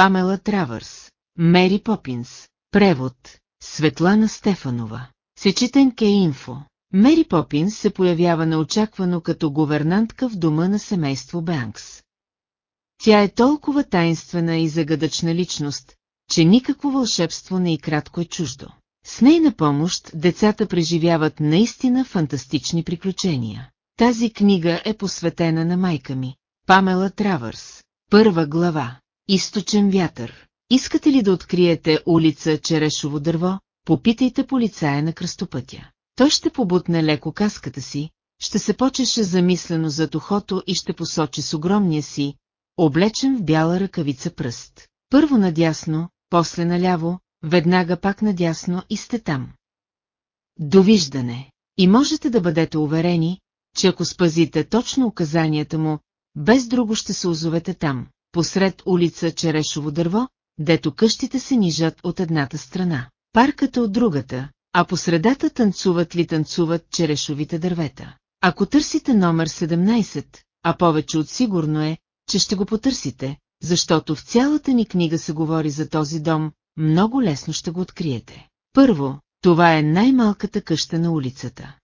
Памела Травърс, Мери Попинс, превод, Светлана Стефанова, Сечетен Ке Инфо. Мери Попинс се появява неочаквано като говернантка в дома на семейство Бенкс. Тя е толкова таинствена и загадъчна личност, че никакво вълшебство не и кратко е чуждо. С нейна помощ децата преживяват наистина фантастични приключения. Тази книга е посветена на майка ми, Памела Травърс. Първа глава. Източен вятър. Искате ли да откриете улица Черешово дърво? Попитайте полицая на кръстопътя. Той ще побутне леко каската си, ще се почеше замислено зад ухото и ще посочи с огромния си, облечен в бяла ръкавица пръст. Първо надясно, после наляво, веднага пак надясно и сте там. Довиждане. И можете да бъдете уверени, че ако спазите точно указанията му, без друго ще се озовете там, посред улица Черешово дърво, дето къщите се нижат от едната страна, парката от другата, а по средата танцуват ли танцуват черешовите дървета. Ако търсите номер 17, а повече от сигурно е, че ще го потърсите, защото в цялата ни книга се говори за този дом, много лесно ще го откриете. Първо, това е най-малката къща на улицата.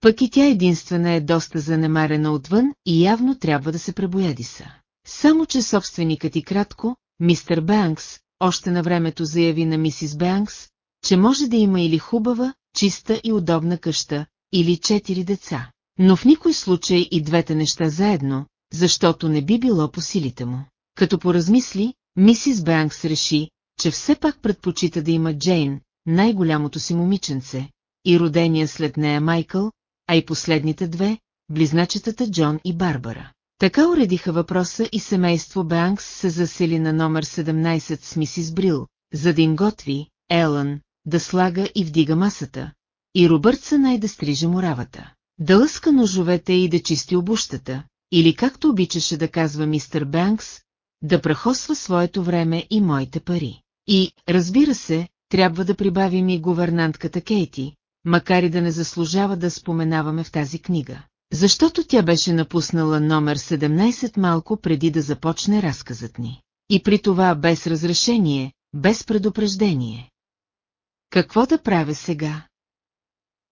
Пък и тя единствена е доста занемарена отвън и явно трябва да се пребояди са. Само, че собственикът и кратко, мистер Бенкс, още на времето заяви на мисис Бенкс, че може да има или хубава, чиста и удобна къща, или четири деца. Но в никой случай и двете неща заедно, защото не би било по силите му. Като поразмисли, мисис Бенкс реши, че все пак предпочита да има Джейн, най-голямото си момиченце, и родения след нея Майкъл, а и последните две, близначетата Джон и Барбара. Така уредиха въпроса и семейство Бенкс се засели на номер 17 с мисис Брил, за да им готви, Елън, да слага и вдига масата, и Робъртса най да стриже муравата, да лъска ножовете и да чисти обущата, или както обичаше да казва мистер Бенкс, да прахосва своето време и моите пари. И, разбира се, трябва да прибавим и говернантката Кейти, макар и да не заслужава да споменаваме в тази книга. Защото тя беше напуснала номер 17 малко преди да започне разказът ни. И при това без разрешение, без предупреждение. Какво да правя сега?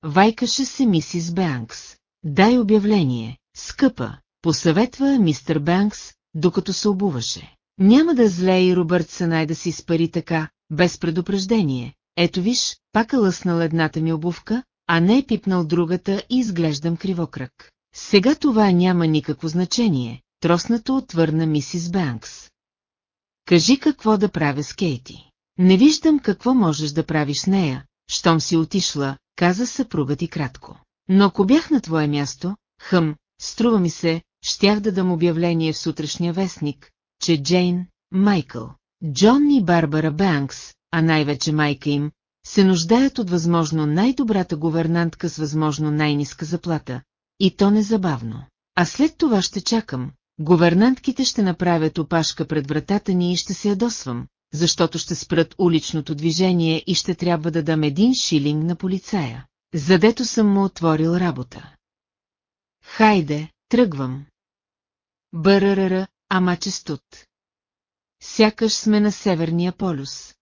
Вайкаше се мисис Бенкс. Дай обявление, скъпа, посъветва мистер Бенкс, докато се обуваше. Няма да зле и Робърт Санай да си изпари така, без предупреждение. Ето виж, пак е лъснал едната ми обувка, а не е пипнал другата и изглеждам кривокръг. Сега това няма никакво значение, троснато отвърна мисис Бенкс. Кажи какво да правя с Кейти. Не виждам какво можеш да правиш с нея, щом си отишла, каза съпругът и кратко. Но ако бях на твое място, хъм, струва ми се, щях да дам обявление в сутрешния вестник, че Джейн, Майкъл, Джон и Барбара Бенкс, а най-вече майка им, се нуждаят от възможно най-добрата говернантка с възможно най-ниска заплата, и то незабавно. А след това ще чакам, говернантките ще направят опашка пред вратата ни и ще се ядосвам, защото ще спрат уличното движение и ще трябва да дам един шилинг на полицая, задето съм му отворил работа. Хайде, тръгвам. Бъръръра, ама честот. Сякаш сме на Северния полюс.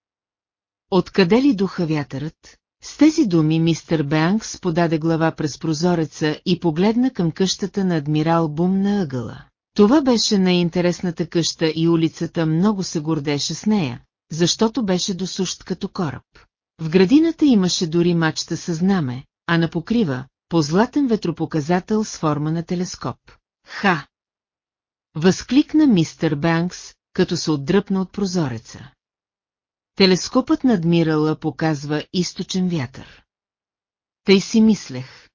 Откъде ли духа вятърът? С тези думи мистер Бенкс подаде глава през прозореца и погледна към къщата на адмирал Бум на ъгъла. Това беше най-интересната къща и улицата много се гордеше с нея, защото беше досущ като кораб. В градината имаше дори мачта със знаме, а на покрива – по-златен ветропоказател с форма на телескоп. Ха! Възкликна мистер Бенкс, като се отдръпна от прозореца. Телескопът на адмирала показва източен вятър. Тъй си мислех.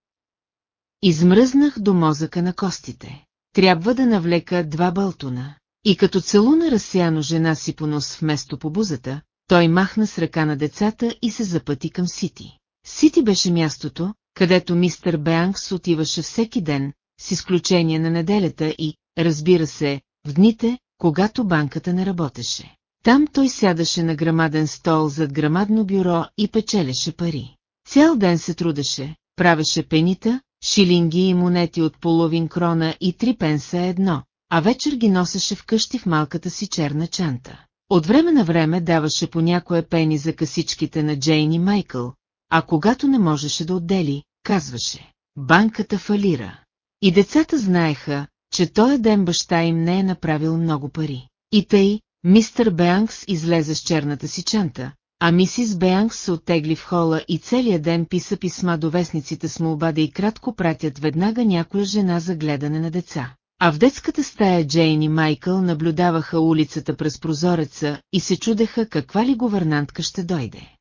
Измръзнах до мозъка на костите. Трябва да навлека два балтуна. И като целуна разсяно жена си по нос вместо по бузата, той махна с ръка на децата и се запъти към Сити. Сити беше мястото, където мистер Беанкс отиваше всеки ден, с изключение на неделята и, разбира се, в дните, когато банката не работеше. Там той сядаше на грамаден стол зад грамадно бюро и печелеше пари. Цял ден се трудеше, правеше пенита, шилинги и монети от половин крона и три пенса едно, а вечер ги носеше вкъщи в малката си черна чанта. От време на време даваше по някое пени за касичките на Джейн и Майкъл, а когато не можеше да отдели, казваше, банката фалира. И децата знаеха, че той ден баща им не е направил много пари. И тъй, мистър Беанкс излезе с черната си чанта, а мисис Беанкс се оттегли в хола и целият ден писа писма до вестниците с молба да и кратко пратят веднага някоя жена за гледане на деца. А в детската стая Джейн и Майкъл наблюдаваха улицата през прозореца и се чудеха каква ли говернантка ще дойде.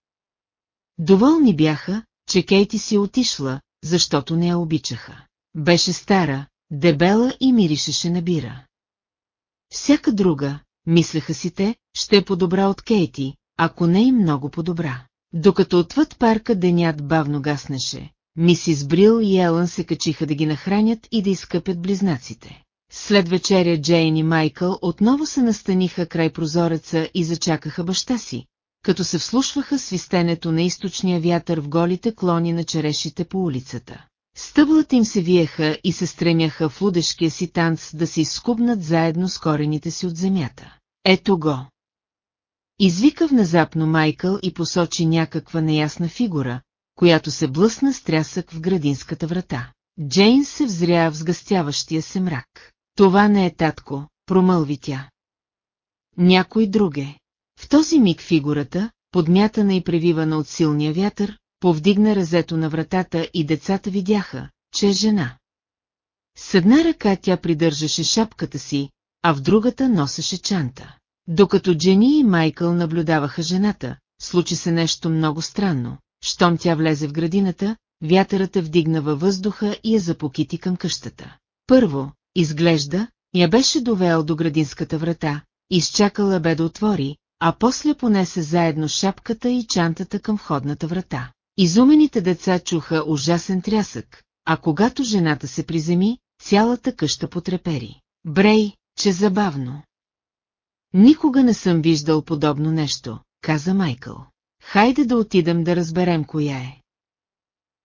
Доволни бяха, че Кейти си отишла, защото не я обичаха. Беше стара, дебела и миришеше на бира. Всяка друга, мислеха си те, ще е по-добра от Кейти, ако не и много по-добра. Докато отвъд парка денят бавно гаснеше, мисис Брил и Елън се качиха да ги нахранят и да изкъпят близнаците. След вечеря Джейн и Майкъл отново се настаниха край прозореца и зачакаха баща си, като се вслушваха свистенето на източния вятър в голите клони на черешите по улицата. Стъблата им се виеха и се стремяха в лудешкия си танц да се изскубнат заедно с корените си от земята. Ето го! Извика внезапно Майкъл и посочи някаква неясна фигура, която се блъсна с трясък в градинската врата. Джейн се взря в сгъстяващия се мрак. Това не е татко, промълви тя. Някой друге. В този миг фигурата, подмятана и превивана от силния вятър, повдигна разето на вратата и децата видяха, че е жена. С една ръка тя придържаше шапката си, а в другата носеше чанта. Докато Джени и Майкъл наблюдаваха жената, случи се нещо много странно. Щом тя влезе в градината, вятърата вдигна във въздуха и я запокити към къщата. Първо, изглежда, я беше довел до градинската врата, изчакала бе да отвори, а после понесе заедно шапката и чантата към входната врата. Изумените деца чуха ужасен трясък, а когато жената се приземи, цялата къща потрепери. Брей, че забавно. Никога не съм виждал подобно нещо, каза Майкъл. Хайде да отидем да разберем коя е.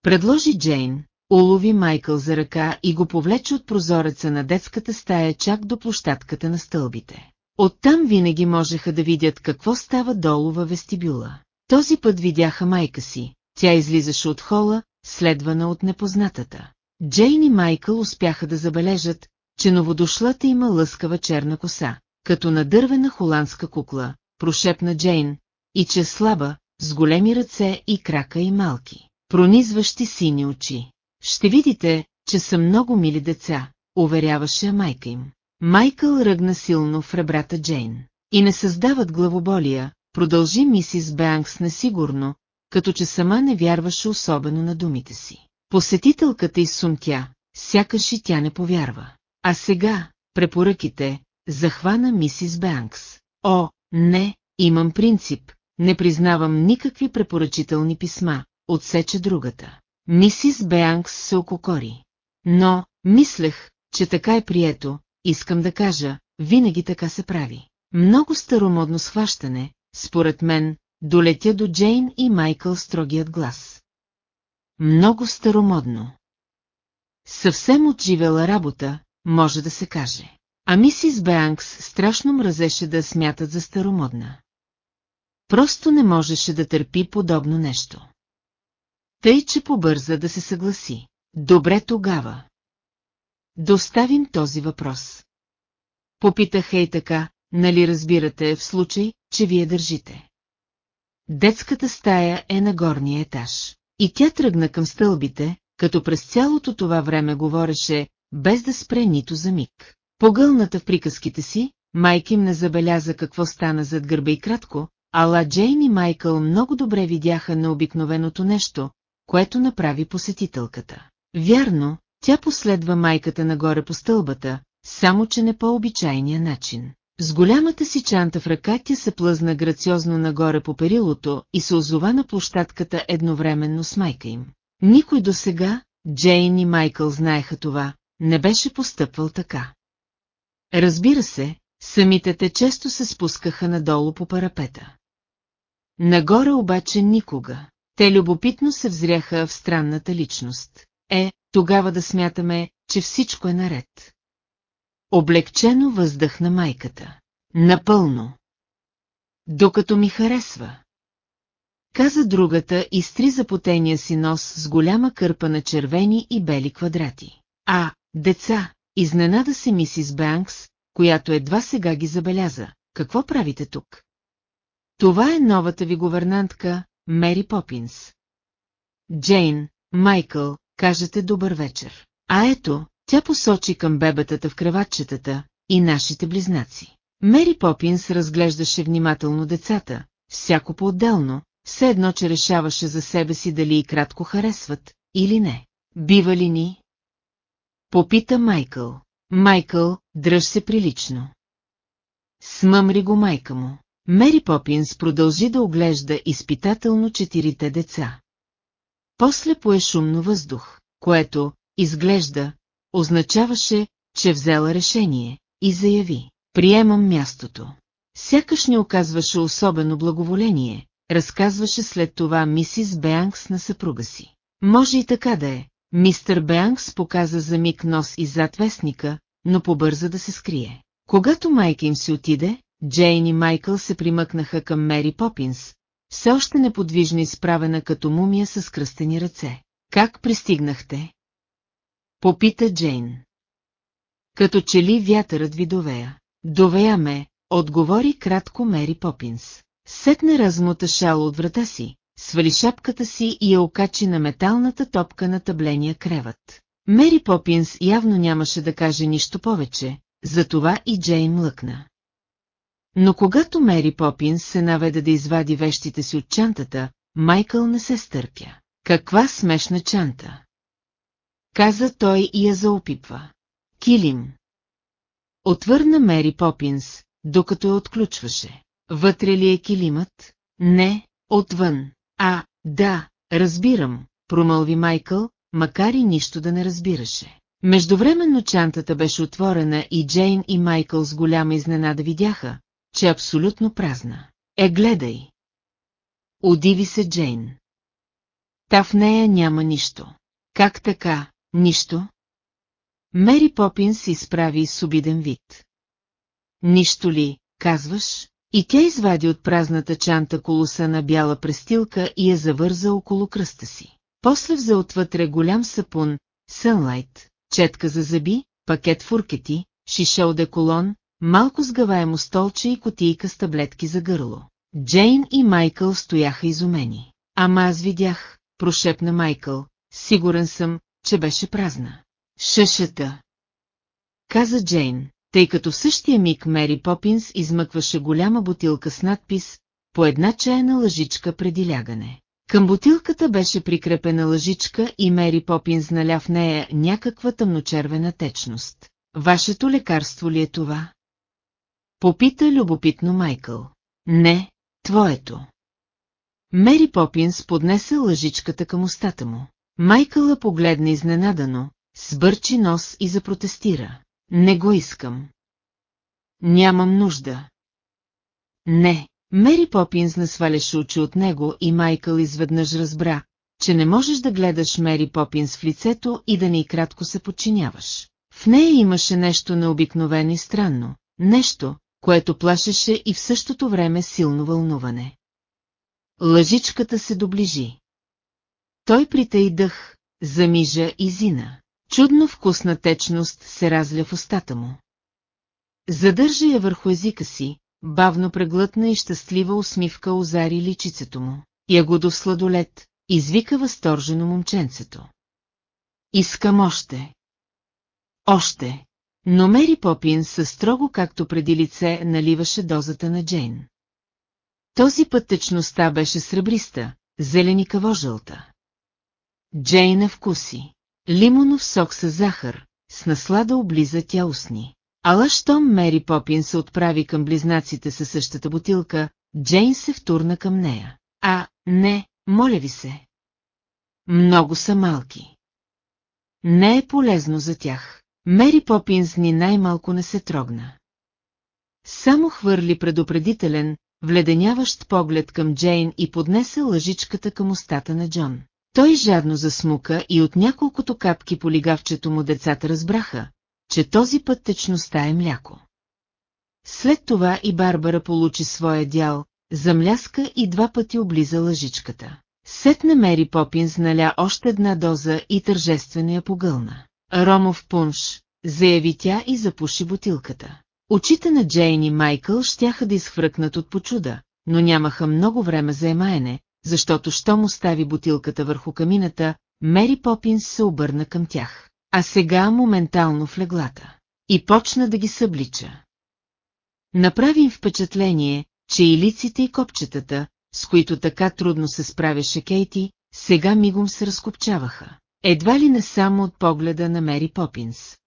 Предложи Джейн, улови Майкъл за ръка и го повлече от прозореца на детската стая чак до площадката на стълбите. Оттам винаги можеха да видят какво става долу във вестибюла. Този път видяха майка си, тя излизаше от хола, следвана от непознатата. Джейн и Майкъл успяха да забележат, че новодошлата има лъскава черна коса, като надървена холандска кукла, прошепна Джейн, и че слаба, с големи ръце и крака и малки, пронизващи сини очи. Ще видите, че са много мили деца, уверяваше майка им. Майкъл ръгна силно в ребрата Джейн. И не създават главоболия, продължи мисис Бенкс несигурно, като че сама не вярваше особено на думите си. Посетителката изсумтя, сякаш и тя не повярва. А сега, препоръките, захвана мисис Бенкс. О, не, имам принцип, не признавам никакви препоръчителни писма, отсече другата. Мисис Беанкс се ококори. Но, мислех, че така е прието, искам да кажа, винаги така се прави. Много старомодно схващане, според мен, долетя до Джейн и Майкъл строгият глас. Много старомодно. Съвсем отживела работа, може да се каже. А мисис Беанкс страшно мразеше да смятат за старомодна. Просто не можеше да търпи подобно нещо. Тъй, че побърза да се съгласи. Добре тогава. Доставим този въпрос. Попитах ей така, нали разбирате в случай, че вие държите. Детската стая е на горния етаж. И тя тръгна към стълбите, като през цялото това време говореше, без да спре нито за миг. Погълната в приказките си, майка им не забеляза какво стана зад гърба и кратко, ала Джейн и Майкъл много добре видяха на обикновеното нещо, което направи посетителката. Вярно, тя последва майката нагоре по стълбата, само че не по обичайния начин. С голямата си чанта в ръка тя се плъзна грациозно нагоре по перилото и се озова на площадката едновременно с майка им. Никой до сега, Джейн и Майкъл знаеха това, не беше постъпвал така. Разбира се, самите те често се спускаха надолу по парапета. Нагоре обаче никога. Те любопитно се взряха в странната личност. Е, тогава да смятаме, че всичко е наред. Облегчено въздъхна майката. Напълно. Докато ми харесва. Каза другата и стри запотения си нос с голяма кърпа на червени и бели квадрати. А, деца, изненада се мисис Бенкс, която едва сега ги забеляза. Какво правите тук? Това е новата ви говернантка, Мери Попинс. Джейн, Майкъл, кажете добър вечер. А ето, тя посочи към бебетата в креватчетата и нашите близнаци. Мери Попинс разглеждаше внимателно децата, всяко по-отделно, все едно, че решаваше за себе си дали и кратко харесват, или не. Бива ли ни? Попита Майкъл. Майкъл, дръж се прилично. Смъмри го майка му. Мери Попинс продължи да оглежда изпитателно четирите деца. После пое шумно въздух, което, изглежда, означаваше, че взела решение, и заяви, приемам мястото. Сякаш ни оказваше особено благоволение, разказваше след това мисис Беанкс на съпруга си. Може и така да е. Мистер Беанкс показа за миг нос иззад вестника, но побърза да се скрие. Когато майка им си отиде, Джейн и Майкъл се примъкнаха към Мери Попинс, все още неподвижно изправена като мумия с кръстени ръце. Как пристигнахте? Попита Джейн. Като че ли вятърът ви довея. Довея ме, отговори кратко Мери Попинс. Сетне размота шал от врата си, свали шапката си и я окачи на металната топка на табления креват. Мери Попинс явно нямаше да каже нищо повече, затова и Джейн лъкна. Но когато Мери Попинс се наведе да извади вещите си от чантата, Майкъл не се стърпя. Каква смешна чанта! Каза той и я заопипва. Килим. Отвърна Мери Попинс, докато я отключваше. Вътре ли е килимът? Не, отвън. А, да, разбирам, промълви Майкъл, макар и нищо да не разбираше. Междувременно чантата беше отворена и Джейн и Майкъл с голяма изненада видяха, че е абсолютно празна. Е, гледай! Удиви се Джейн. Та в нея няма нищо. Как така, нищо? Мери Попинс се изправи с обиден вид. Нищо ли, казваш? И тя извади от празната чанта колоса на бяла престилка и я завърза около кръста си. После взе отвътре голям сапун, сънлайт, четка за зъби, пакет фуркети, шише одеколон, малко сгъваемо столче и котийка с таблетки за гърло. Джейн и Майкъл стояха изумени. Ама аз видях, прошепна Майкъл, сигурен съм, че беше празна. Шъшата. Каза Джейн, тъй като в същия миг Мери Попинс измъкваше голяма бутилка с надпис «По една чайна лъжичка преди лягане». Към бутилката беше прикрепена лъжичка и Мери Попинс наля в нея някаква тъмночервена течност. Вашето лекарство ли е това? Попита любопитно Майкъл. Не, твоето. Мери Попинс поднесе лъжичката към устата му. Майкъла погледна изненадано, сбърчи нос и запротестира. Не го искам. Нямам нужда. Не, Мери Попинс не сваляше очи от него и Майкъл изведнъж разбра, че не можеш да гледаш Мери Попинс в лицето и да ни кратко се подчиняваш. В нея имаше нещо необикновено и странно, нещо, което плашеше и в същото време силно вълнуване. Лъжичката се доближи. Той притай дъх, замижа и зина. Чудно вкусна течност се разля в устата му. Задържа я върху езика си, бавно преглътна и щастлива усмивка озари личицето му. Ягодов сладолет, извика възторжено момченцето. Искам още. Още. Но Мери Попин със строго както преди лице наливаше дозата на Джейн. Този път течността беше сребриста, зеленикаво-жълта. Джейна вкуси. Лимонов сок с захар, с наслада облиза тя устни. Ала щом Мери Попин се отправи към близнаците със същата бутилка, Джейн се втурна към нея. А, не, моля ви се. Много са малки. Не е полезно за тях. Мери Попинс ни най-малко не се трогна. Само хвърли предупредителен, вледеняващ поглед към Джейн и поднесе лъжичката към устата на Джон. Той жадно засмука и от няколкото капки по лигавчето му децата разбраха, че този път течността е мляко. След това и Барбара получи своя дял, замляска и два пъти облиза лъжичката. Сетне Мери Попинс наля още една доза и тържествено я погълна. Ромов пунш, заяви тя и запуши бутилката. Очите на Джейн и Майкъл щяха да изхвъркнат от почуда, но нямаха много време за емаене, защото щом остави бутилката върху камината, Мери Попинс се обърна към тях. А сега моментално в леглата. И почна да ги съблича. Направи им впечатление, че и лиците и копчетата, с които така трудно се справяше Кейти, сега мигом се разкопчаваха. Едва ли не само от погледа на Мери Попинс.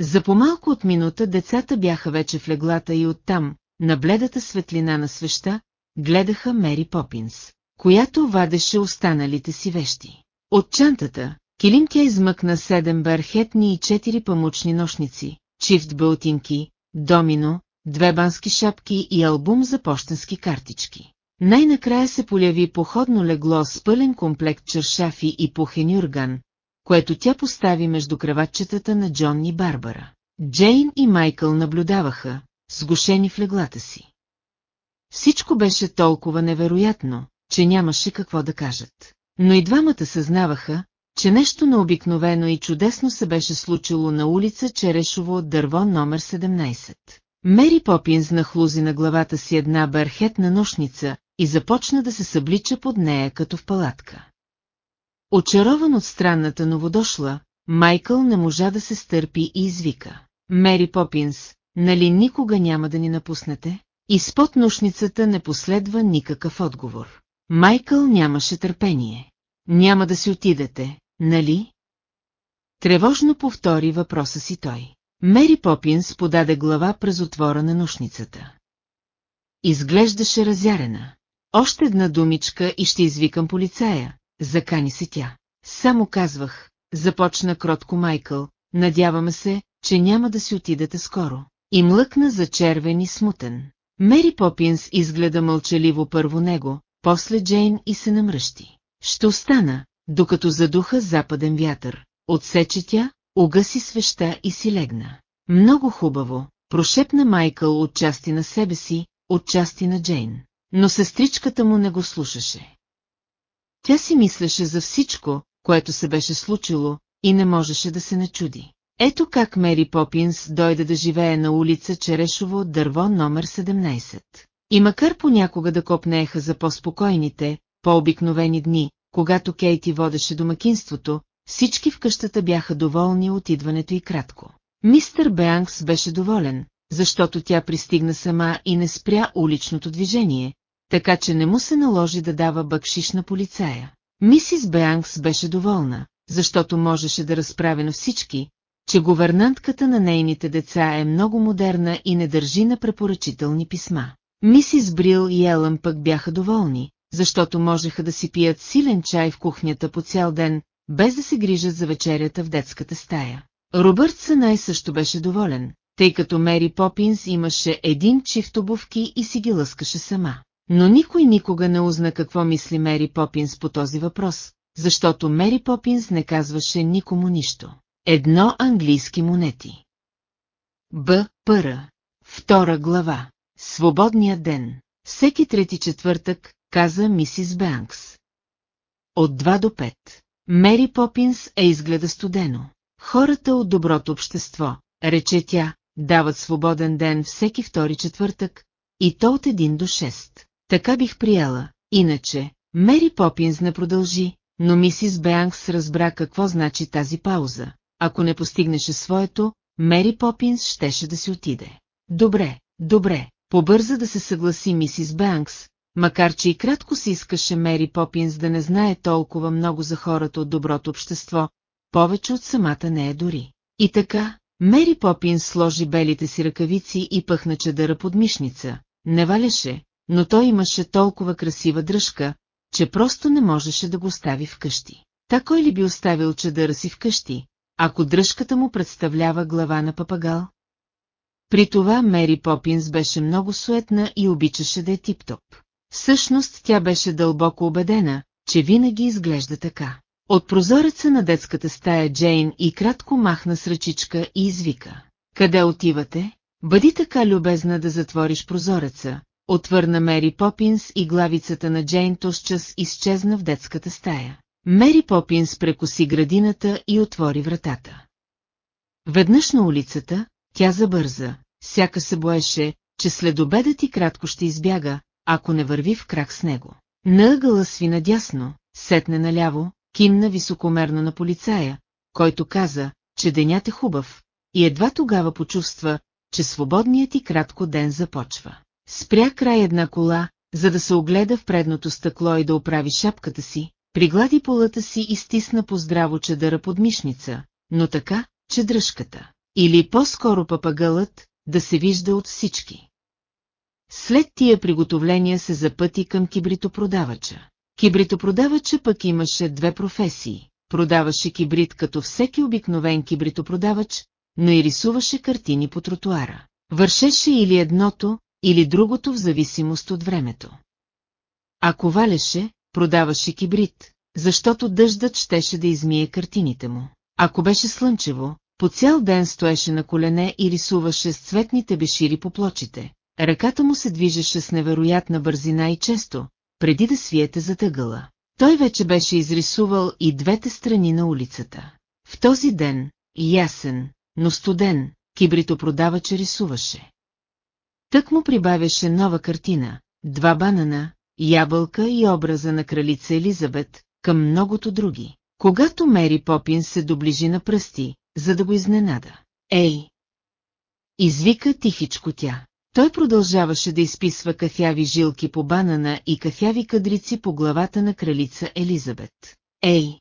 За помалко от минута децата бяха вече в леглата и оттам, на бледата светлина на свеща, гледаха Мери Попинс, която вадеше останалите си вещи. От чантата, килим тя измъкна седем бархетни и четири памучни нощници, чифт бълтинки, домино, две бански шапки и албум за почтенски картички. Най-накрая се поляви походно легло с пълен комплект чершафи и пухен юрган, което тя постави между кръватчетата на Джон и Барбара. Джейн и Майкъл наблюдаваха, сгушени в леглата си. Всичко беше толкова невероятно, че нямаше какво да кажат. Но и двамата съзнаваха, че нещо необикновено и чудесно се беше случило на улица Черешово от дърво номер 17. Мери Попинс нахлузи на главата си една бархетна нощница и започна да се съблича под нея като в палатка. Очарован от странната новодошла, Майкъл не можа да се стърпи и извика. Мери Попинс, нали никога няма да ни напуснете? Изпод нощницата не последва никакъв отговор. Майкъл нямаше търпение. Няма да си отидете, нали? Тревожно повтори въпроса си той. Мери Попинс подаде глава през отвора на нощницата. Изглеждаше разярена. Още една думичка и ще извикам полицая, закани се тя. Само казвах, започна кротко Майкъл, надяваме се, че няма да си отидете скоро. И млъкна за червен и смутен. Мери Попинс изгледа мълчаливо първо него, после Джейн и се намръщи. Ще остана, докато задуха западен вятър. Отсече тя, угаси свеща и си легна. Много хубаво, прошепна Майкъл от части на себе си, от части на Джейн. Но сестричката му не го слушаше. Тя си мислеше за всичко, което се беше случило, и не можеше да се начуди. Ето как Мери Попинс дойде да живее на улица Черешово дърво номер 17. И макар понякога да копнееха за по-спокойните, по-обикновени дни, когато Кейти водеше домакинството, всички в къщата бяха доволни от идването и кратко. Мистер Беанкс беше доволен, защото тя пристигна сама и не спря уличното движение, така че не му се наложи да дава бъкшиш на полицая. Мисис Беанкс беше доволна, защото можеше да разправя на всички, че говернантката на нейните деца е много модерна и не държи на препоръчителни писма. Мисис Брил и Елън пък бяха доволни, защото можеха да си пият силен чай в кухнята по цял ден, без да се грижат за вечерята в детската стая. Робърт Сънай също беше доволен, тъй като Мери Попинс имаше един чифт обувки и си ги лъскаше сама. Но никой никога не узна какво мисли Мери Попинс по този въпрос, защото Мери Попинс не казваше никому нищо. Едно английски монети. Б. Пъра. Втора глава. Свободния ден. Всеки трети четвъртък, каза мисис Бенкс. От 2 до 5. Мери Попинс е изгледа студено. Хората от доброто общество, рече тя, дават свободен ден всеки втори четвъртък, и то от 1 до 6. Така бих прияла, иначе, Мери Попинс не продължи, но мисис Беанкс разбра какво значи тази пауза. Ако не постигнеше своето, Мери Попинс щеше да си отиде. Добре, добре, побърза да се съгласи мисис Бенкс, макар че и кратко си искаше Мери Попинс да не знае толкова много за хората от доброто общество, повече от самата не е дори. И така, Мери Попинс сложи белите си ръкавици и пъхна чадъра под мишница. Не валяше, но той имаше толкова красива дръжка, че просто не можеше да го остави вкъщи. Та кой ли би оставил чадъра си вкъщи, ако дръжката му представлява глава на папагал? При това Мери Попинс беше много суетна и обичаше да е тип-топ. Всъщност тя беше дълбоко убедена, че винаги изглежда така. От прозореца на детската стая Джейн и кратко махна с ръчичка и извика. Къде отивате? Бъди така любезна да затвориш прозореца, отвърна Мери Попинс и главицата на Джейн тосчас изчезна в детската стая. Мери Попинс прекоси градината и отвори вратата. Веднъж на улицата, тя забърза, сяка се боеше, че след обеда ти кратко ще избяга, ако не върви в крак с него. На ъгъла сви надясно, сетне наляво, кимна високомерно на полицая, който каза, че денят е хубав, и едва тогава почувства, че свободният ти кратко ден започва. Спря край една кола, за да се огледа в предното стъкло и да оправи шапката си, приглади полата си и стисна по здраво чадъра под мишница, но така, че дръжката, или по-скоро папагълът, да се вижда от всички. След тия приготовления се запъти към кибритопродавача. Кибритопродавача пък имаше две професии. Продаваше кибрит като всеки обикновен кибритопродавач, но и рисуваше картини по тротуара. Вършеше или едното, или другото в зависимост от времето. Ако валеше, продаваше кибрит, защото дъждът щеше да измие картините му. Ако беше слънчево, по цял ден стоеше на колене и рисуваше с цветните бешири по плочите. Ръката му се движеше с невероятна бързина и често, преди да свиете затъгъла. Той вече беше изрисувал и двете страни на улицата. В този ден, ясен, но студен, кибритопродавача рисуваше. Тък му прибавяше нова картина, два банана, ябълка и образа на кралица Елизабет, към многото други. Когато Мери Попин се доближи на пръсти, за да го изненада. Ей! Извика тихичко тя. Той продължаваше да изписва кафяви жилки по банана и кафяви кадрици по главата на кралица Елизабет. Ей!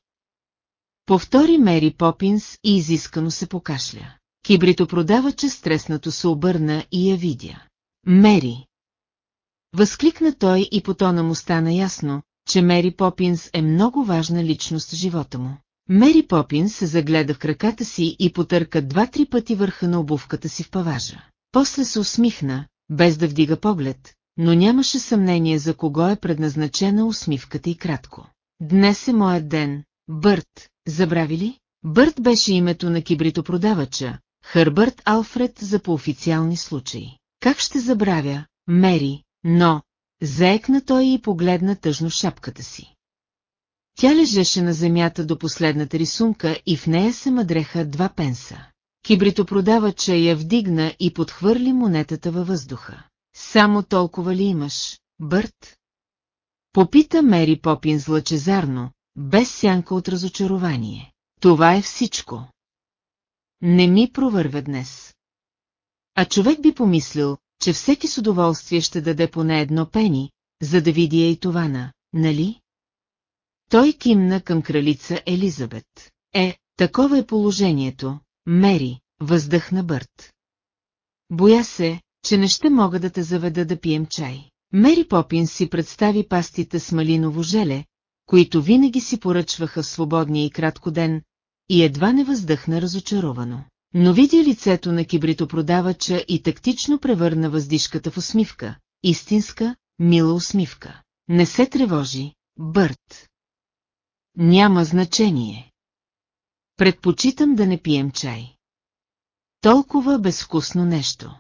Повтори Мери Попинс и изискано се покашля. Кибритопродавача стреснато се обърна и я видя. Мери! Възкликна той и по тона му стана ясно, че Мери Попинс е много важна личност в живота му. Мери Попинс се загледа в краката си и потърка два-три пъти върха на обувката си в паважа. После се усмихна, без да вдига поглед, но нямаше съмнение за кого е предназначена усмивката и кратко. Днес е моят ден, Бърт, забрави ли? Бърт беше името на кибритопродавача, Хърбърт Алфред за поофициални случаи. Как ще забравя, Мери, но... Заекна той и погледна тъжно шапката си. Тя лежеше на земята до последната рисунка и в нея се мъдреха два пенса. Кибритопродавача я вдигна и подхвърли монетата във въздуха. Само толкова ли имаш, Бърт? Попита Мери Попин злачезарно, без сянка от разочарование. Това е всичко. Не ми провървя днес. А човек би помислил, че всеки с удоволствие ще даде поне едно пени, за да види и това на, нали? Той кимна към кралица Елизабет. Е, такова е положението, Мери, въздъхна Бърт. Боя се, че не ще мога да те заведа да пием чай. Мери Попин си представи пастите с малиново желе, които винаги си поръчваха в свободния и кратко ден, и едва не въздъхна разочаровано. Но видя лицето на кибритопродавача и тактично превърна въздишката в усмивка, истинска, мила усмивка. Не се тревожи, Бърт. Няма значение. Предпочитам да не пием чай. Толкова безвкусно нещо.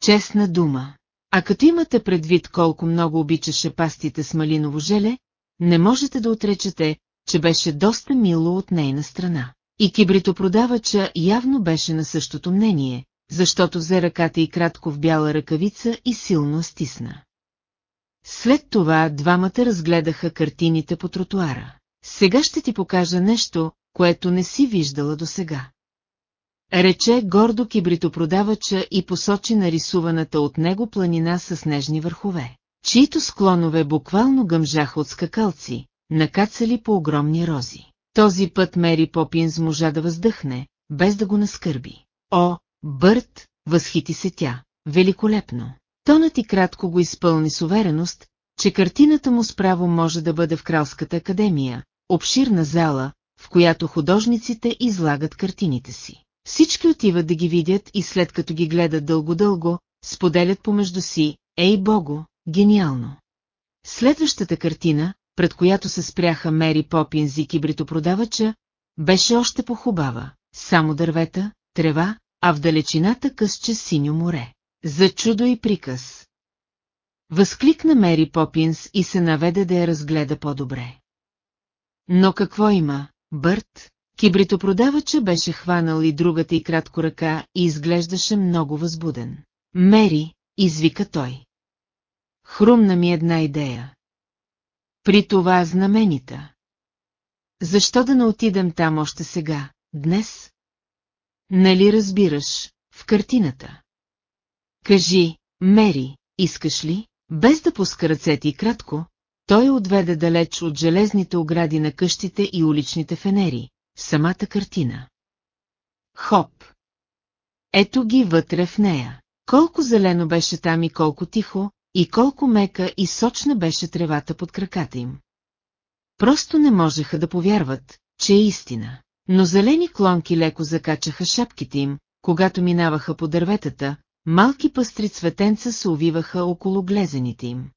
Честна дума. А като имате предвид колко много обичаше пастите с малиново желе, не можете да отречете, че беше доста мило от нейна страна. И кибритопродавача явно беше на същото мнение, защото взе ръката и кратко в бяла ръкавица и силно стисна. След това двамата разгледаха картините по тротуара. Сега ще ти покажа нещо, което не си виждала досега. Рече гордо кибритопродавача и посочи нарисуваната от него планина с снежни върхове, чието склонове буквално гъмжаха от скакалци, накацали по огромни рози. Този път Мери Попинс можа да въздъхне, без да го наскърби. О, Бърт, възхити се тя, великолепно. Тонът и кратко го изпълни с увереност, че картината му справо може да бъде в Кралската академия, обширна зала, в която художниците излагат картините си. Всички отиват да ги видят и след като ги гледат дълго-дълго, споделят помежду си, ей бого, гениално. Следващата картина, пред която се спряха Мери Попинз и кибритопродавача, беше още похубава, само дървета, трева, а в далечината късче синьо море. За чудо и приказ. Възкликна Мери Попинс и се наведе да я разгледа по-добре. Но какво има, Бърт? Кибритопродавача беше хванал и другата и кратко ръка и изглеждаше много възбуден. Мери, извика той. Хрумна ми една идея. При това знаменита. Защо да не отидем там още сега, днес? Нали разбираш, в картината? Кажи, Мери, искаш ли? Без да пуска ръцете и кратко, той отведе далеч от железните огради на къщите и уличните фенери, самата картина. Хоп! Ето ги вътре в нея. Колко зелено беше там и колко тихо, и колко мека и сочна беше тревата под краката им. Просто не можеха да повярват, че е истина. Но зелени клонки леко закачаха шапките им, когато минаваха по дърветата, малки пъстри цветенца се увиваха около глезените им.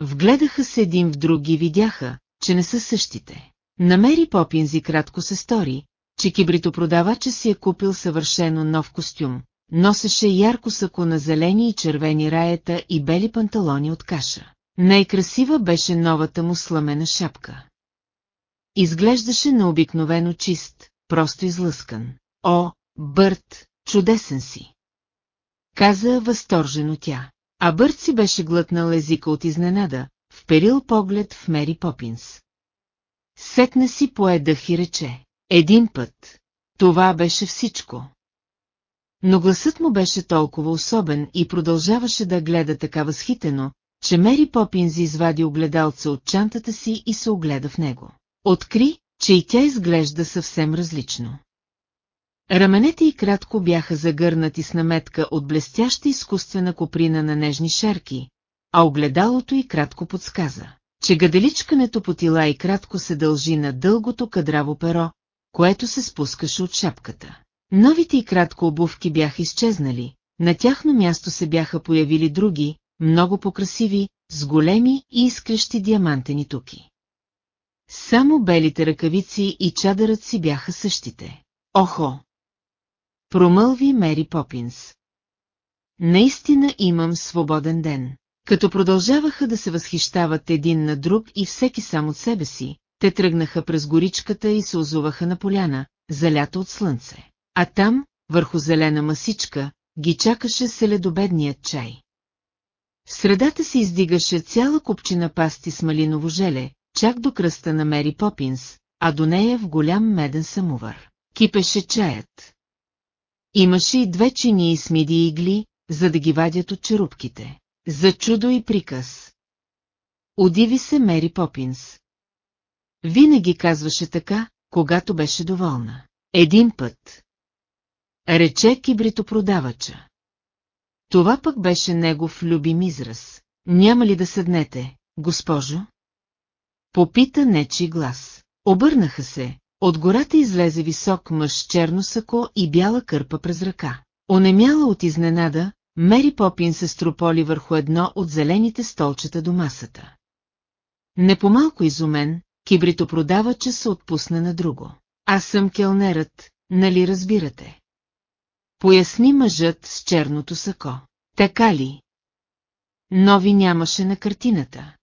Вгледаха се един в други и видяха, че не са същите. Намери Попинзи кратко се стори, че кибритопродавача си е купил съвършено нов костюм, носеше ярко сако на зелени и червени раета и бели панталони от каша. Най-красива беше новата му сламена шапка. Изглеждаше необикновено чист, просто излъскан. О, Бърт, чудесен си! Каза възторжено тя. А Бърт си беше глътнал езика от изненада, вперил поглед в Мери Попинс. Сетна си поедах и рече. Един път. Това беше всичко. Но гласът му беше толкова особен и продължаваше да гледа така възхитено, че Мери Попинз извади огледалца от чантата си и се огледа в него. Откри, че и тя изглежда съвсем различно. Раменете й кратко бяха загърнати с наметка от блестяща изкуствена коприна на нежни шерки, а огледалото й кратко подсказа, че гаделичкането по тила и кратко се дължи на дългото кадраво перо, което се спускаше от шапката. Новите и кратко обувки бяха изчезнали, на тяхно място се бяха появили други, много покрасиви, с големи и изкрещи диамантени туки. Само белите ръкавици и чадърът си бяха същите. Охо! Промълви Мери Попинс. Наистина имам свободен ден. Като продължаваха да се възхищават един на друг и всеки сам от себе си, те тръгнаха през горичката и се озуваха на поляна, залята от слънце. А там, върху зелена масичка, ги чакаше селедобедният чай. В средата се издигаше цяла купчина пасти с малиново желе, чак до кръста на Мери Попинс, а до нея в голям меден самовар. Кипеше чаят. Имаше и две чини с миди игли, за да ги вадят от черупките. За чудо и приказ. Удиви се Мери Попинс. Винаги казваше така, когато беше доволна. Един път. Рече кибритопродавача. Това пък беше негов любим израз. Няма ли да седнете, госпожо? Попита нечи глас. Обърнаха се. От гората излезе висок мъж черно сако и бяла кърпа през ръка. Онемяла от изненада, Мери Попин се строполи върху едно от зелените столчета до масата. Не по-малко изумен, кибритопродавача се отпусна на друго. Аз съм келнерът, нали разбирате? Поясни мъжът с черното сако. Така ли? Нови нямаше на картината.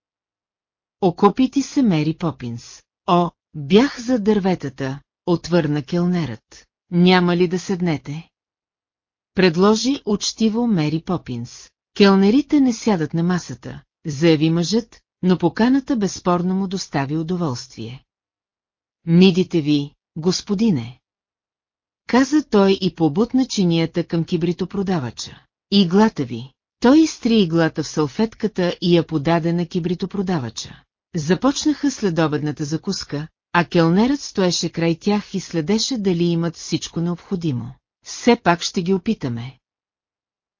Окопити се Мери Попинс. О, бях за дърветата, отвърна келнерът. Няма ли да седнете? Предложи учтиво Мери Попинс. Келнерите не сядат на масата, заяви мъжът, но поканата безспорно му достави удоволствие. Мидите ви, господине. Каза той и побутна чинията към кибритопродавача. Иглата ви. Той изтри иглата в салфетката и я подаде на кибритопродавача. Започнаха следобедната закуска, а келнерът стоеше край тях и следеше дали имат всичко необходимо. Все пак ще ги опитаме.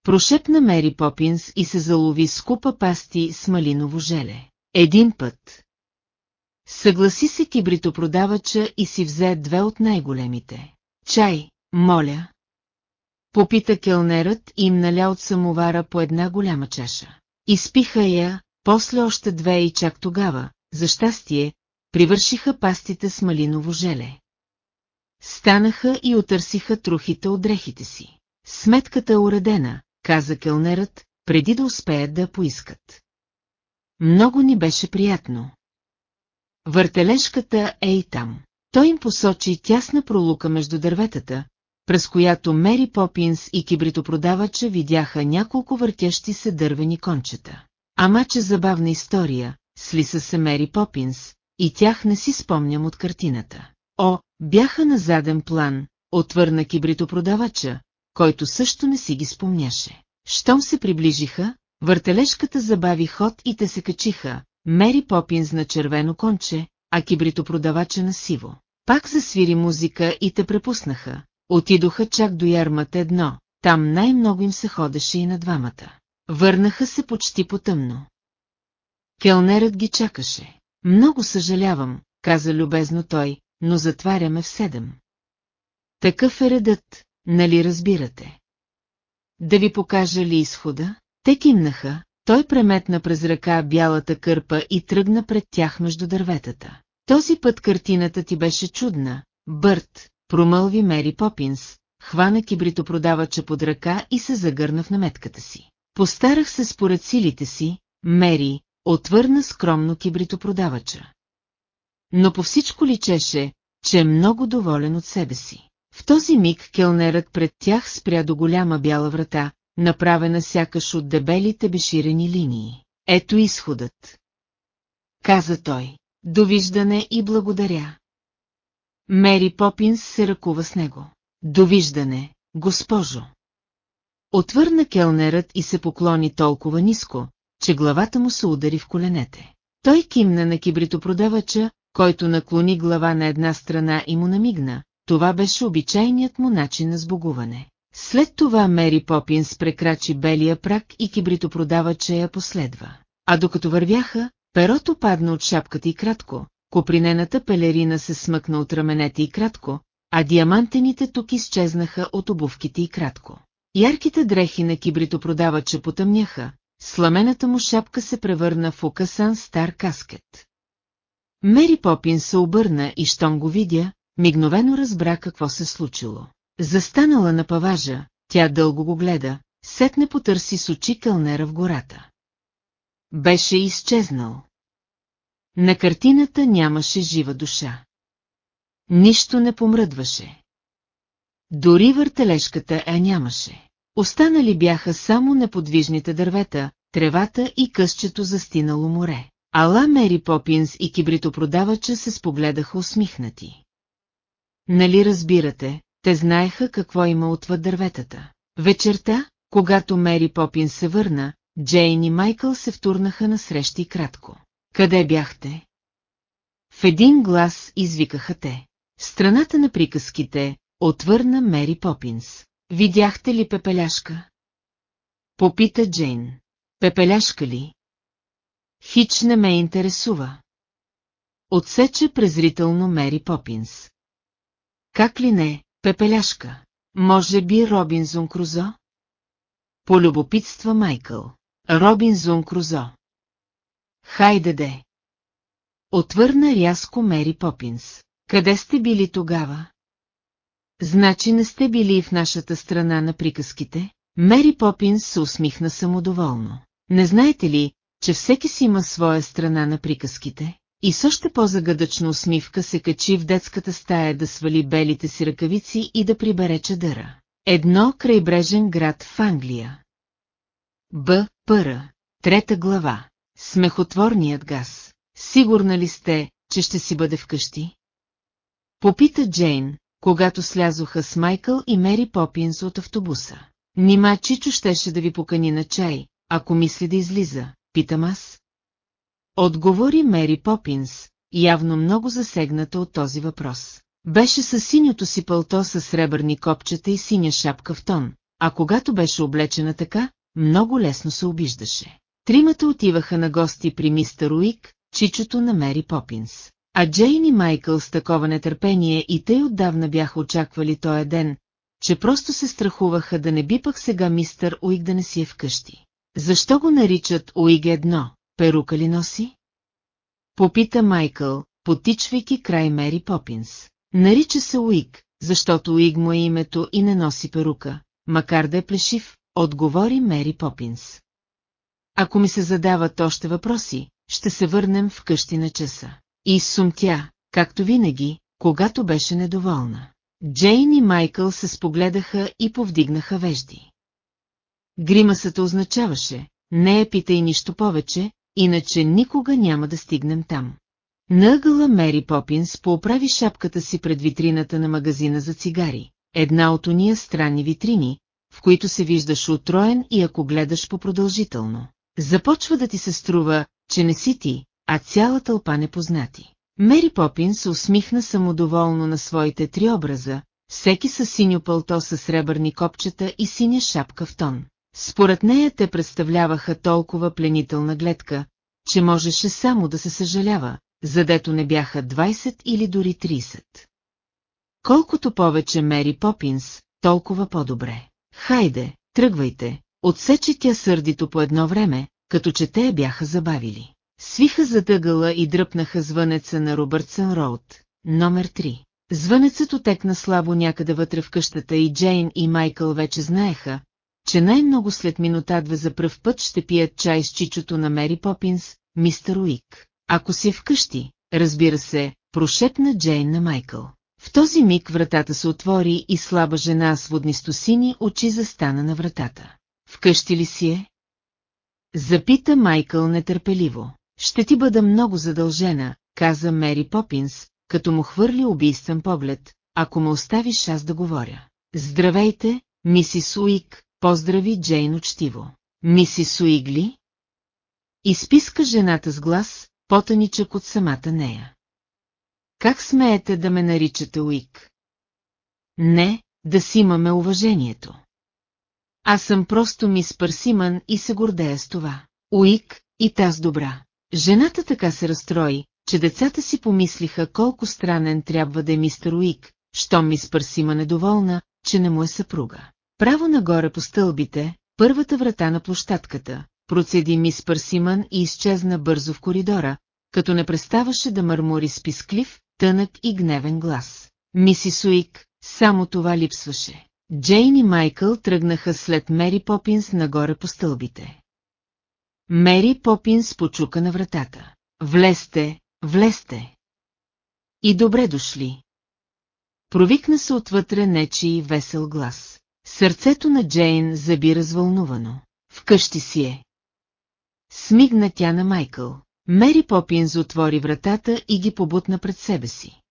Прошепна Мери Попинс и се залови с купа пасти с малиново желе. Един път. Съгласи се кибритопродавача и си взе две от най-големите. Чай, моля. Попита келнерът и им наля от самовара по една голяма чаша. Изпиха я, после още две и чак тогава, за щастие, привършиха пастите с малиново желе. Станаха и отърсиха трухите от дрехите си. Сметката е уредена, каза келнерът, преди да успеят да поискат. Много ни беше приятно. Въртележката е и там. Той им посочи тясна пролука между дърветата, през която Мери Попинс и кибритопродавача видяха няколко въртящи се дървени кончета. Ама че забавна история, слиса се Мери Попинс, и тях не си спомням от картината. О, бяха на заден план, отвърна кибритопродавача, който също не си ги спомняше. Щом се приближиха, въртележката забави ход и те се качиха, Мери Попинс на червено конче, а кибритопродавача на сиво. Пак засвири музика и те препуснаха. Отидоха чак до ярмата едно, там най-много им се ходеше и на двамата. Върнаха се почти потъмно. Келнерът ги чакаше. Много съжалявам, каза любезно той, но затваряме в седем. Такъв е редът, нали разбирате? Да ви покажа ли изхода? Те кимнаха, той преметна през ръка бялата кърпа и тръгна пред тях между дърветата. Този път картината ти беше чудна, Бърт, промълви Мери Попинс, хвана кибритопродавача под ръка и се загърна в наметката си. Постарах се според силите си, Мери, отвърна скромно кибритопродавача. Но по всичко личеше, че е много доволен от себе си. В този миг келнерът пред тях спря до голяма бяла врата, направена сякаш от дебелите беширени линии. Ето изходът. Каза той. Довиждане и благодаря. Мери Попинс се ръкува с него. Довиждане, госпожо. Отвърна келнерът и се поклони толкова ниско, че главата му се удари в коленете. Той кимна на кибритопродавача, който наклони глава на една страна и му намигна. Това беше обичайният му начин на сбогуване. След това Мери Попинс прекрачи белия прак и кибритопродавача я последва. А докато вървяха, перото падна от шапката и кратко, копринената пелерина се смъкна от раменете и кратко, а диамантените тук изчезнаха от обувките и кратко. Ярките дрехи на кибритопродавача потъмняха, сламената му шапка се превърна в окасан стар каскет. Мери Попин се обърна и щом го видя, мигновено разбра какво се случило. Застанала на паважа, тя дълго го гледа, сетне потърси с очи кълнера в гората. Беше изчезнал. На картината нямаше жива душа. Нищо не помръдваше. Дори въртележката я нямаше. Останали бяха само неподвижните дървета, тревата и късчето застинало море. Ала Мери Попинс и кибритопродавача се спогледаха усмихнати. Нали разбирате, те знаеха какво има отвъд дърветата. Вечерта, когато Мери Попинс се върна, Джейн и Майкъл се втурнаха на срещи кратко. Къде бяхте? В един глас извикаха те. Страната на приказките, отвърна Мери Попинс. Видяхте ли пепеляшка? Попита Джейн. Пепеляшка ли? Хич не ме интересува. Отсече презрително Мери Попинс. Как ли не, пепеляшка? Може би Робинзон Крузо? Полюбопитства Майкъл. Робинзон Крузо. Хайде де. Отвърна рязко Мери Попинс. Къде сте били тогава? Значи не сте били в нашата страна на приказките? Мери Попинс се усмихна самодоволно. Не знаете ли, че всеки си има своя страна на приказките? И с още по-загадъчна усмивка се качи в детската стая да свали белите си ръкавици и да прибере чадъра. Едно крайбрежен град в Англия. Б. Пъра. Трета глава. Смехотворният газ. Сигурна ли сте, че ще си бъде вкъщи? Попита Джейн, когато слязоха с Майкъл и Мери Попинс от автобуса. Нима Чичо щеше да ви покани на чай, ако мисли да излиза, питам аз. Отговори Мери Попинс, явно много засегната от този въпрос. Беше със синьото си пълто с сребърни копчета и синя шапка в тон, а когато беше облечена така, много лесно се обиждаше. Тримата отиваха на гости при мистер Уик, чичото на Мери Попинс. А Джейн и Майкъл с такова нетърпение и те отдавна бяха очаквали този ден, че просто се страхуваха да не би пък сега мистър Уик да не си е вкъщи. Защо го наричат Уиг едно, перука ли носи? Попита Майкъл, потичвайки край Мери Попинс. Нарича се Уиг, защото Уиг му е името и не носи перука, макар да е плешив, отговори Мери Попинс. Ако ми се задават още въпроси, ще се върнем в къщи на часа. И сумтя, както винаги, когато беше недоволна. Джейн и Майкъл се спогледаха и повдигнаха вежди. Гримасата означаваше, не е питай нищо повече, иначе никога няма да стигнем там. Нъгъла Мери Попинс пооправи шапката си пред витрината на магазина за цигари, една от уния странни витрини, в които се виждаш отроен и ако гледаш по-продължително. Започва да ти се струва, че не си ти, а цяла тълпа непознати. Мери Попин се усмихна самодоволно на своите три образа, всеки с синьо пълто с сребърни копчета и синя шапка в тон. Според нея те представляваха толкова пленителна гледка, че можеше само да се съжалява, задето не бяха 20 или дори 30. Колкото повече Мери Попинс, толкова по-добре. Хайде, тръгвайте, отсече тя сърдито по едно време, като че те я бяха забавили. Свиха задъгъла и дръпнаха звънеца на Робъртсън Роуд, номер 3. Звънецът отекна слабо някъде вътре в къщата и Джейн и Майкъл вече знаеха, че най-много след минута-две за пръв път ще пият чай с чичото на Мери Попинс, мистер Уик. Ако си вкъщи, разбира се, прошепна Джейн на Майкъл. В този миг вратата се отвори и слаба жена с воднистосини очи застана на вратата. Вкъщи ли си е? Запита Майкъл нетърпеливо. Ще ти бъда много задължена, каза Мери Попинс, като му хвърли убийствен поглед, ако ме оставиш аз да говоря. Здравейте, мисис Уик, поздрави Джейн учтиво. Мисис Уигли? Изписка жената с глас, потаничък от самата нея. Как смеете да ме наричате Уик? Не, да си имаме уважението. Аз съм просто мис Парсиман и се гордея с това. Уик, и таз добра. Жената така се разстрои, че децата си помислиха колко странен трябва да е мистер Уик, щом мис Парсима недоволна, че не му е съпруга. Право нагоре по стълбите, първата врата на площадката, процеди мис Парсиман и изчезна бързо в коридора, като не преставаше да мърмори с писклив, тънък и гневен глас. Мисис Уик, само това липсваше. Джейн и Майкъл тръгнаха след Мери Попинс нагоре по стълбите. Мери Попинс почука на вратата. Влезте, влезте. И добре дошли. Провикна се отвътре нечи весел глас. Сърцето на Джейн заби развълнувано. Вкъщи си е. Смигна тя на Майкъл. Мери Попинс отвори вратата и ги побутна пред себе си.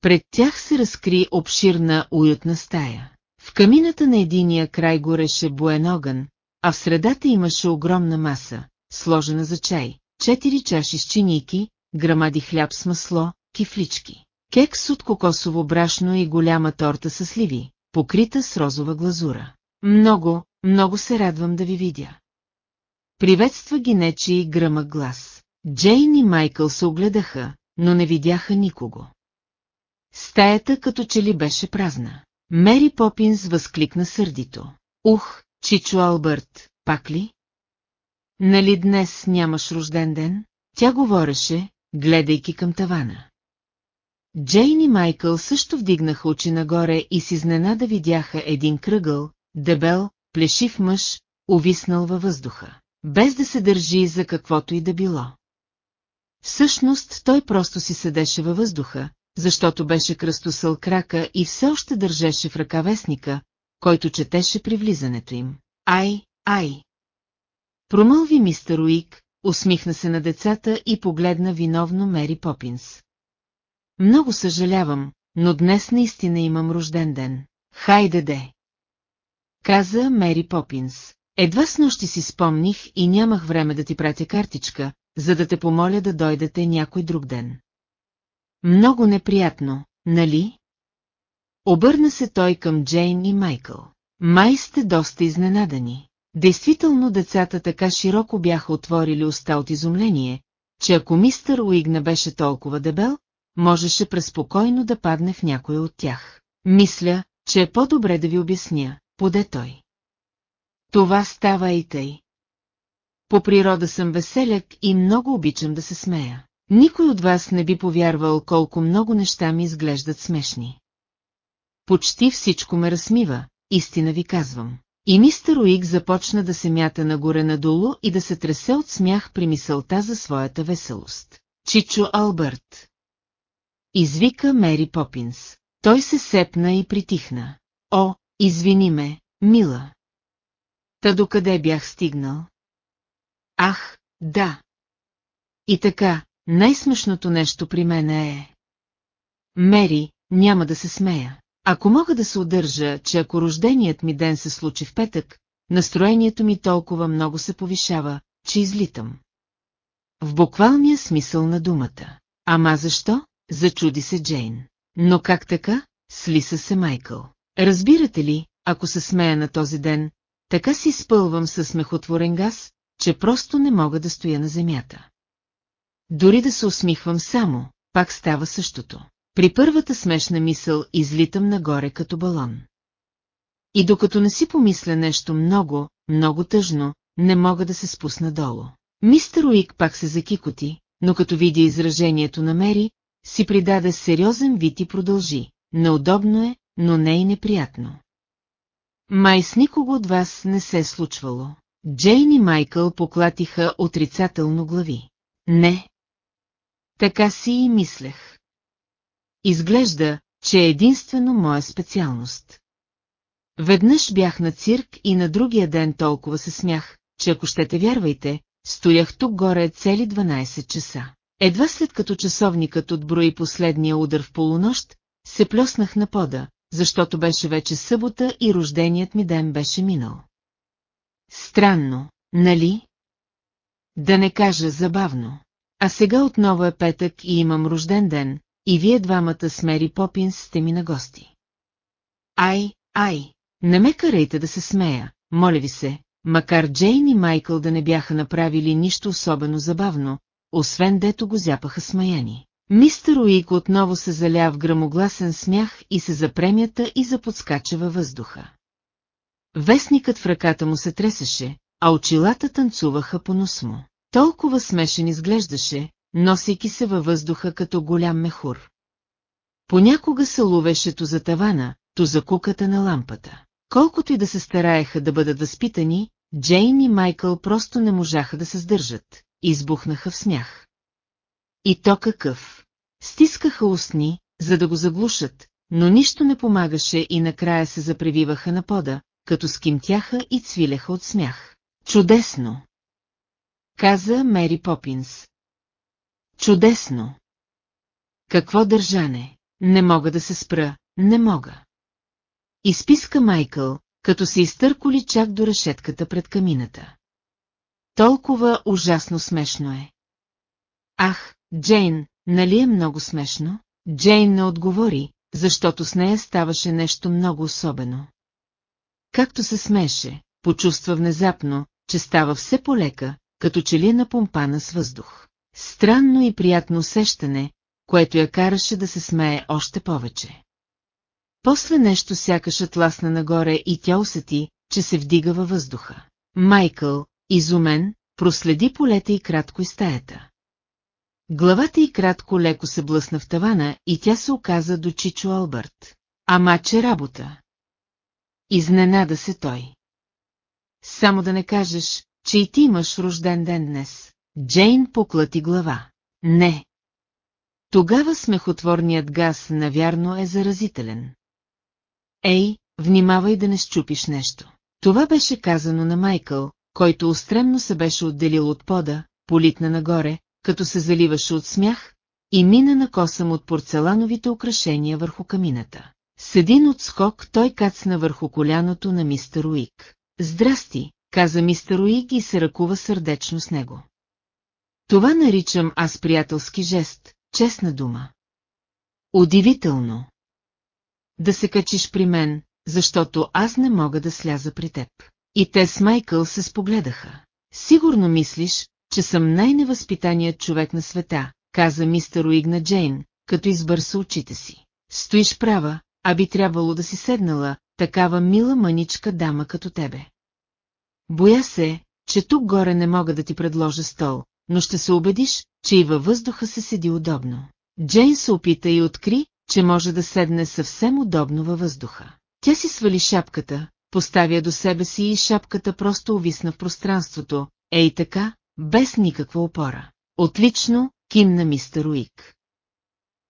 Пред тях се разкри обширна уютна стая. В камината на единия край гореше буен огън, а в средата имаше огромна маса, сложена за чай, четири чаши с чиники, грамади хляб с масло, кифлички, кекс от кокосово брашно и голяма торта с сливи, покрита с розова глазура. Много, много се радвам да ви видя. Приветства ги нечи и гръмък глас. Джейн и Майкъл се огледаха, но не видяха никого. Стаята като че ли беше празна. Мери Попинс възкликна сърдито. Ух, Чичо Албърт, пак ли? Нали днес нямаш рожден ден? Тя говореше, гледайки към тавана. Джейн и Майкъл също вдигнаха очи нагоре и с изненада видяха един кръгъл, дебел, плешив мъж, увиснал във въздуха, без да се държи за каквото и да било. Всъщност той просто си седеше във въздуха, защото беше кръстосъл крака и все още държеше в ръка вестника, който четеше при влизането им. Ай, ай! Промълви мистер Уик, усмихна се на децата и погледна виновно Мери Попинс. Много съжалявам, но днес наистина имам рожден ден. Хайде де! Каза Мери Попинс. Едва с нощи си спомних и нямах време да ти пратя картичка, за да те помоля да дойдете някой друг ден. Много неприятно, нали? Обърна се той към Джейн и Майкъл. Май сте доста изненадани. Действително децата така широко бяха отворили уста от изумление, че ако мистър Уигна беше толкова дебел, можеше преспокойно да падне в някой от тях. Мисля, че е по-добре да ви обясня, поде той. Това става и тъй. По природа съм веселяк и много обичам да се смея. Никой от вас не би повярвал колко много неща ми изглеждат смешни. Почти всичко ме разсмива, истина ви казвам. И мистер Уик започна да се мята нагоре-надолу и да се тресе от смях при мисълта за своята веселост. Чичо Албърт. Извика Мери Попинс. Той се сепна и притихна. О, извини ме, мила. Та докъде бях стигнал? Ах, да. И така, най-смешното нещо при мен е... Мери, няма да се смея. Ако мога да се удържа, че ако рожденият ми ден се случи в петък, настроението ми толкова много се повишава, че излитам. В буквалния смисъл на думата. Ама защо? Зачуди се Джейн. Но как така? Слиса се Майкъл. Разбирате ли, ако се смея на този ден, така си спълвам със смехотворен газ, че просто не мога да стоя на земята. Дори да се усмихвам само, пак става същото. При първата смешна мисъл излитам нагоре като балон. И докато не си помисля нещо много, много тъжно, не мога да се спусна долу. Мистер Уик пак се закикоти, но като видя изражението на Мери, си придаде сериозен вид и продължи. Неудобно е, но не и неприятно. Май с никого от вас не се е случвало. Джейн и Майкъл поклатиха отрицателно глави. Не. Така си и мислех. Изглежда, че е единствено моя специалност. Веднъж бях на цирк и на другия ден толкова се смях, че ако ще те вярвайте, стоях тук горе цели 12 часа. Едва след като часовникът отброи последния удар в полунощ, се плеснах на пода, защото беше вече събота и рожденият ми ден беше минал. Странно, нали? Да не кажа забавно. А сега отново е петък и имам рожден ден, и вие двамата с Мери Попинс сте ми на гости. Ай, ай, не ме карайте да се смея, моля ви се, макар Джейн и Майкъл да не бяха направили нищо особено забавно, освен дето го зяпаха смаяни. Мистер Уик отново се заля в грамогласен смях и се запремята и заподскача във въздуха. Вестникът в ръката му се тресеше, а очилата танцуваха по нос му. Толкова смешен изглеждаше, носейки се във въздуха като голям мехур. Понякога се ловеше то за тавана, то за куката на лампата. Колкото и да се стараеха да бъдат възпитани, Джейн и Майкъл просто не можаха да се сдържат, избухнаха в смях. И то какъв? Стискаха устни, за да го заглушат, но нищо не помагаше и накрая се запревиваха на пода, като скимтяха и цвилеха от смях. Чудесно! Каза Мери Попинс. Чудесно! Какво държане? Не мога да се спра, не мога. Изписка Майкъл, като се изтърколи чак до решетката пред камината. Толкова ужасно смешно е. Ах, Джейн, нали е много смешно? Джейн не отговори, защото с нея ставаше нещо много особено. Както се смеше, почувства внезапно, че става все полека, като че ли е напомпана с въздух. Странно и приятно усещане, което я караше да се смее още повече. После нещо сякаш атласна нагоре и тя усети, че се вдига във въздуха. Майкъл, изумен, проследи полета и кратко и стаята. Главата й кратко леко се блъсна в тавана и тя се оказа до Чичо Албърт. Ама че работа. Изненада се той. Само да не кажеш, че и ти имаш рожден ден днес. Джейн поклати глава. Не. Тогава смехотворният газ, навярно, е заразителен. Ей, внимавай да не щупиш нещо. Това беше казано на Майкъл, който устремно се беше отделил от пода, политна нагоре, като се заливаше от смях, и мина на косъм от порцелановите украшения върху камината. С един отскок той кацна върху коляното на мистер Уик. Здрасти, каза мистер Уик и се ръкува сърдечно с него. Това наричам аз приятелски жест, честна дума. Удивително. Да се качиш при мен, защото аз не мога да сляза при теб. И те с Майкъл се спогледаха. Сигурно мислиш, че съм най-невъзпитаният човек на света, каза мистер Уиг на Джейн, като избърса очите си. Стоиш права, а би трябвало да си седнала, такава мила мъничка дама като тебе. Боя се, че тук горе не мога да ти предложа стол, но ще се убедиш, че и във въздуха се седи удобно. Джейн се опита и откри, че може да седне съвсем удобно във въздуха. Тя си свали шапката, поставя до себе си и шапката просто увисна в пространството, ей така, без никаква опора. Отлично, кимна мистер Уик.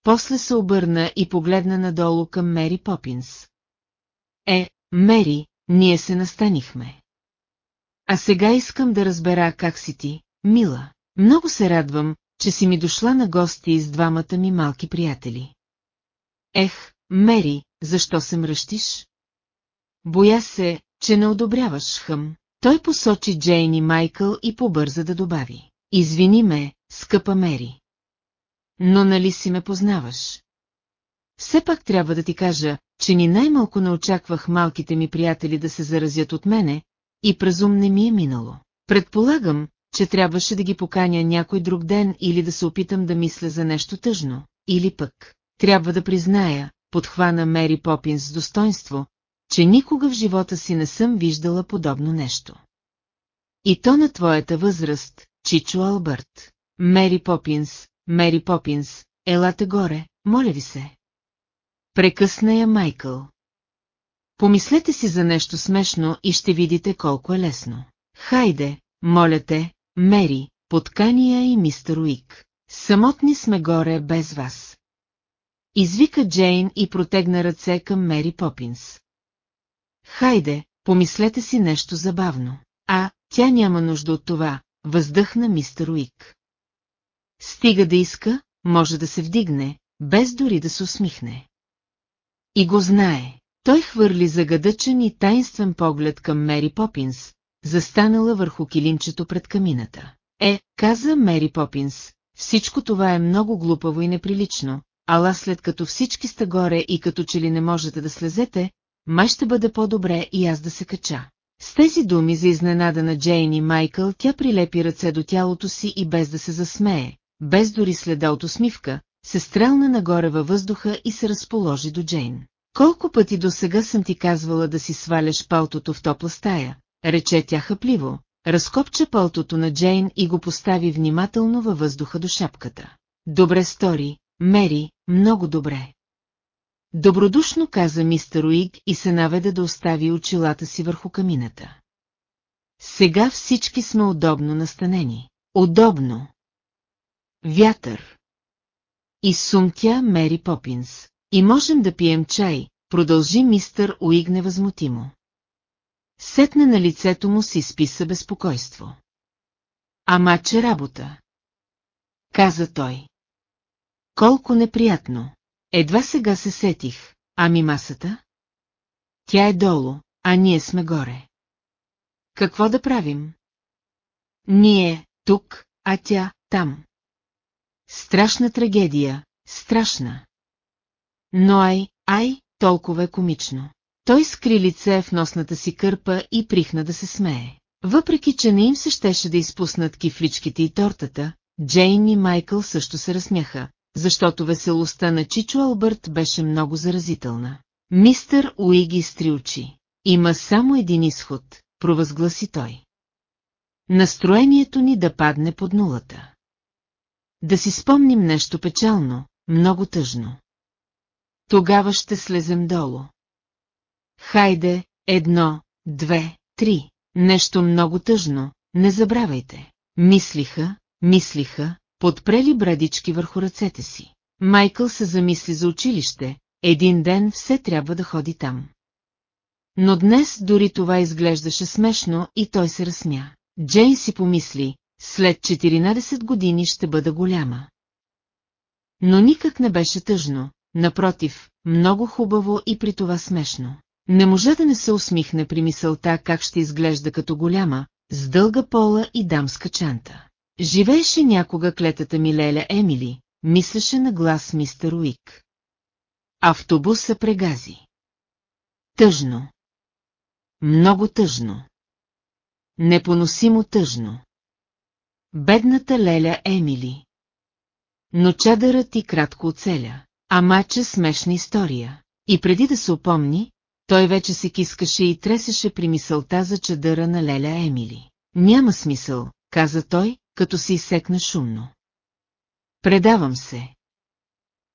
После се обърна и погледна надолу към Мери Попинс. Е, Мери, ние се настанихме. А сега искам да разбера как си ти, мила. Много се радвам, че си ми дошла на гости с двамата ми малки приятели. Ех, Мери, защо се мръщиш? Боя се, че не одобряваш хъм. Той посочи Джейн и Майкъл и побърза да добави. Извини ме, скъпа Мери. Но нали си ме познаваш? Все пак трябва да ти кажа, че ни най-малко не очаквах малките ми приятели да се заразят от мене, и празум не ми е минало. Предполагам, че трябваше да ги поканя някой друг ден или да се опитам да мисля за нещо тъжно, или пък, трябва да призная, подхвана Мери Попинс с достоинство, че никога в живота си не съм виждала подобно нещо. И то на твоята възраст, Чичо Албърт. Мери Попинс, Мери Попинс, елате горе, моля ви се. Прекъсна я Майкъл. Помислете си за нещо смешно и ще видите колко е лесно. Хайде, моля те, Мери, подкания и мистер Уик. Самотни сме горе без вас. Извика Джейн и протегна ръце към Мери Попинс. Хайде, помислете си нещо забавно. А, тя няма нужда от това, въздъхна мистер Уик. Стига да иска, може да се вдигне, без дори да се усмихне. И го знае. Той хвърли загадъчен и таинствен поглед към Мери Попинс, застанала върху килимчето пред камината. Е, каза Мери Попинс, всичко това е много глупаво и неприлично, ала след като всички сте горе и като че ли не можете да слезете, май ще бъде по-добре и аз да се кача. С тези думи за изненада на Джейн и Майкъл тя прилепи ръце до тялото си и без да се засмее, без дори следа от усмивка, се стрелна нагоре във въздуха и се разположи до Джейн. Колко пъти до сега съм ти казвала да си сваляш палтото в топла стая, рече тя хъпливо, разкопча палтото на Джейн и го постави внимателно във въздуха до шапката. Добре стори, Мери, много добре. Добродушно каза мистер Уиг и се наведе да остави очилата си върху камината. Сега всички сме удобно настанени. Удобно. Вятър. И сумтя Мери Попинс. И можем да пием чай, продължи мистър Уиг невъзмутимо. Сетне на лицето му си списа безпокойство. Ама че работа. Каза той. Колко неприятно. Едва сега се сетих. Ами масата? Тя е долу, а ние сме горе. Какво да правим? Ние, тук, а тя, там. Страшна трагедия, страшна. Но ай, ай, толкова е комично. Той скри лице в носната си кърпа и прихна да се смее. Въпреки, че не им се щеше да изпуснат кифличките и тортата, Джейн и Майкъл също се разсмяха, защото веселостта на Чичо Албърт беше много заразителна. Мистър Уиги стри очи. Има само един изход, провъзгласи той. Настроението ни да падне под нулата. Да си спомним нещо печално, много тъжно. Тогава ще слезем долу. Хайде, едно, две, три. Нещо много тъжно, не забравяйте. Мислиха, мислиха, подпрели брадички върху ръцете си. Майкъл се замисли за училище, един ден все трябва да ходи там. Но днес дори това изглеждаше смешно и той се разсмя. Джейн си помисли, след 14 години ще бъда голяма. Но никак не беше тъжно, напротив, много хубаво и при това смешно. Не може да не се усмихне при мисълта как ще изглежда като голяма, с дълга пола и дамска чанта. Живееше някога клетата ми Леля Емили, мислеше на глас мистер Уик. Автобуса прегази. Тъжно. Много тъжно. Непоносимо тъжно. Бедната Леля Емили. Но чадърът ти кратко оцеля. Амача смешна история. И преди да се опомни, той вече се кискаше и тресеше при мисълта за чадъра на Леля Емили. Няма смисъл, каза той, като се изсекна шумно. Предавам се.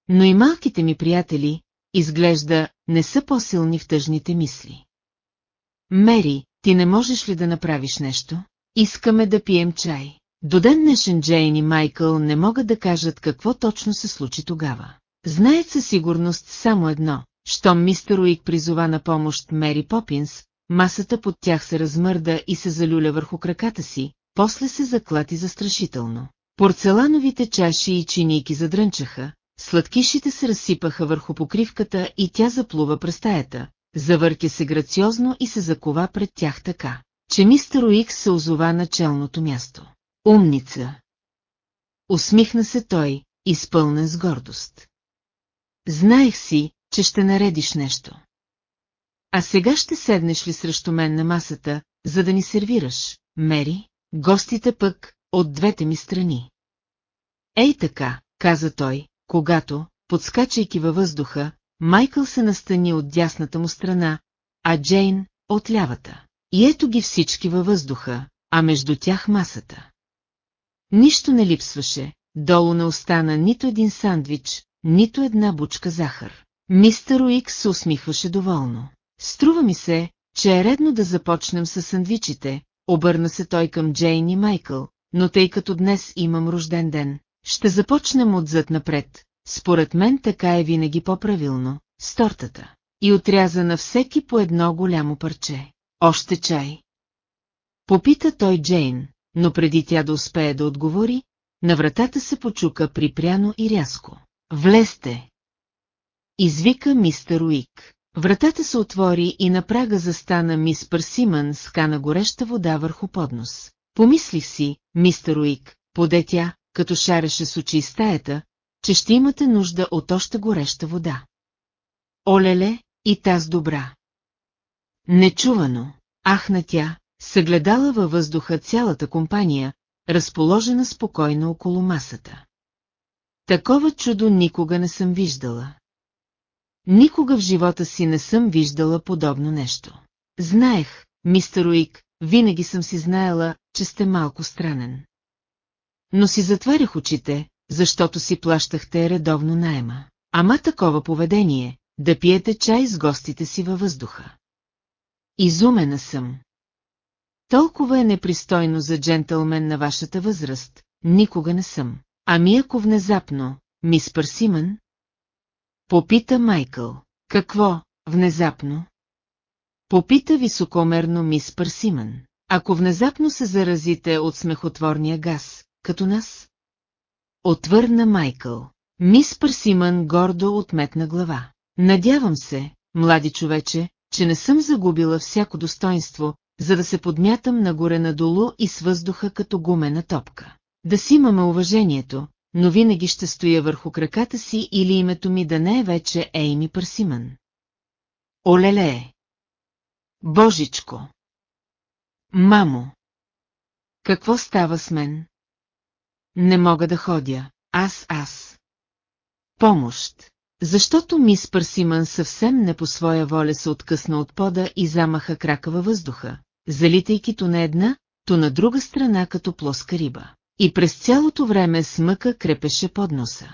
Но и малките ми приятели, изглежда, не са по-силни в тъжните мисли. Мери, ти не можеш ли да направиш нещо? Искаме да пием чай. До ден днешен Джейн и Майкъл не могат да кажат какво точно се случи тогава. Знаят със сигурност само едно. Щом мистер Уик призова на помощ Мери Попинс, масата под тях се размърда и се залюля върху краката си, после се заклати застрашително. Порцелановите чаши и чинийки задрънчаха, сладкишите се разсипаха върху покривката и тя заплува през стаята, завърке се грациозно и се закова пред тях така, че мистер Уикс се озова на челното място. Умница! Усмихна се той, изпълнен с гордост. Знаех си, че ще наредиш нещо. А сега ще седнеш ли срещу мен на масата, за да ни сервираш, Мери, гостите пък, от двете ми страни. Ей така, каза той, когато, подскачайки във въздуха, Майкъл се настани от дясната му страна, а Джейн – от лявата. И ето ги всички във въздуха, а между тях масата. Нищо не липсваше, долу не остана нито един сандвич, нито една бучка захар. Мистер Уикс се усмихваше доволно. Струва ми се, че е редно да започнем с сандвичите, обърна се той към Джейн и Майкъл, но тъй като днес имам рожден ден, ще започнем отзад напред. Според мен така е винаги по-правилно, с тортата. И отряза на всеки по едно голямо парче. Още чай. Попита той Джейн, но преди тя да успее да отговори, на вратата се почука припряно и рязко. Влезте! Извика мистер Уик. Вратата се отвори и на прага застана мис Пърсимън с кана гореща вода върху поднос. Помислих си, мистер Уик, поде тя, като шареше с очи стаята, че ще имате нужда от още гореща вода. Олеле, и таз добра. Нечувано, ахна тя, съгледала във въздуха цялата компания, разположена спокойно около масата. Такова чудо никога не съм виждала. Никога в живота си не съм виждала подобно нещо. Знаех, мистер Уик, винаги съм си знаела, че сте малко странен. Но си затварях очите, защото си плащахте редовно найема. Ама такова поведение, да пиете чай с гостите си във въздуха. Изумена съм. Толкова е непристойно за джентълмен на вашата възраст, никога не съм. Ами ако внезапно, мис Парсимън? Попита Майкъл. Какво, внезапно? Попита високомерно мис Парсимън. Ако внезапно се заразите от смехотворния газ, като нас? Отвърна Майкъл. Мис Парсимън гордо отметна глава. Надявам се, млади човече, че не съм загубила всяко достоинство, за да се подмятам нагоре-надолу и с въздуха като гумена топка. Да си имаме уважението, но винаги ще стоя върху краката си или името ми да не е вече Ейми Парсимън. Олеле! Божичко! Мамо! Какво става с мен? Не мога да ходя. Аз, аз. Помощ. Защото мис Парсимън съвсем не по своя воля се откъсна от пода и замаха крака във въздуха, залитайки то на една, то на друга страна като плоска риба. И през цялото време смъка крепеше под носа.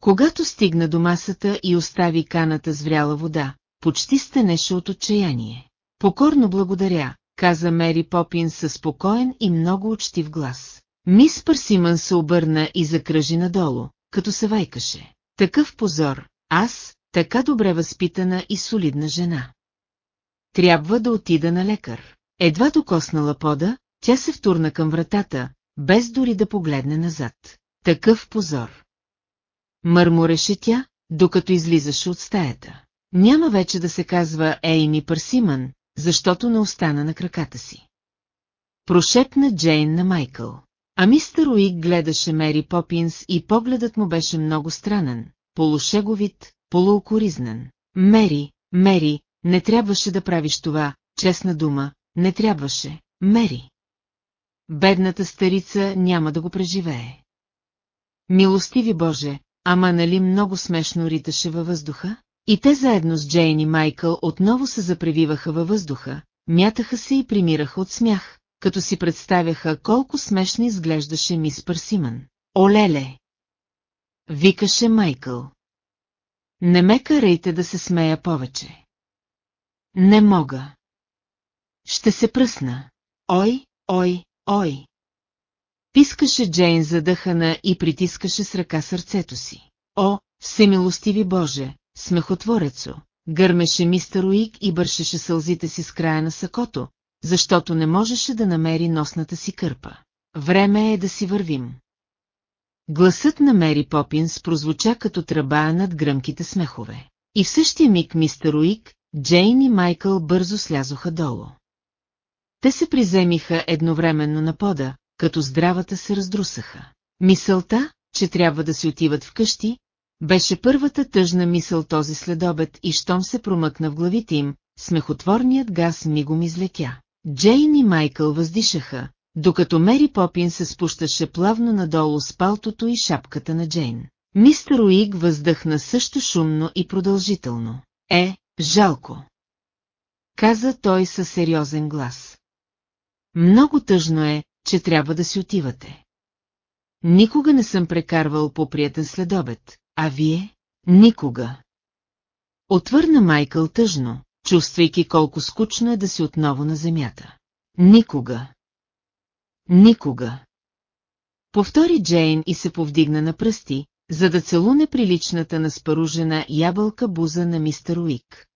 Когато стигна до масата и остави каната с вряла вода, почти стенеше от отчаяние. Покорно благодаря, каза Мери Попин със спокоен и много учтив глас. Мис Парсимън се обърна и закръжи надолу, като се вайкаше. Такъв позор, аз, така добре възпитана и солидна жена. Трябва да отида на лекар. Едва докоснала пода, тя се втурна към вратата, без дори да погледне назад. Такъв позор. Мърмореше тя, докато излизаше от стаята. Няма вече да се казва Ейми Парсимън, защото не остана на краката си. Прошепна Джейн на Майкъл. А мистер Уик гледаше Мери Попинс и погледът му беше много странен, полушеговит, полуокоризнен. Мери, Мери, не трябваше да правиш това, честна дума, не трябваше, Мери. Бедната старица няма да го преживее. Милостиви Боже, ама нали много смешно риташе във въздуха? И те заедно с Джейн и Майкъл отново се запревиваха във въздуха, мятаха се и примираха от смях, като си представяха колко смешно изглеждаше мис Парсимън. Олеле! Викаше Майкъл. Не ме карайте да се смея повече. Не мога. Ще се пръсна. Ой, ой, ой. Пискаше Джейн задъхана и притискаше с ръка сърцето си. О, всемилостиви Боже, смехотворецо, гърмеше мистер Уик и бършеше сълзите си с края на сакото, защото не можеше да намери носната си кърпа. Време е да си вървим. Гласът на Мери Попинс прозвуча като тръба над гръмките смехове. И в същия миг мистер Уик, Джейн и Майкъл бързо слязоха долу. Те се приземиха едновременно на пода, като здравата се раздрусаха. Мисълта, че трябва да си отиват вкъщи, беше първата тъжна мисъл този следобед и щом се промъкна в главите им, смехотворният газ мигом излетя. Джейн и Майкъл въздишаха, докато Мери Попин се спущаше плавно надолу с палтото и шапката на Джейн. Мистер Уиг въздъхна също шумно и продължително. Е, жалко. Каза той със сериозен глас. Много тъжно е, че трябва да си отивате. Никога не съм прекарвал по приятен следобед, а вие? Никога. Отвърна Майкъл тъжно, чувствайки колко скучно е да си отново на земята. Никога. Никога. Повтори Джейн и се повдигна на пръсти, за да целуне приличната на спаружена ябълка буза на мистер Уик.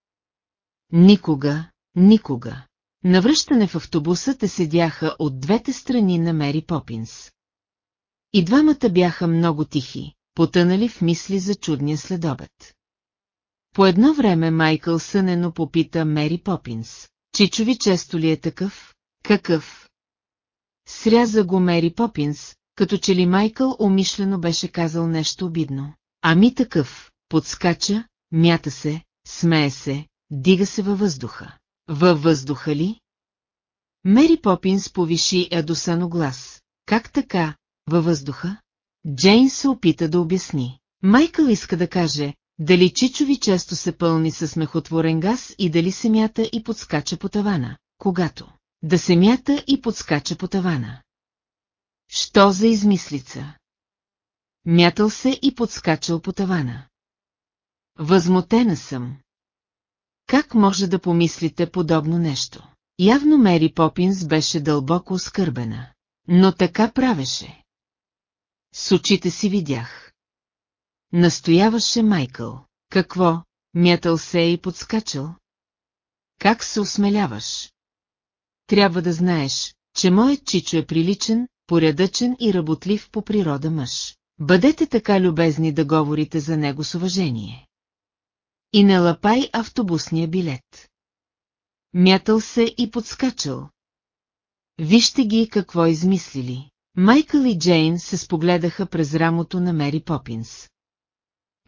Никога, никога. Навръщане в автобуса те седяха от двете страни на Мери Попинс. И двамата бяха много тихи, потънали в мисли за чудния следобед. По едно време Майкъл сънено попита Мери Попинс. Чичови често ли е такъв? Какъв? Сряза го Мери Попинс, като че ли Майкъл умишлено беше казал нещо обидно. Ами такъв, подскача, мята се, смее се, дига се във въздуха. Във въздуха ли? Мери Попинс повиши ядосано глас. Как така, във въздуха? Джейн се опита да обясни. Майкъл иска да каже, дали Чичови често се пълни с смехотворен газ и дали се мята и подскача по тавана, когато да се мята и подскача по тавана. Що за измислица? Мятал се и подскачал по тавана. Възмутена съм. Как може да помислите подобно нещо? Явно Мери Попинс беше дълбоко оскърбена. Но така правеше. С очите си видях. Настояваше Майкъл. Какво, мятал се и подскачал? Как се осмеляваш? Трябва да знаеш, че моят чичо е приличен, порядъчен и работлив по природа мъж. Бъдете така любезни да говорите за него с уважение. И не лапай автобусния билет. Мятал се и подскачал. Вижте ги какво измислили. Майкъл и Джейн се спогледаха през рамото на Мери Попинс.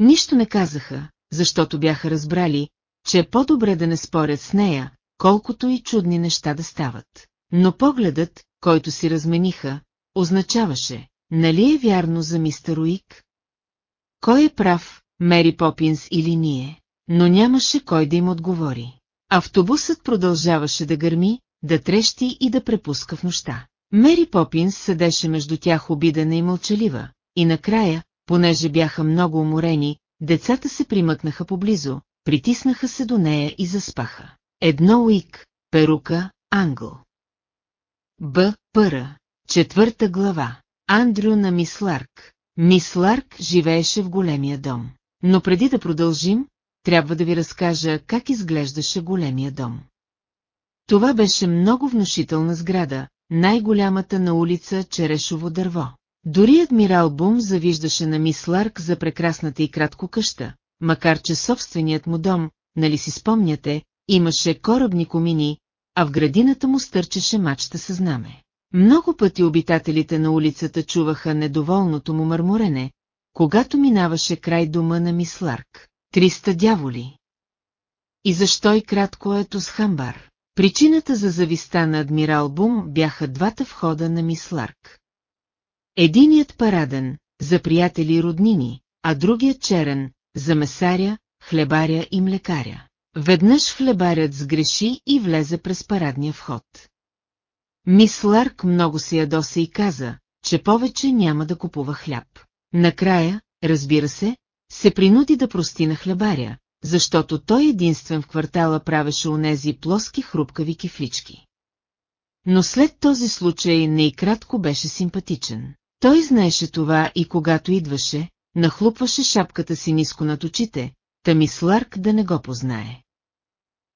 Нищо не казаха, защото бяха разбрали, че е по-добре да не спорят с нея, колкото и чудни неща да стават. Но погледът, който си размениха, означаваше, нали е вярно за мистер Уик? Кой е прав, Мери Попинс или ние? Но нямаше кой да им отговори. Автобусът продължаваше да гърми, да трещи и да препуска в нощта. Мери Попинс седеше между тях обидена и мълчалива, и накрая, понеже бяха много уморени, децата се примъкнаха поблизо, притиснаха се до нея и заспаха. Едно уик, перука, англ. Б. Пъра. Четвърта глава. Андрю на мис Ларк. Мис Ларк живееше в големия дом. Но преди да продължим, трябва да ви разкажа как изглеждаше големия дом. Това беше много внушителна сграда, най-голямата на улица Черешово дърво. Дори адмирал Бум завиждаше на мис Ларк за прекрасната и кратко къща, макар че собственият му дом, нали си спомняте, имаше корабни комини, а в градината му стърчеше мачта със знаме. Много пъти обитателите на улицата чуваха недоволното му мърморене, когато минаваше край дома на мис Ларк. Триста дяволи. И защо и кратко ето с хамбар? Причината за зависта на адмирал Бум бяха двата входа на мис Ларк. Единият параден, за приятели и роднини, а другият черен, за месаря, хлебаря и млекаря. Веднъж хлебарят сгреши и влезе през парадния вход. Мис Ларк много се ядоса и каза, че повече няма да купува хляб. Накрая, разбира се, се принуди да прости на хлебаря, защото той единствен в квартала правеше онези плоски хрупкави кифлички. но след този случай не и кратко беше симпатичен. Той знаеше това и когато идваше, нахлупваше шапката си ниско над очите, та мис Ларк да не го познае.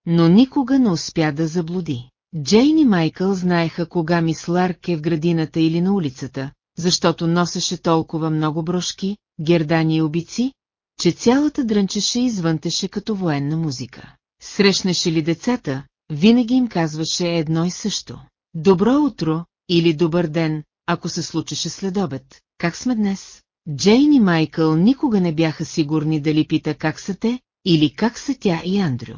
Но никога не успя да заблуди. Джейн и Майкъл знаеха кога мис Ларк е в градината или на улицата, защото носеше толкова много брошки, гердани и обици, че цялата дрънчеше и звънтеше като военна музика. Срещнеше ли децата, винаги им казваше едно и също. Добро утро или добър ден, ако се случеше след обед. Как сме днес? Джейн и Майкъл никога не бяха сигурни дали пита как са те, или как са тя и Андрю.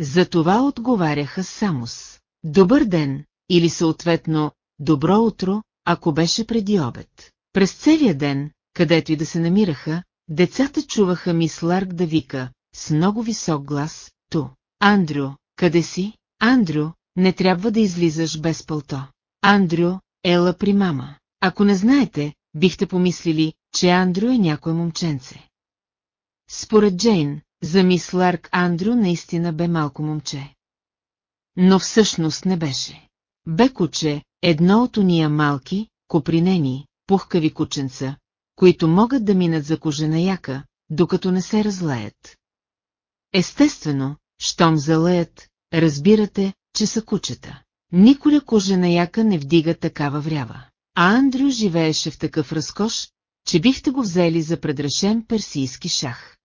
За това отговаряха само с «Добър ден» или съответно «Добро утро», ако беше преди обед. През целия ден, където и да се намираха, децата чуваха мис Ларк да вика, с много висок глас, ту. Андрю, къде си? Андрю, не трябва да излизаш без пълто. Андрю, ела при мама. Ако не знаете, бихте помислили, че Андрю е някое момченце. Според Джейн, за мис Ларк Андрю наистина бе малко момче. Но всъщност не беше. Бе куче, едно от уния малки, копринени, пухкави кученца, които могат да минат за кожена яка, докато не се разлаят. Естествено, щом залеят, разбирате, че са кучета. Николя кожена яка не вдига такава врява. А Андрю живееше в такъв разкош, че бихте го взели за предрешен персийски шах.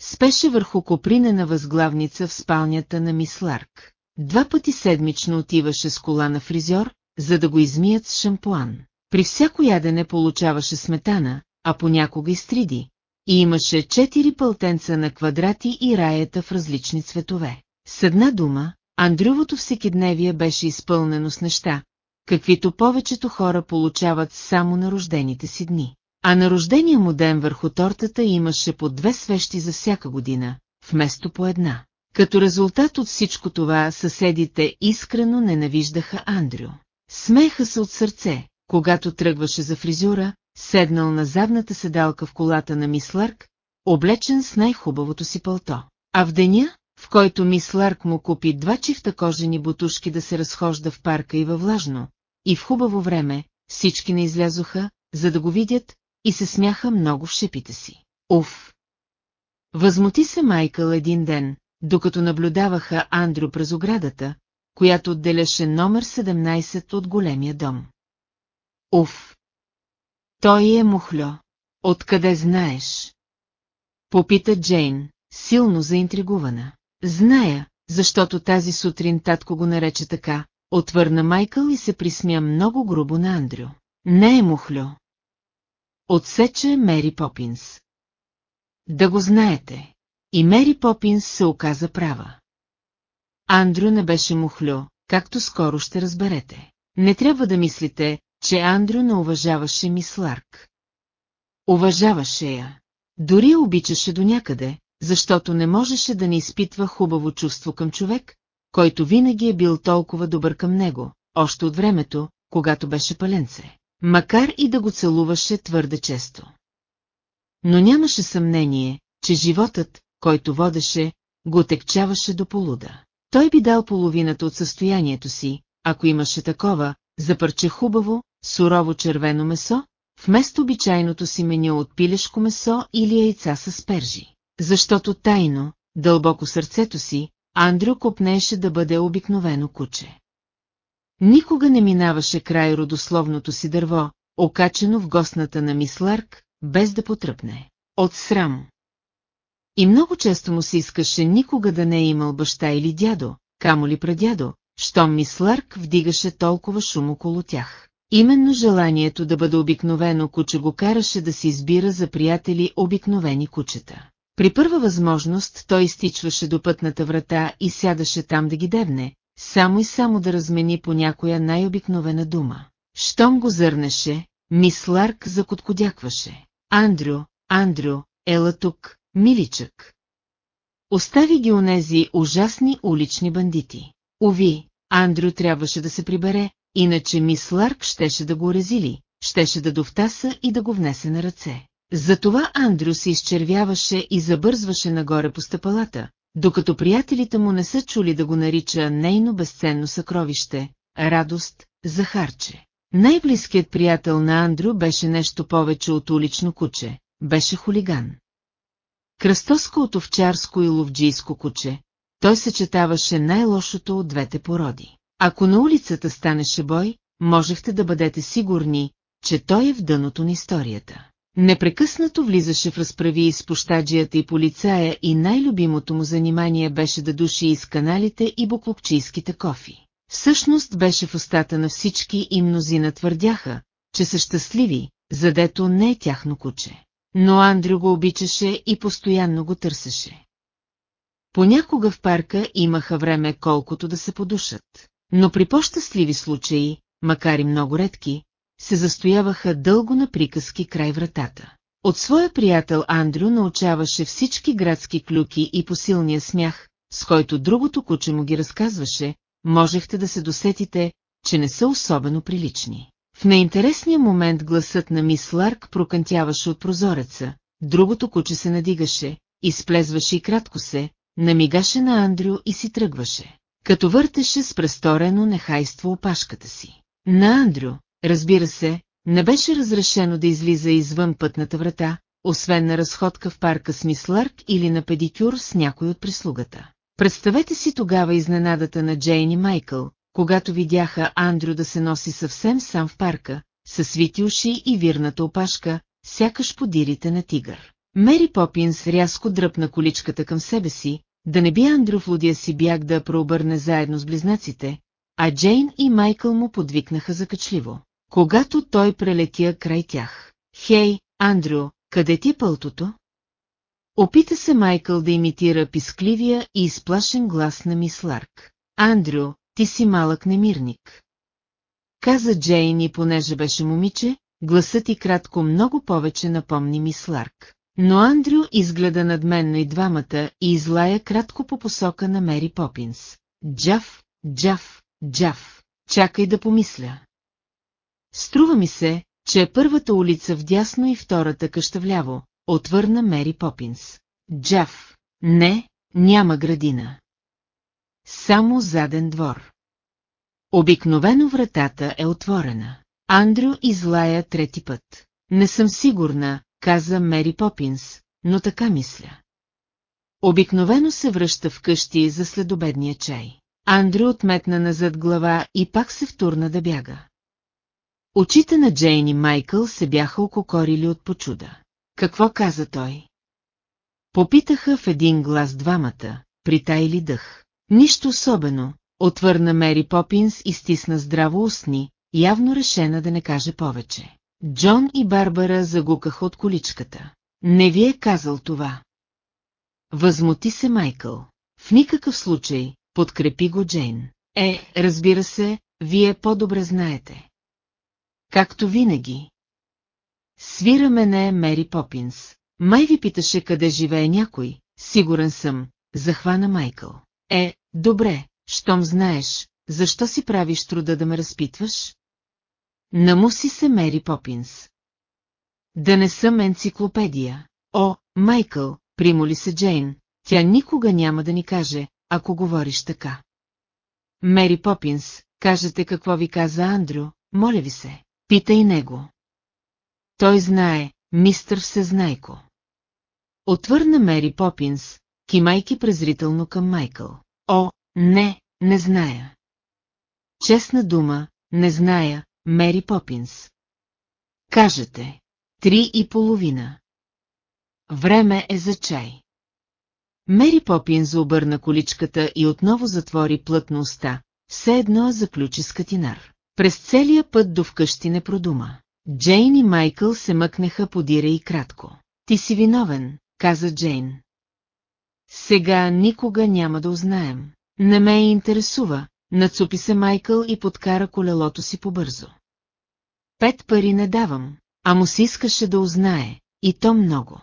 Спеше върху копринена възглавница в спалнята на мис Ларк. Два пъти седмично отиваше с кола на фризьор, за да го измият с шампуан. При всяко ядене получаваше сметана, а понякога и стриди. И имаше четири пълтенца на квадрати и раята в различни цветове. С една дума, Андрювото всекидневие беше изпълнено с неща, каквито повечето хора получават само на рождените си дни. А на рождения му ден върху тортата имаше по две свещи за всяка година, вместо по една. Като резултат от всичко това съседите искрено ненавиждаха Андрю. Смеха се от сърце, когато тръгваше за фризура, седнал на задната седалка в колата на мис Ларк, облечен с най-хубавото си пълто. А в деня, в който мис Ларк му купи два чифта кожени бутушки да се разхожда в парка и във влажно, и в хубаво време, всички не излязоха, за да го видят, и се смяха много в шепите си. Уф! Възмути се Майкъл един ден, докато наблюдаваха Андрю през оградата, която отделяше номер 17 от големия дом. Уф! Той е мухло. Откъде знаеш? Попита Джейн, силно заинтригувана. Зная, защото тази сутрин татко го нарече така, отвърна Майкъл и се присмя много грубо на Андрю. Не е мухлю. Отсече Мери Попинс. Да го знаете. И Мери Попинс се оказа права. Андрю не беше мухлю, както скоро ще разберете. Не трябва да мислите, че Андрю не уважаваше мис Ларк. Уважаваше я. Дори обичаше до някъде, защото не можеше да не изпитва хубаво чувство към човек, който винаги е бил толкова добър към него, още от времето, когато беше паленце, макар и да го целуваше твърде често. Но нямаше съмнение, че животът, който водеше, го текчаваше до полуда. Той би дал половината от състоянието си, ако имаше такова, за парче хубаво, сурово червено месо, вместо обичайното си меню от пилешко месо или яйца с пержи. Защото тайно, дълбоко сърцето си, Андрю копнеше да бъде обикновено куче. Никога не минаваше край родословното си дърво, окачено в гостната на мис Ларк, без да потръпне. От срам. И много често му се искаше никога да не е имал баща или дядо, камо ли прадядо, щом мис Ларк вдигаше толкова шум около тях. Именно желанието да бъде обикновено куче го караше да се избира за приятели обикновени кучета. При първа възможност той изтичваше до пътната врата и сядаше там да ги девне, само и само да размени по някоя най-обикновена дума. Щом го зърнеше, мис Ларк закоткодякваше. Андрю, Андрю, ела тук, миличък. Остави ги онези ужасни улични бандити. Ови, Андрю трябваше да се прибере, иначе мис Ларк щеше да го резили, щеше да довтаса и да го внесе на ръце. Затова Андрю се изчервяваше и забързваше нагоре по стъпалата, докато приятелите му не са чули да го нарича нейно безценно съкровище, радост, захарче. Най-близкият приятел на Андрю беше нещо повече от улично куче, беше хулиган. Кръстоско от овчарско и ловджийско куче, той съчетаваше най-лошото от двете породи. Ако на улицата станеше бой, можехте да бъдете сигурни, че той е в дъното на историята. Непрекъснато влизаше в разправи с пощаджията и полицая и най-любимото му занимание беше да души из каналите и буклопчийските кофи. Всъщност беше в устата на всички и мнозина твърдяха, че са щастливи, задето не е тяхно куче. Но Андрю го обичаше и постоянно го търсеше. Понякога в парка имаха време колкото да се подушат, но при по-щастливи случаи, макар и много редки, се застояваха дълго на приказки край вратата. От своя приятел Андрю научаваше всички градски клюки и посилния смях, с който другото куче му ги разказваше, можехте да се досетите, че не са особено прилични. В неинтересния момент гласът на мис Ларк прокънтяваше от прозореца, другото куче се надигаше, изплезваше и кратко се, намигаше на Андрю и си тръгваше, като въртеше с престорено нехайство опашката си. На Андрю, разбира се, не беше разрешено да излиза извън пътната врата, освен на разходка в парка с мис Ларк или на педикюр с някой от прислугата. Представете си тогава изненадата на Джейн и Майкъл, когато видяха Андрю да се носи съвсем сам в парка, със свити уши и вирната опашка, сякаш подирите на тигър. Мери Попинс рязко дръпна количката към себе си, да не би Андрю в лудия си бяг да прообърне заедно с близнаците, а Джейн и Майкъл му подвикнаха закачливо, когато той прелетя край тях. Хей, Андрю, къде ти е пълтото? Опита се Майкъл да имитира пискливия и изплашен глас на мис Ларк. Андрю, ти си малък немирник. Каза Джейн и понеже беше момиче, гласът и кратко много повече напомни мис Ларк. Но Андрю изгледа надменно и двамата и излая кратко по посока на Мери Попинс. Джав, Джав, Джав, чакай да помисля. Струва ми се, че е първата улица вдясно и втората къща вляво, отвърна Мери Попинс. Джав, не, няма градина. Само заден двор. Обикновено вратата е отворена. Андрю излая трети път. Не съм сигурна, каза Мери Попинс, но така мисля. Обикновено се връща вкъщи за следобедния чай. Андрю отметна назад глава и пак се втурна да бяга. Очите на Джейн и Майкъл се бяха ококорили от почуда. Какво каза той? Попитаха в един глас двамата, притайли дъх. Нищо особено, отвърна Мери Попинс и стисна здраво устни, явно решена да не каже повече. Джон и Барбара загукаха от количката. Не ви е казал това. Възмути се Майкъл. В никакъв случай, подкрепи го Джейн. Е, разбира се, вие по-добре знаете. Както винаги. Свира мене Мери Попинс. Май ви питаше къде живее някой, сигурен съм, захвана Майкъл. Е, добре, щом знаеш, защо си правиш труда да ме разпитваш? Намуси се Мери Попинс. Да не съм енциклопедия. О, Майкъл, примоли се Джейн, тя никога няма да ни каже, ако говориш така. Мери Попинс, кажете какво ви каза Андрю, моля ви се, питай него. Той знае, мистър Всезнайко. Отвърна Мери Попинс, кимайки презрително към Майкъл. О, не, не зная. Честна дума, не зная, Мери Попинс. Кажете, три и половина. Време е за чай. Мери Попинс обърна количката и отново затвори плътно уста, все едно заключи скатинар. През целия път до вкъщи не продума. Джейн и Майкъл се мъкнеха подира и кратко. Ти си виновен, каза Джейн. Сега никога няма да узнаем. Не ме интересува, нацупи се Майкъл и подкара колелото си побързо. Пет пари не давам, а му си искаше да узнае, и то много.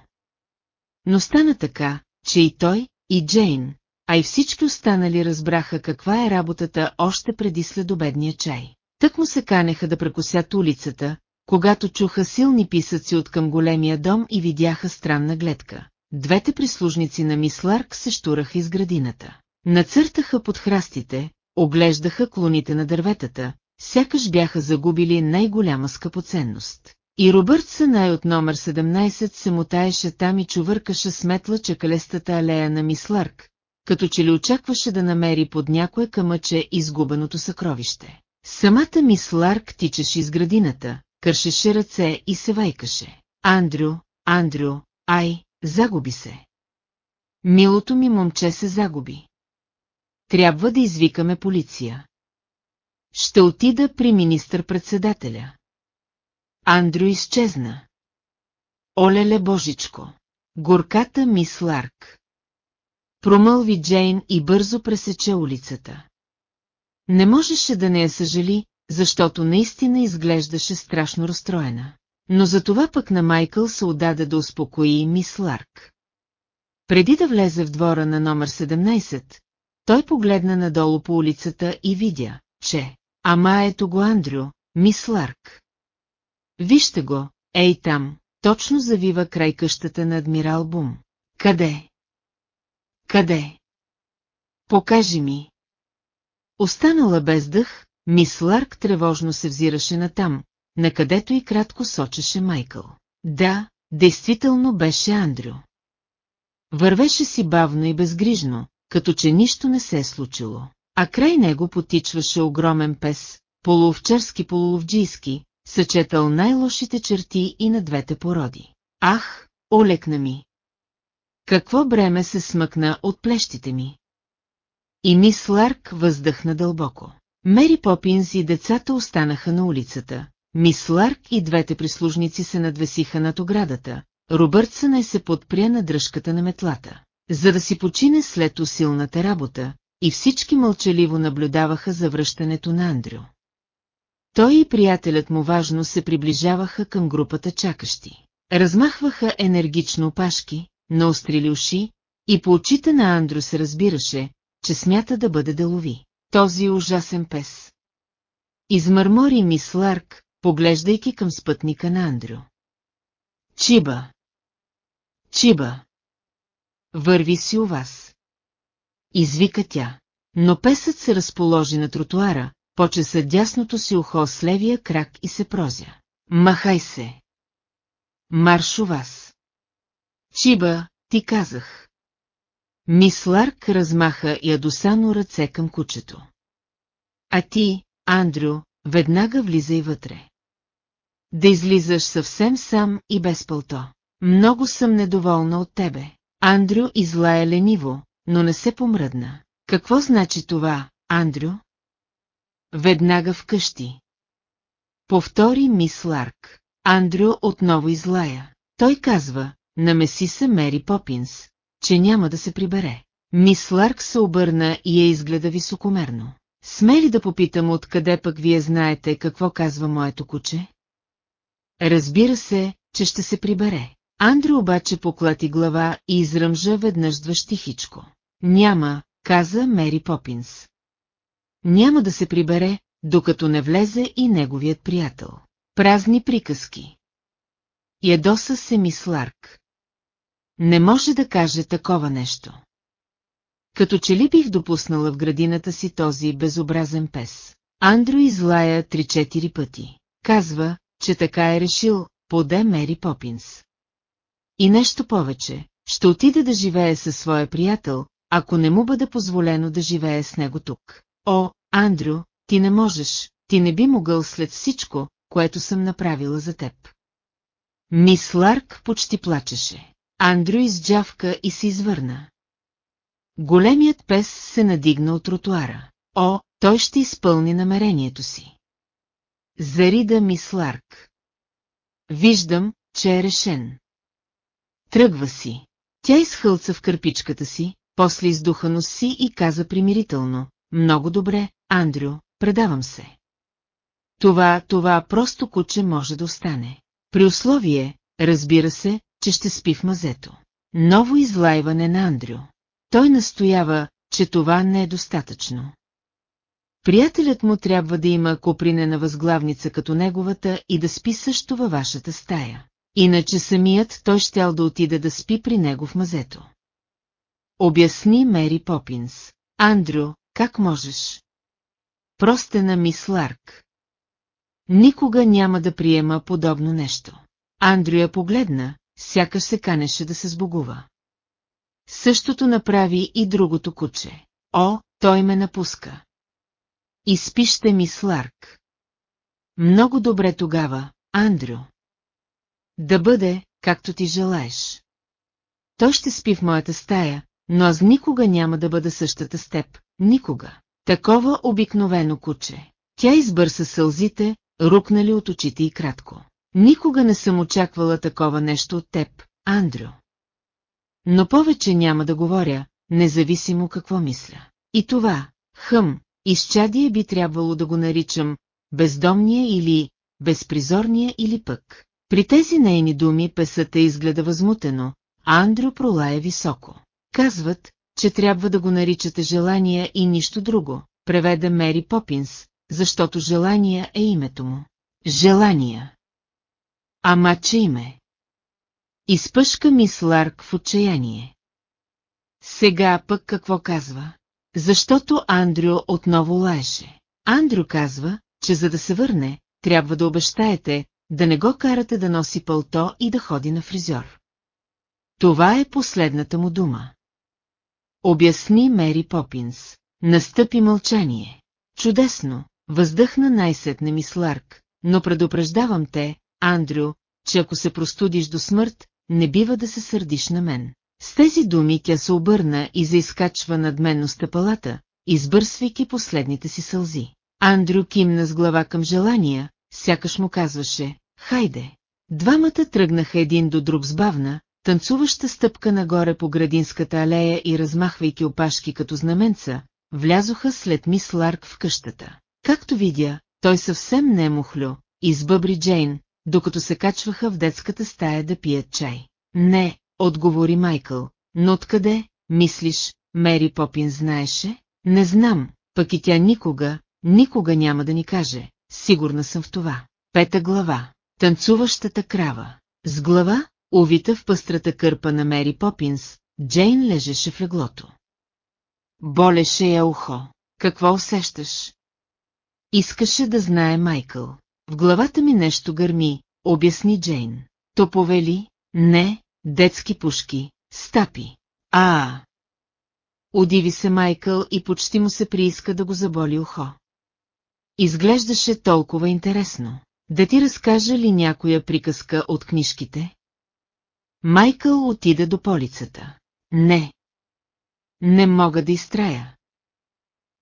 Но стана така, че и той, и Джейн, а и всички останали разбраха каква е работата още преди следобедния чай. Тък му се канеха да прекусят улицата, когато чуха силни писъци от към големия дом и видяха странна гледка. двете прислужници на мис Ларк се штураха из градината. Нацъртаха под храстите, оглеждаха клоните на дърветата, сякаш бяха загубили най-голяма скъпоценност. И Робърт най от номер 17 се мутаеше там и чувъркаше сметла чакалестата алея на мис Ларк, като че ли очакваше да намери под някое къмъче изгубеното съкровище. Самата мис Ларк тичаше из градината, кършеше ръце и се вайкаше. Андрю, Андрю, ай, загуби се. Милото ми момче се загуби. Трябва да извикаме полиция. Ще отида при министър-председателя. Андрю изчезна. Олеле божичко! Горката мис Ларк. Промълви Джейн и бързо пресече улицата. Не можеше да не я съжали, защото наистина изглеждаше страшно разстроена. Но за това пък на Майкъл се отдаде да успокои мис Ларк. Преди да влезе в двора на номер 17, той погледна надолу по улицата и видя, че... Ама ето го Андрю, мис Ларк. Вижте го, ей там, точно завива край къщата на адмирал Бум. Къде? Къде? Покажи ми. Останала без дъх, мис Ларк тревожно се взираше натам, на където и кратко сочеше Майкъл. Да, действително беше Андрю. Вървеше си бавно и безгрижно, като че нищо не се е случило. А край него потичваше огромен пес, полуовчарски полуовджийски, съчетал най-лошите черти и на двете породи. Ах, олекна ми! Какво бреме се смъкна от плещите ми? И мис Ларк въздъхна дълбоко. Мери Попинс и децата останаха на улицата. Мис Ларк и двете прислужници се надвесиха над оградата. Робъртсън е се подпря на дръжката на метлата, за да си почине след усилната работа, и всички мълчаливо наблюдаваха за връщането на Андрю. Той и приятелят му важно се приближаваха към групата чакащи. Размахваха енергично опашки, наострили уши, и по очите на Андрю се разбираше, че смята да бъде делови. Този ужасен пес. Измърмори мис Ларк, поглеждайки към спътника на Андрю. Чиба! Чиба! Върви си у вас. Извика тя. Но песът се разположи на тротуара, почеса дясното си ухо с левия крак и се прозя. Махай се! Марш у вас! Чиба, ти казах. Мис Ларк размаха ядосано ръце към кучето. А ти, Андрю, веднага влизай вътре. Да излизаш съвсем сам и без пълто. Много съм недоволна от тебе. Андрю излая лениво, но не се помръдна. Какво значи това, Андрю? Веднага вкъщи. Повтори мис Ларк. Андрю отново излая. Той казва, намеси се Мери Попинс, че няма да се прибере. Мис Ларк се обърна и я изгледа високомерно. Сме ли да попитам откъде пък вие знаете какво казва моето куче? Разбира се, че ще се прибере. Андрю обаче поклати глава и изръмжа веднъж двъщихичко. Няма, каза Мери Попинс. Няма да се прибере, докато не влезе и неговият приятел. Празни приказки. Ядоса се мис Ларк. Не може да каже такова нещо. Като че ли бих допуснала в градината си този безобразен пес. Андрю излая три-четири пъти. Казва, че така е решил, поде Мери Попинс. И нещо повече, ще отида да живее със своя приятел, ако не му бъде позволено да живее с него тук. О, Андрю, ти не можеш, ти не би могъл след всичко, което съм направила за теб. Мис Ларк почти плачеше. Андрю изджавка и се извърна. Големият пес се надигна от тротуара. О, той ще изпълни намерението си. Зарида мис Ларк. Виждам, че е решен. Тръгва си. Тя изхълца в кърпичката си, после издухано си и каза примирително. Много добре, Андрю, предавам се. Това, това просто куче може да остане. При условие, разбира се, че ще спи в мазето. Ново излайване на Андрю. Той настоява, че това не е достатъчно. Приятелят му трябва да има копринена възглавница като неговата и да спи също във вашата стая. иначе самият той щял да отиде да спи при него в мазето. Обясни Мери Попинс. Андрю, как можеш? Простена мис Ларк. Никога няма да приема подобно нещо. Андрю я погледна, сякаш се канеше да се сбогува. Същото направи и другото куче. О, той ме напуска. Изпиште ми Сларк. Много добре тогава, Андрю. Да бъде, както ти желаеш. Той ще спи в моята стая, но аз никога няма да бъда същата с теб, никога. Такова обикновено куче. Тя избърса сълзите, рукнали от очите и кратко. Никога не съм очаквала такова нещо от теб, Андрю. Но повече няма да говоря, независимо какво мисля. И това, хъм, изчадие би трябвало да го наричам бездомния или безпризорния или пък. При тези нейни думи песата изгледа възмутено, а Андрю пролая високо. Казват, че трябва да го наричате желания и нищо друго, преведе Мери Попинс, защото желания е името му. Желания. Ама че име. Изпъшка мис Ларк в отчаяние. Сега пък какво казва? Защото Андрю отново лаеше. Андрю казва, че за да се върне, трябва да обещаете, да не го карате да носи пълто и да ходи на фризьор. Това е последната му дума. Обясни Мери Попинс. Настъпи мълчание. Чудесно, въздъхна най-сетне мис Ларк, но предупреждавам те, Андрю, че ако се простудиш до смърт, не бива да се сърдиш на мен. С тези думи тя се обърна и заискачва надменно стъпалата, избърсвайки последните си сълзи. Андрю кимна с глава към желания, сякаш му казваше, хайде. Двамата тръгнаха един до друг с бавна, танцуваща стъпка нагоре по градинската алея и размахвайки опашки като знаменца, влязоха след мис Ларк в къщата. Както видя, той съвсем не е мухлю, избъбри Джейн, докато се качваха в детската стая да пият чай. Не, отговори Майкъл, но откъде, мислиш, Мери Попин знаеше? Не знам, пък и тя никога, никога няма да ни каже, сигурна съм в това. Пета глава. Танцуващата крава. С глава, увита в пъстрата кърпа на Мери Попинс, Джейн лежеше в леглото. Болеше я ухо. Какво усещаш? Искаше да знае Майкъл. В главата ми нещо гърми, обясни Джейн. Топове ли? Не, детски пушки, стапи. А. Удиви се Майкъл и почти му се прииска да го заболи ухо. Изглеждаше толкова интересно. Да ти разкажа ли някоя приказка от книжките? Майкъл отида до полицата. Не. Не мога да изтрая.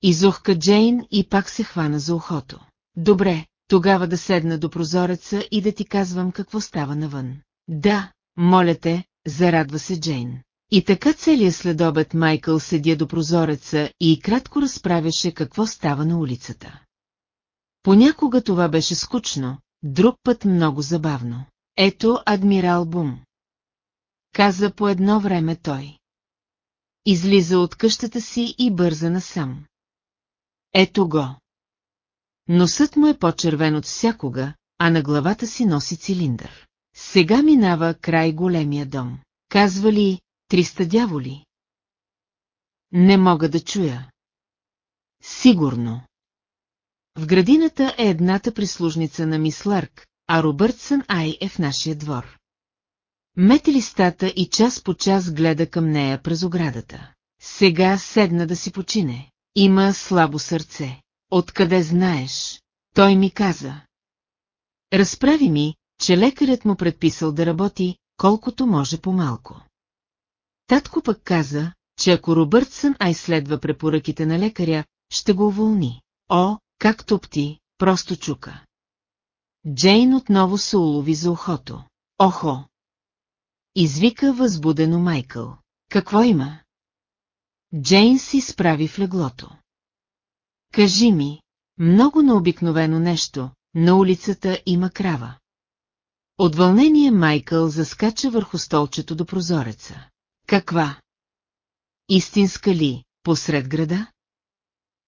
Изухка Джейн и пак се хвана за ухото. Добре, тогава да седна до прозореца и да ти казвам какво става навън. Да, моля те, зарадва се Джейн. И така целият следобед Майкъл седя до прозореца и кратко разправяше какво става на улицата. Понякога това беше скучно, друг път много забавно. Ето адмирал Бум. Каза по едно време той. Излиза от къщата си и бърза насам. Ето го. Носът му е по-червен от всякога, а на главата си носи цилиндър. Сега минава край големия дом. Казва ли, триста дяволи? Не мога да чуя. Сигурно. В градината е едната прислужница на мис Лърк, а Робъртсън Ай е в нашия двор. Мети листата и час по час гледа към нея през оградата. Сега седна да си почине. Има слабо сърце. Откъде знаеш? Той ми каза. Разправи ми, че лекарят му предписал да работи, колкото може по-малко. Татко пък каза, че ако Робъртсън Ай следва препоръките на лекаря, ще го уволни. О, как топти, просто чука. Джейн отново се улови за ухото. Охо! Извика възбудено Майкъл. Какво има? Джейн си справи в леглото. Кажи ми, много необикновено нещо, на улицата има крава. От вълнение Майкъл заскача върху столчето до прозореца. Каква? Истинска ли, посред града?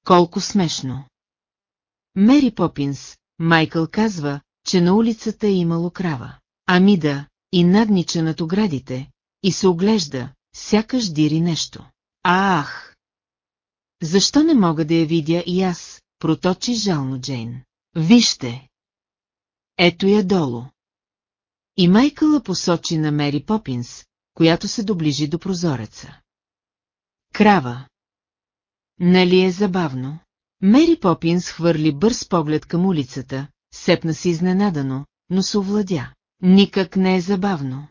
Колко смешно. Мери Попинс, Майкъл казва, че на улицата е имало крава. Ами да, и наднича над оградите, и се оглежда, сякаш дири нещо. Ах! Защо не мога да я видя и аз, проточи жално Джейн. Вижте! Ето я долу. И Майкъла посочи на Мери Попинс, която се доближи до прозореца. Крава. Нали е забавно? Мери Попинс хвърли бърз поглед към улицата, сепна се изненадано, но се овладя. Никак не е забавно.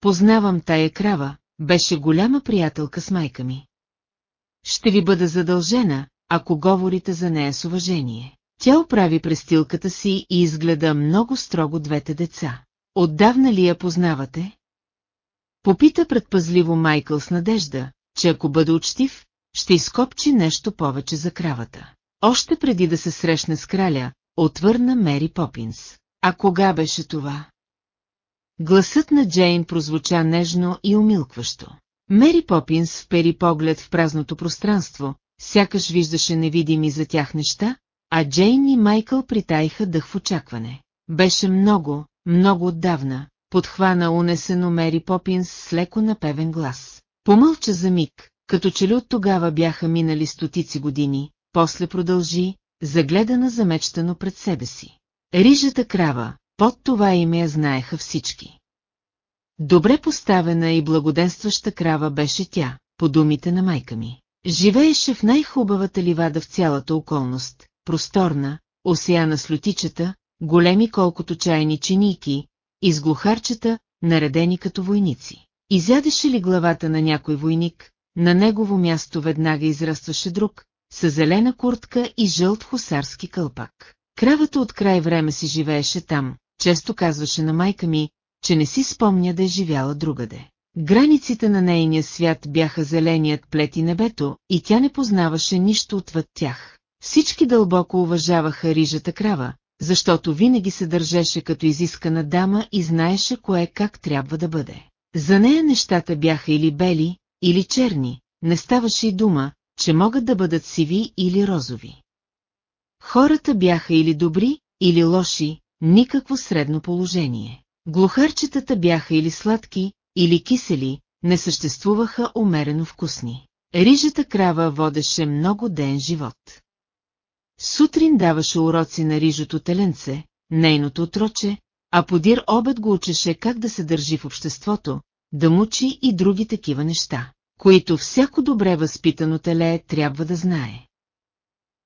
Познавам тая крава, беше голяма приятелка с майка ми. Ще ви бъда задължена, ако говорите за нея с уважение. Тя оправи престилката си и изгледа много строго двете деца. Отдавна ли я познавате? Попита предпазливо Майкъл с надежда, че ако бъде учтив, ще изкопчи нещо повече за кравата. Още преди да се срещне с краля, отвърна Мери Попинс. А кога беше това? Гласът на Джейн прозвуча нежно и умилкващо. Мери Попинс впери поглед в празното пространство, сякаш виждаше невидими за тях неща, а Джейн и Майкъл притаиха дъх в очакване. Беше много, много отдавна, подхвана унесено Мери Попинс с леко напевен глас. Помълча за миг, като че ли от тогава бяха минали стотици години, после продължи, загледана замечтано пред себе си. Рижата крава, под това име я знаеха всички. Добре поставена и благоденстваща крава беше тя, по думите на майка ми. Живееше в най-хубавата ливада в цялата околност, просторна, осеяна с лютичета, големи колкото чайни чиники, и с глухарчета, наредени като войници. Изядеше ли главата на някой войник, на негово място веднага израстваше друг, с зелена куртка и жълт хусарски кълпак. Кравата от край време си живееше там, често казваше на майка ми, че не си спомня да е живяла другаде. Границите на нейния свят бяха зеленият плет и небето, и тя не познаваше нищо отвъд тях. Всички дълбоко уважаваха рижата крава, защото винаги се държеше като изискана дама и знаеше кое как трябва да бъде. За нея нещата бяха или бели, или черни, не ставаше и дума, че могат да бъдат сиви или розови. Хората бяха или добри, или лоши, никакво средно положение. Глухарчетата бяха или сладки, или кисели, не съществуваха умерено вкусни. Рижата крава водеше много ден живот. Сутрин даваше уроци на рижото теленце, нейното отроче, а подир обед го учеше как да се държи в обществото, да мучи и други такива неща, които всяко добре възпитано теле трябва да знае.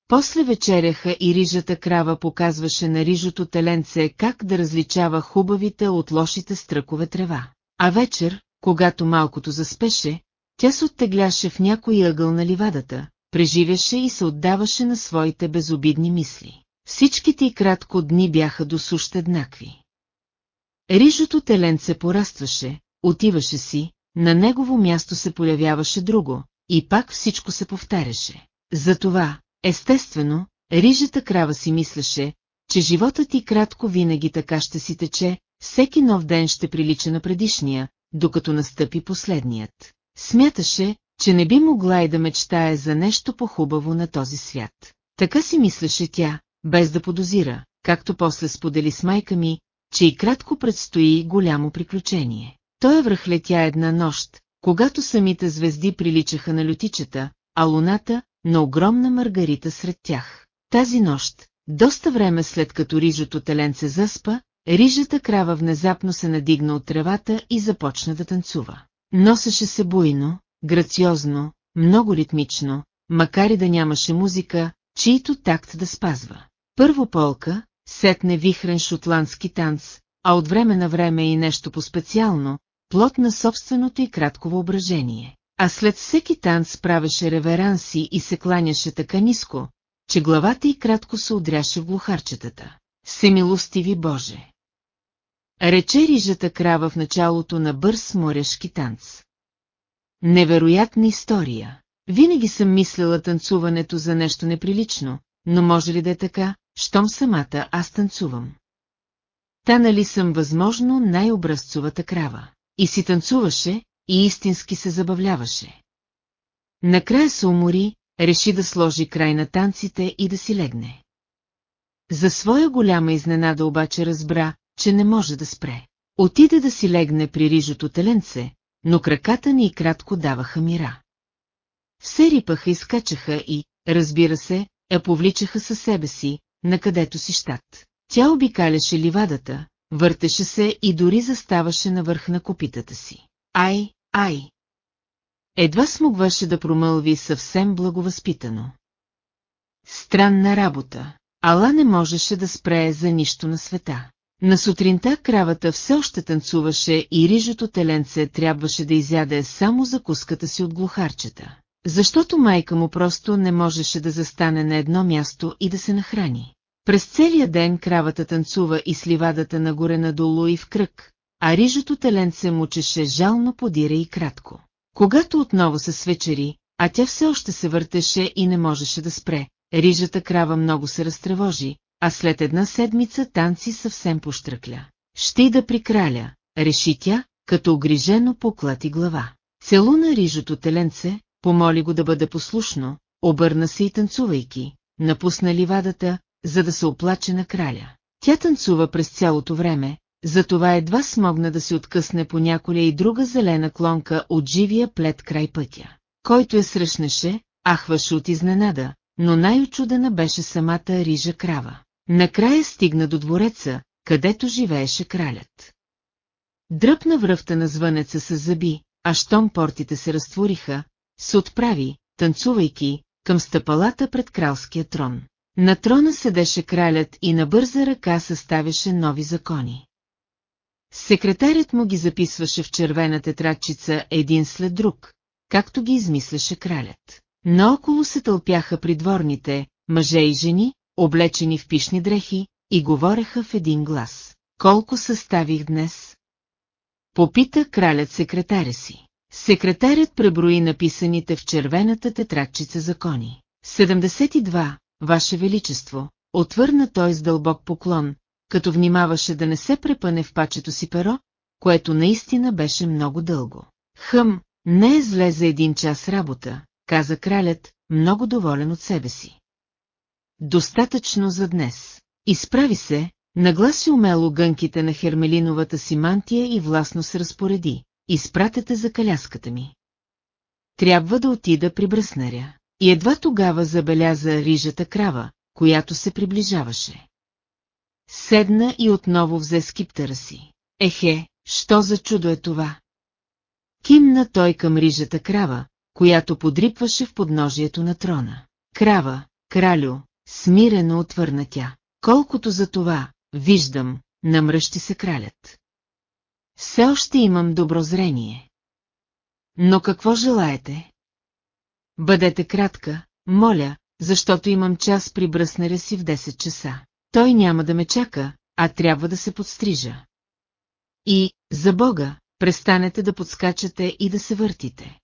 После вечеряха и рижата крава показваше на рижото теленце как да различава хубавите от лошите стръкове трева. А вечер, когато малкото заспеше, тя се оттегляше в някой ъгъл на ливадата, преживяше и се отдаваше на своите безобидни мисли. Всичките и кратко дни бяха до сущ еднакви. Рижото теленце порастваше, отиваше си, на негово място се появяваше друго, и пак всичко се повтаряше. Затова, естествено, рижата крава си мислеше, че животът ти кратко винаги така ще си тече, всеки нов ден ще прилича на предишния, докато настъпи последният. Смяташе, че не би могла и да мечтае за нещо по-хубаво на този свят. Така си мислеше тя, без да подозира, както после сподели с майка ми, че и кратко предстои голямо приключение. Той е връхлетя една нощ, когато самите звезди приличаха на лютичета, а луната – на огромна маргарита сред тях. Тази нощ, доста време след като рижото теленце заспа, рижата крава внезапно се надигна от тревата и започна да танцува. Носеше се буйно, грациозно, много ритмично, макар и да нямаше музика, чието такт да спазва. Първо полка, сетне вихрен шотландски танц, а от време на време и нещо по-специално, плод на собственото и кратко въображение. А след всеки танц правеше реверанси и се кланяше така ниско, че главата й кратко се удряше в глухарчетата. Семилостиви Боже! Рече рижата крава в началото на бърз моряшки танц. Невероятна история. Винаги съм мислила танцуването за нещо неприлично, но може ли да е така, щом самата аз танцувам? Та нали съм възможно най-образцовата крава. И си танцуваше, и истински се забавляваше. Накрая се умори, реши да сложи край на танците и да си легне. За своя голяма изненада обаче разбра, че не може да спре. Отиде да си легне при рижото теленце, но краката ни кратко даваха мира. Все рипаха и скачаха и, разбира се, я повличаха със себе си, на където си щат. Тя обикаляше ливадата, въртеше се и дори заставаше на върх на копитата си. Ай, ай! Едва смогваше да промълви съвсем благовъзпитано. Странна работа. Ала не можеше да спре за нищо на света. На сутринта кравата все още танцуваше и рижото теленце трябваше да изяде само закуската си от глухарчета. Защото майка му просто не можеше да застане на едно място и да се нахрани. През целия ден кравата танцува и сливадата нагоре надолу и в кръг, а рижото теленце мучеше жално подира и кратко. Когато отново се свечери, а тя все още се въртеше и не можеше да спре, рижата крава много се разтревожи, а след една седмица танци съвсем поштръкля. Ще да при краля, реши тя, като огрижено поклати глава. Целуна рижото теленце, помоли го да бъде послушно, обърна се и танцувайки, напусна ливадата, за да се оплаче на краля. Тя танцува през цялото време, затова едва смогна да се откъсне по няколя и друга зелена клонка от живия плед край пътя. Който я срещнеше, ахваше от изненада, но най-очудена беше самата рижа крава. Накрая стигна до двореца, където живееше кралят. Дръпна връвта на звънеца с зъби, а щом портите се разтвориха, се отправи, танцувайки, към стъпалата пред кралския трон. На трона седеше кралят и на бърза ръка съставяше нови закони. Секретарят му ги записваше в червена тетрадчица един след друг, както ги измисляше кралят. Наоколо се тълпяха придворните, мъже и жени, облечени в пишни дрехи, и говореха в един глас. Колко съставих днес? Попита кралят секретаря си. Секретарят преброи написаните в червената тетрадчица закони. 72, Ваше Величество, отвърна той с дълбок поклон, като внимаваше да не се препъне в пачето си перо, което наистина беше много дълго. Хъм, не е зле за един час работа, каза кралят, много доволен от себе си. Достатъчно за днес. Изправи се, нагласи умело гънките на хермелиновата си мантия и властно се разпореди. Изпратете за каляската ми. Трябва да отида при бръснаря. И едва тогава забеляза рижата крава, която се приближаваше. Седна и отново взе скиптъра си. Ехе, що за чудо е това? Кимна той към рижата крава, която подрипваше в подножието на трона. Крава, кралю, смирено отвърна тя. Колкото за това, виждам, намръщи се кралят. Все още имам добро зрение. Но какво желаете? Бъдете кратка, моля, защото имам час при бръснаря си в 10 часа. Той няма да ме чака, а трябва да се подстрижа. И, за Бога, престанете да подскачате и да се въртите.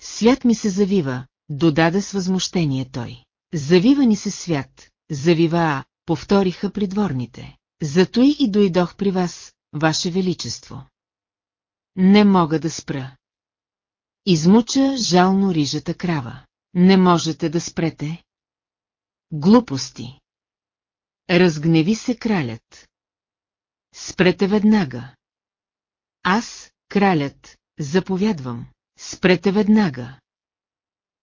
Свят ми се завива, додаде с възмущение той. Завива ни се свят, завива А, повториха придворните. Зато и дойдох при вас, Ваше Величество. Не мога да спра. Измуча жално рижата крава. Не можете да спрете. Глупости. Разгневи се кралят. Спрете веднага. Аз, кралят, заповядвам. Спрете веднага.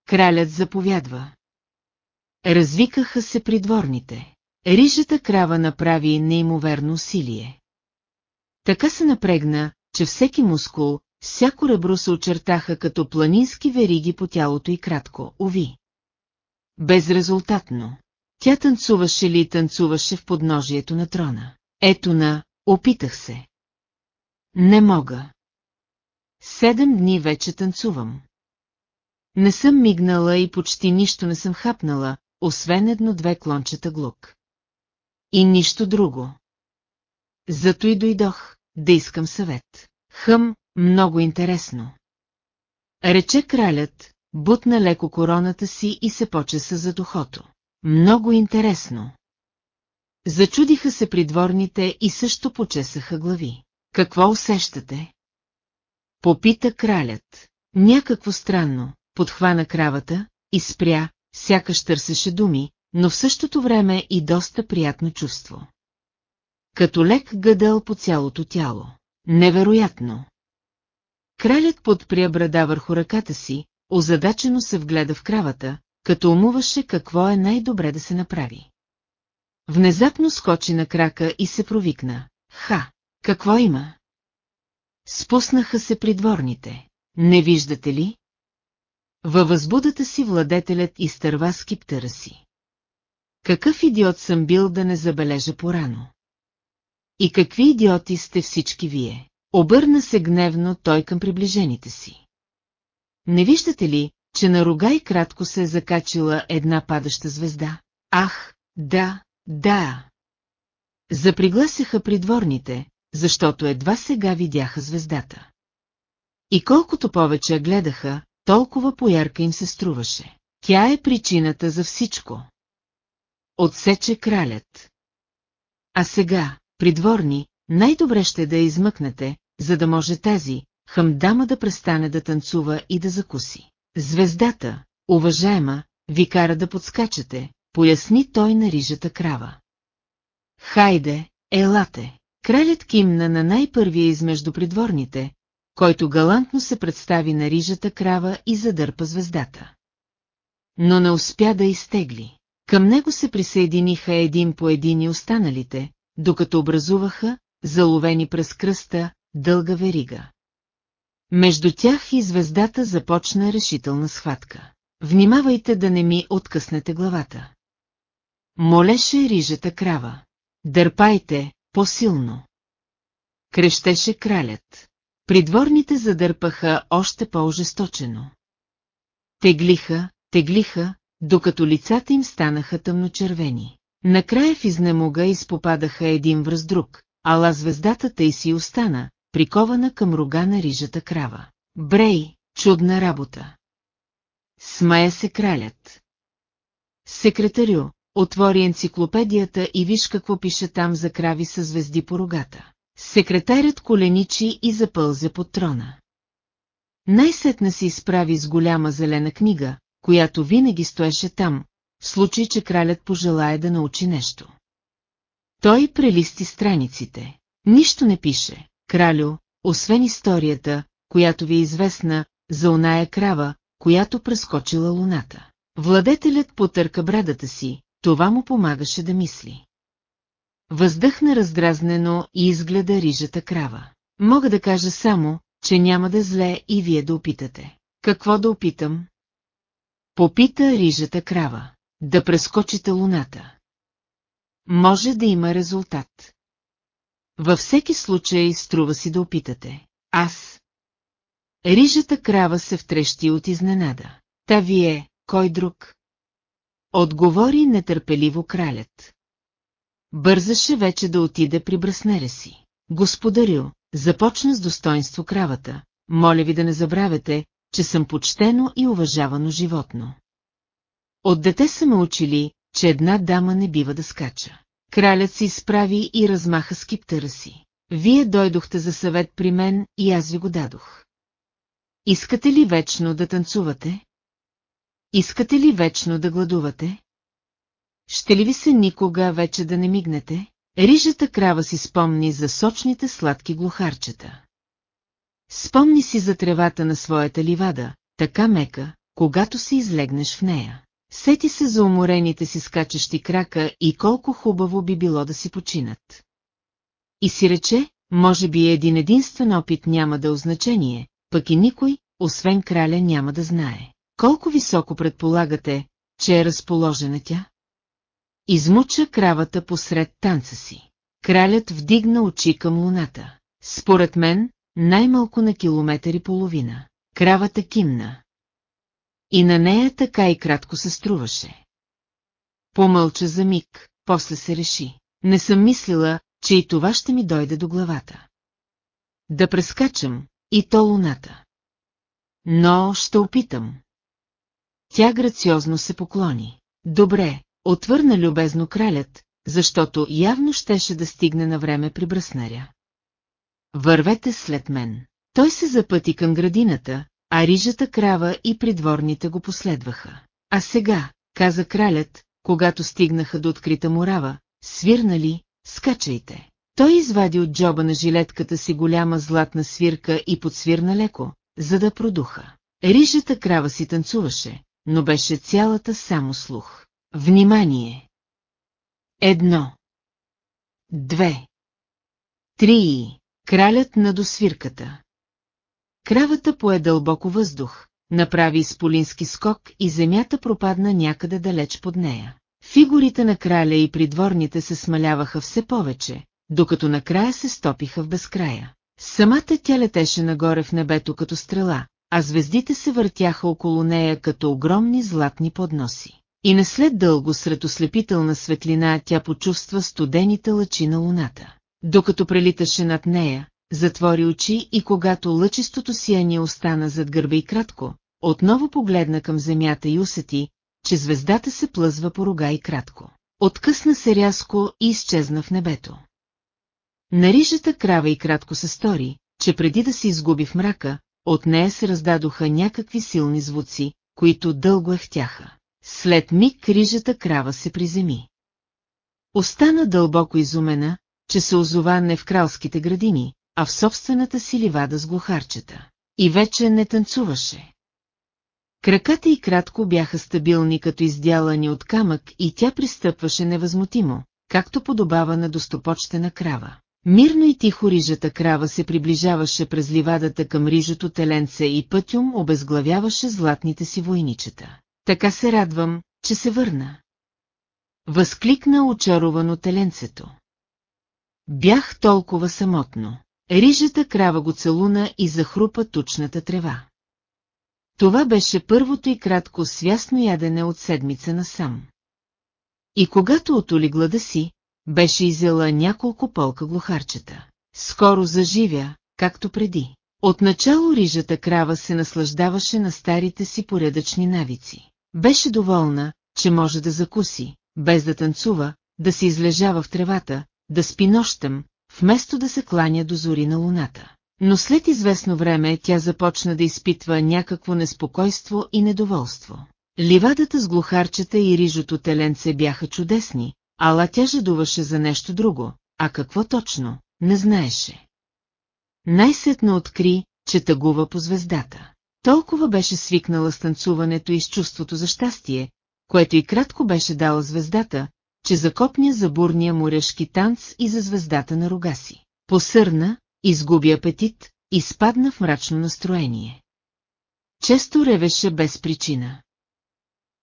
Кралят заповядва. Развикаха се придворните. Рижата крава направи неимоверно усилие. Така се напрегна, че всеки мускул, всяко ребро се очертаха като планински вериги по тялото и кратко, уви. Безрезултатно. Тя танцуваше ли и танцуваше в подножието на трона. Ето на, опитах се. Не мога. Седем дни вече танцувам. Не съм мигнала и почти нищо не съм хапнала, освен едно-две клончета глук. И нищо друго. Зато и дойдох, да искам съвет. Хъм, много интересно. Рече кралят, бутна леко короната си и се почеса за духото. Много интересно. Зачудиха се придворните и също почесаха глави. Какво усещате? Попита кралят. Някакво странно, подхвана кравата и спря, сякаш търсеше думи, но в същото време и доста приятно чувство. като лек гъдъл по цялото тяло. Невероятно! Кралят подпря брада върху ръката си, озадачено се вгледа в кравата, като умуваше какво е най-добре да се направи. Внезапно скочи на крака и се провикна. Ха! Какво има? Спуснаха се придворните. Не виждате ли? Във възбудата си владетелят изтърва скиптъра си. Какъв идиот съм бил да не забележа порано? И какви идиоти сте всички вие? Обърна се гневно той към приближените си. Не виждате ли, че на рога и кратко се е закачила една падаща звезда? Ах, да, да. Запригласяха придворните, защото едва сега видяха звездата. И колкото повече гледаха, толкова поярка им се струваше. Тя е причината за всичко. Отсече кралят. А сега, придворни, най-добре ще да я измъкнете, за да може тази, хамдама да престане да танцува и да закуси. Звездата, уважаема, ви кара да подскачате, поясни той на рижата крава. Хайде, елате! Кралят кимна на най-първия измежду придворните, който галантно се представи на рижата крава и задърпа звездата. Но не успя да изтегли. Към него се присъединиха един по един и останалите, докато образуваха, заловени през кръста, дълга верига. Между тях и звездата започна решителна схватка. Внимавайте да не ми откъснете главата. Молеше рижата крава. Дърпайте, по-силно. Крещеше кралят. Придворните задърпаха още по-ожесточено. Теглиха, теглиха, докато лицата им станаха тъмночервени. Накрая в изнемога изпопадаха един връз друг, ала звездата тъй си остана, прикована към рога на рижата крава. Брей, чудна работа! Смая се кралят. Секретарю, отвори енциклопедията и виж какво пише там за крави с звезди по рогата. Секретарят коленичи и запълзе под трона. Най-сетна се изправи с голяма зелена книга, която винаги стоеше там, в случай, че кралят пожелая да научи нещо. Той прелисти страниците. Нищо не пише, кралю, освен историята, която ви е известна, за оная крава, която прескочила луната. Владетелят потърка брадата си, това му помагаше да мисли. Въздъхна раздразнено и изгледа рижата крава. Мога да кажа само, че няма да зле и вие да опитате. Какво да опитам? Попита рижата крава. Да прескочите луната. Може да има резултат. Във всеки случай струва си да опитате. Аз. Рижата крава се втрещи от изненада. Та вие, кой друг? Отговори нетърпеливо кралят. Бързаше вече да отиде при браснеля си. Господарю, започна с достоинство кравата. Моля ви да не забравяте, че съм почтено и уважавано животно. От дете са ме учили, че една дама не бива да скача. Кралят се изправи и размаха скиптъра си. Вие дойдохте за съвет при мен и аз ви го дадох. Искате ли вечно да танцувате? Искате ли вечно да гладувате? Ще ли ви се никога вече да не мигнете? Рижата крава си спомни за сочните сладки глухарчета. Спомни си за тревата на своята ливада, така мека, когато се излегнеш в нея. Сети се за уморените си скачащи крака и колко хубаво би било да си починат. И си рече, може би един единствен опит няма да е пък и никой, освен краля няма да знае. Колко високо предполагате, че е разположена тя? Измуча кравата посред танца си. Кралят вдигна очи към луната. Според мен, най-малко на километър и половина. Кравата кимна. И на нея така и кратко се струваше. Помълча за миг, после се реши. Не съм мислила, че и това ще ми дойде до главата. Да прескачам, и то луната. Но ще опитам. Тя грациозно се поклони. Добре, отвърна любезно кралят, защото явно щеше да стигне на време при бръснаря. Вървете след мен. Той се запъти към градината, а рижата крава и придворните го последваха. А сега, каза кралят, когато стигнаха до открита морава, свирнали, скачайте. Той извади от джоба на жилетката си голяма златна свирка и подсвирна леко, за да продуха. Рижата крава си танцуваше, но беше цялата само слух. Внимание! Едно. Две. Три. Кралят на досвирката. Кравата пое дълбоко въздух, направи изполински скок и земята пропадна някъде далеч под нея. Фигурите на краля и придворните се смаляваха все повече, докато накрая се стопиха в безкрая. Самата тя летеше нагоре в небето като стрела, а звездите се въртяха около нея като огромни златни подноси. И не след дълго сред ослепителна светлина тя почувства студените лъчи на луната. Докато прелиташе над нея, затвори очи и когато лъчистото сияние остана зад гърба и кратко, отново погледна към земята и усети, че звездата се плъзва по рога и кратко. Откъсна се рязко и изчезна в небето. На рижата крава и кратко се стори, че преди да се изгуби в мрака, от нея се раздадоха някакви силни звуци, които дълго ехтяха. След миг рижата крава се приземи. Остана дълбоко изумена, че се озова не в кралските градини, а в собствената си ливада с глухарчета. И вече не танцуваше. Краката й кратко бяха стабилни като издялани от камък и тя пристъпваше невъзмутимо, както подобава на достопочтена крава. Мирно и тихо рижата крава се приближаваше през ливадата към рижото теленце и пътюм обезглавяваше златните си войничета. Така се радвам, че се върна. Възкликна очаровано теленцето. Бях толкова самотно. Рижата крава го целуна и захрупа тучната трева. Това беше първото и кратко свясно ядене от седмица насам. И когато отоли глада си, беше изела няколко полка глухарчета. Скоро заживя, както преди. Отначало рижата крава се наслаждаваше на старите си поредъчни навици. Беше доволна, че може да закуси, без да танцува, да се излежава в тревата, да спи нощем, вместо да се кланя до зори на луната. Но след известно време тя започна да изпитва някакво неспокойство и недоволство. Ливадата с глухарчета и рижото теленце бяха чудесни, ала тя жадуваше за нещо друго, а какво точно, не знаеше. Най-сетно откри, че тъгува по звездата. Толкова беше свикнала с танцуването и с чувството за щастие, което и кратко беше дала звездата, че закопня за бурния морешки танц и за звездата на рога си. Посърна, изгуби апетит, и спадна в мрачно настроение. Често ревеше без причина.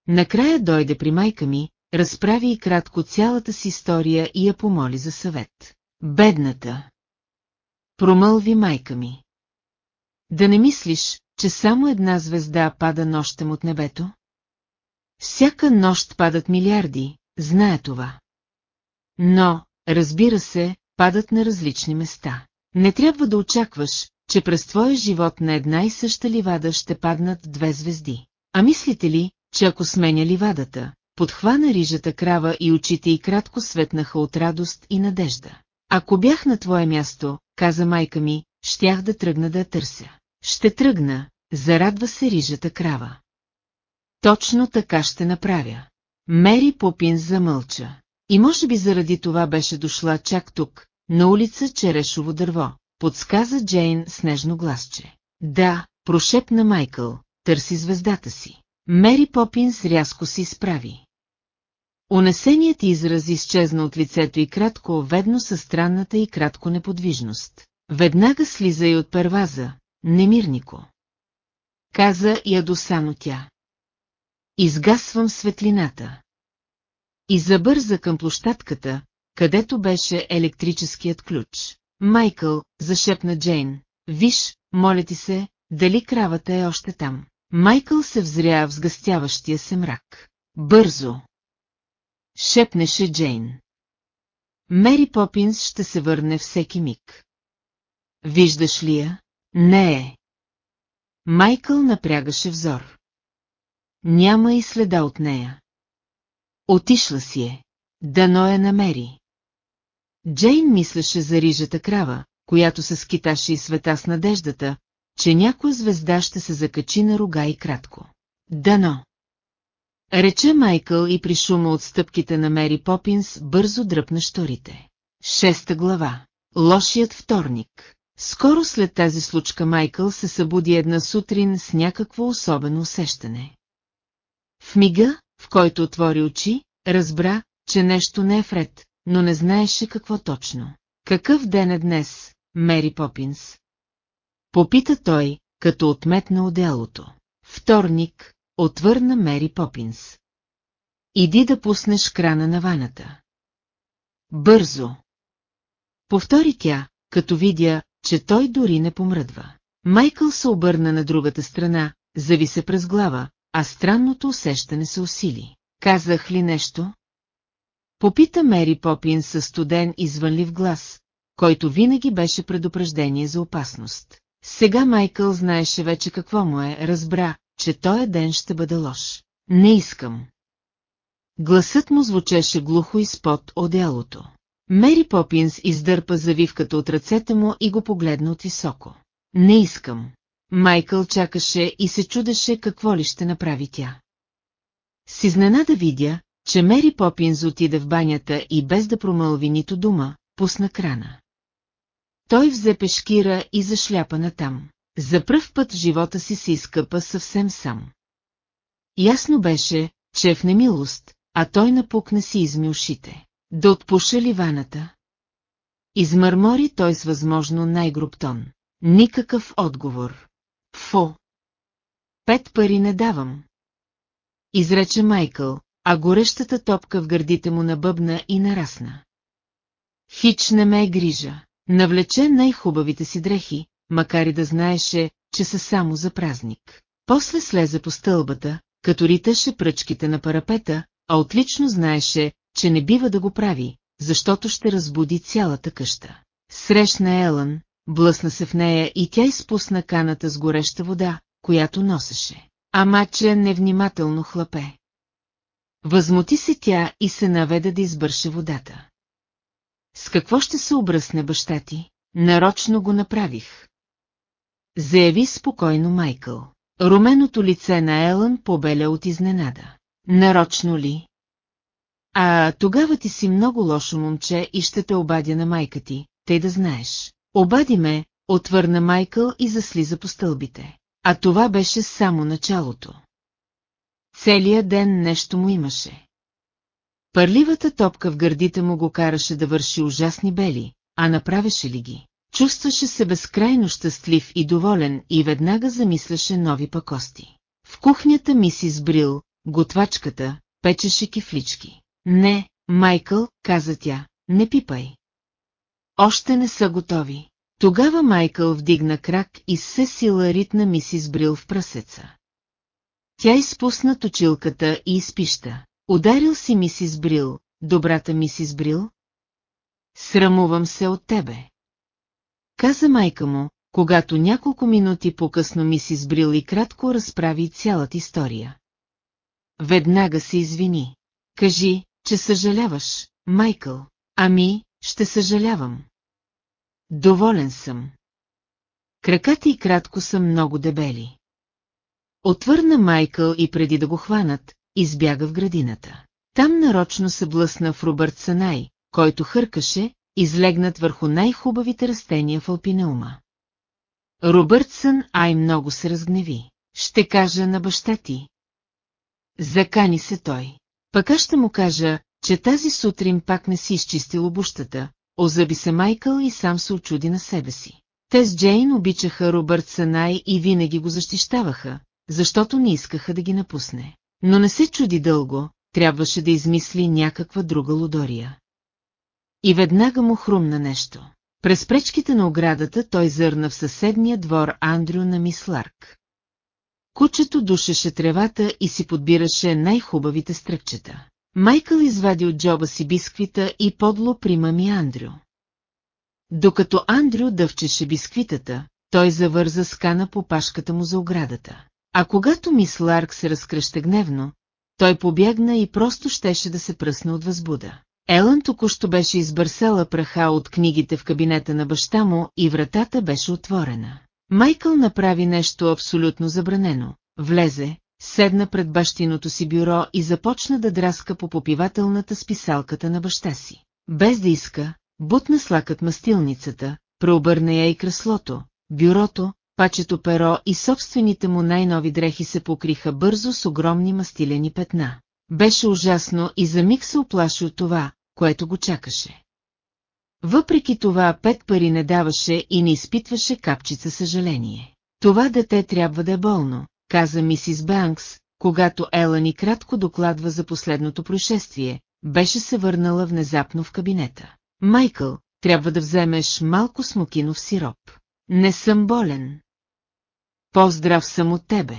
Накрая дойде при майка ми, разправи и кратко цялата си история и я помоли за съвет. Бедната! Промълви майка ми. Да не мислиш, че само една звезда пада нощем от небето? Всяка нощ падат милиарди, знае това. Но, разбира се, падат на различни места. Не трябва да очакваш, че през твоя живот на една и съща ливада ще паднат две звезди. А мислите ли, че ако сменя ливадата, подхвана рижата крава и очите й кратко светнаха от радост и надежда. Ако бях на твое място, каза майка ми, щях да тръгна да я търся. Ще тръгна, зарадва се рижата крава. Точно така ще направя. Мери Попин замълча. И може би заради това беше дошла чак тук, на улица Черешово дърво, подсказа Джейн с нежно гласче. Да, прошепна Майкъл, търси звездата си. Мери Попинс рязко се изправи. Унесеният израз изчезна от лицето и кратко ведно със странната и кратко неподвижност. Веднага слиза и от перваза, немирнико. Каза ядосано тя. Изгасвам светлината. И забърза към площадката, където беше електрическият ключ. Майкъл, зашепна Джейн, виж, моля ти се, дали кравата е още там. Майкъл се взря в сгъстяващия се мрак. Бързо! Шепнеше Джейн. Мери Попинс ще се върне всеки миг. Виждаш ли я? Не е. Майкъл напрягаше взор. Няма и следа от нея. Отишла си е. Дано я намери. Джейн мислеше за рижата крава, която се скиташе и света с надеждата, че някоя звезда ще се закачи на рога и кратко. Дано. Рече Майкъл и при шума от стъпките на Мери Попинс бързо дръпна шторите. Шеста глава. Лошият вторник. Скоро след тази случка Майкъл се събуди една сутрин с някакво особено усещане. В мига, в който отвори очи, разбра, че нещо не е вред, но не знаеше какво точно. Какъв ден е днес, Мери Попинс? Попита той, като отметна отделото. Вторник, отвърна Мери Попинс. Иди да пуснеш крана на ваната. Бързо. Повтори тя, като видя, че той дори не помръдва. Майкъл се обърна на другата страна, зави се през глава, а странното усещане се усили. Казах ли нещо? Попита Мери Попин със студен извънлив глас, който винаги беше предупреждение за опасност. Сега Майкъл знаеше вече какво му е, разбра, че той ден ще бъде лош. Не искам. Гласът му звучеше глухо изпод одеялото. Мери Попинс издърпа завивката от ръцете му и го погледна от високо. Не искам. Майкъл чакаше и се чудеше какво ли ще направи тя. С изненада видя, че Мери Попинс отиде в банята и без да промълви нито дума, пусна крана. Той взе пешкира и зашляпа натам. За пръв път живота си се изкъпа съвсем сам. Ясно беше, че е в немилост, а той напукна си изми ушите. Да отпуша ли ваната? Измърмори той с възможно най-груб тон. Никакъв отговор. Фо! Пет пари не давам. Изрече Майкъл, а горещата топка в гърдите му набъбна и нарасна. Хич не ме е грижа. Навлече най-хубавите си дрехи, макар и да знаеше, че са само за празник. После слезе по стълбата, като риташе пръчките на парапета, а отлично знаеше, че не бива да го прави, защото ще разбуди цялата къща. Срещна Елън, блъсна се в нея и тя изпусна каната с гореща вода, която носеше. А мача невнимателно хлапе. Възмути се тя и се наведе да избърше водата. С какво ще се обръсне баща ти? Нарочно го направих. Заяви спокойно Майкъл. Руменото лице на Елън побеля от изненада. Нарочно ли? А тогава ти си много лошо момче и ще те обадя на майка ти, тъй да знаеш. Обади ме, отвърна Майкъл и заслиза по стълбите. А това беше само началото. Целият ден нещо му имаше. Пърливата топка в гърдите му го караше да върши ужасни бели, а направеше ли ги? Чувстваше се безкрайно щастлив и доволен и веднага замисляше нови пакости. В кухнята мисис Брил, готвачката, печеше кифлички. Не, Майкъл, каза тя, не пипай. Още не са готови. Тогава Майкъл вдигна крак и се сила ритна мисис Брил в прасеца. Тя изпусна точилката и изпища. Ударил си мисис Брил, добрата мисис Брил? Срамувам се от тебе. Каза майка му, когато няколко минути по-късно мисис Брил и кратко разправи цялата история. Веднага се извини. Кажи, че съжаляваш, Майкъл. Ами, ще съжалявам. Доволен съм. Краката и кратко са много дебели. Отвърна Майкъл и преди да го хванат, избяга в градината. Там нарочно се блъсна в Робърт Санай, който хъркаше, излегнат върху най-хубавите растения в Алпинеума. Робъртсън ай много се разгневи. Ще кажа на баща ти. Закани се той. Пък аз ще му кажа, че тази сутрин пак не си изчистил обущата, озъби се Майкъл и сам се очуди на себе си. Те с Джейн обичаха Робърт Санай и винаги го защищаваха, защото не искаха да ги напусне. Но не се чуди дълго, трябваше да измисли някаква друга лудория. И веднага му хрумна нещо. През пречките на оградата той зърна в съседния двор Андрю на мис Ларк. Кучето душеше тревата и си подбираше най-хубавите стръкчета. Майкъл извади от джоба си бисквита и подло примами Андрю. Докато Андрю дъвчеше бисквитата, той завърза скана по пашката му за оградата. А когато мис Ларк се разкръща гневно, той побягна и просто щеше да се пръсне от възбуда. Елън току-що беше избърсала праха от книгите в кабинета на баща му и вратата беше отворена. Майкъл направи нещо абсолютно забранено. Влезе, седна пред бащиното си бюро и започна да драска по попивателната списалката на баща си. Без да иска, бутна слакът мастилницата, преобърна я и креслото, бюрото, пачето перо и собствените му най-нови дрехи се покриха бързо с огромни мастилени петна. Беше ужасно и за миг се оплаши от това, което го чакаше. Въпреки това пет пари не даваше и не изпитваше капчица съжаление. Това дете трябва да е болно, каза мисис Банкс, когато Ела ни кратко докладва за последното происшествие, беше се върнала внезапно в кабинета. Майкъл, трябва да вземеш малко смокинов сироп. Не съм болен. Поздрав съм от тебе.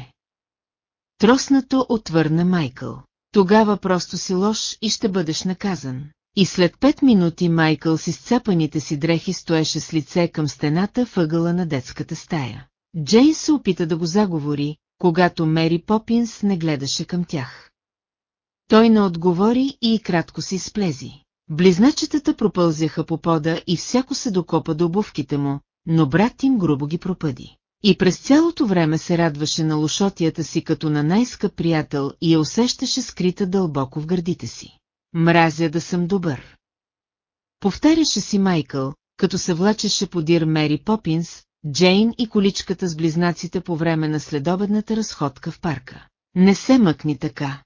Троснато отвърна Майкъл. Тогава просто си лош и ще бъдеш наказан. И след пет минути Майкъл с изцапаните си дрехи стоеше с лице към стената въгъла на детската стая. Джейн се опита да го заговори, когато Мери Попинс не гледаше към тях. Той не отговори и кратко си сплези. Близначетата пропълзяха по пода и всяко се докопа до обувките му, но брат им грубо ги пропъди. И през цялото време се радваше на лошотията си като на най-скъп приятел и я усещаше скрита дълбоко в гърдите си. Мразя да съм добър. Повтаряше си Майкъл, като се влачеше подир Мери Попинс, Джейн и количката с близнаците по време на следобедната разходка в парка. Не се мъкни така.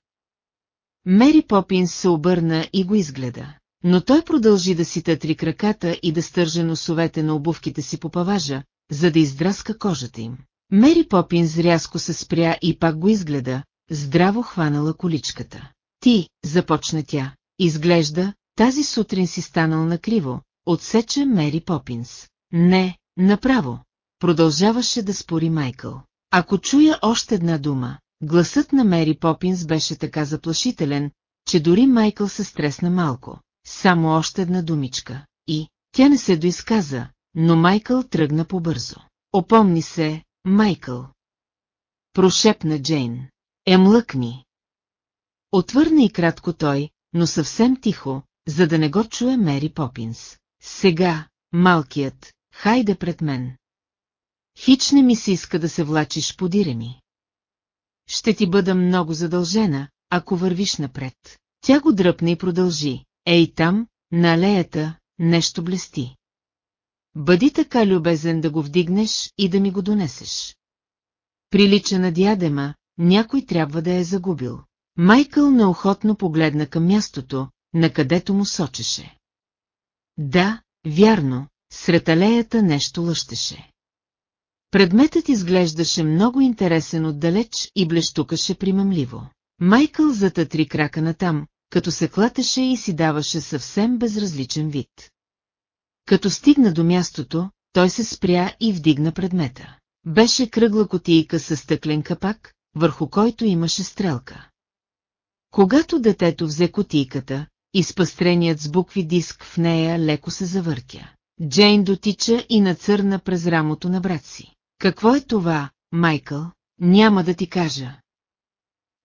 Мери Попинс се обърна и го изгледа. Но той продължи да си тътри краката и да стържа носовете на обувките си по паважа, за да издраска кожата им. Мери Попинс рязко се спря и пак го изгледа, здраво хванала количката. Ти, започна тя, изглежда, тази сутрин си станал накриво, отсече Мери Попинс. Не, направо, продължаваше да спори Майкъл. Ако чуя още една дума, гласът на Мери Попинс беше така заплашителен, че дори Майкъл се стресна малко. Само още една думичка. И тя не се доизказа, но Майкъл тръгна побързо. Опомни се, Майкъл. Прошепна Джейн. Е млъкни. Отвърна и кратко той, но съвсем тихо, за да не го чуе Мери Попинс. Сега, малкият, хайде пред мен. Хич не ми се иска да се влачиш по ми. Ще ти бъда много задължена, ако вървиш напред. Тя го дръпна и продължи. Ей там, на алеята, нещо блести. Бъди така любезен да го вдигнеш и да ми го донесеш. Прилича на дядема, някой трябва да е загубил. Майкъл неохотно погледна към мястото, на където му сочеше. Да, вярно, сред алеята нещо лъщеше. Предметът изглеждаше много интересен отдалеч и блещукаше примамливо. Майкъл затътри крака натам, като се клатеше и си даваше съвсем безразличен вид. Като стигна до мястото, той се спря и вдигна предмета. Беше кръгла котийка със стъклен капак, върху който имаше стрелка. Когато детето взе котийката, изпъстреният с букви диск в нея леко се завъртя. Джейн дотича и нацърна през рамото на брат си. Какво е това, Майкъл? Няма да ти кажа.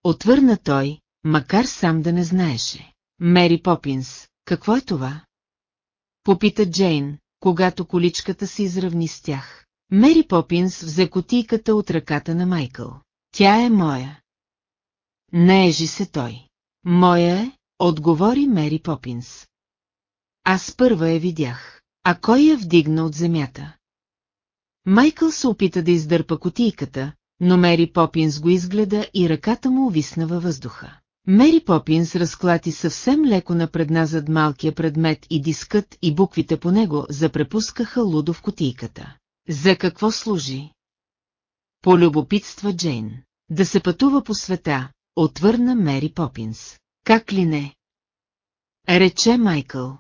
Отвърна той, макар сам да не знаеше. Мери Попинс, какво е това? Попита Джейн, когато количката се изравни с тях. Мери Попинс взе котийката от ръката на Майкъл. Тя е моя. Не ежи се той. Моя е, отговори Мери Попинс. Аз първа я видях. А кой я вдигна от земята? Майкъл се опита да издърпа котийката, но Мери Попинс го изгледа и ръката му увисна във въздуха. Мери Попинс разклати съвсем леко напредназад малкия предмет и дискът и буквите по него запрепускаха лудо в котийката. За какво служи? Полюбопитства Джейн. Да се пътува по света, отвърна Мери Попинс. Как ли не? Рече Майкъл.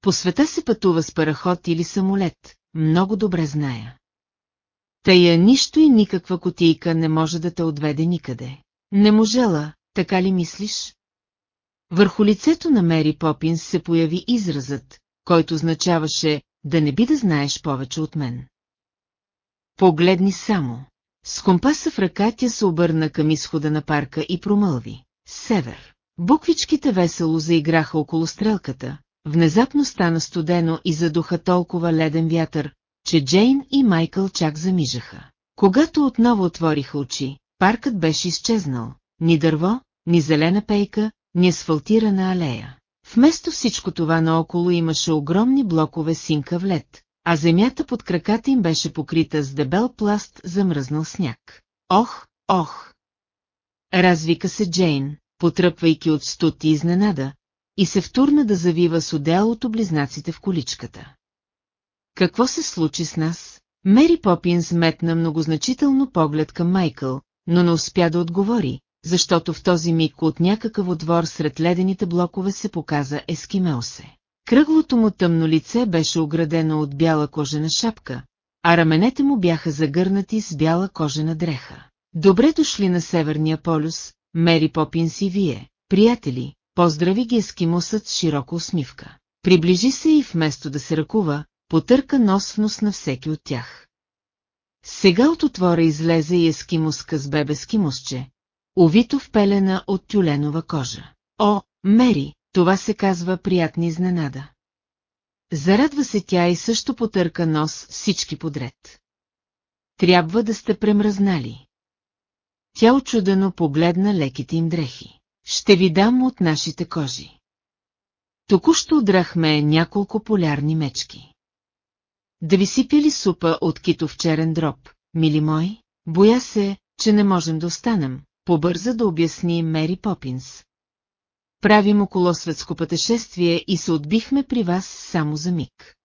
По света се пътува с параход или самолет, много добре зная. Тая нищо и никаква котийка не може да те отведе никъде. Не можела, така ли мислиш? Върху лицето на Мери Попинс се появи изразът, който означаваше да не би да знаеш повече от мен. Погледни само. С компаса в ръка тя се обърна към изхода на парка и промълви. Север. Буквичките весело заиграха около стрелката, внезапно стана студено и задуха толкова леден вятър, че Джейн и Майкъл чак замижаха. Когато отново отвориха очи, паркът беше изчезнал. Ни дърво, ни зелена пейка, ни асфалтирана алея. Вместо всичко това наоколо имаше огромни блокове синка в лед, а земята под краката им беше покрита с дебел пласт замръзнал сняг. Ох, ох! Развика се Джейн, потръпвайки от студ и изненада, и се втурна да завива с отдел от близнаците в количката. Какво се случи с нас? Мери Попинс метна многозначително поглед към Майкъл, но не успя да отговори, защото в този миг от някакъв отвор сред ледените блокове се показа Ескимеосе. Кръглото му тъмно лице беше оградено от бяла кожена шапка, а раменете му бяха загърнати с бяла кожена дреха. Добре дошли на Северния полюс, Мери Попинс и вие, приятели, поздрави ги ескимосът с широка усмивка. Приближи се и вместо да се ръкува, потърка нос в нос на всеки от тях. Сега от отвора излезе и ескимоска с бебе скимосче, увито в пелена от тюленова кожа. О, Мери, това се казва приятна изненада. Зарадва се тя и също потърка нос всички подред. Трябва да сте премръзнали. Тя очудено погледна леките им дрехи. Ще ви дам от нашите кожи. Току-що удрахме няколко полярни мечки. Да ви сипя ли супа от китов черен дроб, мили мой? Боя се, че не можем да останем, побърза да обясни Мери Попинс. Правим около светско пътешествие и се отбихме при вас само за миг.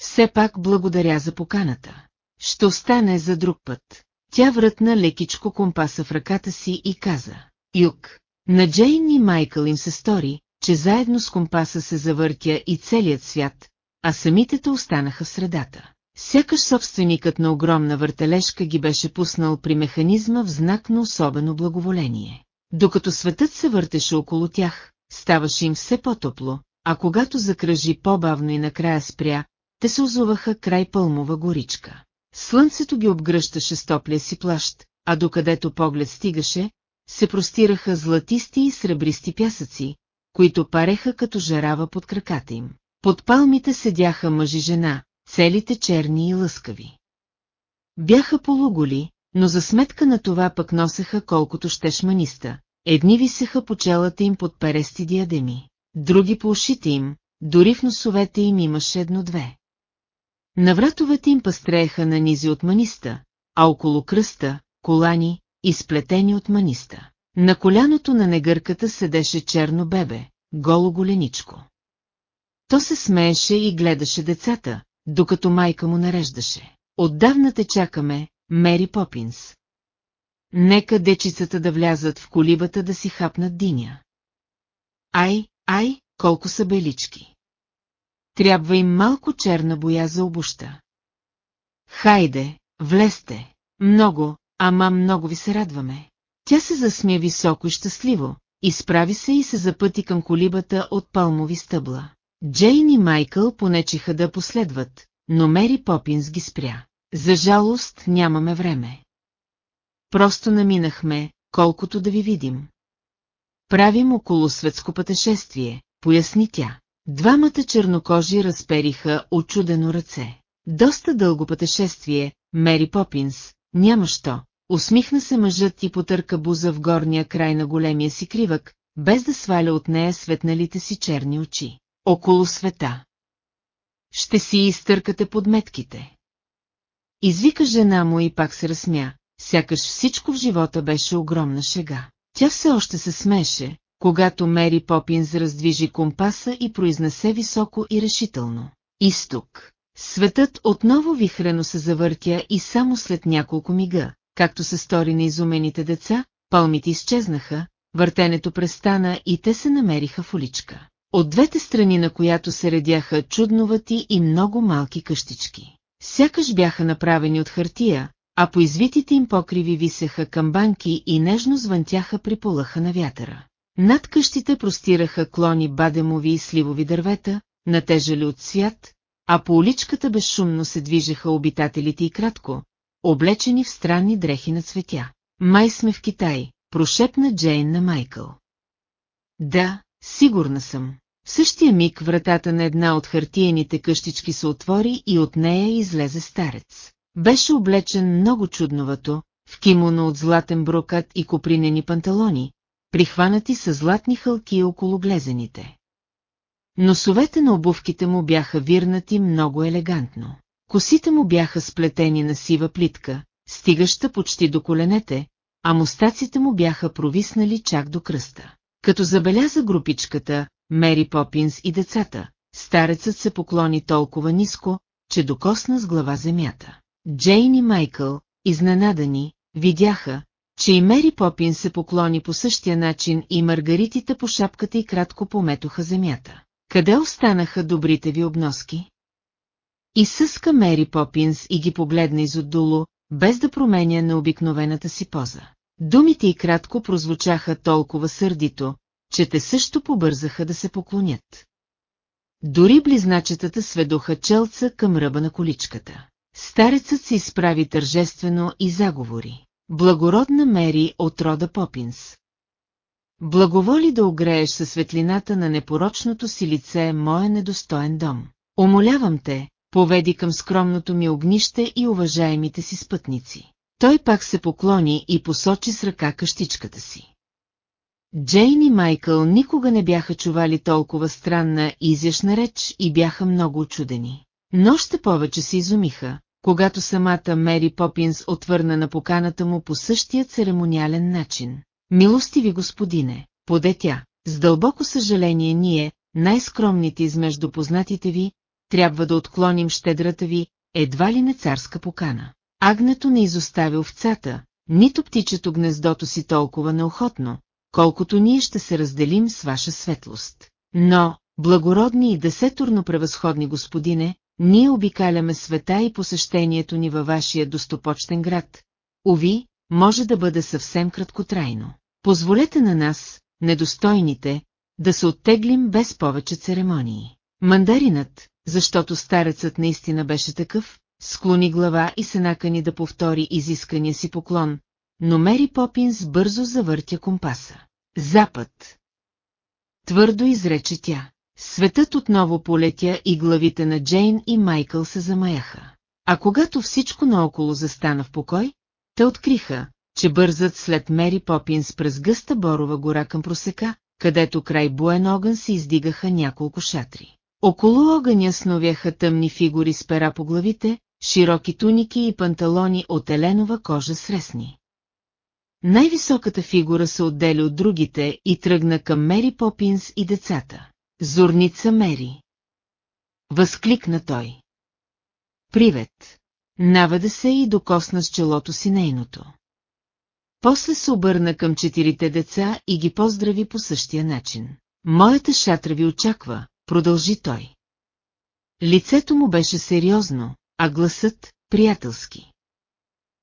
Все пак благодаря за поканата. Ще остане за друг път. Тя вратна лекичко компаса в ръката си и каза. Юг. На Джейн и Майкъл им се стори, че заедно с компаса се завъртя и целият свят, а самите останаха в средата. Сякаш собственикът на огромна въртележка ги беше пуснал при механизма в знак на особено благоволение. Докато светът се въртеше около тях, ставаше им все по-топло, а когато закръжи по-бавно и накрая спря, те се озуваха край пълмова горичка. Слънцето ги обгръщаше с топлия си плащ, а докъдето поглед стигаше, се простираха златисти и сребристи пясъци, които пареха като жарава под краката им. Под палмите седяха мъж и жена, целите черни и лъскави. Бяха полуголи, но за сметка на това пък носеха колкото щеш маниста. Едни висеха по челата им под перести диадеми, други по ушите им, дори в носовете им имаше едно-две. На вратовете им пастрееха на низи от маниста, а около кръста, колани, изплетени от маниста. На коляното на негърката седеше черно бебе, голо голеничко. То се смееше и гледаше децата, докато майка му нареждаше. Отдавна те чакаме, Мери Попинс. Нека дечицата да влязат в колибата да си хапнат диня. Ай, ай, колко са белички. Трябва им малко черна боя за обуща. Хайде, влезте. Много, ама много ви се радваме. Тя се засмя високо и щастливо, изправи се и се запъти към колибата от палмови стъбла. Джейн и Майкъл понечиха да последват, но Мери Попинс ги спря. За жалост нямаме време. Просто наминахме, колкото да ви видим. Правим около светско пътешествие, поясни тя. Двамата чернокожи разпериха очудено ръце. Доста дълго пътешествие, Мери Попинс, няма що. Усмихна се мъжът и потърка буза в горния край на големия си кривък, без да сваля от нея светналите си черни очи. Около света. Ще си изтъркате подметките. Извика жена му и пак се разсмя, сякаш всичко в живота беше огромна шега. Тя все още се смеше, когато Мери Попинс раздвижи компаса и произнесе високо и решително. Изток. Светът отново вихрено се завъртя и само след няколко мига, както се стори на изумените деца, палмите изчезнаха, въртенето престана и те се намериха в уличка. От двете страни на която се редяха чудновати и много малки къщички. Сякаш бяха направени от хартия, а по извитите им покриви висеха камбанки и нежно звънтяха при полъха на вятъра. Над къщите простираха клони бадемови и сливови дървета, натежали от свят, а по уличката безшумно се движеха обитателите и кратко, облечени в странни дрехи на цветя. Май сме в Китай, прошепна Джейн на Майкъл. Да, сигурна съм. В същия миг вратата на една от хартиените къщички се отвори и от нея излезе старец. Беше облечен много чудновато, в кимоно от златен брокат и копринени панталони, прихванати с златни хълки около глезените. Носовете на обувките му бяха вирнати много елегантно. Косите му бяха сплетени на сива плитка, стигаща почти до коленете, а мустаците му бяха провиснали чак до кръста. Като забеляза групичката, Мери Попинс и децата, старецът се поклони толкова ниско, че докосна с глава земята. Джейн и Майкъл, изненадани, видяха, че и Мери Попин се поклони по същия начин и маргаритите по шапката и кратко пометоха земята. Къде останаха добрите ви обноски? И съска Мери Попинс и ги погледна изотдолу, без да променя на обикновената си поза. Думите и кратко прозвучаха толкова сърдито, че те също побързаха да се поклонят. Дори близначетата сведоха челца към ръба на количката. Старецът се изправи тържествено и заговори. Благородна Мери от рода Попинс. Благоволи да огрееш със светлината на непорочното си лице моя недостоен дом. Умолявам те, поведи към скромното ми огнище и уважаемите си спътници. Той пак се поклони и посочи с ръка къщичката си. Джейн и Майкъл никога не бяха чували толкова странна и изящна реч и бяха много очудени. Но още повече се изумиха, когато самата Мери Попинс отвърна на поканата му по същия церемониален начин. Милостиви господине, поде тя, с дълбоко съжаление ние, най-скромните измежду познатите ви, трябва да отклоним щедрата ви, едва ли не царска покана. Агнето не изостави овцата, нито птичето гнездото си толкова неохотно, колкото ние ще се разделим с ваша светлост. Но, благородни и десетурно превъзходни господине, ние обикаляме света и посещението ни във вашия достопочтен град. Ови, може да бъде съвсем краткотрайно. Позволете на нас, недостойните, да се оттеглим без повече церемонии. Мандаринът, защото старецът наистина беше такъв, склони глава и се накани да повтори изискания си поклон, но Мери Попинс бързо завъртя компаса. Запад. Твърдо изрече тя. Светът отново полетя и главите на Джейн и Майкъл се замаяха. А когато всичко наоколо застана в покой, те откриха, че бързат след Мери Попинс през гъста борова гора към просека, където край буен огън се издигаха няколко шатри. Около огъня сновяха тъмни фигури с пера по главите, широки туники и панталони от еленова кожа с ресни. Най-високата фигура се отдели от другите и тръгна към Мери Попинс и децата. Зорница Мери. Възкликна той. Привет. Наведа се и докосна с челото си нейното. После се обърна към четирите деца и ги поздрави по същия начин. Моята шатра ви очаква, продължи той. Лицето му беше сериозно, а гласът – приятелски.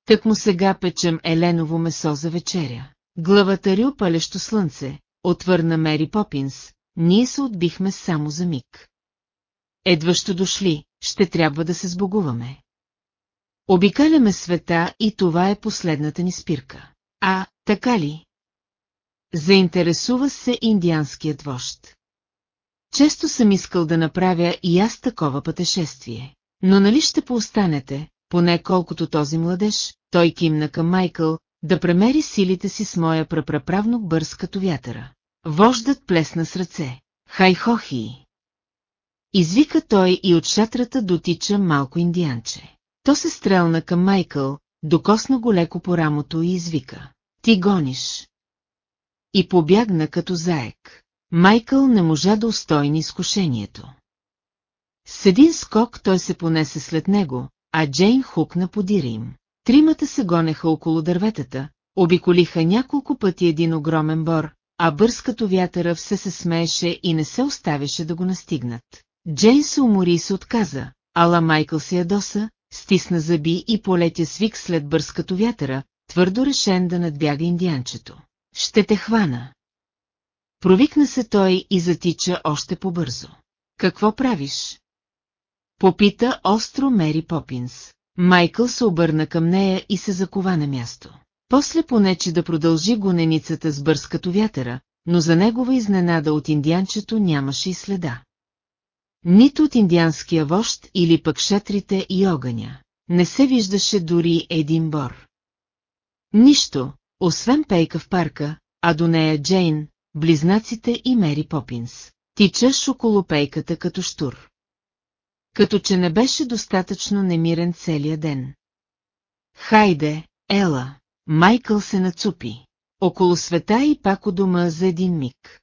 Так му сега печем еленово месо за вечеря. Главата рю палещо слънце, отвърна Мери Попинс, ние се отбихме само за миг. Едващо дошли, ще трябва да се сбогуваме. Обикаляме света и това е последната ни спирка. А, така ли? Заинтересува се индианският вожд. Често съм искал да направя и аз такова пътешествие. Но нали ще поостанете, поне колкото този младеж, той кимна към Майкъл, да премери силите си с моя прапраправнок бърз като вятъра. Вождат плесна с ръце. Хай-хохи! Извика той и от шатрата дотича малко индианче. То се стрелна към Майкъл, докосна го леко по рамото и извика. Ти гониш. И побягна като заек. Майкъл не можа да устойни изкушението. С един скок той се понесе след него, а Джейн хукна подира им. Тримата се гонеха около дърветата, обиколиха няколко пъти един огромен бор, а бърз като вятъра все се смееше и не се оставяше да го настигнат. Джейн се умори и се отказа, ала Майкъл се ядоса, стисна зъби и полетя свик след бърз като вятъра, твърдо решен да надбяга индианчето. Ще те хвана. Провикна се той и затича още по-бързо. Какво правиш? Попита остро Мери Попинс. Майкъл се обърна към нея и се закова на място. После понече да продължи гоненицата с бърз като вятъра, но за негова изненада от индианчето нямаше и следа. Нито от индианския вожд или пък шатрите и огъня. Не се виждаше дори един бор. Нищо, освен пейка в парка, а до нея Джейн, близнаците и Мери Попинс. Тичаш около пейката като штур. Като че не беше достатъчно немирен целия ден. Хайде, ела, Майкъл се нацупи. Около света и пак у дома за един миг.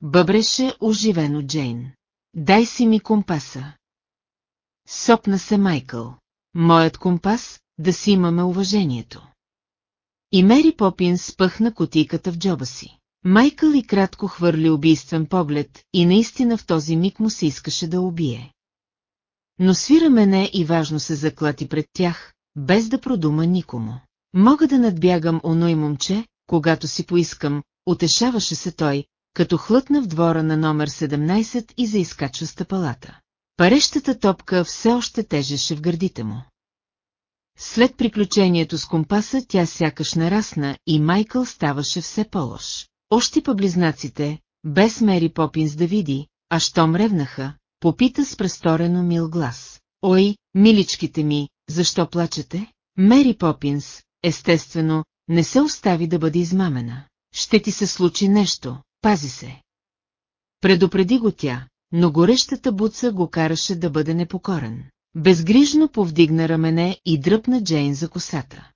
Бъбреше оживено Джейн. Дай си ми компаса. Сопна се Майкъл. Моят компас, да си имаме уважението. И Мери Попин спъхна котийката в джоба си. Майкъл и кратко хвърли убийствен поглед и наистина в този миг му се искаше да убие. Но свира мене и важно се заклати пред тях, без да продума никому. Мога да надбягам оно и момче, когато си поискам, утешаваше се той, като хлътна в двора на номер 17 и заискачва стъпалата. Парещата топка все още тежеше в гърдите му. След приключението с компаса тя сякаш нарасна и Майкъл ставаше все по-лош. Още па близнаците, без Мери Попинс да види, а щом ревнаха, попита с престорено мил глас. Ой, миличките ми, защо плачете? Мери Попинс, естествено, не се остави да бъде измамена. Ще ти се случи нещо, пази се. Предупреди го тя, но горещата буца го караше да бъде непокорен. Безгрижно повдигна рамене и дръпна Джейн за косата.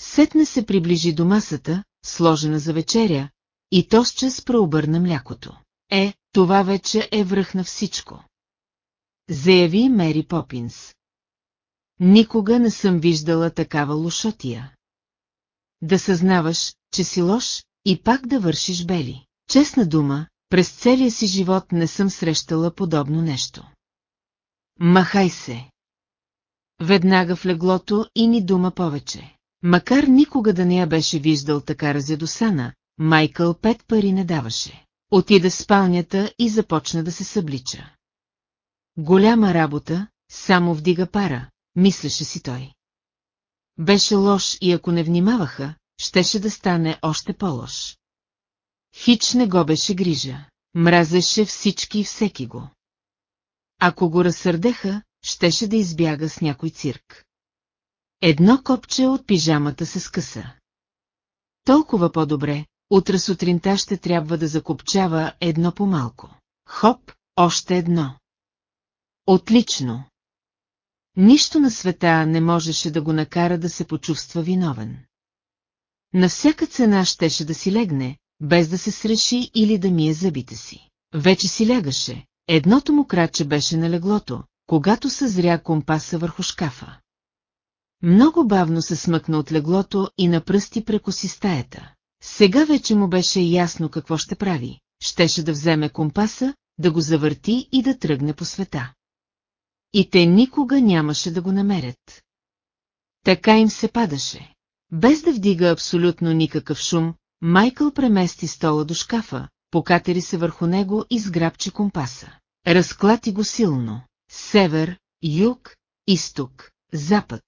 Сетне се приближи до масата, сложена за вечеря, и тосчас прообърна млякото. Е, това вече е връх на всичко. Заяви Мери Попинс. Никога не съм виждала такава лошотия. Да съзнаваш, че си лош и пак да вършиш бели. Честна дума, през целия си живот не съм срещала подобно нещо. Махай се. Веднага в леглото и ни дума повече. Макар никога да не я беше виждал така разядосана, Майкъл пет пари не даваше. Отида в спалнята и започна да се съблича. Голяма работа, само вдига пара, мислеше си той. Беше лош и ако не внимаваха, щеше да стане още по-лош. Хич не го беше грижа. Мразеше всички и всеки го. Ако го разсърдеха, щеше да избяга с някой цирк. Едно копче от пижамата се скъса. Толкова по-добре, утре сутринта ще трябва да закопчава едно по-малко. Хоп, още едно. Отлично. Нищо на света не можеше да го накара да се почувства виновен. На всяка цена щеше да си легне, без да се среши или да мие зъбите си. Вече си лягаше, едното му краче беше на леглото, когато съзря компаса върху шкафа. Много бавно се смъкна от леглото и на пръсти прекоси стаята. Сега вече му беше ясно какво ще прави. Щеше да вземе компаса, да го завърти и да тръгне по света. И те никога нямаше да го намерят. Така им се падаше. Без да вдига абсолютно никакъв шум, Майкъл премести стола до шкафа, покатери се върху него и сграбчи компаса. Разклати го силно. Север, юг, изток, запад.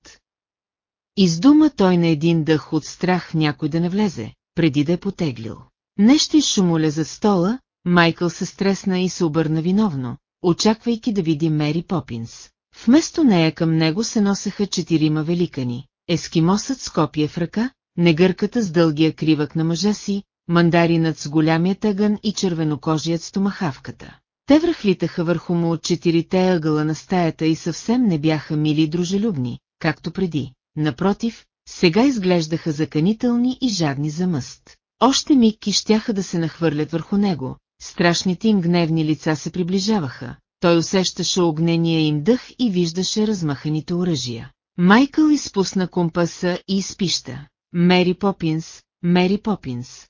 Издума той на един дъх от страх някой да не влезе, преди да е потеглил. Нещо изшумоля за стола, Майкъл се стресна и се обърна виновно, очаквайки да види Мери Попинс. Вместо нея към него се носеха четирима великани, ескимосът с копие в ръка, негърката с дългия кривък на мъжа си, мандаринът с голямия тъгън и червенокожият с томахавката. Те връхлитаха върху му от четирите ъгъла на стаята и съвсем не бяха мили и дружелюбни, както преди. Напротив, сега изглеждаха заканителни и жадни за мъст. Още миг и щяха да се нахвърлят върху него, страшните им гневни лица се приближаваха, той усещаше огнения им дъх и виждаше размаханите оръжия. Майкъл изпусна компаса и изпища. Мери Попинс, Мери Попинс.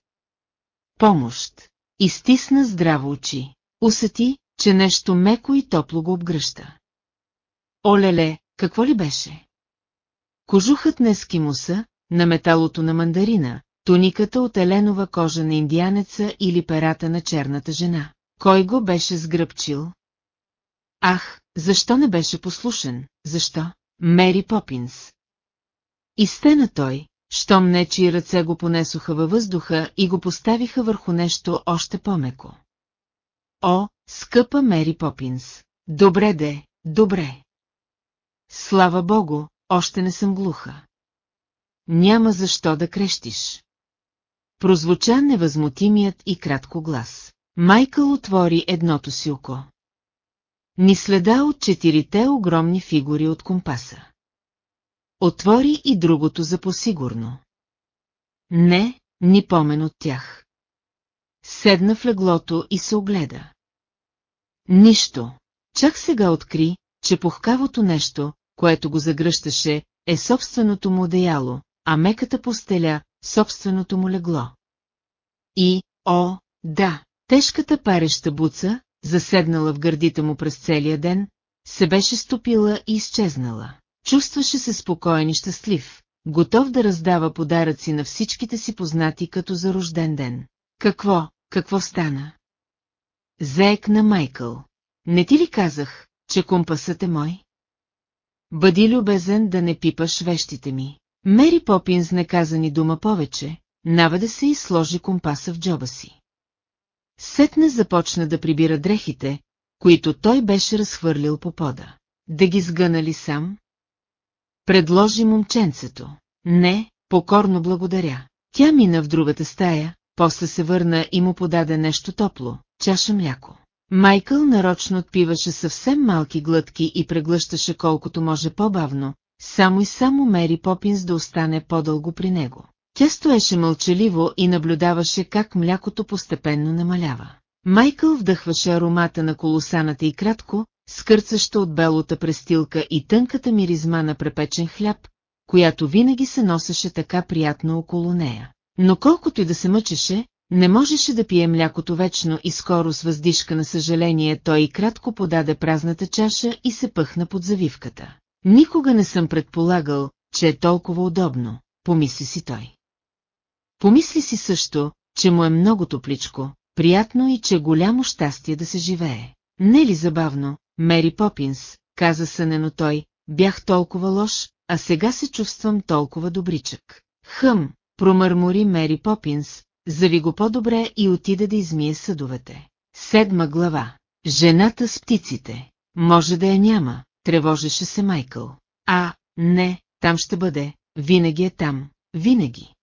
Помощ. Изтисна здраво очи. Усети, че нещо меко и топло го обгръща. Олеле, какво ли беше? Кожухът на ескимуса, на металото на мандарина, туниката от еленова кожа на индианеца или перата на черната жена. Кой го беше сгръбчил? Ах, защо не беше послушен, защо? Мери Попинс. И стена той, щом нечи ръце го понесоха във въздуха и го поставиха върху нещо още по-меко. О, скъпа Мери Попинс! Добре де, добре! Слава богу, още не съм глуха. Няма защо да крещиш. Прозвуча невъзмутимият и кратко глас. Майкъл отвори едното си око. Ни следа от четирите огромни фигури от компаса. Отвори и другото за посигурно. Не, ни помен от тях. Седна в леглото и се огледа. Нищо. Чак сега откри, че пухкавото нещо, което го загръщаше, е собственото му одеяло, а меката постеля – собственото му легло. И, о, да, тежката пареща буца, заседнала в гърдите му през целия ден, се беше стопила и изчезнала. Чувстваше се спокоен и щастлив, готов да раздава подаръци на всичките си познати като за рожден ден. Какво, какво стана? Заек на Майкъл. Не ти ли казах, че компасът е мой? Бъди любезен да не пипаш вещите ми. Мери Попинс не каза ни дума повече, наведе се и сложи компаса в джоба си. Сетне започна да прибира дрехите, които той беше разхвърлил по пода. Да ги сгъна ли сам? Предложи момченцето. Не, покорно благодаря. Тя мина в другата стая, после се върна и му подаде нещо топло, чаша мляко. Майкъл нарочно отпиваше съвсем малки глътки и преглъщаше колкото може по-бавно, само и само Мери Попинс да остане по-дълго при него. Тя стоеше мълчаливо и наблюдаваше как млякото постепенно намалява. Майкъл вдъхваше аромата на колосаната и кратко, скърцаща от белота престилка и тънката миризма на препечен хляб, която винаги се носеше така приятно около нея. Но колкото и да се мъчеше, не можеше да пие млякото вечно и скоро с въздишка на съжаление той и кратко подаде празната чаша и се пъхна под завивката. Никога не съм предполагал, че е толкова удобно, помисли си той. Помисли си също, че му е много топличко, приятно и че е голямо щастие да се живее. Не ли забавно, Мери Попинс, каза сънено той, бях толкова лош, а сега се чувствам толкова добричък. Хъм, промърмори Мери Попинс, зави го по-добре и отида да измие съдовете. Седма глава. Жената с птиците. Може да я няма, тревожеше се Майкъл. А, не, там ще бъде, винаги е там, винаги.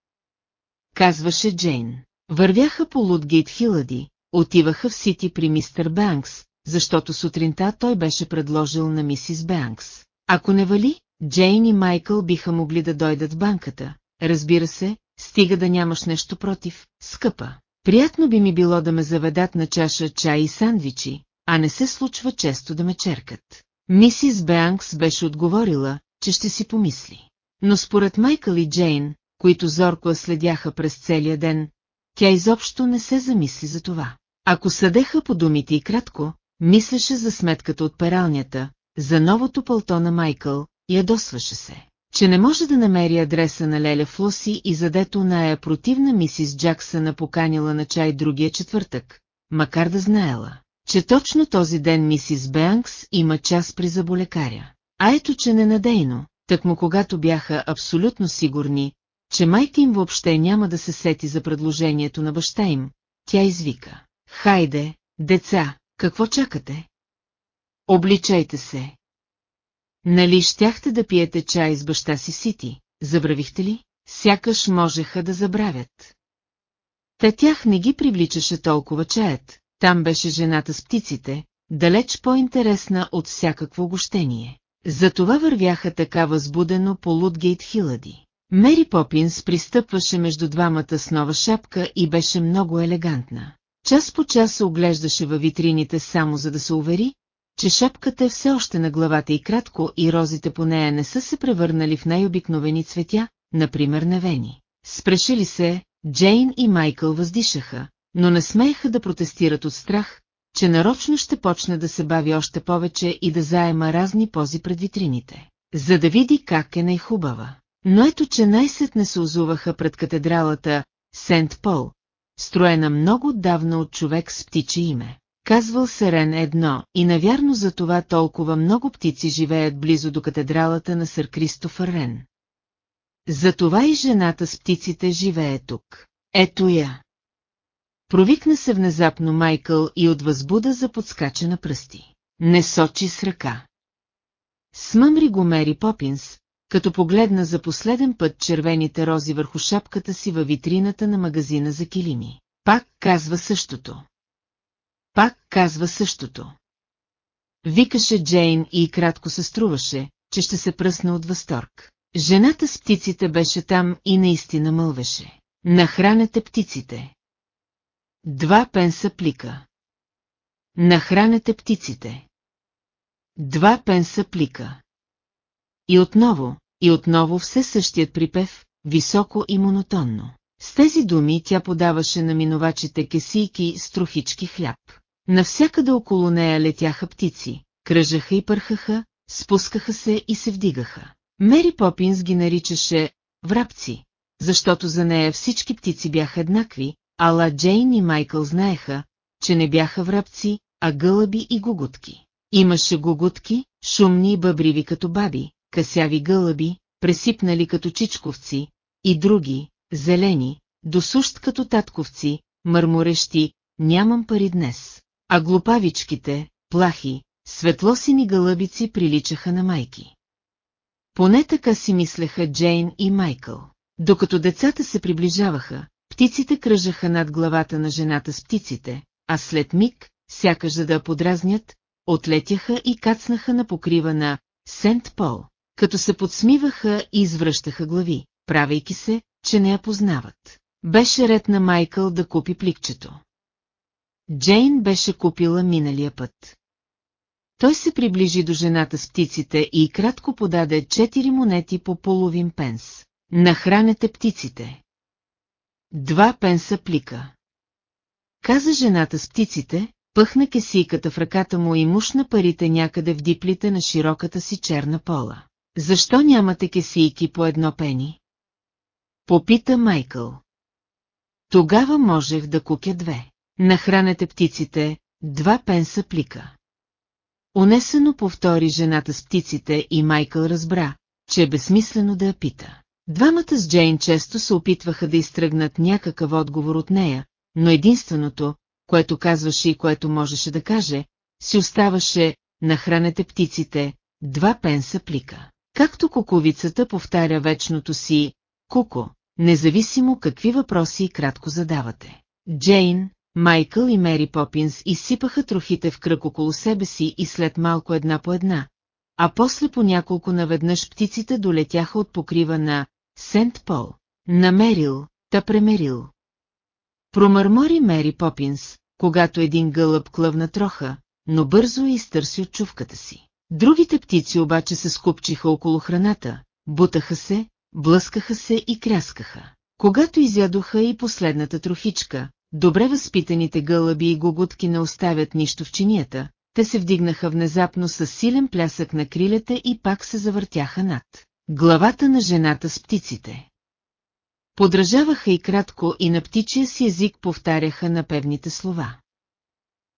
Казваше Джейн. Вървяха по Лутгейт Хилади, отиваха в Сити при мистер Бенкс, защото сутринта той беше предложил на мисис Бенкс. Ако не вали, Джейн и Майкъл биха могли да дойдат в банката. Разбира се, стига да нямаш нещо против, скъпа. Приятно би ми било да ме заведат на чаша чай и сандвичи, а не се случва често да ме черкат. Мисис Бенкс беше отговорила, че ще си помисли. Но според Майкъл и Джейн, които зорко следяха през целия ден, тя изобщо не се замисли за това. Ако съдеха по думите и кратко, мислеше за сметката от пералнята, за новото пълто на Майкъл, ядосваше се, че не може да намери адреса на Леля Флоси и задето ная противна мисис Джаксъна поканила на чай другия четвъртък, макар да знаела, че точно този ден мисис Бенкс има час при заболекаря. А ето, че ненадейно, так му когато бяха абсолютно сигурни, че майка им въобще няма да се сети за предложението на баща им, тя извика. Хайде, деца, какво чакате? Обличайте се. Нали щяхте да пиете чай с баща си Сити, забравихте ли? Сякаш можеха да забравят. Та тях не ги привличаше толкова чаят, там беше жената с птиците, далеч по-интересна от всякакво огощение. Затова вървяха така възбудено по Лутгейт Хилади. Мери Попинс пристъпваше между двамата с нова шапка и беше много елегантна. Час по час се оглеждаше във витрините само за да се увери, че шапката е все още на главата и кратко и розите по нея не са се превърнали в най-обикновени цветя, например невени. Спрешили се, Джейн и Майкъл въздишаха, но не смееха да протестират от страх, че нарочно ще почне да се бави още повече и да заема разни пози пред витрините, за да види как е най-хубава. Но ето, че най-сетне се озуваха пред катедралата Сент Пол, строена много отдавна от човек с птиче име. Казвал Серен едно, и навярно за това толкова много птици живеят близо до катедралата на сър Кристофър Рен. Затова и жената с птиците живее тук. Ето я. Провикна се внезапно Майкъл и от възбуда за подскача на пръсти. Не сочи с ръка. Смъмри го Мери Попинс, като погледна за последен път червените рози върху шапката си във витрината на магазина за килими. Пак казва същото. Пак казва същото. Викаше Джейн и кратко се струваше, че ще се пръсна от възторг. Жената с птиците беше там и наистина мълвеше. Нахранете птиците. Два пенса плика. Нахранете птиците. Два пенса плика. И отново, и отново все същият припев, високо и монотонно. С тези думи тя подаваше на минувачите кесийки с трохички хляб. Навсякъде около нея летяха птици, кръжаха и пърхаха, спускаха се и се вдигаха. Мери Попинс ги наричаше «врабци», защото за нея всички птици бяха еднакви, ала Джейн и Майкъл знаеха, че не бяха врабци, а гълъби и гугутки. Имаше гугутки, шумни и бъбриви като баби, късяви гълъби, пресипнали като чичковци, и други, зелени, досущ като татковци, мърморещи, нямам пари днес. А глупавичките, плахи, светлосини гълъбици приличаха на майки. Поне така си мислеха Джейн и Майкъл. Докато децата се приближаваха, птиците кръжаха над главата на жената с птиците, а след миг, сякаш за да подразнят, отлетяха и кацнаха на покрива на Сент Пол, като се подсмиваха и извръщаха глави, правейки се, че не я познават. Беше ред на Майкъл да купи пликчето. Джейн беше купила миналия път. Той се приближи до жената с птиците и кратко подаде четири монети по половин пенс. Нахранете птиците. Два пенса плика. Каза жената с птиците, пъхна кесийката в ръката му и мушна парите някъде в диплите на широката си черна пола. Защо нямате кесийки по едно пени? Попита Майкъл. Тогава можех да купя две. Нахранете птиците, два пенса плика. Унесено повтори жената с птиците и Майкъл разбра, че е безсмислено да я пита. Двамата с Джейн често се опитваха да изтръгнат някакъв отговор от нея, но единственото, което казваше и което можеше да каже, си оставаше «Нахранете птиците, два пенса плика». Както куковицата повтаря вечното си «Куко», независимо какви въпроси кратко задавате. Джейн, Майкъл и Мери Попинс изсипаха трохите в кръг около себе си и след малко една по една, а после по няколко наведнъж птиците долетяха от покрива на Сент Пол, намерил, та премерил. Промърмори Мери Попинс, когато един гълъб клъвна троха, но бързо изтърси от чувката си. Другите птици обаче се скупчиха около храната, бутаха се, блъскаха се и кряскаха. Когато изядоха и последната трохичка, добре възпитаните гълъби и гогутки не оставят нищо в чинията, те се вдигнаха внезапно с силен плясък на крилете и пак се завъртяха над главата на жената с птиците. Подражаваха и кратко и на птичия си език повтаряха напевните слова.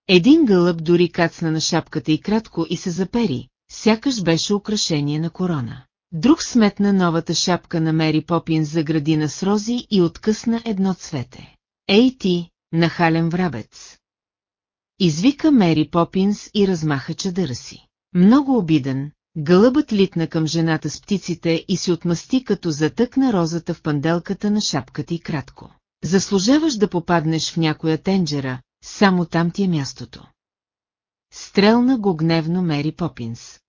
Един гълъб дори кацна на шапката и кратко и се запери, сякаш беше украшение на корона. Друг сметна новата шапка на Мери Попин за градина с рози и откъсна едно цвете. Ей ти, нахален врабец! Извика Мери Попинс и размаха чадъра си. Много обиден, гълъбът литна към жената с птиците и се отмъсти като затъкна розата в панделката на шапката и кратко. Заслужаваш да попаднеш в някоя тенджера, само там ти е мястото. Стрелна го гневно Мери Попинс.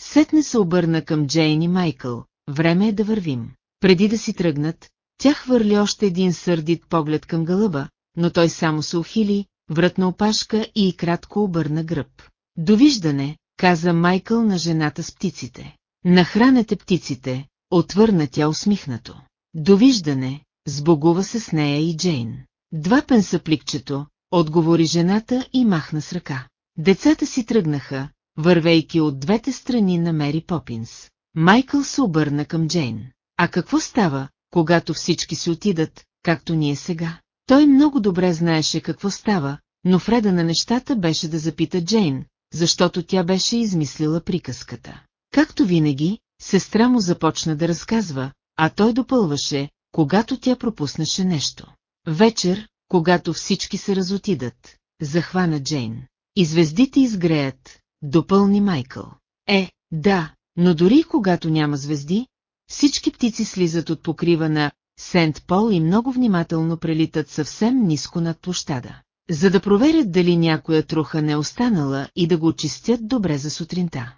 Сетне се обърна към Джейн и Майкъл, време е да вървим. Преди да си тръгнат, тя хвърли още един сърдит поглед към гълъба, но той само се ухили, вратна опашка и кратко обърна гръб. Довиждане, каза Майкъл на жената с птиците. Нахранете птиците, отвърна тя усмихнато. Довиждане, сбогува се с нея и Джейн. Два пенса пликчето, отговори жената и махна с ръка. Децата си тръгнаха, вървейки от двете страни на Мери Попинс. Майкъл се обърна към Джейн. А какво става, когато всички си отидат, както ние сега? Той много добре знаеше какво става, но вреда на нещата беше да запита Джейн, защото тя беше измислила приказката. Както винаги, сестра му започна да разказва, а той допълваше, когато тя пропуснеше нещо. Вечер, когато всички се разотидат, захвана Джейн. И звездите изгреят, допълни Майкъл. Е, да, но дори когато няма звезди, всички птици слизат от покрива на Сент Пол и много внимателно прелитат съвсем ниско над площада. за да проверят дали някоя труха не е останала и да го очистят добре за сутринта.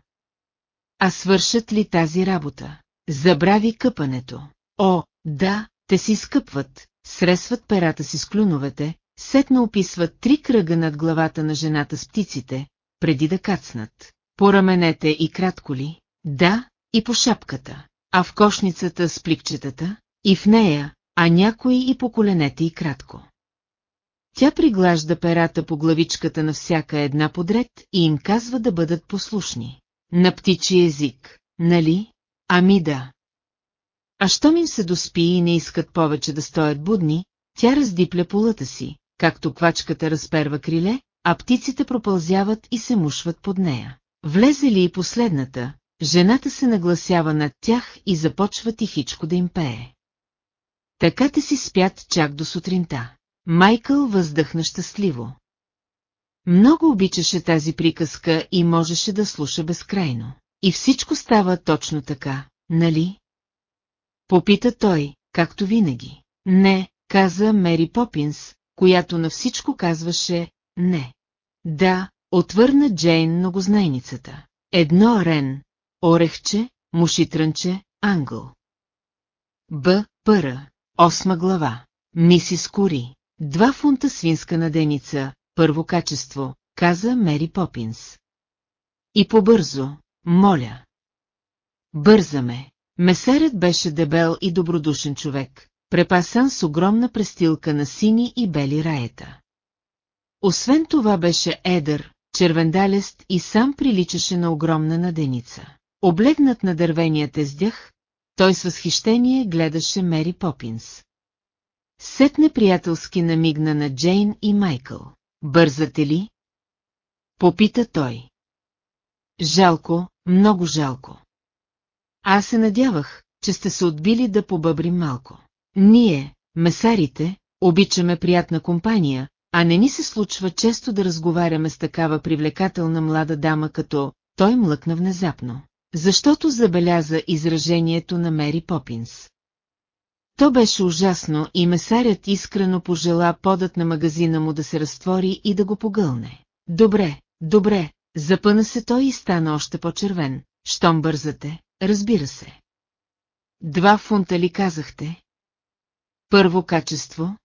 А свършат ли тази работа? Забрави къпането. О, да, те си скъпват, сресват перата си с клюновете, сетно описват три кръга над главата на жената с птиците, преди да кацнат. По раменете и кратко ли? Да, и по шапката, а в кошницата с пликчетата, и в нея, а някои и по коленете и кратко. Тя приглажда перата по главичката на всяка една подред и им казва да бъдат послушни. На птичи език, нали? Ами да. А щом им се доспи и не искат повече да стоят будни, тя раздипля полата си, както квачката разперва криле, а птиците пропълзяват и се мушват под нея. Влезе ли и последната, жената се нагласява над тях и започва тихичко да им пее. Така те си спят чак до сутринта. Майкъл въздъхна щастливо. Много обичаше тази приказка и можеше да слуша безкрайно. И всичко става точно така, нали? Попита той, както винаги. Не, каза Мери Попинс, която на всичко казваше «не». Да, отвърна Джейн многознайницата. Едно Рен, Орехче, Мушитрънче, Ангъл. Б. Пъра. Осма глава. Мисис Кури. Два фунта свинска наденица, първо качество, каза Мери Попинс. И побързо, моля. Бързаме. Месерът беше дебел и добродушен човек, препасан с огромна престилка на сини и бели раета. Освен това беше едър, червендалест и сам приличаше на огромна наденица. Облегнат на дървения тездях, той с възхищение гледаше Мери Попинс. Сетне приятелски намигна на Джейн и Майкъл. Бързате ли? Попита той. Жалко, много жалко. Аз се надявах, че сте се отбили да побъбрим малко. Ние, месарите, обичаме приятна компания, а не ни се случва често да разговаряме с такава привлекателна млада дама като той млъкна внезапно, защото забеляза изражението на Мери Попинс. То беше ужасно и месарят искрено пожела подът на магазина му да се разтвори и да го погълне. Добре, добре, запъна се той и стана още по-червен. Щом бързате, разбира се. Два фунта ли казахте? Първо качество?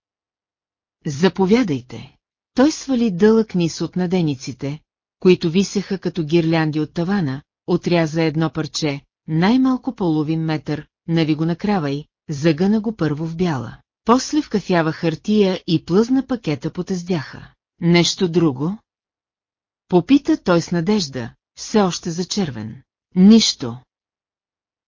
Заповядайте. Той свали дълъг низ от надениците, които висеха като гирлянди от тавана, отряза едно парче, най-малко половин метър, нави го накравай, загъна го първо в бяла. После в кафява хартия и плъзна пакета по тездяха. Нещо друго? Попита той с надежда, все още зачервен. Нищо.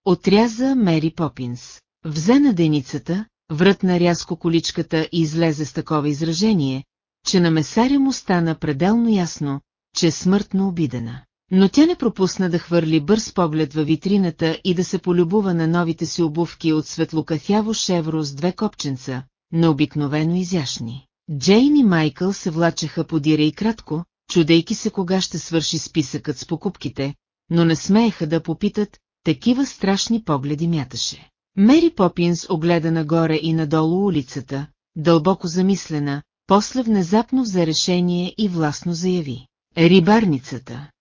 Отряза Мери Попинс. Взе на деницата, врътна рязко количката и излезе с такова изражение, че на месаря му стана пределно ясно, че е смъртно обидена. Но тя не пропусна да хвърли бърз поглед във витрината и да се полюбува на новите си обувки от светлокафяво шевро с две копченца, необикновено изящни. Джейн и Майкъл се влачеха подира и кратко, чудейки се кога ще свърши списъкът с покупките, но не смееха да попитат, такива страшни погледи мяташе. Мери Попинс огледа нагоре и надолу улицата, дълбоко замислена, после внезапно взе решение и властно заяви. Рибарницата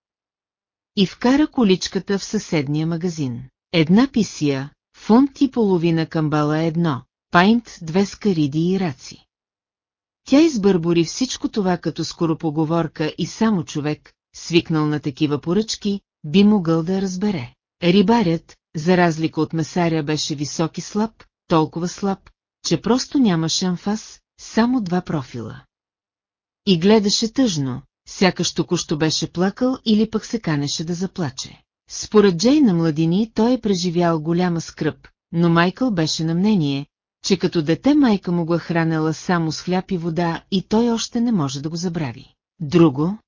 и вкара количката в съседния магазин. Една писия, фунт и половина камбала едно, пайнт две скариди и раци. Тя избърбори всичко това като скоропоговорка и само човек, свикнал на такива поръчки, би могъл да разбере. Рибарят, за разлика от месаря, беше висок и слаб, толкова слаб, че просто нямаше анфас, само два профила. И гледаше тъжно, сякаш току-що беше плакал или пък се канеше да заплаче. Според Джей на младини той е преживял голяма скръп, но Майкъл беше на мнение, че като дете майка му го е хранела само с хляб и вода и той още не може да го забрави. Друго?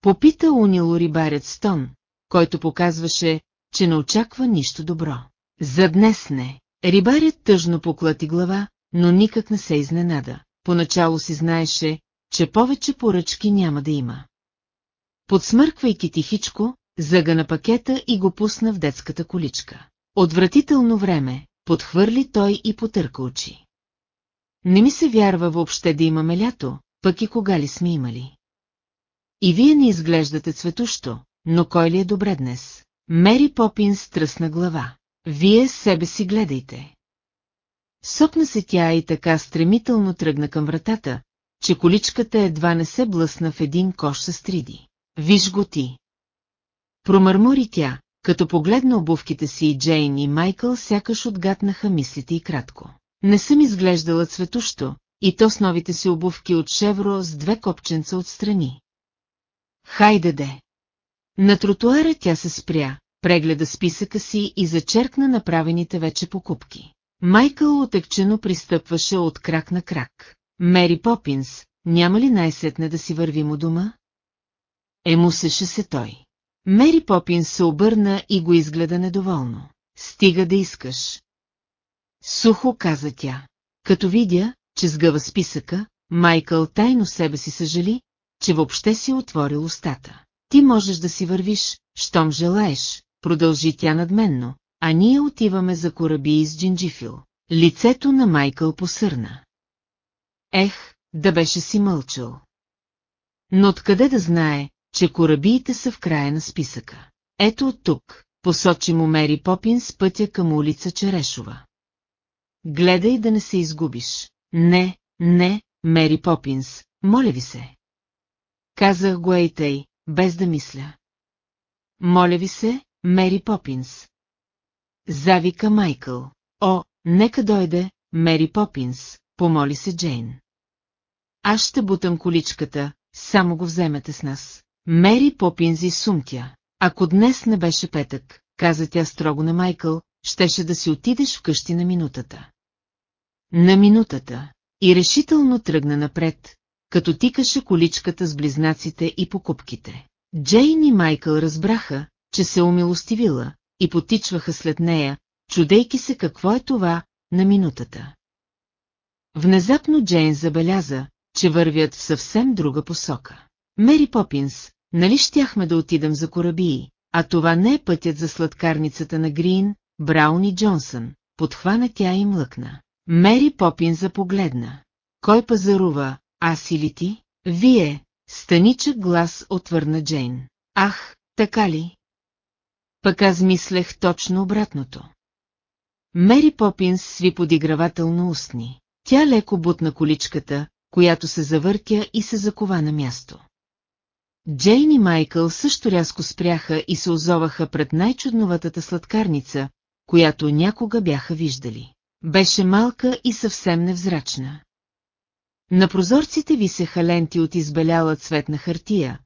Попита унило рибарят Стон, който показваше, че не очаква нищо добро. За днес не. Рибарят тъжно поклати глава, но никак не се изненада. Поначало си знаеше, че повече поръчки няма да има. Подсмърквайки тихичко, загана пакета и го пусна в детската количка. Отвратително време, подхвърли той и потърка очи. Не ми се вярва въобще да имаме лято, пък и кога ли сме имали. И вие не изглеждате цветущо, но кой ли е добре днес? Мери Попинс тръсна глава. Вие себе си гледайте. Сопна се тя и така стремително тръгна към вратата, че количката едва не се блъсна в един кош с триди. Виж го ти. Промърмори тя, като погледна обувките си и Джейн и Майкъл сякаш отгатнаха мислите и кратко. Не съм изглеждала цветущо, и то с новите си обувки от шевро с две копченца отстрани. Хайде де! На тротуара тя се спря, прегледа списъка си и зачеркна направените вече покупки. Майкъл отекчено пристъпваше от крак на крак. Мери Попинс, няма ли най-сетне да си вървим у дома? Емусеше се той. Мери Попинс се обърна и го изгледа недоволно. Стига да искаш. Сухо каза тя. Като видя, че сгъва списъка, Майкъл тайно себе си съжали, че въобще си отворил устата. Ти можеш да си вървиш, щом желаеш, продължи тя надменно, а ние отиваме за кораби из Джинджифил. Лицето на Майкъл посърна. Ех, да беше си мълчал. Но откъде да знае, че корабиите са в края на списъка? Ето от тук, посочи му Мери Попин с пътя към улица Черешова. Гледай да не се изгубиш. Не, не, Мери Попинс, моля ви се. Казах го ей тъй, без да мисля. Моля ви се, Мери Попинс. Завика Майкъл. О, нека дойде, Мери Попинс, помоли се Джейн. Аз ще бутам количката, само го вземете с нас. Мери Попинс и сумтя. Ако днес не беше петък, каза тя строго на Майкъл, щеше да си отидеш вкъщи на минутата. На минутата. И решително тръгна напред, като тикаше количката с близнаците и покупките. Джейн и Майкъл разбраха, че се умилостивила, и потичваха след нея, чудейки се какво е това на минутата. Внезапно Джейн забеляза, че вървят в съвсем друга посока. Мери Попинс, нали щяхме да отидем за корабии, а това не е пътят за сладкарницата на Грин, Браун и Джонсън, подхвана тя и млъкна. Мери Попин запогледна. Кой пазарува, аз или ти? Вие, станичък глас отвърна Джейн. Ах, така ли? Пък аз мислех точно обратното. Мери Попинс сви подигравателно устни. Тя леко бутна количката, която се завъртя и се закова на място. Джейн и Майкъл също рязко спряха и се озоваха пред най-чудноватата сладкарница, която някога бяха виждали. Беше малка и съвсем невзрачна. На прозорците висеха ленти от избеляла цветна хартия,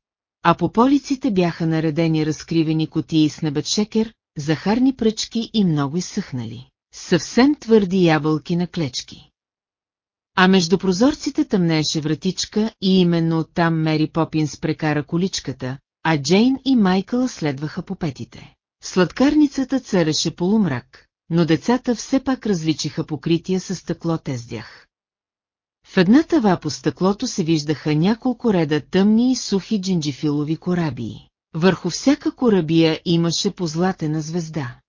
а по полиците бяха наредени разкривени котии с небетшекер, захарни пръчки и много изсъхнали. Съвсем твърди ябълки на клечки. А между прозорците тъмнееше вратичка и именно оттам Мери Попинс прекара количката, а Джейн и Майкъл следваха по петите. Сладкарницата цареше полумрак, но децата все пак различиха покрития с стъкло тездях. В една тава по стъклото се виждаха няколко реда тъмни и сухи джинджифилови корабии. Върху всяка корабия имаше позлатена звезда.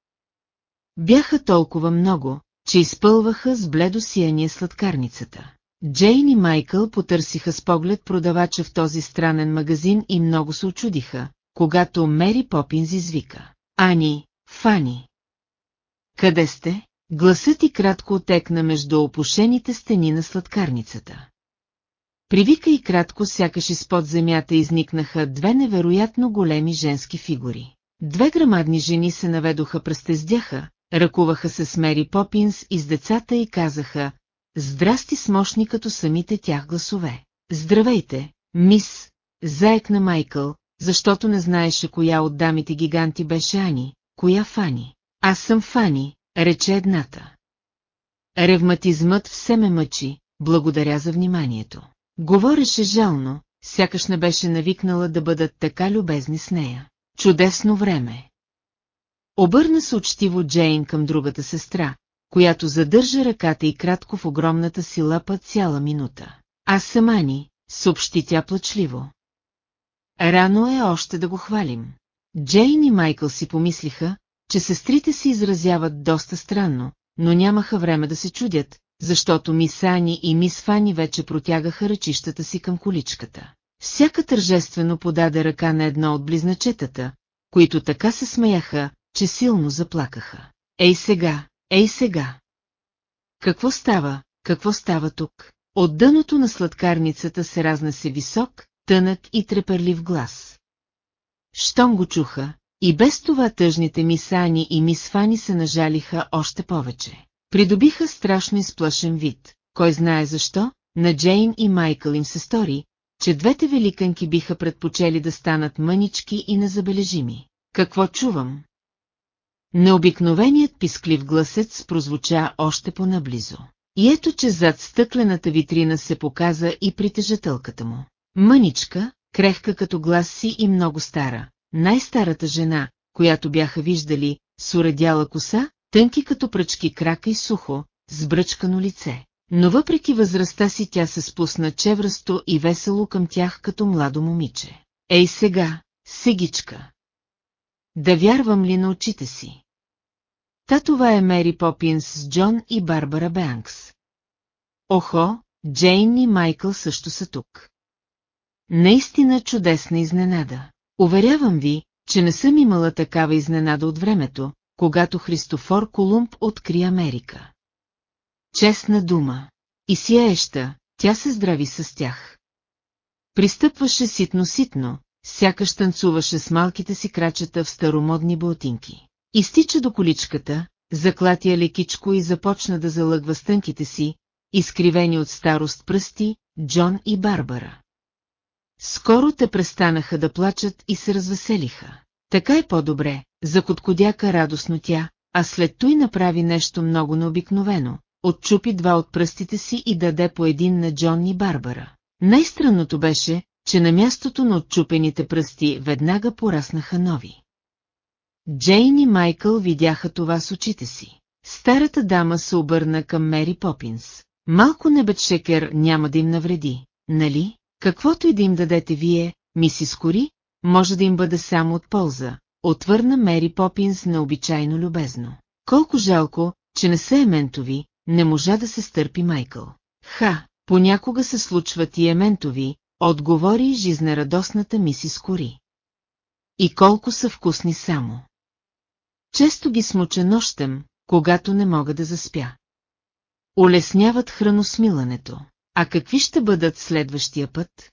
Бяха толкова много, че изпълваха с бледо сияние сладкарницата. Джейн и Майкъл потърсиха с поглед продавача в този странен магазин и много се очудиха, когато Мери Попинз извика. Ани, Фани. Къде сте? Гласът и кратко отекна между опушените стени на сладкарницата. Привика и кратко сякаш изпод земята изникнаха две невероятно големи женски фигури. Две грамадни жени се наведоха пръстездяха, ръкуваха се с Мери Попинс и с децата и казаха «Здрасти с мощни като самите тях гласове». «Здравейте, мис», заекна Майкъл, защото не знаеше коя от дамите гиганти беше Ани, коя Фани. Аз съм Фани, рече едната. Ревматизмът все ме мъчи, благодаря за вниманието. Говореше жално, сякаш не беше навикнала да бъдат така любезни с нея. Чудесно време. Обърна се учтиво Джейн към другата сестра, която задържа ръката и кратко в огромната си лапа цяла минута. Аз съм Ани, съобщи тя плачливо. Рано е още да го хвалим. Джейн и Майкъл си помислиха, че сестрите се изразяват доста странно, но нямаха време да се чудят, защото мис Ани и мис Фани вече протягаха ръчищата си към количката. Всяка тържествено подаде ръка на едно от близначетата, които така се смеяха, че силно заплакаха. Ей сега, ей сега! Какво става, какво става тук? От дъното на сладкарницата се разнесе висок, тънък и треперлив глас. Щом го чуха, и без това тъжните мисани и мис Фани се нажалиха още повече. Придобиха страшно изплашен вид. Кой знае защо, на Джейн и Майкъл им се стори, че двете великанки биха предпочели да станат мънички и незабележими. Какво чувам? Необикновеният писклив гласец прозвуча още по-наблизо. И ето, че зад стъклената витрина се показа и притежателката му. Мъничка, крехка като глас си и много стара, най-старата жена, която бяха виждали, с уредяла коса, тънки като пръчки крака и сухо, с бръчкано лице. Но въпреки възрастта си тя се спусна чевръсто и весело към тях като младо момиче. Ей сега, сегичка! Да вярвам ли на очите си? Та това е Мери Попинс с Джон и Барбара Бенкс. Охо, Джейн и Майкъл също са тук. Наистина чудесна изненада. Уверявам ви, че не съм имала такава изненада от времето, когато Христофор Колумб откри Америка. Честна дума. И сияеща, тя се здрави с тях. Пристъпваше ситно-ситно, сякаш танцуваше с малките си крачета в старомодни ботинки. Изтича до количката, заклатия лекичко и започна да залъгва стънките си, изкривени от старост пръсти, Джон и Барбара. Скоро те престанаха да плачат и се развеселиха. Така е по-добре, закоткодяка радостно тя, а след той направи нещо много необикновено. Отчупи два от пръстите си и даде по един на Джон и Барбара. Най-странното беше, че на мястото на отчупените пръсти веднага пораснаха нови. Джейн и Майкъл видяха това с очите си. Старата дама се обърна към Мери Попинс. Малко небетшекер няма да им навреди, нали? Каквото и да им дадете вие, мисис Кори, може да им бъде само от полза, отвърна Мери Попинс необичайно любезно. Колко жалко, че не са ементови, не можа да се стърпи Майкъл. Ха, понякога се случват и ементови, отговори жизнерадостната мисис Кори. И колко са вкусни само. Често ги смуча нощем, когато не мога да заспя. Улесняват храносмилането. А какви ще бъдат следващия път?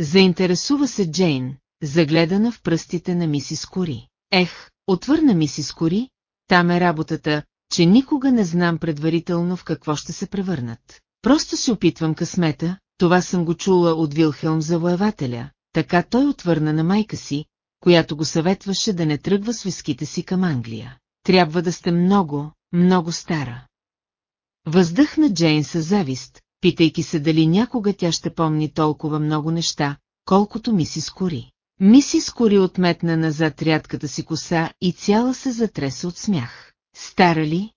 Заинтересува се Джейн, загледана в пръстите на мисис Кори. Ех, отвърна мисис Кори, там е работата, че никога не знам предварително в какво ще се превърнат. Просто се опитвам късмета, това съм го чула от Вилхелм завоевателя, така той отвърна на майка си, която го съветваше да не тръгва с виските си към Англия. Трябва да сте много, много стара. Въздъхна Джейн със завист, питайки се дали някога тя ще помни толкова много неща, колкото мисис Кори. Мисис Кори отметна назад рядката си коса и цяла се затреса от смях. Стара ли?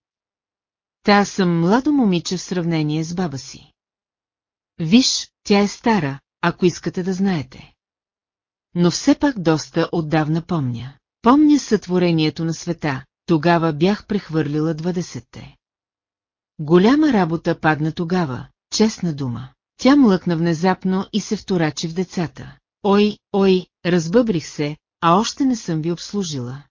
Та съм младо момиче в сравнение с баба си. Виж, тя е стара, ако искате да знаете. Но все пак доста отдавна помня. Помня сътворението на света, тогава бях прехвърлила двадесетте. Голяма работа падна тогава, честна дума. Тя млъкна внезапно и се вторачи в децата. Ой, ой, разбъбрих се, а още не съм ви обслужила.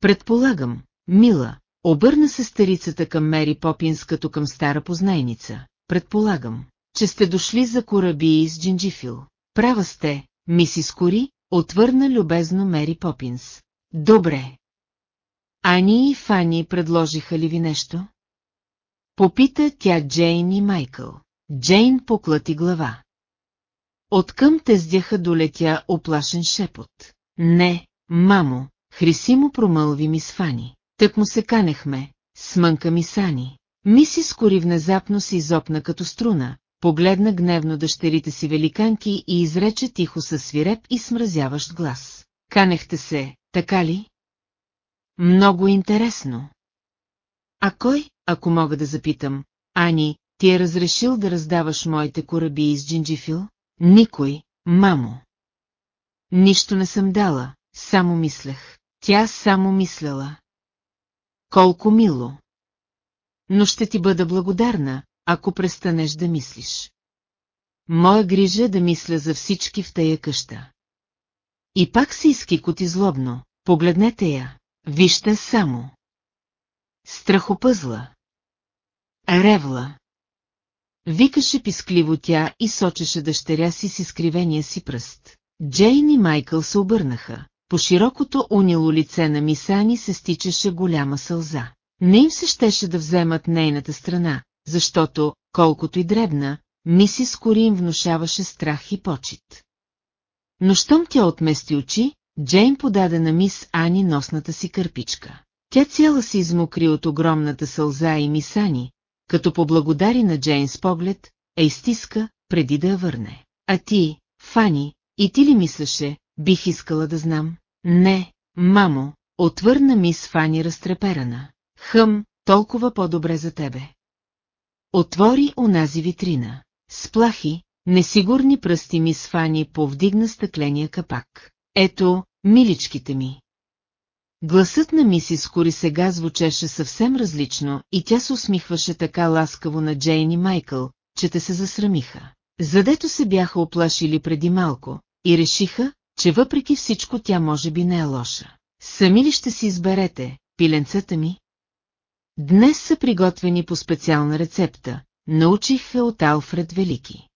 Предполагам, мила, обърна се старицата към Мери Попинс като към стара познайница. Предполагам, че сте дошли за кораби с джинджифил. Права сте, мисис Кори, отвърна любезно Мери Попинс. Добре. Ани и Фани предложиха ли ви нещо? Попита тя Джейн и Майкъл. Джейн поклати глава. Откъм тездяха долетя оплашен шепот. Не, мамо, Хрисимо промълви ми с Фани. Тък му се канехме, смънка ми Сани. Мисис Кори внезапно се изопна като струна, погледна гневно дъщерите си великанки и изрече тихо със свиреп и смразяващ глас. Канехте се, така ли? Много интересно. А кой, ако мога да запитам, Ани, ти е разрешил да раздаваш моите кораби из джинджифил? Никой, мамо. Нищо не съм дала, само мислех. Тя само мисляла. Колко мило. но ще ти бъда благодарна, ако престанеш да мислиш. Моя грижа е да мисля за всички в тая къща. И пак се изкикоти злобно, погледнете я, вижте само. Страхопъзла. Ревла. Викаше пискливо тя и сочеше дъщеря си с изкривения си пръст. Джейн и Майкъл се обърнаха. По широкото унило лице на Мисани се стичаше голяма сълза. Не им се щеше да вземат нейната страна, защото, колкото и дребна, мисис Кори им внушаваше страх и почет. Но щом тя отмести очи, Джейн подаде на мис Ани носната си кърпичка. Тя цяла се измокри от огромната сълза и мисани, като поблагодари на Джейн с поглед, а изтиска, преди да я върне. А ти, Фани, и ти ли мислеше, бих искала да знам? Не, мамо, отвърна мис Фани разтреперана. Хъм, толкова по-добре за тебе. Отвори онази витрина. Сплахи, несигурни пръсти мис Фани повдигна стъкления капак. Ето, миличките ми. Гласът на мисис Кори сега звучеше съвсем различно и тя се усмихваше така ласкаво на Джейн и Майкъл, че те се засрамиха. Задето се бяха оплашили преди малко и решиха, че въпреки всичко тя може би не е лоша. Сами ли ще си изберете, пиленцата ми? Днес са приготвени по специална рецепта, научих я от Алфред Велики.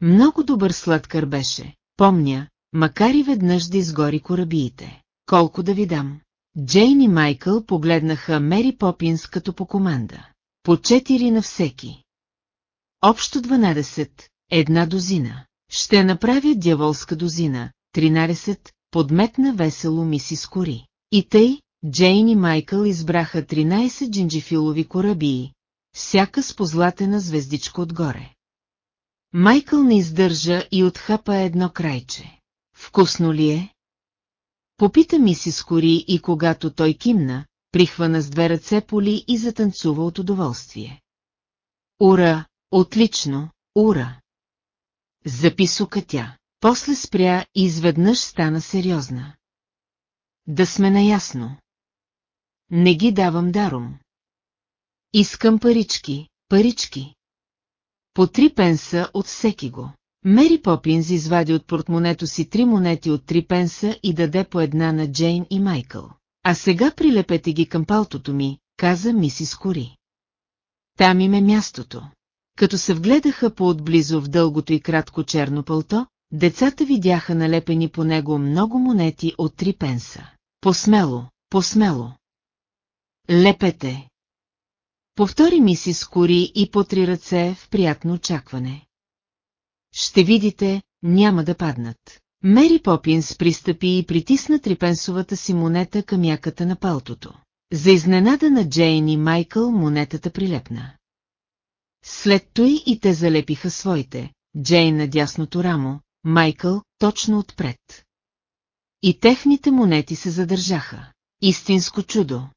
Много добър сладкър беше, помня, макар и веднъж да изгори корабиите. Колко да ви дам? Джейн и Майкъл погледнаха Мери Попинс като по команда. По четири на всеки. Общо 12, една дозина. Ще направя дяволска дозина, 13, подметна весело мисис Кори. И тъй, Джейн и Майкъл избраха 13 джинджифилови корабии, всяка с позлатена звездичка отгоре. Майкъл не издържа и отхапа едно крайче. Вкусно ли е? Попита мисис Кори и когато той кимна, прихвана с две ръце поли и затанцува от удоволствие. Ура, отлично, ура! Записука тя. После спря и изведнъж стана сериозна. Да сме наясно. Не ги давам даром. Искам парички, парички. По три пенса от всеки го. Мери Попинз извади от портмонето си три монети от три пенса и даде по една на Джейн и Майкъл. А сега прилепете ги към палтото ми, каза мисис Кори. Там им е мястото. Като се вгледаха по-отблизо в дългото и кратко черно пълто, децата видяха налепени по него много монети от три пенса. Посмело, посмело. Лепете. Повтори мисис Кори и по три ръце в приятно очакване. Ще видите, няма да паднат. Мери Попинс пристъпи и притисна трипенсовата си монета към яката на палтото. За изненада на Джейн и Майкъл монетата прилепна. След той и те залепиха своите, Джейн на дясното рамо, Майкъл точно отпред. И техните монети се задържаха. Истинско чудо.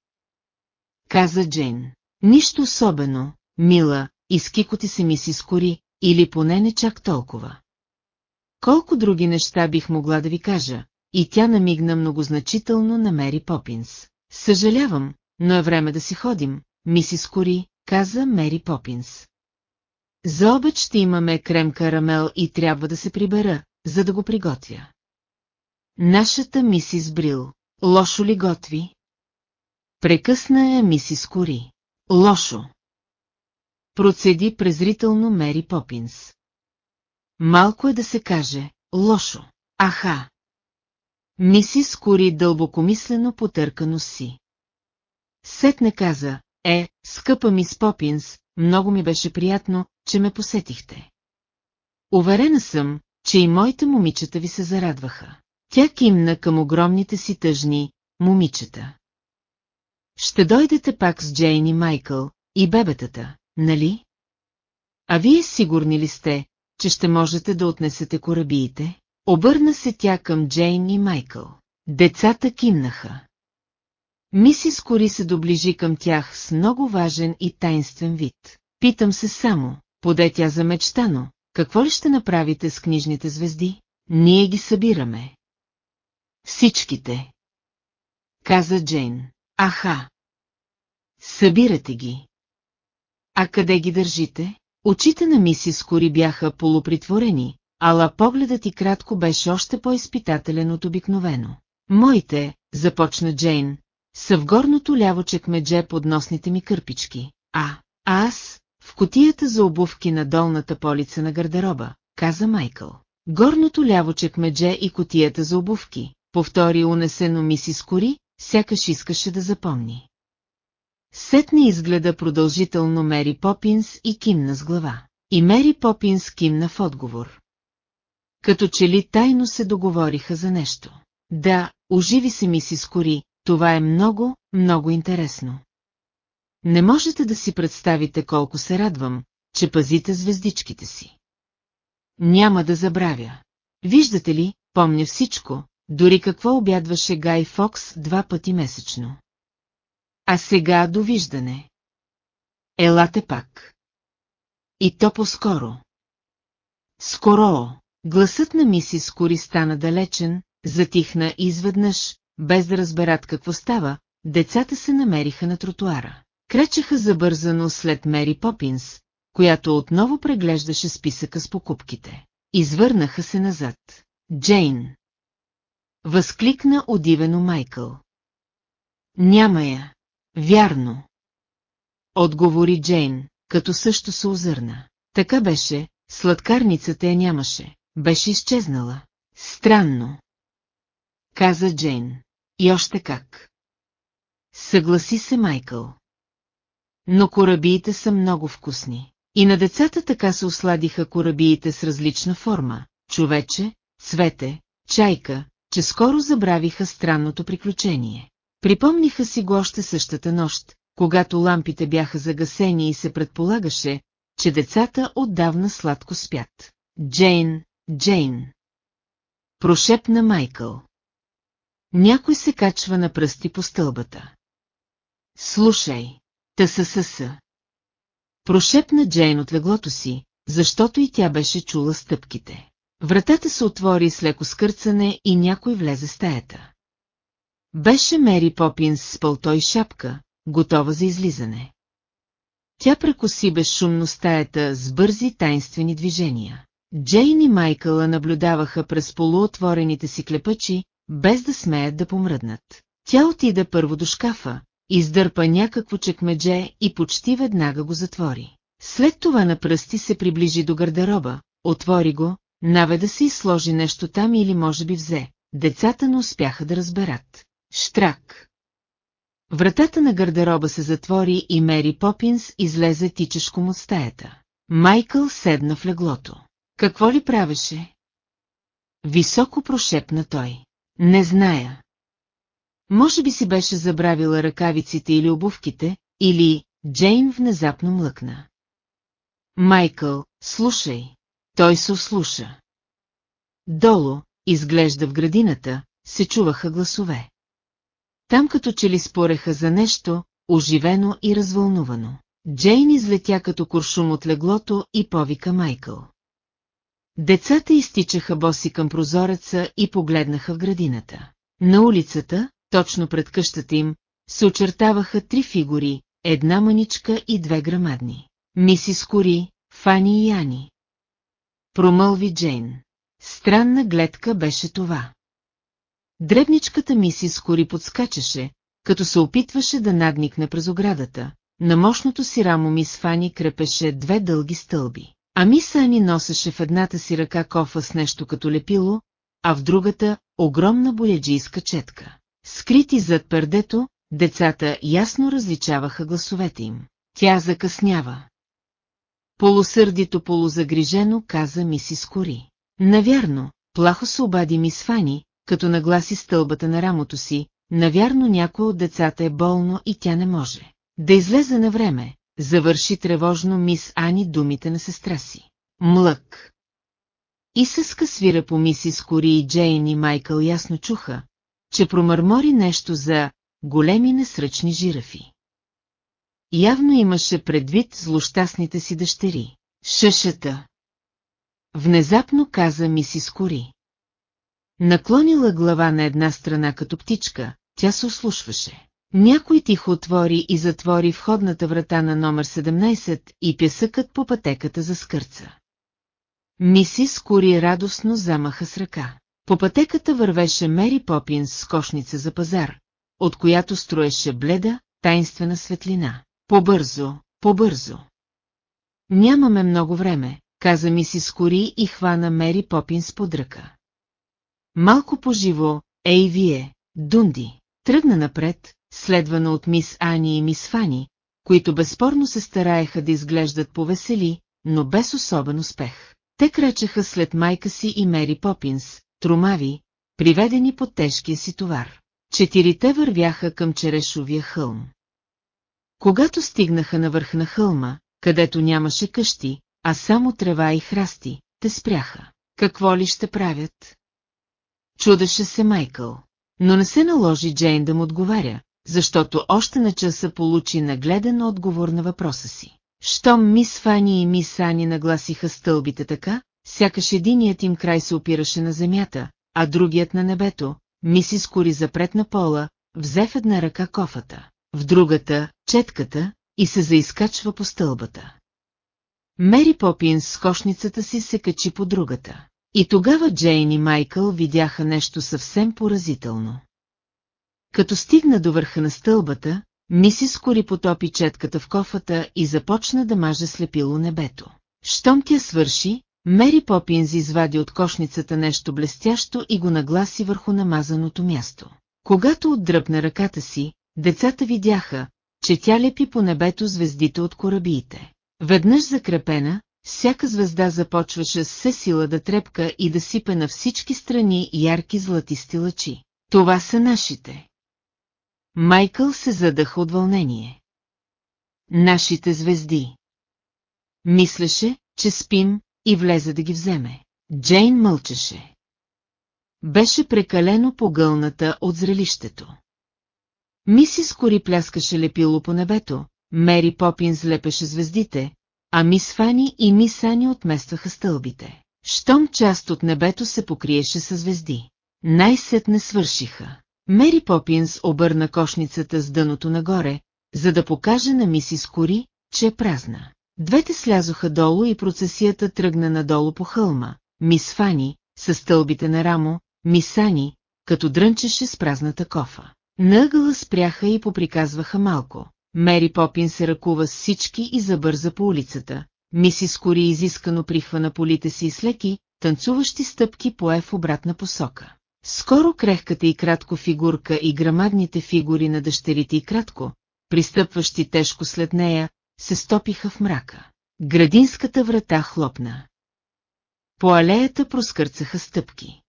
Каза Джейн. Нищо особено, мила, изкикоти се ми си скори, или поне не чак толкова. Колко други неща бих могла да ви кажа, и тя намигна многозначително на Мери Попинс. Съжалявам, но е време да си ходим, мисис Кори, каза Мери Попинс. За обед ще имаме крем карамел и трябва да се прибера, за да го приготвя. Нашата мисис Брил, лошо ли готви? Прекъсна е мисис Кори. Лошо. Процеди презрително Мери Попинс. Малко е да се каже, лошо. Аха. Мисис Кори дълбокомислено потъркано си. Сетне каза, е, скъпа мис Попинс, много ми беше приятно, че ме посетихте. Уверена съм, че и моите момичета ви се зарадваха. Тя кимна към огромните си тъжни момичета. Ще дойдете пак с Джейн и Майкъл и бебетата, нали? А вие сигурни ли сте, че ще можете да отнесете корабиите? Обърна се тя към Джейн и Майкъл. Децата кимнаха. Мисис Кори се доближи към тях с много важен и тайнствен вид. Питам се само, поде тя замечтано, какво ли ще направите с книжните звезди? Ние ги събираме. Всичките. Каза Джейн. Аха. Събирате ги. А къде ги държите? Очите на мисис Кори бяха полупритворени, ала погледът и кратко беше още по-изпитателен от обикновено. Моите, започна Джейн, са в горното ляво чекмедже под носните ми кърпички, а, аз, в котията за обувки на долната полица на гардероба, каза Майкъл. Горното ляво чекмедже и котията за обувки, повтори унесено мисис Кори, сякаш искаше да запомни. Сетне изгледа продължително Мери Попинс и кимна с глава. И Мери Попинс кимна в отговор. Като че ли тайно се договориха за нещо. Да, оживи се мисис Кори, това е много, много интересно. Не можете да си представите колко се радвам, че пазите звездичките си. Няма да забравя. Виждате ли, помня всичко, дори какво обядваше Гай Фокс два пъти месечно. А сега довиждане. Елате пак. И то по-скоро. Скоро. Гласът на мисис Кори стана далечен, затихна изведнъж, без да разберат какво става, децата се намериха на тротуара. Кречеха забързано след Мери Попинс, която отново преглеждаше списъка с покупките. Извърнаха се назад. Джейн. Възкликна удивено Майкъл. Няма я. Вярно. Отговори Джейн, като също се озърна. Така беше, сладкарницата я нямаше, беше изчезнала. Странно. Каза Джейн. И още как. Съгласи се Майкъл. Но корабиите са много вкусни. И на децата така се осладиха корабиите с различна форма, човече, цвете, чайка, че скоро забравиха странното приключение. Припомниха си го още същата нощ, когато лампите бяха загасени и се предполагаше, че децата отдавна сладко спят. Джейн, Джейн. Прошепна Майкъл. Някой се качва на пръсти по стълбата. Слушай, та са са. Прошепна Джейн от леглото си, защото и тя беше чула стъпките. Вратата се отвори с леко скърцане и някой влезе в стаята. Беше Мери Попинс с пълто и шапка, готова за излизане. Тя прекоси безшумно стаята с бързи тайнствени движения. Джейн и Майкъла наблюдаваха през полуотворените си клепачи, без да смеят да помръднат. Тя отида първо до шкафа, издърпа някакво чекмедже и почти веднага го затвори. След това на пръсти се приближи до гардероба, отвори го, наведа се и сложи нещо там или може би взе. Децата не успяха да разберат. Штрак. Вратата на гардероба се затвори и Мери Попинс излезе тичешком от стаята. Майкъл седна в леглото. Какво ли правеше? Високо прошепна той. Не зная. Може би си беше забравила ръкавиците или обувките, или Джейн внезапно млъкна. Майкъл, слушай. Той се ослуша. Долу, изглежда в градината, се чуваха гласове. Там като че ли спореха за нещо, оживено и развълнувано. Джейн излетя като куршум от леглото и повика Майкъл. Децата изтичаха боси към прозореца и погледнаха в градината. На улицата, точно пред къщата им, се очертаваха три фигури, една маничка и две грамадни. Мисис Кори, Фани и Ани. Промълви Джейн. Странна гледка беше това. Дребничката мисис Кори подскачаше, като се опитваше да надникне през оградата. На мощното си рамо мис Фани крепеше две дълги стълби. А мис Ани носеше в едната си ръка кофа с нещо като лепило, а в другата – огромна бояджийска четка. Скрити зад пердето, децата ясно различаваха гласовете им. Тя закъснява. Полусърдито полузагрижено каза мисис Кори. Навярно, плахо се обади мис Фани, като нагласи стълбата на рамото си, навярно някой от децата е болно и тя не може. Да излезе на време, завърши тревожно мис Ани думите на сестра си. Млък. И съска свира по мисис Кори и Джейн и Майкъл ясно чуха, че промърмори нещо за големи несръчни жирафи. Явно имаше предвид злощастните си дъщери. Шъшата. Внезапно каза мисис Кори. Наклонила глава на една страна като птичка, тя се ослушваше. Някой тихо отвори и затвори входната врата на номер 17 и пясъкът по пътеката за скърца. Мисис Кори радостно замаха с ръка. По пътеката вървеше Мери Попинс с кошница за пазар, от която строеше бледа, тайнствена светлина. Побързо, побързо. Нямаме много време, каза мисис Кори и хвана Мери Попинс под ръка. Малко поживо, ей вие, Дунди, тръгна напред, следвана от мис Ани и мис Фани, които безспорно се стараеха да изглеждат повесели, но без особен успех. Те крачеха след майка си и Мери Попинс, тромави, приведени под тежкия си товар. Четирите вървяха към черешовия хълм. Когато стигнаха на върх на хълма, където нямаше къщи, а само трева и храсти, те спряха. Какво ли ще правят? Чудеше се Майкъл. Но не се наложи Джейн да му отговаря, защото още на часа получи нагледен отговор на въпроса си. Щом мис Фани и мис Ани нагласиха стълбите така, сякаш единият им край се опираше на земята, а другият на небето, мисис Кори запред на пола, взе в една ръка кофата, в другата – четката, и се заискачва по стълбата. Мери Попинс с кошницата си се качи по другата. И тогава Джейн и Майкъл видяха нещо съвсем поразително. Като стигна до върха на стълбата, мисис Кори потопи четката в кофата и започна да маже слепило небето. Щом тя свърши, Мери Попинз извади от кошницата нещо блестящо и го нагласи върху намазаното място. Когато отдръпна ръката си, децата видяха, че тя лепи по небето звездите от корабиите. Веднъж закрепена, всяка звезда започваше с сила да трепка и да сипе на всички страни ярки златисти лъчи. Това са нашите. Майкъл се задъха от вълнение. Нашите звезди. Мислеше, че спим, и влезе да ги вземе. Джейн мълчеше. Беше прекалено погълната от зрелището. Мисис Кори пляскаше лепило по небето, Мери Попин злепеше звездите, а мис Фани и мис Ани отместваха стълбите. Щом част от небето се покриеше със звезди. Най-сетне свършиха. Мери Попинс обърна кошницата с дъното нагоре, за да покаже на мисис Кори, че е празна. Двете слязоха долу и процесията тръгна надолу по хълма. Мис Фани, с стълбите на рамо, мис Ани, като дрънчеше с празната кофа. Наъгъла спряха и поприказваха малко. Мери Попин се ръкува с всички и забърза по улицата. Мисис Кори изискано прихвана полите си с леки, танцуващи стъпки пое в обратна посока. Скоро крехката и кратко фигурка и грамадните фигури на дъщерите и кратко, пристъпващи тежко след нея, се стопиха в мрака. Градинската врата хлопна. По алеята проскърцаха стъпки.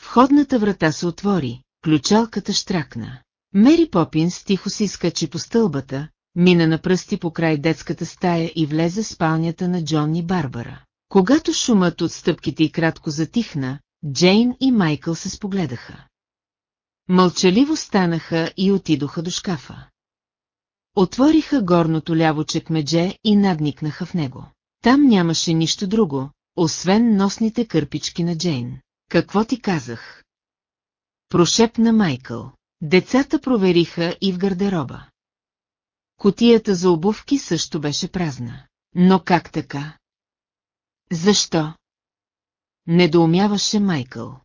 Входната врата се отвори, ключалката штракна. Мери Попинс тихо се изкачи по стълбата, мина на пръсти по край детската стая и влезе в спалнята на Джонни Барбара. Когато шумът от стъпките и кратко затихна, Джейн и Майкъл се спогледаха. Мълчаливо станаха и отидоха до шкафа. Отвориха горното ляво чекмедже и надникнаха в него. Там нямаше нищо друго, освен носните кърпички на Джейн. Какво ти казах? Прошепна Майкъл. Децата провериха и в гардероба. Котията за обувки също беше празна. Но как така? Защо? Недоумяваше Майкъл.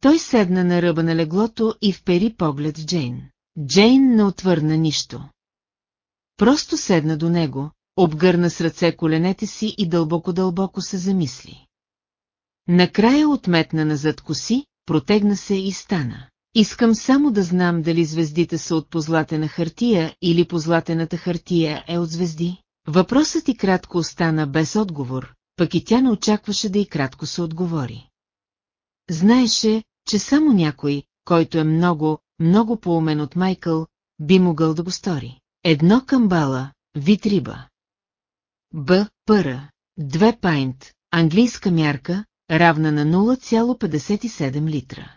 Той седна на ръба на леглото и впери поглед в Джейн. Джейн не отвърна нищо. Просто седна до него, обгърна с ръце коленете си и дълбоко-дълбоко се замисли. Накрая отметна назад коси, протегна се и стана. Искам само да знам дали звездите са от позлатена хартия или позлатената хартия е от звезди. Въпросът и кратко остана без отговор, пък и тя не очакваше да и кратко се отговори. Знаеше, че само някой, който е много, много поумен от Майкъл, би могъл да го стори. Едно камбала, вид риба. Б. Пъра. Две пайнт, английска мярка, равна на 0,57 литра.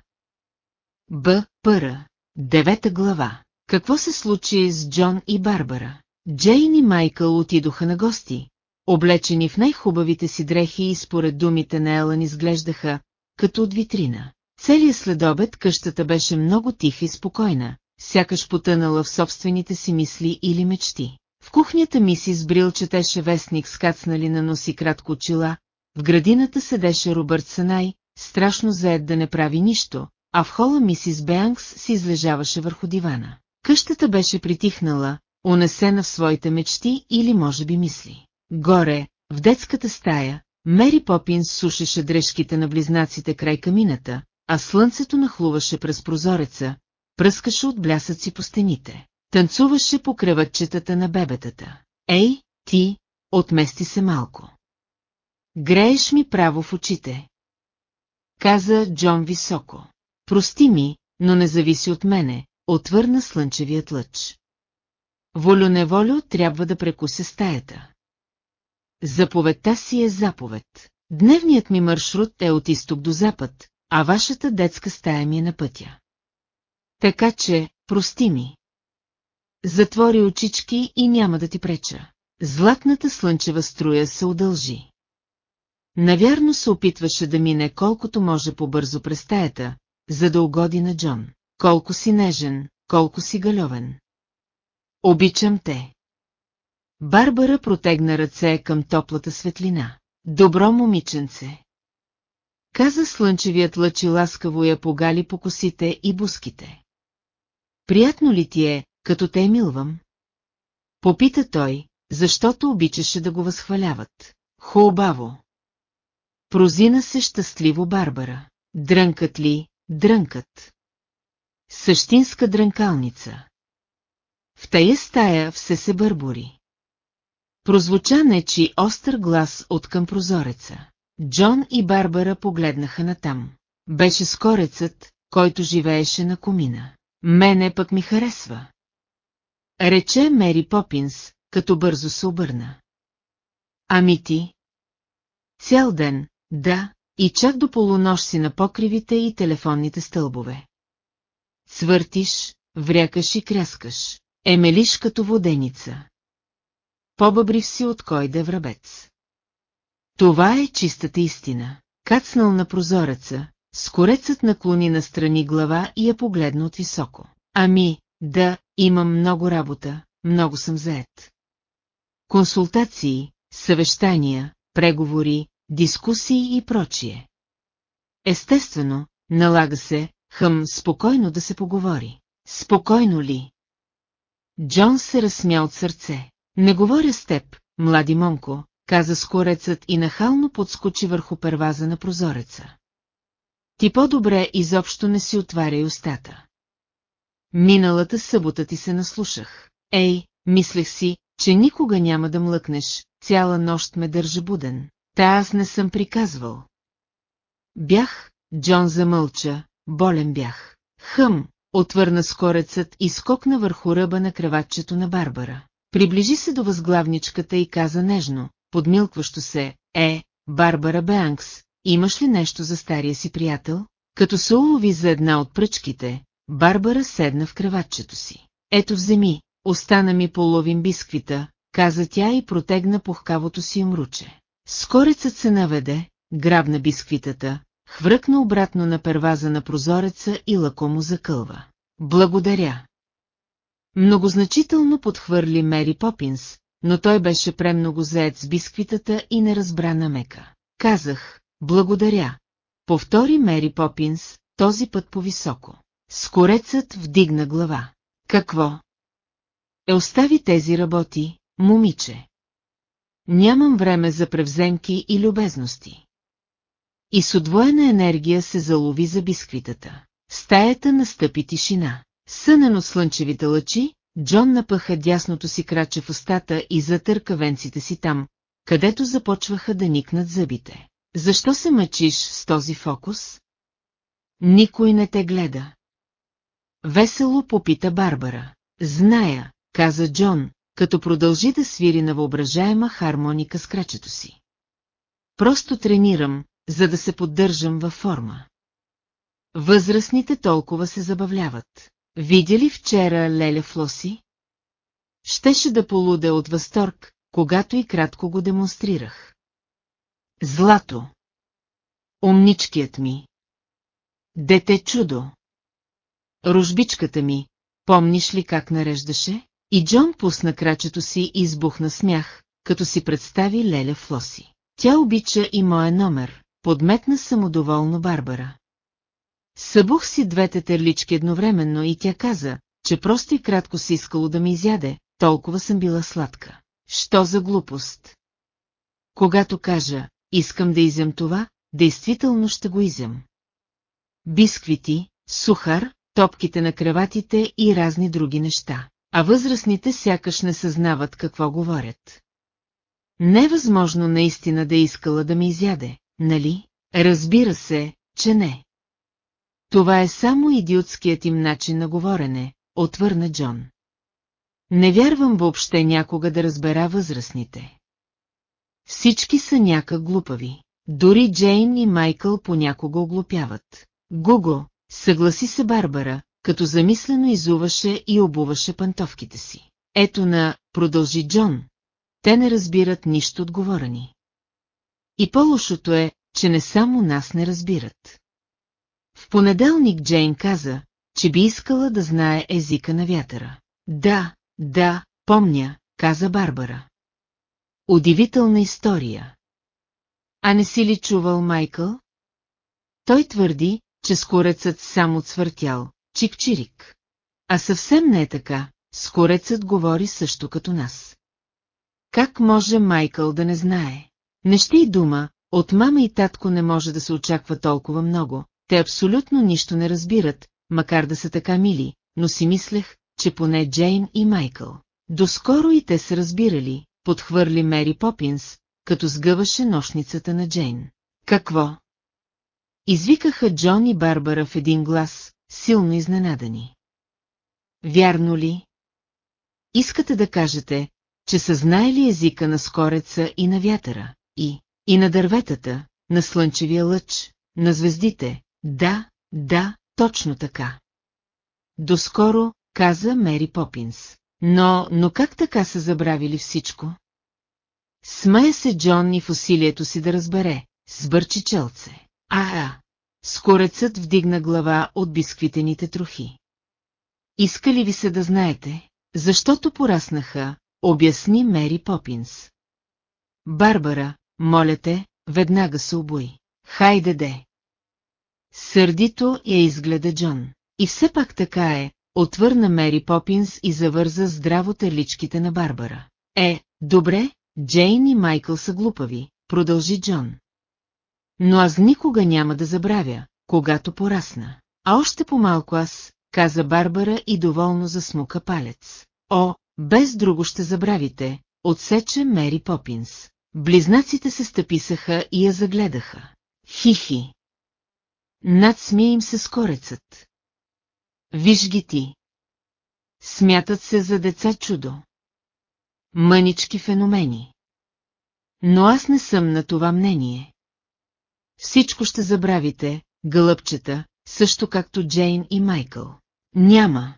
Б. Пъра. Девета глава. Какво се случи с Джон и Барбара? Джейн и Майкъл отидоха на гости, облечени в най-хубавите си дрехи и според думите на Елън изглеждаха, като от витрина. Целият следобед къщата беше много тиха и спокойна, сякаш потънала в собствените си мисли или мечти. В кухнята мисис Брил четеше вестник с кацнали на носи кратко очила, в градината седеше Робърт Санай, страшно заед да не прави нищо, а в хола мисис Беанкс си излежаваше върху дивана. Къщата беше притихнала, унесена в своите мечти или може би мисли. Горе, в детската стая, Мери Попинс сушеше дрежките на близнаците край камината, а слънцето нахлуваше през прозореца, пръскаше от блясъци по стените. Танцуваше по кръвътчетата на бебетата. Ей, ти, отмести се малко. Грееш ми право в очите. Каза Джон високо. Прости ми, но не зависи от мене, отвърна слънчевият лъч. Волю-неволю трябва да прекуся стаята. Заповедта си е заповед. Дневният ми маршрут е от изток до запад, а вашата детска стая ми е на пътя. Така че, прости ми. Затвори очички и няма да ти преча. Златната слънчева струя се удължи. Навярно се опитваше да мине колкото може по-бързо през стаята, за да угоди на Джон. Колко си нежен, колко си галевен. Обичам те. Барбара протегна ръце към топлата светлина. Добро момиченце. Каза слънчевият лъч и ласкаво я погали по косите и буските. Приятно ли ти е, като те милвам? Попита той, защото обичаше да го възхваляват. Хубаво. Прозина се щастливо Барбара. Дрънкат ли, дрънкат. Същинска дрънкалница. В тая стая все се бърбори. Прозвуча нечи остър глас от към прозореца. Джон и Барбара погледнаха натам. Беше скорецът, който живееше на комина. Мене пък ми харесва. Рече Мери Попинс, като бързо се обърна. Ами ти? Цял ден, да, и чак до полунощ си на покривите и телефонните стълбове. Свъртиш, врякаш и кряскаш. Емелиш като воденица. Побъбрив си от кой да е врабец. Това е чистата истина. Кацнал на прозореца, скорецът наклони на страни глава и я погледна от високо. Ами, да, имам много работа, много съм заед. Консултации, съвещания, преговори, дискусии и прочие. Естествено, налага се, хъм, спокойно да се поговори. Спокойно ли? Джон се разсмя от сърце. Не говоря с теб, млади момко, каза скорецът и нахално подскочи върху перваза на прозореца. Ти по-добре изобщо не си отваряй устата. Миналата събота ти се наслушах. Ей, мислех си, че никога няма да млъкнеш, цяла нощ ме държа буден. Та аз не съм приказвал. Бях, Джон замълча, болен бях. Хъм, отвърна скорецът и скокна върху ръба на креватчето на Барбара. Приближи се до възглавничката и каза нежно, подмилкващо се, е, Барбара Бенкс, имаш ли нещо за стария си приятел? Като се улови за една от пръчките, Барбара седна в креватчето си. Ето вземи, остана ми половин бисквита, каза тя и протегна пухкавото си умруче. Скорецът се наведе, грабна бисквитата, хвръкна обратно на перваза на прозореца и лакомо закълва. Благодаря. Многозначително подхвърли Мери Попинс, но той беше премного заед с бисквитата и не разбра намека. Казах, благодаря. Повтори Мери Попинс, този път по-високо. Скорецът вдигна глава. Какво? Е остави тези работи, момиче. Нямам време за превземки и любезности. И с удвоена енергия се залови за бисквитата. Стаята настъпи тишина. Сънен от слънчевите лъчи, Джон напъха дясното си краче в устата и затърка венците си там, където започваха да никнат зъбите. Защо се мъчиш с този фокус? Никой не те гледа. Весело попита Барбара. Зная, каза Джон, като продължи да свири на въображаема хармоника с крачето си. Просто тренирам, за да се поддържам във форма. Възрастните толкова се забавляват. Видя ли вчера Леля Флоси? Щеше да полуде от възторг, когато и кратко го демонстрирах. Злато. Умничкият ми. Дете чудо. Ружбичката ми, помниш ли как нареждаше? И Джон пусна крачето си и избухна смях, като си представи Леля в Лоси. Тя обича и моя номер, подметна самодоволно Барбара. Събух си двете терлички едновременно и тя каза, че просто и кратко си искало да ми изяде, толкова съм била сладка. Що за глупост? Когато кажа, искам да изям това, действително ще го изям. Бисквити, сухар, топките на креватите и разни други неща. А възрастните сякаш не съзнават какво говорят. Невъзможно наистина да е искала да ми изяде, нали? Разбира се, че не. Това е само идиотският им начин на говорене, отвърна Джон. Не вярвам въобще някога да разбера възрастните. Всички са някак глупави. Дори Джейн и Майкъл понякога оглупяват. Гуго, съгласи се Барбара, като замислено изуваше и обуваше пантовките си. Ето на, продължи Джон. Те не разбират нищо отговорени. И по-лошото е, че не само нас не разбират. В понеделник Джейн каза, че би искала да знае езика на вятъра. Да, да, помня, каза Барбара. Удивителна история. А не си ли чувал Майкъл? Той твърди, че скорецът само цвъртял, чик-чирик. А съвсем не е така, скорецът говори също като нас. Как може Майкъл да не знае? Не ще и дума, от мама и татко не може да се очаква толкова много, те абсолютно нищо не разбират, макар да са така мили, но си мислех, че поне Джейн и Майкъл. Доскоро и те са разбирали, подхвърли Мери Попинс, като сгъваше нощницата на Джейн. Какво? Извикаха Джон и Барбара в един глас, силно изненадани. Вярно ли? Искате да кажете, че са знаели езика на скореца и на вятъра, и, и на дърветата, на слънчевия лъч, на звездите, да, да, точно така. Доскоро, каза Мери Попинс. Но, но как така са забравили всичко? Смая се Джон и в усилието си да разбере, сбърчи челце. А, а, скорецът вдигна глава от бисквитените трохи. Иска ли ви се да знаете, защото пораснаха, обясни Мери Попинс. Барбара, моля те, веднага се обои. Хайде де. Сърдито я изгледа Джон. И все пак така е, отвърна Мери Попинс и завърза здраво терличките на Барбара. Е, добре, Джейн и Майкъл са глупави, продължи Джон. Но аз никога няма да забравя, когато порасна. А още по-малко аз, каза Барбара и доволно засмука палец. О, без друго ще забравите, отсече Мери Попинс. Близнаците се стъписаха и я загледаха. Хихи. Надсмя им се скорецът. Виж ги ти. Смятат се за деца чудо. Мънички феномени. Но аз не съм на това мнение. Всичко ще забравите, гълъбчета, също както Джейн и Майкъл. Няма.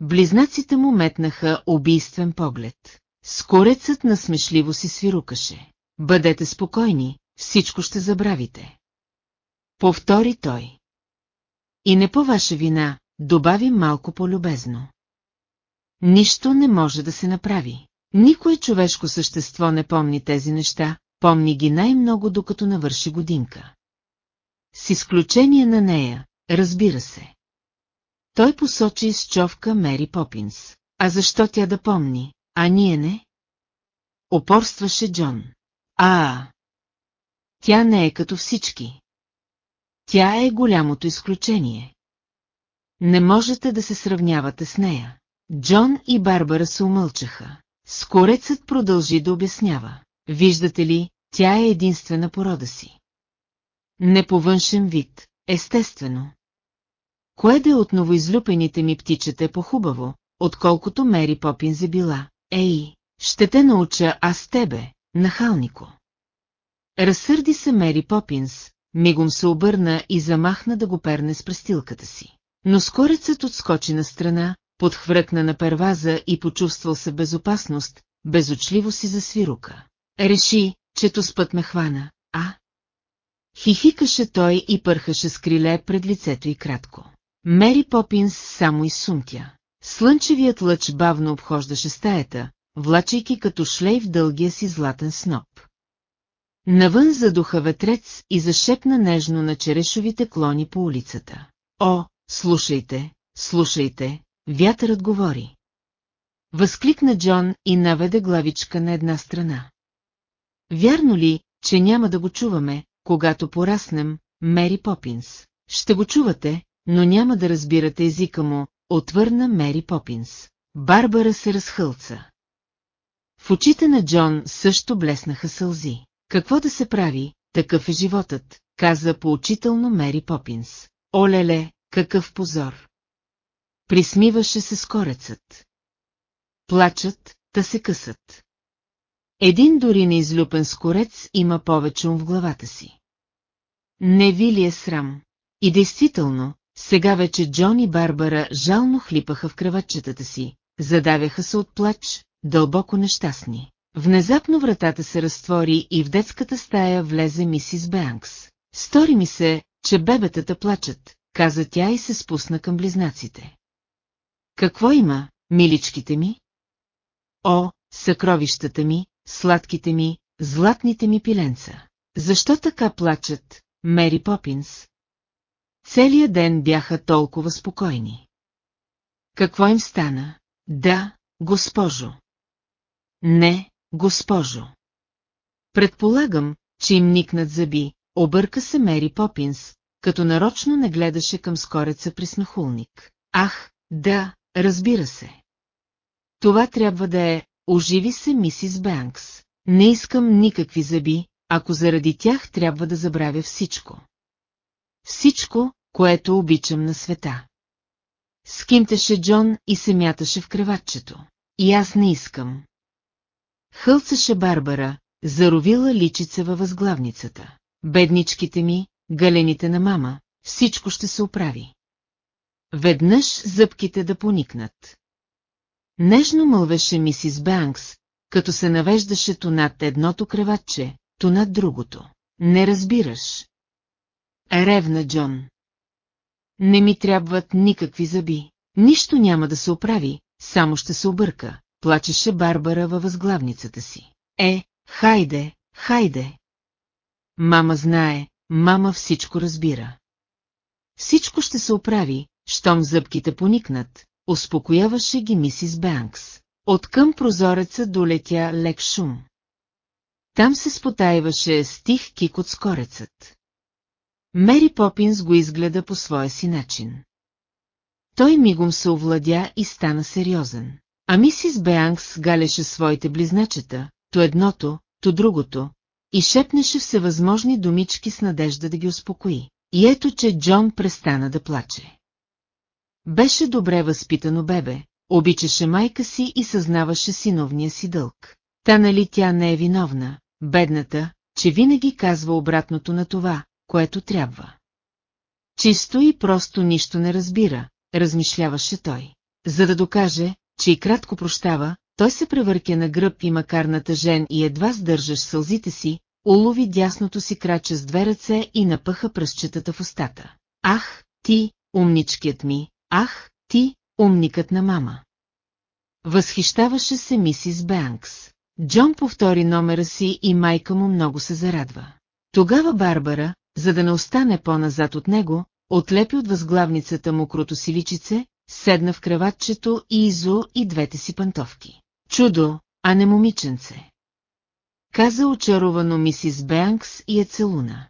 Близнаците му метнаха убийствен поглед. Скорецът насмешливо си свирукаше. Бъдете спокойни, всичко ще забравите. Повтори той. И не по ваша вина, добави малко по-любезно. Нищо не може да се направи. Никое човешко същество не помни тези неща, помни ги най-много докато навърши годинка. С изключение на нея, разбира се. Той посочи с човка Мери Попинс. А защо тя да помни, а ние не? Опорстваше Джон. А, тя не е като всички. Тя е голямото изключение. Не можете да се сравнявате с нея. Джон и Барбара се умълчаха. Скорецът продължи да обяснява. Виждате ли, тя е единствена порода си. Не по външен вид, естествено. Кое да е от новоизлюпените ми птичета е по-хубаво, отколкото Мери Попинз е била. Ей, ще те науча аз тебе, нахалнико. Разсърди се Мери Попинс, мигом се обърна и замахна да го перне с престилката си. Но скорецът отскочи на страна, подхвръкна на перваза и почувствал се безопасност, безочливо си засвирука. Реши, че то спът ме хвана, а? Хихикаше той и пърхаше с криле пред лицето и кратко. Мери Попинс само изсумтя. Слънчевият лъч бавно обхождаше стаята, влачайки като шлейф дългия си златен сноп. Навън задуха ветрец и зашепна нежно на черешовите клони по улицата. О, слушайте, слушайте, вятърът говори. Възкликна Джон и наведе главичка на една страна. Вярно ли, че няма да го чуваме, когато пораснем, Мери Попинс? Ще го чувате, но няма да разбирате езика му, отвърна Мери Попинс. Барбара се разхълца. В очите на Джон също блеснаха сълзи. Какво да се прави, такъв е животът, каза поучително Мери Попинс. Олеле, какъв позор! Присмиваше се скорецът. Плачат, та се късат. Един дори неизлюпен скорец има повече ум в главата си. Не ви ли е срам? И действително, сега вече Джон и Барбара жално хлипаха в кръватчетата си, задавяха се от плач, дълбоко нещастни. Внезапно вратата се разтвори и в детската стая влезе мисис Бенкс. Стори ми се, че бебетата плачат, каза тя и се спусна към близнаците. Какво има, миличките ми? О, съкровищата ми, сладките ми, златните ми пиленца. Защо така плачат, Мери Попинс? Целият ден бяха толкова спокойни. Какво им стана? Да, госпожо. Не, госпожо. Предполагам, че им никнат зъби, обърка се Мери Попинс, като нарочно не гледаше към скореца при смехулник. Ах, да, разбира се. Това трябва да е, оживи се мисис Бенкс. Не искам никакви зъби, ако заради тях трябва да забравя всичко. Всичко, което обичам на света. Скимтеше Джон и се мяташе в креватчето. И аз не искам. Хълцаше Барбара, заровила личица във възглавницата. Бедничките ми, галените на мама, всичко ще се оправи. Веднъж зъбките да поникнат. Нежно мълвеше мисис Бенкс, като се навеждаше то над едното креватче, то над другото. Не разбираш. Ревна Джон. Не ми трябват никакви зъби. Нищо няма да се оправи, само ще се обърка, плачеше Барбара във възглавницата си. Е, хайде, хайде. Мама знае, мама всичко разбира. Всичко ще се оправи, щом зъбките поникнат, успокояваше ги мисис Бенкс. Откъм прозореца долетя лек шум. Там се спотаиваше стих кик от скорецът. Мери Попинс го изгледа по своя си начин. Той мигом се овладя и стана сериозен. А мисис Беанкс галеше своите близначета, то едното, то другото, и шепнеше всевъзможни думички с надежда да ги успокои. И ето, че Джон престана да плаче. Беше добре възпитано бебе, обичаше майка си и съзнаваше синовния си дълг. Та нали тя не е виновна, бедната, че винаги казва обратното на това, което трябва. Чисто и просто нищо не разбира, размишляваше той. За да докаже, че и кратко прощава, той се превърке на гръб и макар натъжен и едва сдържаш сълзите си, улови дясното си краче с две ръце и напъха пръстчетата в устата. Ах, ти, умничкият ми, ах, ти, умникът на мама. Възхищаваше се мисис Бенкс. Джон повтори номера си и майка му много се зарадва. Тогава Барбара, за да не остане по-назад от него, отлепи от възглавницата му кротосиличице, седна в креватчето и изо и двете си пантовки. Чудо, а не момиченце. Каза очаровано мисис Бенкс и е целуна.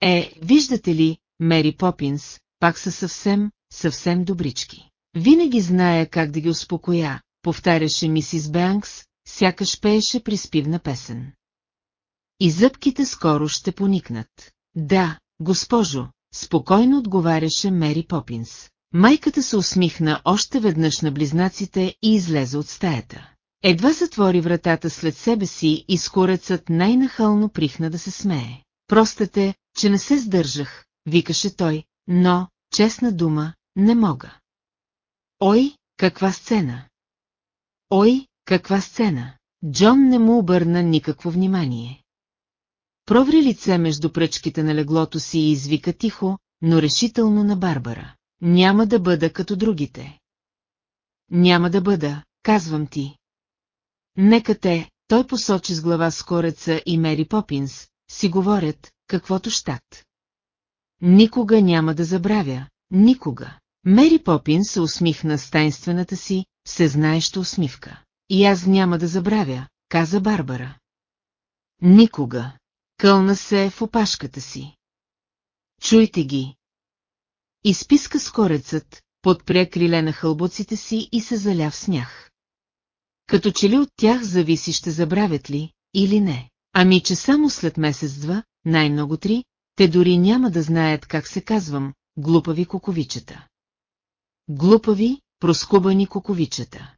Е, виждате ли, Мери Попинс, пак са съвсем, съвсем добрички. Винаги зная как да ги успокоя, повтаряше мисис Бенкс, сякаш пееше приспивна песен. И зъбките скоро ще поникнат. Да, госпожо, спокойно отговаряше Мери Попинс. Майката се усмихна още веднъж на близнаците и излезе от стаята. Едва затвори вратата след себе си и скорецът най-нахално прихна да се смее. Простете, че не се сдържах, викаше той, но, честна дума, не мога. Ой, каква сцена! Ой, каква сцена! Джон не му обърна никакво внимание. Проври лице между пръчките на леглото си и извика тихо, но решително на Барбара. няма да бъда като другите. Няма да бъда, казвам ти. Нека те, той посочи с глава скореца и Мери Попинс, си говорят, каквото щат. Никога няма да забравя, никога. Мери Попин се усмихна с тайнствената си, всезнаеща усмивка. И аз няма да забравя, каза Барбара. Никога. Кълна се в опашката си. Чуйте ги. Изписка скорецът, подпря криле на хълбоците си и се заля в смях. Като че ли от тях зависи ще забравят ли, или не. Ами че само след месец-два, най-много три, те дори няма да знаят как се казвам, глупави коковичета. Глупави, проскубани коковичета.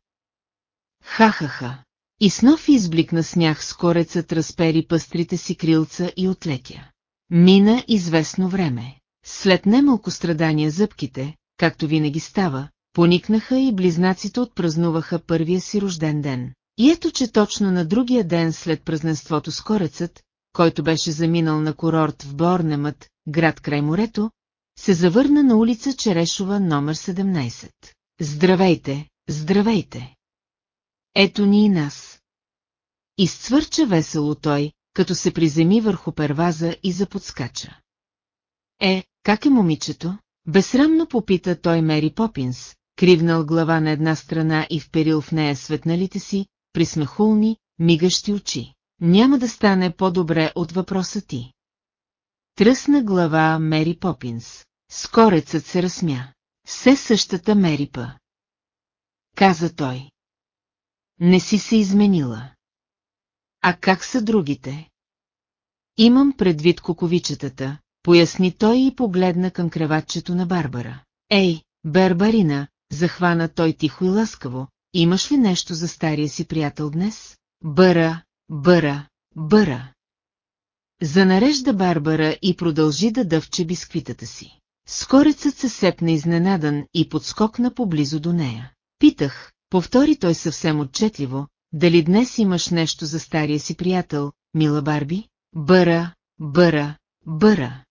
Ха-ха-ха. И с нов изблик на смях скорецът разпери пъстрите си крилца и отлетя. Мина известно време. След немалко страдания зъбките, както винаги става, поникнаха и близнаците отпразнуваха първия си рожден ден. И ето, че точно на другия ден след празненството с корецът, който беше заминал на курорт в Борнемът, град край морето, се завърна на улица Черешова номер 17. Здравейте, здравейте! Ето ни и нас. Изцвърча весело той, като се приземи върху перваза и заподскача. Е, как е момичето? Безсрамно попита той Мери Попинс, кривнал глава на една страна и вперил в нея светналите си, присмехулни, мигащи очи. Няма да стане по-добре от въпроса ти. Тръсна глава Мери Попинс. Скорецът се разсмя. Все същата Мерипа. Каза той. Не си се изменила. А как са другите? Имам предвид коковичетата, поясни той и погледна към креватчето на Барбара. Ей, Барбарина, захвана той тихо и ласкаво, имаш ли нещо за стария си приятел днес? Бъра, бъра, бъра. Занарежда Барбара и продължи да дъвче бисквитата си. Скорецът се сепна изненадан и подскокна поблизо до нея. Питах, повтори той съвсем отчетливо, дали днес имаш нещо за стария си приятел, мила Барби? Бъра, бъра, бъра.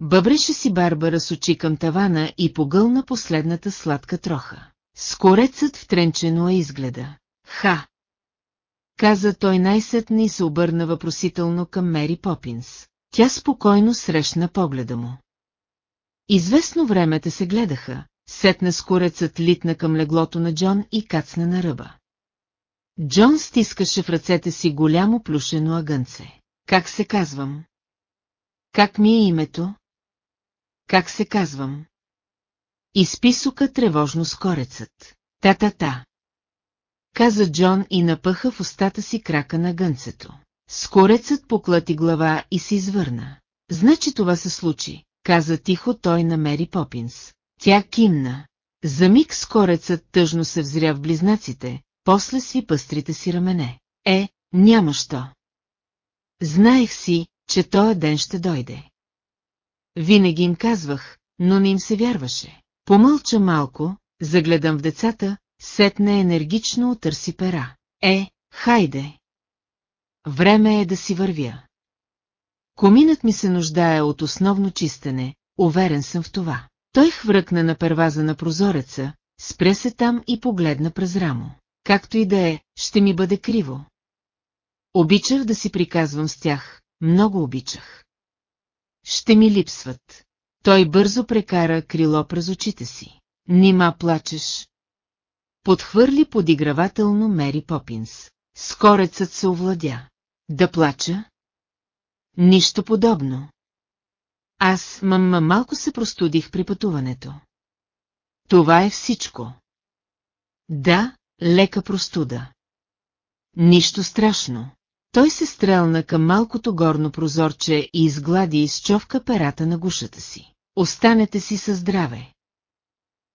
Бъбреше си Барбара с очи към тавана и погълна последната сладка троха. Скорецът втренчено я изгледа. Ха! Каза той най-сетне и се обърна въпросително към Мери Попинс. Тя спокойно срещна погледа му. Известно време те се гледаха, сетна скорецът литна към леглото на Джон и кацна на ръба. Джон стискаше в ръцете си голямо плюшено агънце. Как се казвам? Как ми е името? Как се казвам? Изписука тревожно скорецът. Та-та-та. Каза Джон и напъха в устата си крака на гънцето. Скорецът поклати глава и се извърна. Значи това се случи, каза тихо той на Мери Попинс. Тя кимна. За миг скорецът тъжно се взря в близнаците, после сви пъстрите си рамене. Е, няма що. Знаех си, че този ден ще дойде. Винаги им казвах, но не им се вярваше. Помълча малко, загледам в децата, сетне енергично отърси пера. Е, хайде! Време е да си вървя. Коминът ми се нуждае от основно чистене, уверен съм в това. Той хвръкна на перваза на прозореца, спря се там и погледна през рамо. Както и да е, ще ми бъде криво. Обичах да си приказвам с тях, много обичах. Ще ми липсват. Той бързо прекара крило през очите си. Нима плачеш. Подхвърли подигравателно Мери Попинс. Скорецът се овладя. Да плача? Нищо подобно. Аз, мама, малко се простудих при пътуването. Това е всичко. Да, лека простуда. Нищо страшно. Той се стрелна към малкото горно прозорче и изглади из човка перата на гушата си. Останете си със здраве.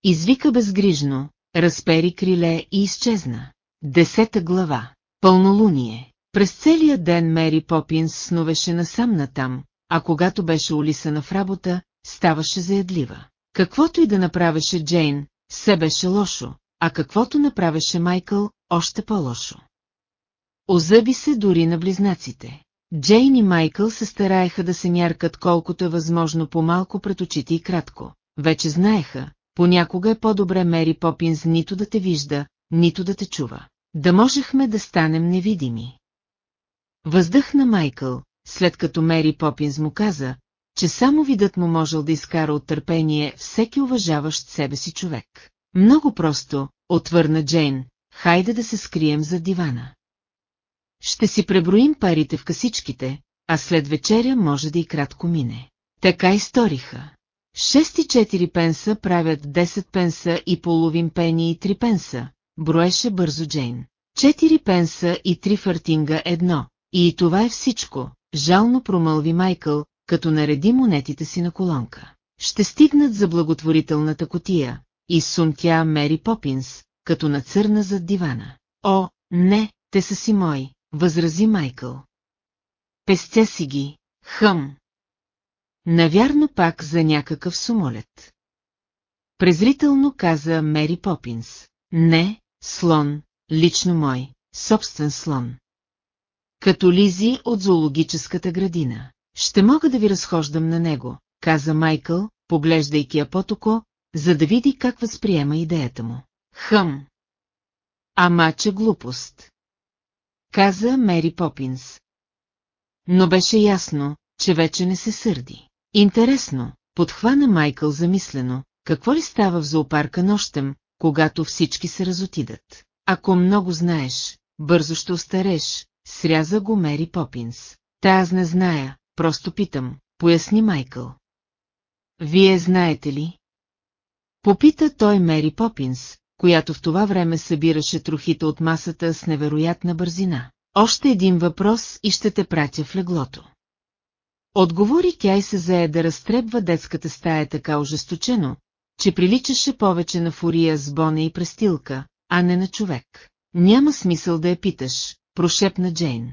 Извика безгрижно, разпери криле и изчезна. Десета глава. Пълнолуние. През целия ден Мери Попинс сновеше насам натам, а когато беше улисана в работа, ставаше заядлива. Каквото и да направеше Джейн, се беше лошо, а каквото направеше Майкъл, още по-лошо. Озъби се дори на близнаците. Джейн и Майкъл се стараеха да се мяркат колкото е възможно по-малко пред очите и кратко. вече знаеха, понякога е по-добре Мери Попинс нито да те вижда, нито да те чува. Да можехме да станем невидими. Въздъхна Майкъл, след като Мери Попинс му каза, че само видът му можел да изкара от търпение всеки уважаващ себе си човек. Много просто, отвърна Джейн, хайде да се скрием за дивана. Ще си преброим парите в касичките, а след вечеря може да и кратко мине. Така и сториха. Шест и четири пенса правят 10 пенса и половин пени и три пенса, броеше бързо Джейн. Четири пенса и три фартинга едно, и това е всичко, жално промълви Майкъл, като нареди монетите си на колонка. Ще стигнат за благотворителната котия, и сумтя Мери Попинс, като нацърна зад дивана. О, не, те са си мои, възрази Майкъл. Пестя си ги, хъм. Навярно пак за някакъв сумолет. Презрително каза Мери Попинс. Не, слон, лично мой, собствен слон. Като Лизи от зоологическата градина. Ще мога да ви разхождам на него, каза Майкъл, поглеждайки я потоко, за да види как възприема идеята му. Хъм. Ама, че глупост. Каза Мери Попинс. Но беше ясно, че вече не се сърди. Интересно, подхвана Майкъл замислено, какво ли става в зоопарка нощем, когато всички се разотидат. Ако много знаеш, бързо ще остареш, сряза го Мери Попинс. Та аз не зная, просто питам, поясни Майкъл. Вие знаете ли? Попита той Мери Попинс, която в това време събираше трохите от масата с невероятна бързина. Още един въпрос и ще те пратя в леглото. Отговори тя и се зае да разтребва детската стая така ожесточено, че приличаше повече на фурия с боне и престилка, а не на човек. Няма смисъл да я питаш, прошепна Джейн.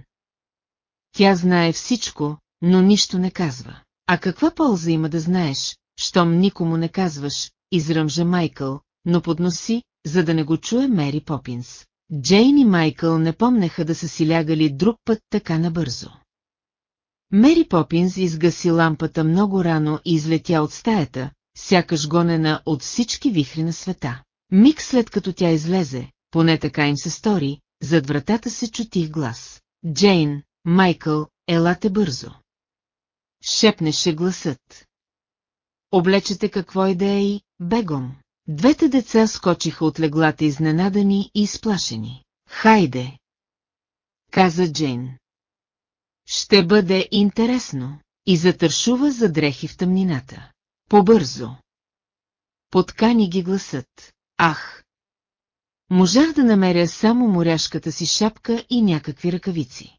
Тя знае всичко, но нищо не казва. А каква полза има да знаеш, щом никому не казваш, изръмжа Майкъл, но подноси, за да не го чуе Мери Попинс. Джейн и Майкъл не помнеха да са си лягали друг път така набързо. Мери Попинс изгаси лампата много рано и излетя от стаята, сякаш гонена от всички вихри на света. Миг след като тя излезе, поне така им се стори, зад вратата се чутих глас. Джейн, Майкъл, елате бързо. Шепнеше гласът. Облечете какво и да е и, бегом. Двете деца скочиха от леглата изненадани и изплашени. Хайде! Каза Джейн. Ще бъде интересно. И затършува за дрехи в тъмнината. Побързо. Подкани ги гласът. Ах! Можах да намеря само моряшката си шапка и някакви ръкавици.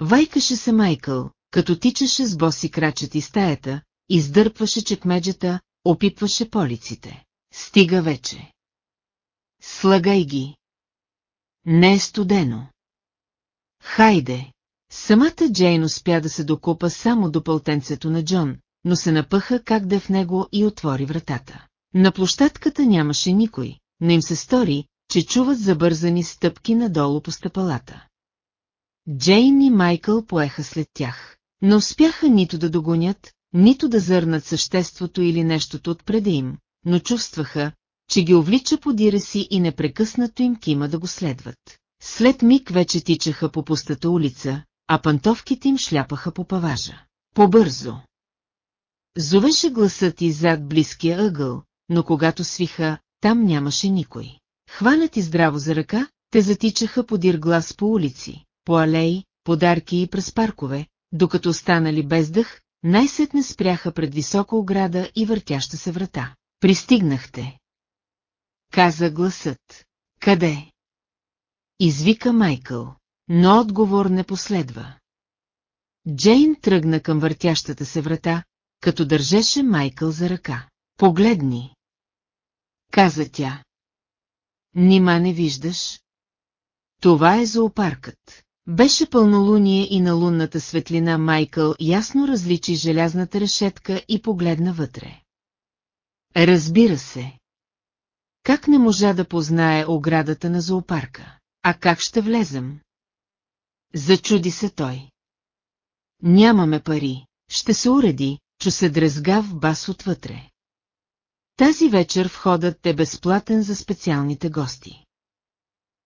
Вайкаше се Майкъл, като тичаше с боси крачета и стаята, издърпваше чекмеджета, опипваше полиците. Стига вече. Слагай ги. Не е студено. Хайде. Самата Джейн успя да се докупа само до пълтенцето на Джон, но се напъха как да е в него и отвори вратата. На площадката нямаше никой, но им се стори, че чуват забързани стъпки надолу по стъпалата. Джейн и Майкъл поеха след тях. Не успяха нито да догонят, нито да зърнат съществото или нещото отпреди им, но чувстваха, че ги увлича подира си и непрекъснато им кима да го следват. След миг вече тичаха по пустата улица, а пантовките им шляпаха по паважа. Побързо. Зовеше гласът и зад близкия ъгъл, но когато свиха, там нямаше никой. Хванати здраво за ръка, те затичаха подир глас по улици, по алеи, подарки и през паркове, докато останали без дъх, най-сетне спряха пред висока ограда и въртяща се врата. Пристигнахте. Каза гласът. Къде? Извика Майкъл, но отговор не последва. Джейн тръгна към въртящата се врата, като държеше Майкъл за ръка. Погледни. Каза тя. Нима не виждаш? Това е зоопаркът. Беше пълнолуние и на лунната светлина Майкъл ясно различи желязната решетка и погледна вътре. Разбира се. Как не можа да познае оградата на зоопарка? А как ще влезем? Зачуди се той. Нямаме пари, ще се уреди, чу се дрезгав бас отвътре. Тази вечер входът е безплатен за специалните гости.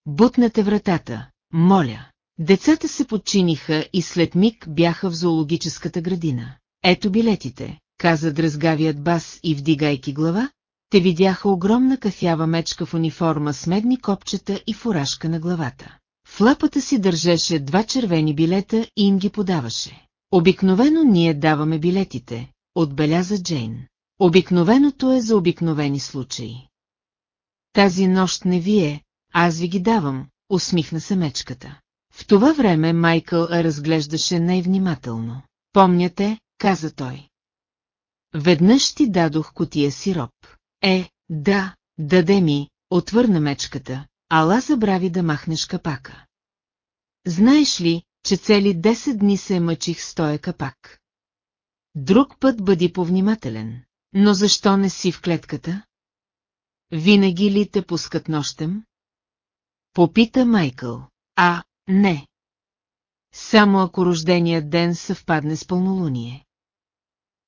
Бутнете вратата, моля. Децата се подчиниха и след миг бяха в зоологическата градина. Ето билетите, каза дръзгавият бас и вдигайки глава, те видяха огромна кафява мечка в униформа с медни копчета и фуражка на главата. В лапата си държеше два червени билета и им ги подаваше. Обикновено ние даваме билетите, отбеляза Джейн. Обикновеното е за обикновени случаи. Тази нощ не вие, аз ви ги давам, усмихна се мечката. В това време Майкъл разглеждаше най-внимателно. Помняте, каза той. Веднъж ти дадох котия сироп. Е, да, даде ми, отвърна мечката, ала забрави да махнеш капака. Знаеш ли, че цели 10 дни се мъчих с тоя капак? Друг път бъди повнимателен. Но защо не си в клетката? Винаги ли те пускат нощем? Попита Майкъл. А, не. Само ако рождения ден съвпадне с пълнолуние.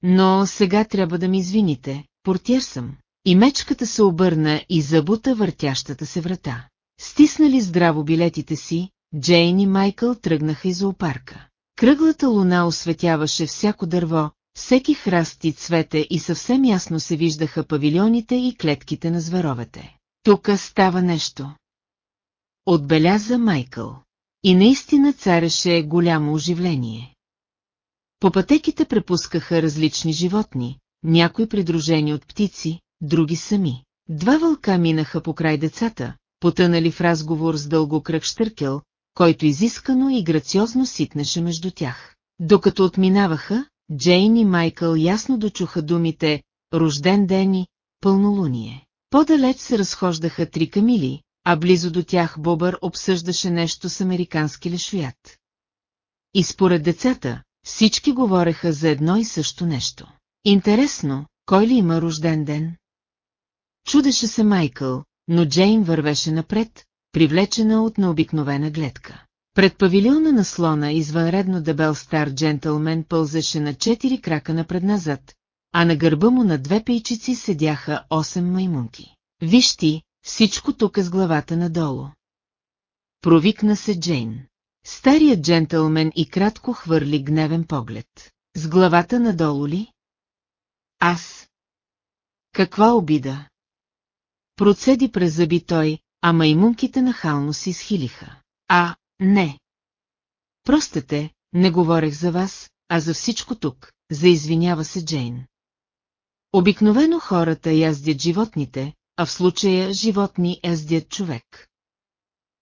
Но сега трябва да ми извините, портиер съм. И мечката се обърна и забута въртящата се врата. Стиснали здраво билетите си, Джейн и Майкъл тръгнаха из зоопарка. Кръглата луна осветяваше всяко дърво, всеки храст и цвете и съвсем ясно се виждаха павилионите и клетките на зверовете. Тука става нещо. Отбеляза Майкъл. И наистина цареше голямо оживление. По пътеките препускаха различни животни, някои придружени от птици, други сами. Два вълка минаха покрай децата, потънали в разговор с дългокръг штъркел, който изискано и грациозно ситнеше между тях. Докато отминаваха, Джейн и Майкъл ясно дочуха думите «Рожден ден и пълнолуние». По-далеч се разхождаха три камили, а близо до тях Бобър обсъждаше нещо с американски лешоят. И според децата, всички говореха за едно и също нещо. Интересно, кой ли има рожден ден? Чудеше се Майкъл, но Джейн вървеше напред, привлечена от необикновена гледка. Пред павилиона на слона извънредно дебел стар джентълмен пълзеше на четири крака напред-назад, а на гърба му на две пейчици седяха 8 маймунки. Виж ти, всичко тук е с главата надолу. Провикна се Джейн. Старият джентълмен и кратко хвърли гневен поглед. С главата надолу ли? Аз. Каква обида? Процеди през зъби той, а маймунките нахално се изхилиха. А, не. Простете, не говорех за вас, а за всичко тук, заизвинява се Джейн. Обикновено хората яздят животните, а в случая животни яздят човек.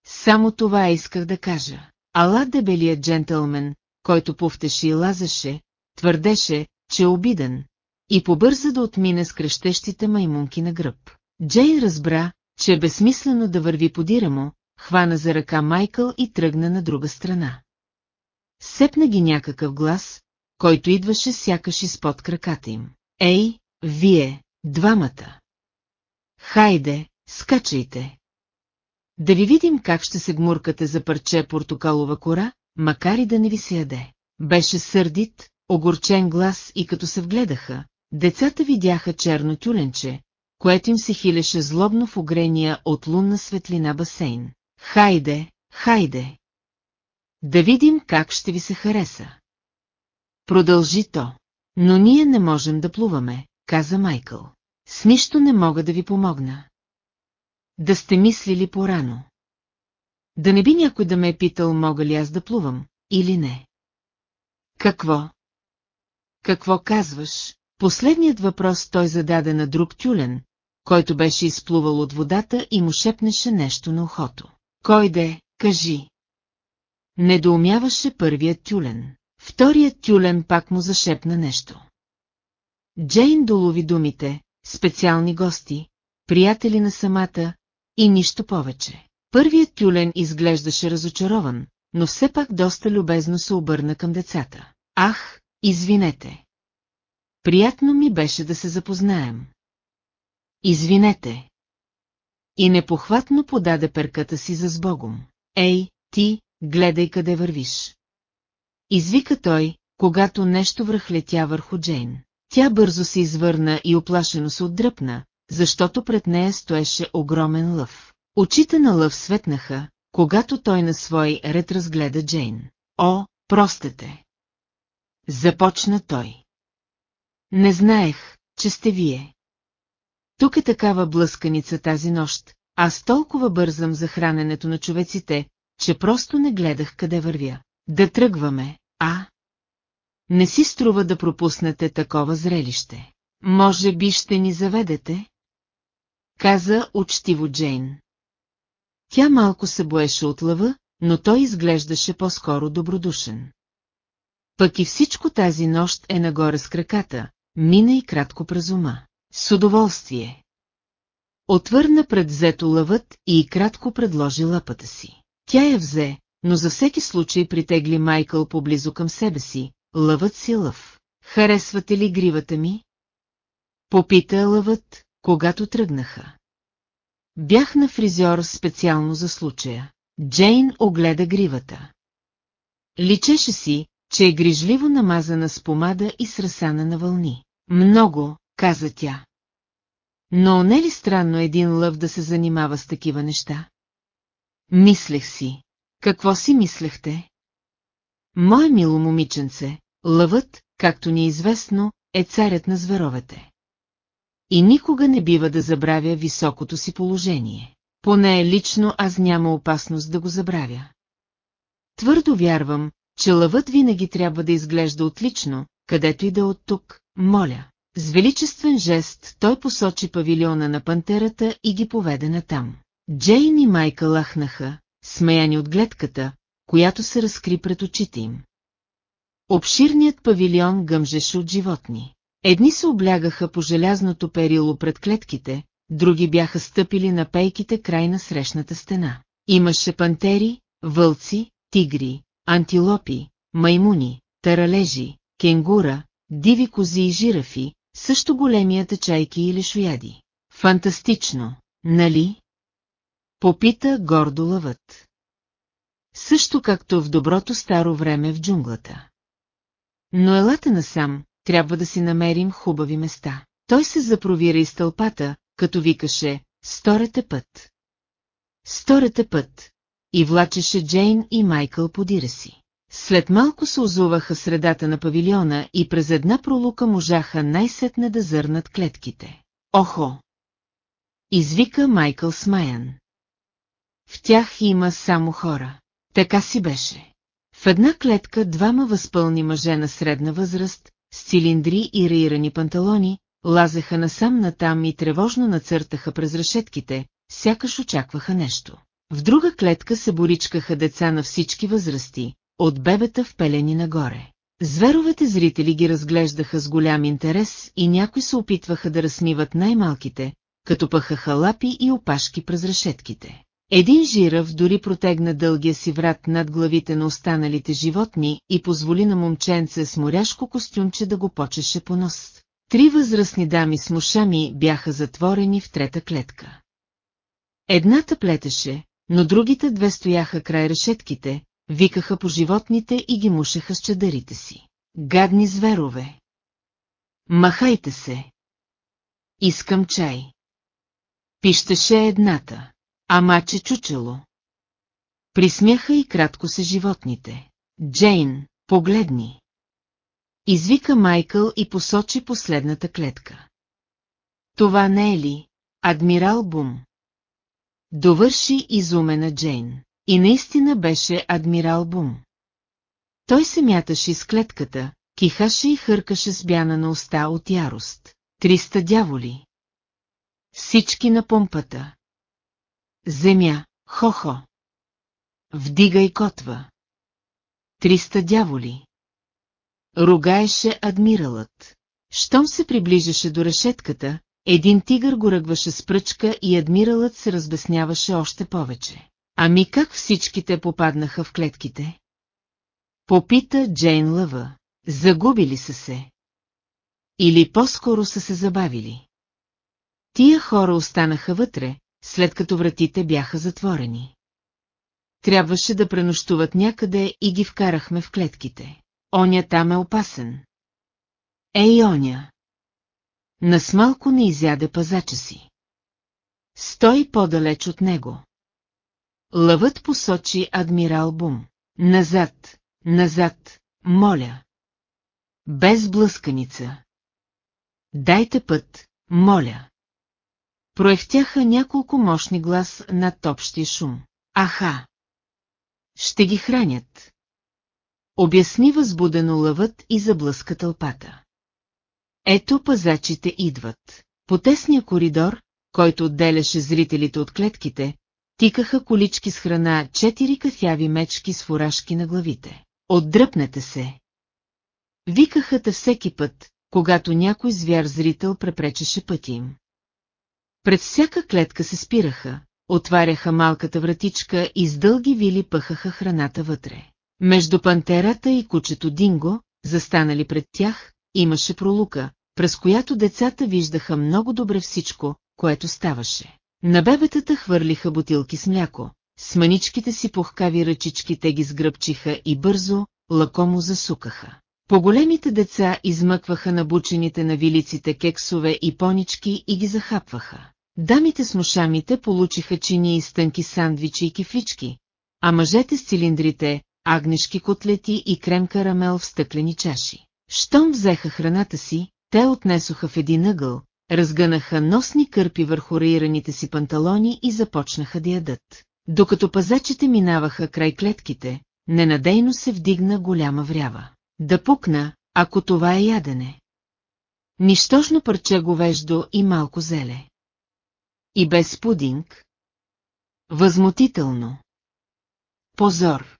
Само това исках да кажа. Ала дебелият джентълмен, който повтеше и лазеше, твърдеше, че е обиден, и побърза да отмине с крещещите маймунки на гръб. Джейн разбра, че е безсмислено да върви подира му, хвана за ръка Майкъл и тръгна на друга страна. Сепна ги някакъв глас, който идваше сякаш изпод краката им. Ей, вие, двамата! Хайде, скачайте! Да ви видим как ще се гмуркате за парче портокалова кора, макар и да не ви се яде. Беше сърдит, огорчен глас и като се вгледаха, децата видяха черно тюленче, което им се хилеше злобно в огрения от лунна светлина басейн. Хайде, хайде! Да видим как ще ви се хареса. Продължи то. Но ние не можем да плуваме, каза Майкъл. С нищо не мога да ви помогна. Да сте мислили порано. Да не би някой да ме е питал мога ли аз да плувам, или не. Какво? Какво казваш? Последният въпрос той зададе на друг тюлен, който беше изплувал от водата и му шепнеше нещо на ухото. Кой де, кажи. Недоумяваше първият тюлен. Вторият тюлен пак му зашепна нещо. Джейн долови думите, специални гости, приятели на самата и нищо повече. Първият тюлен изглеждаше разочарован, но все пак доста любезно се обърна към децата. Ах, извинете. Приятно ми беше да се запознаем. Извинете. И непохватно подаде перката си за сбогом. Ей, ти, гледай къде вървиш. Извика той, когато нещо връхлетя върху Джейн. Тя бързо се извърна и оплашено се отдръпна, защото пред нея стоеше огромен лъв. Очите на лъв светнаха, когато той на свой ред разгледа Джейн. О, простете! Започна той. Не знаех, че сте вие. Тук е такава блъсканица тази нощ, аз толкова бързам за храненето на човеците, че просто не гледах къде вървя. Да тръгваме, а? Не си струва да пропуснете такова зрелище. Може би ще ни заведете? Каза учтиво Джейн. Тя малко се боеше от лъва, но той изглеждаше по-скоро добродушен. Пък и всичко тази нощ е нагоре с краката, мина и кратко през ума. С удоволствие. Отвърна пред взето лъвът и кратко предложи лъпата си. Тя я взе, но за всеки случай притегли Майкъл поблизо към себе си, лъвът си лъв. Харесвате ли гривата ми? Попита лъвът, когато тръгнаха. Бях на фризьор специално за случая. Джейн огледа гривата. Личеше си, че е грижливо намазана с помада и срасана на вълни. Много, каза тя. Но не ли странно един лъв да се занимава с такива неща? Мислех си. Какво си мислехте? Мое мило момиченце, лъвът, както ни е известно, е царят на зверовете. И никога не бива да забравя високото си положение. Поне лично аз няма опасност да го забравя. Твърдо вярвам, че лъвът винаги трябва да изглежда отлично, където и да от тук, моля. С величествен жест той посочи павилиона на пантерата и ги поведе натам. Джейн и Майка лахнаха, смеяни от гледката, която се разкри пред очите им. Обширният павилион гъмжеше от животни. Едни се облягаха по желязното перило пред клетките, други бяха стъпили на пейките край на срещната стена. Имаше пантери, вълци, тигри, антилопи, маймуни, таралежи, кенгура, диви кози и жирафи, също големията чайки и лешояди. Фантастично, нали? Попита гордо лъвът. Също както в доброто старо време в джунглата. Но елате насам, трябва да си намерим хубави места. Той се запровира из тълпата, като викаше «Сторете път». Сторете път. И влачеше Джейн и Майкъл подира си. След малко се озуваха средата на павилиона и през една пролука можаха най-сетне да зърнат клетките. Охо! Извика Майкъл смаян. В тях има само хора. Така си беше. В една клетка двама възпълни мъже на средна възраст, с цилиндри и раирани панталони, лазеха насам натам и тревожно нацъртаха през решетките, сякаш очакваха нещо. В друга клетка се боричкаха деца на всички възрасти, от бебета в пелени нагоре. Зверовете зрители ги разглеждаха с голям интерес и някои се опитваха да разсмиват най-малките, като пъхаха лапи и опашки през решетките. Един жирав дори протегна дългия си врат над главите на останалите животни и позволи на момченце с моряшко костюмче да го почеше по нос. Три възрастни дами с мушами бяха затворени в трета клетка. Едната плетеше, но другите две стояха край решетките, викаха по животните и ги мушеха с чадарите си. Гадни зверове! Махайте се! Искам чай. Пищеше едната. Амаче чучело. Присмяха и кратко се животните. Джейн, погледни. Извика Майкъл и посочи последната клетка. Това не е ли, адмирал Бум? Довърши изумена Джейн. И наистина беше адмирал Бум. Той се мяташе из клетката, кихаше и хъркаше с бяна на уста от ярост. Триста дяволи. Всички на помпата. Земя, хо-хо. Вдигай котва. Триста дяволи. Ругаеше адмиралът. Щом се приближаше до решетката, един тигър го ръгваше с пръчка и адмиралът се разбесняваше още повече. Ами как всичките попаднаха в клетките? Попита Джейн Лъва. Загубили са се. Или по-скоро са се забавили. Тия хора останаха вътре, след като вратите бяха затворени. Трябваше да пренощуват някъде и ги вкарахме в клетките. Оня там е опасен. Ей, оня! нас малко не изяде пазача си. Стой по-далеч от него. Лъвът посочи адмирал Бум. Назад, назад, моля. Без блъсканица. Дайте път, моля. Проехтяха няколко мощни глас над общия шум. Аха! Ще ги хранят. Обясни възбудено лъвът и заблъска тълпата. Ето пазачите идват. По тесния коридор, който отделяше зрителите от клетките, тикаха колички с храна четири кафяви мечки с фуражки на главите. Отдръпнете се! Викаха те всеки път, когато някой звяр зрител препречеше пътя им. Пред всяка клетка се спираха, отваряха малката вратичка и с дълги вили пъхаха храната вътре. Между пантерата и кучето Динго, застанали пред тях, имаше пролука, през която децата виждаха много добре всичко, което ставаше. На бебетата хвърлиха бутилки с мляко, с маничките си пухкави ръчички те ги сгръбчиха и бързо, лакомо засукаха. По-големите деца измъкваха набучените на вилиците кексове и понички и ги захапваха. Дамите с ношамите получиха чини и стънки сандвичи и кифлички, а мъжете с цилиндрите, агнешки котлети и крем карамел в стъклени чаши. Щом взеха храната си, те отнесоха в един ъгъл, разгънаха носни кърпи върху раираните си панталони и започнаха да ядат. Докато пазачите минаваха край клетките, ненадейно се вдигна голяма врява. Да пукна, ако това е ядене. Нищожно парче говеждо и малко зеле. И без пудинг. Възмутително. Позор.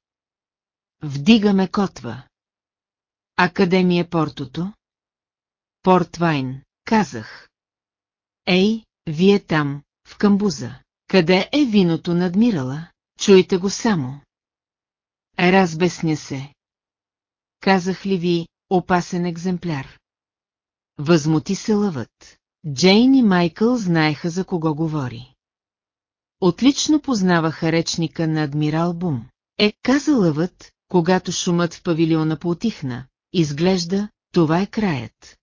Вдигаме котва. А къде ми е портото? Портвайн, казах. Ей, вие там, в камбуза. Къде е виното на адмирала? Чуйте го само. Разбесня се. Казах ли ви, опасен екземпляр? Възмути се лъвът. Джейн и Майкъл знаеха за кого говори. Отлично познаваха речника на адмирал Бум. Е, каза лъвът, когато шумът в павилиона поотихна, изглежда, това е краят.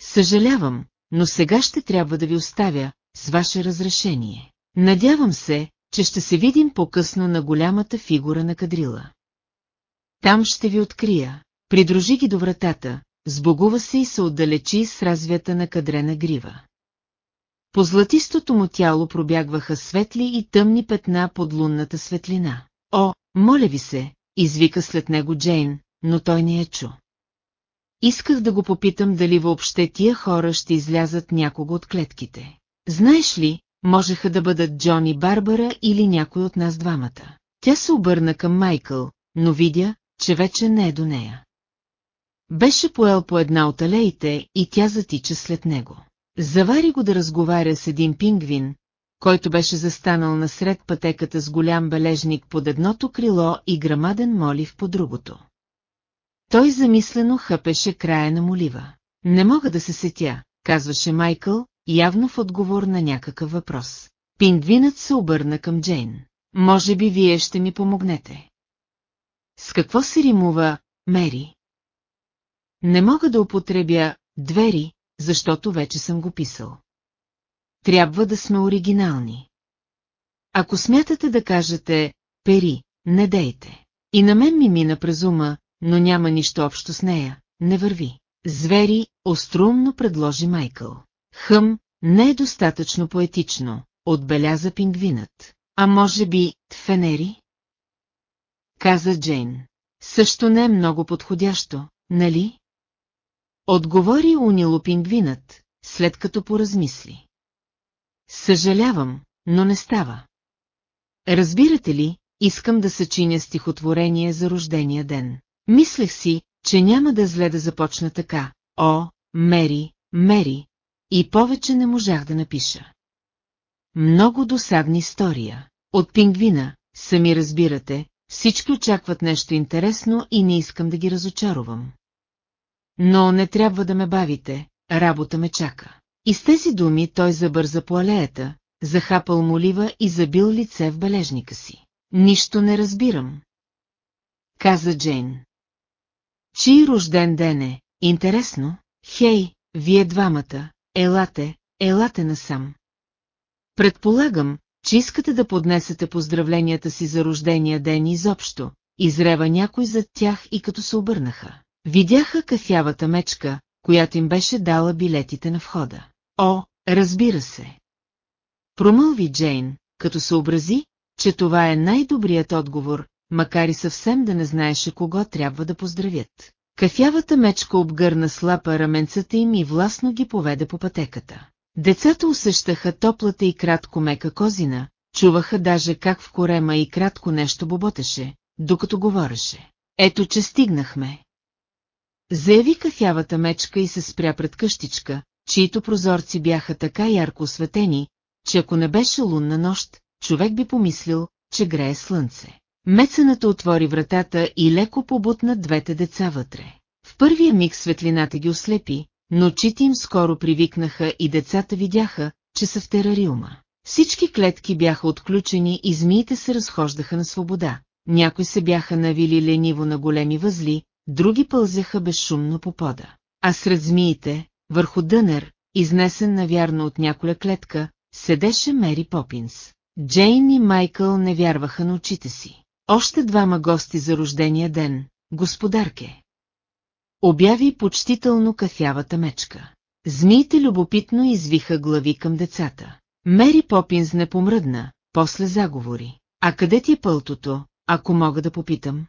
Съжалявам, но сега ще трябва да ви оставя, с ваше разрешение. Надявам се, че ще се видим по-късно на голямата фигура на кадрила. Там ще ви открия. Придружи ги до вратата, сбогува се и се отдалечи с развята на кадрена грива. По златистото му тяло пробягваха светли и тъмни петна под лунната светлина. О, моля ви се, извика след него Джейн, но той не я чу. Исках да го попитам дали въобще тия хора ще излязат някого от клетките. Знаеш ли, можеха да бъдат Джони Барбара или някой от нас двамата. Тя се обърна към Майкъл, но видя, че вече не е до нея. Беше поел по една от алеите и тя затича след него. Завари го да разговаря с един пингвин, който беше застанал насред пътеката с голям бележник под едното крило и грамаден молив по другото. Той замислено хъпеше края на молива. Не мога да се сетя, казваше Майкъл, явно в отговор на някакъв въпрос. Пингвинът се обърна към Джейн. Може би вие ще ми помогнете. С какво се римува Мери? Не мога да употребя двери, защото вече съм го писал. Трябва да сме оригинални. Ако смятате да кажете «пери», не дейте. И на мен ми мина през ума, но няма нищо общо с нея, не върви. Звери, острумно предложи Майкъл. Хъм, не е достатъчно поетично, отбеляза пингвинът. А може би, тфенери? Каза Джейн. Също не е много подходящо, нали? Отговори унило пингвинът, след като поразмисли. Съжалявам, но не става. Разбирате ли, искам да съчиня стихотворение за рождения ден. Мислех си, че няма да зле да започна така. О, Мери, Мери, и повече не можах да напиша. Много досадна история. От пингвина, сами разбирате, всички очакват нещо интересно и не искам да ги разочаровам. Но не трябва да ме бавите, работа ме чака. И с тези думи той забърза по алеята, захапал молива и забил лице в бележника си. Нищо не разбирам. Каза Джейн. Чий рожден ден е, интересно? Хей, вие двамата, елате, елате насам. Предполагам, че искате да поднесете поздравленията си за рождения ден изобщо, изрева някой зад тях и като се обърнаха. Видяха кафявата мечка, която им беше дала билетите на входа. О, разбира се. Промълви Джейн, като съобрази, че това е най-добрият отговор, макар и съвсем да не знаеше кого трябва да поздравят. Кафявата мечка обгърна слапа раменцата им и властно ги поведе по пътеката. Децата усещаха топлата и кратко мека козина, чуваха даже как в корема и кратко нещо боботеше, докато говореше. Ето, че стигнахме. Заяви кафявата мечка и се спря пред къщичка, чието прозорци бяха така ярко осветени, че ако не беше лунна нощ, човек би помислил, че грее слънце. Мецената отвори вратата и леко побутна двете деца вътре. В първия миг светлината ги ослепи, но очите им скоро привикнаха и децата видяха, че са в терариума. Всички клетки бяха отключени и змиите се разхождаха на свобода. Някои се бяха навили лениво на големи възли, други пълзяха безшумно по пода. А сред змиите, върху дънер, изнесен навярно от няколя клетка, седеше Мери Попинс. Джейн и Майкъл не вярваха на очите си. Още двама гости за рождения ден, господарке. Обяви почтително кафявата мечка. Змиите любопитно извиха глави към децата. Мери Попинс не помръдна, после заговори. А къде ти е пълтото, ако мога да попитам?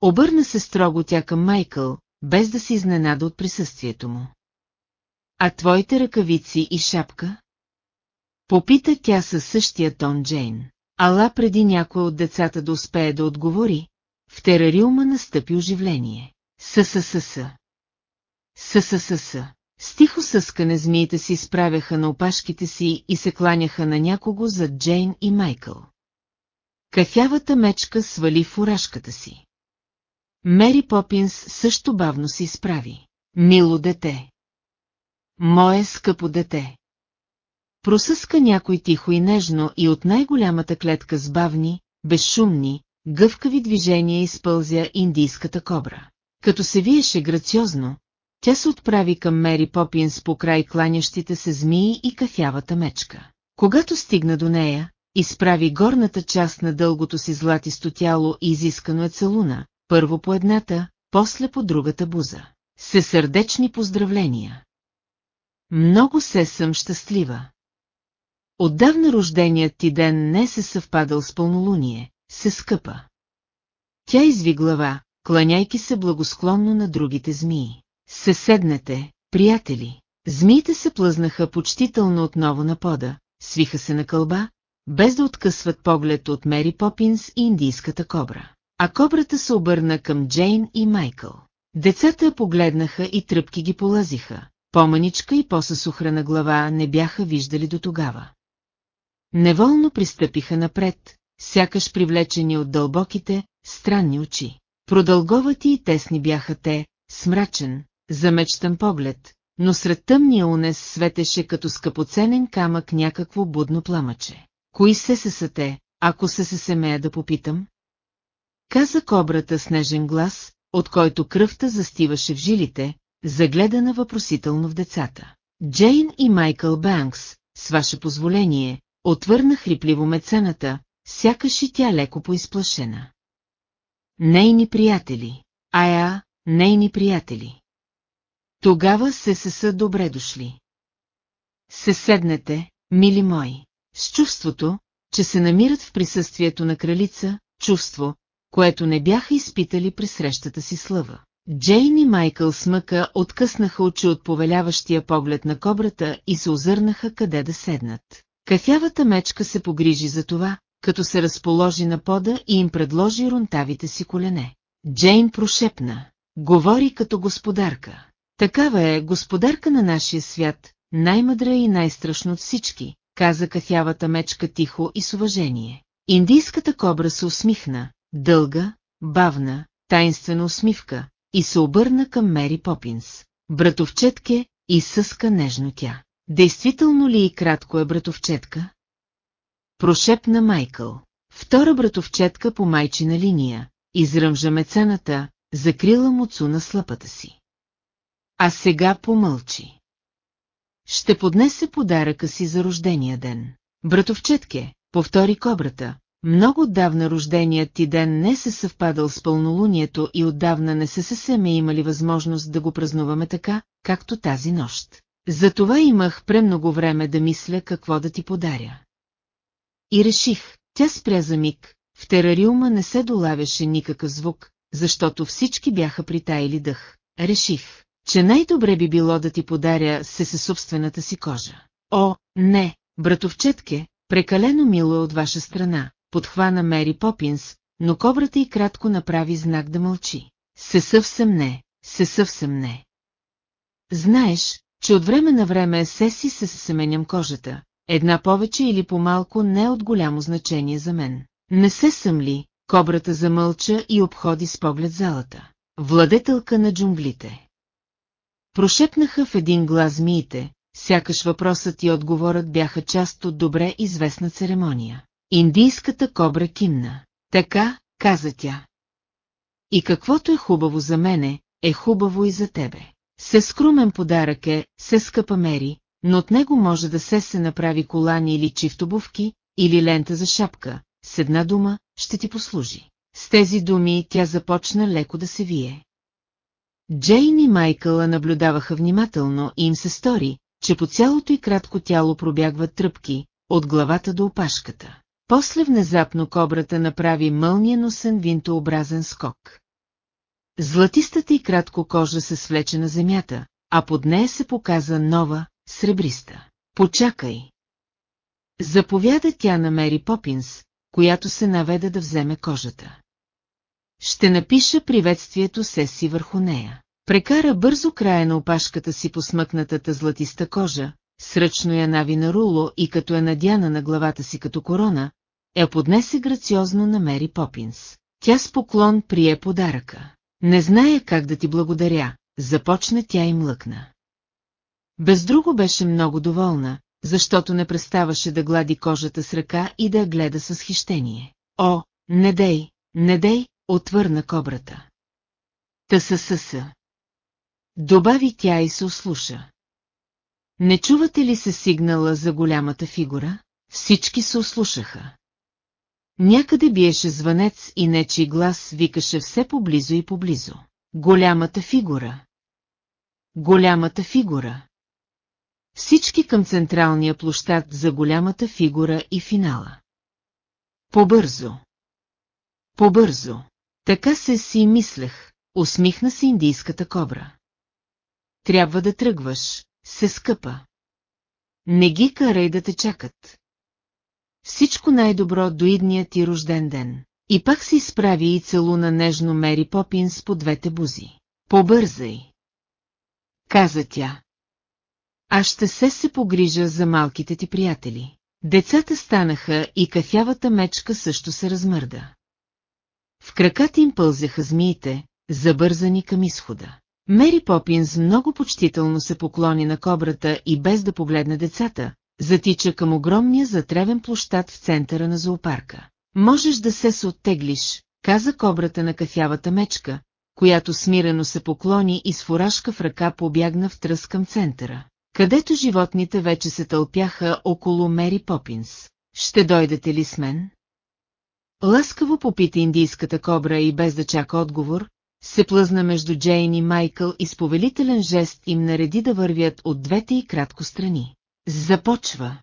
Обърна се строго тя към Майкъл, без да се изненада от присъствието му. А твоите ръкавици и шапка? Попита тя със същия тон Джейн. Ала преди някой от децата да успее да отговори, в терариума настъпи оживление. С-с-с-с. С-с-с-с. С тихо съскане змиите си изправяха на опашките си и се кланяха на някого зад Джейн и Майкъл. Кафявата мечка свали фуражката си. Мери Попинс също бавно се изправи. Мило дете. Мое скъпо дете. Просъска някой тихо и нежно и от най-голямата клетка с бавни, безшумни, гъвкави движения изпълзя индийската кобра. Като се виеше грациозно, тя се отправи към Мери Попинс по край кланящите се змии и кафявата мечка. Когато стигна до нея, изправи горната част на дългото си златисто тяло и изискано е целуна, първо по едната, после по другата буза. Се сърдечни поздравления. Много се съм щастлива. Отдавна рожденият ти ден не се съвпадал с пълнолуние, се скъпа. Тя изви глава, кланяйки се благосклонно на другите змии. Се седнете, приятели. Змиите се плъзнаха почтително отново на пода, свиха се на кълба, без да откъсват поглед от Мери Попинс и индийската кобра. А кобрата се обърна към Джейн и Майкъл. Децата погледнаха и тръпки ги полазиха. Поманичка и по-съсухра на глава не бяха виждали до тогава. Неволно пристъпиха напред, сякаш привлечени от дълбоките, странни очи. Продълговати и тесни бяха те, смрачен, замечтан поглед, но сред тъмния унес светеше като скъпоценен камък някакво будно пламъче. Кои се се са те, ако се се семея да попитам? Каза кобрата с нежен глас, от който кръвта застиваше в жилите, загледана въпросително в децата. Джейн и Майкъл Банкс, с ваше позволение, отвърна хрипливо мецената, сякаш и тя леко поизплашена. Нейни приятели, ая, нейни приятели. Тогава се са добре дошли. Се седнете, мили мои, с чувството, че се намират в присъствието на кралица, чувство, което не бяха изпитали при срещата си слава. Джейн и Майкъл смъка откъснаха очи от повеляващия поглед на кобрата и се озърнаха къде да седнат. Кафявата мечка се погрижи за това, като се разположи на пода и им предложи рунтавите си колене. Джейн прошепна. Говори като господарка. Такава е господарка на нашия свят, най-мъдра и най-страшно от всички, каза кафявата мечка тихо и с уважение. Индийската кобра се усмихна, дълга, бавна, таинствена усмивка, и се обърна към Мери Попинс. Братовчетке, и съска нежно тя. Действително ли и кратко е братовчетка? Прошепна Майкъл. Втора братовчетка по майчина линия, изръмжа мецената, закрила муцу на слъпата си. А сега помълчи. ще поднесе подаръка си за рождения ден. Братовчетке, повтори кобрата, много отдавна рожденият ти ден не се съвпадал с пълнолунието и отдавна не се съсеме имали възможност да го празнуваме така, както тази нощ. Затова имах премного време да мисля какво да ти подаря. И реших, тя спря за миг, в терариума не се долавяше никакъв звук, защото всички бяха притаили дъх. Реших, че най-добре би било да ти подаря се със собствената си кожа. О, не, братовчетке, прекалено мило е от ваша страна, подхвана Мери Попинс, но кобрата и кратко направи знак да мълчи. Се съвсем не, се съвсем не. Знаеш, че от време на време се си се семеням кожата, една повече или по-малко не е от голямо значение за мен. Не се съмли, кобрата замълча и обходи с поглед залата. Владетелка на джунглите. Прошепнаха в един глас змиите, сякаш въпросът и отговорът бяха част от добре известна церемония. Индийската кобра кимна. Така, каза тя. И каквото е хубаво за мене, е хубаво и за тебе. Се скрумен подарък е, се скъпа мери, но от него може да се се направи колани или чифтобувки, или лента за шапка, с една дума, ще ти послужи. С тези думи тя започна леко да се вие. Джейн и Майкъла наблюдаваха внимателно и им се стори, че по цялото и кратко тяло пробягват тръпки, от главата до опашката. После внезапно кобрата направи мълниеносен винтообразен скок. Златистата и кратко кожа се свлече на земята, а под нея се показа нова, сребриста. Почакай! Заповяда тя на Мери Попинс, която се наведа да вземе кожата. Ще напиша приветствието Сеси върху нея. Прекара бързо края на опашката си по смъкнатата златиста кожа, сръчно я нави на руло и като е надяна на главата си като корона, я поднесе грациозно на Мери Попинс. Тя с поклон прие подаръка. Не зная как да ти благодаря, започна тя и млъкна. Без друго беше много доволна, защото не преставаше да глади кожата с ръка и да я гледа с хищение. О, не дей, не отвърна кобрата. Та са съса. Добави тя и се услуша. Не чувате ли се сигнала за голямата фигура? Всички се услушаха. Някъде биеше звънец и нечи глас викаше все поблизо и поблизо. Голямата фигура. Голямата фигура. Всички към централния площад за голямата фигура и финала. Побързо. Побързо. Така се си мислех, усмихна се индийската кобра. Трябва да тръгваш, се скъпа. Не ги карай да те чакат. Всичко най-добро до идния ти рожден ден. И пак се изправи и целуна нежно Мери Попинс по двете бузи. Побързай! Каза тя. Аз ще се се погрижа за малките ти приятели. Децата станаха и кафявата мечка също се размърда. В краката им пълзяха змиите, забързани към изхода. Мери Попинс много почтително се поклони на кобрата и без да погледне децата, затича към огромния затревен площад в центъра на зоопарка. Можеш да се се оттеглиш, каза кобрата на кафявата мечка, която смирено се поклони и с фуражка в ръка побягна в тръс към центъра, където животните вече се тълпяха около Мери Попинс. Ще дойдете ли с мен? Ласкаво попита индийската кобра и без да чака отговор, се плъзна между Джейн и Майкъл и с повелителен жест им нареди да вървят от двете и кратко страни. Започва.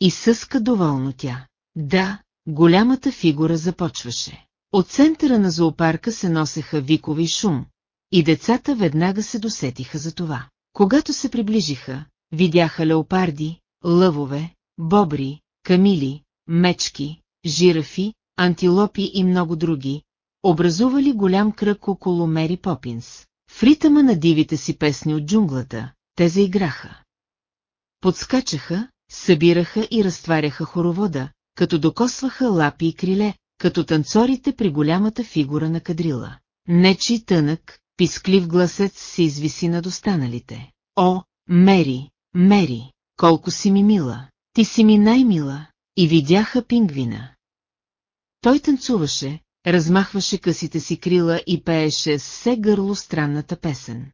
И съска доволно тя. Да, голямата фигура започваше. От центъра на зоопарка се носеха викови шум, и децата веднага се досетиха за това. Когато се приближиха, видяха леопарди, лъвове, бобри, камили, мечки, жирафи, антилопи и много други, образували голям кръг около Мери Попинс. В ритъма на дивите си песни от джунглата, те заиграха. Подскачаха, събираха и разтваряха хоровода, като докосваха лапи и криле, като танцорите при голямата фигура на кадрила. Нечи тънък, писклив гласец се извиси над останалите. О, Мери, Мери, колко си ми мила, ти си ми най-мила, и видяха пингвина. Той танцуваше, размахваше късите си крила и пееше с все гърло странната песен.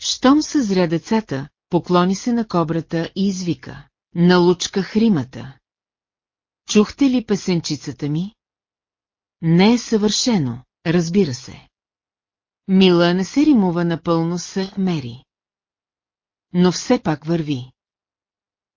Щом съзря децата, поклони се на кобрата и извика. Налучка хримата. Чухте ли песенчицата ми? Не е съвършено, разбира се. Мила не се римува напълно с Мери. Но все пак върви.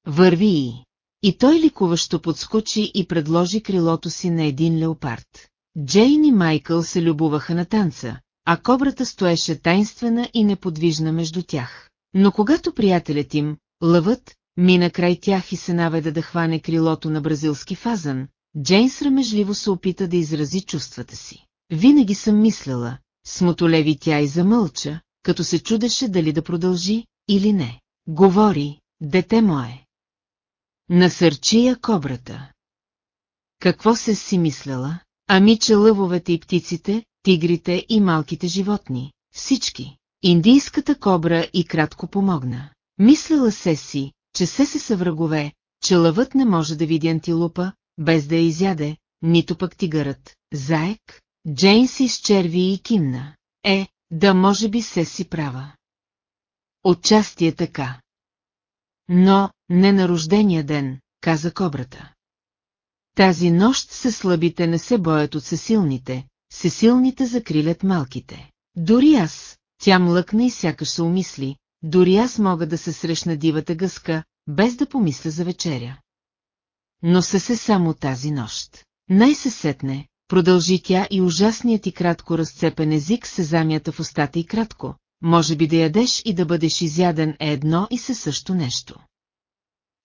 Върви и. И той ликуващо подскочи и предложи крилото си на един леопард. Джейн и Майкъл се любуваха на танца, а кобрата стоеше тайнствена и неподвижна между тях. Но когато приятелят им, лъвът, мина край тях и се наведа да хване крилото на бразилски фазан, Джейн срамежливо се опита да изрази чувствата си. Винаги съм мисляла, смотолеви тя и замълча, като се чудеше дали да продължи или не. Говори, дете мое. Насърчи я кобрата. Какво се си мисляла? Ами че лъвовете и птиците, тигрите и малките животни, всички. Индийската кобра и кратко помогна. Мислела се си, че се се са врагове, че лъвът не може да види антилупа, без да я изяде, нито пък тигърът, заек, Джейн си изчерви и кимна. Е, да може би се си права. Отчасти е така. Но, не на рождения ден, каза кобрата. Тази нощ се слабите не се боят от сесилните, сесилните закрилят малките. Дори аз, тя млъкна и сякаш се умисли, дори аз мога да се срещна дивата гъска, без да помисля за вечеря. Но се се само тази нощ. Най-се сетне, продължи тя и ужасният и кратко разцепен език се замята в устата и кратко. Може би да ядеш и да бъдеш изяден е едно и се също нещо.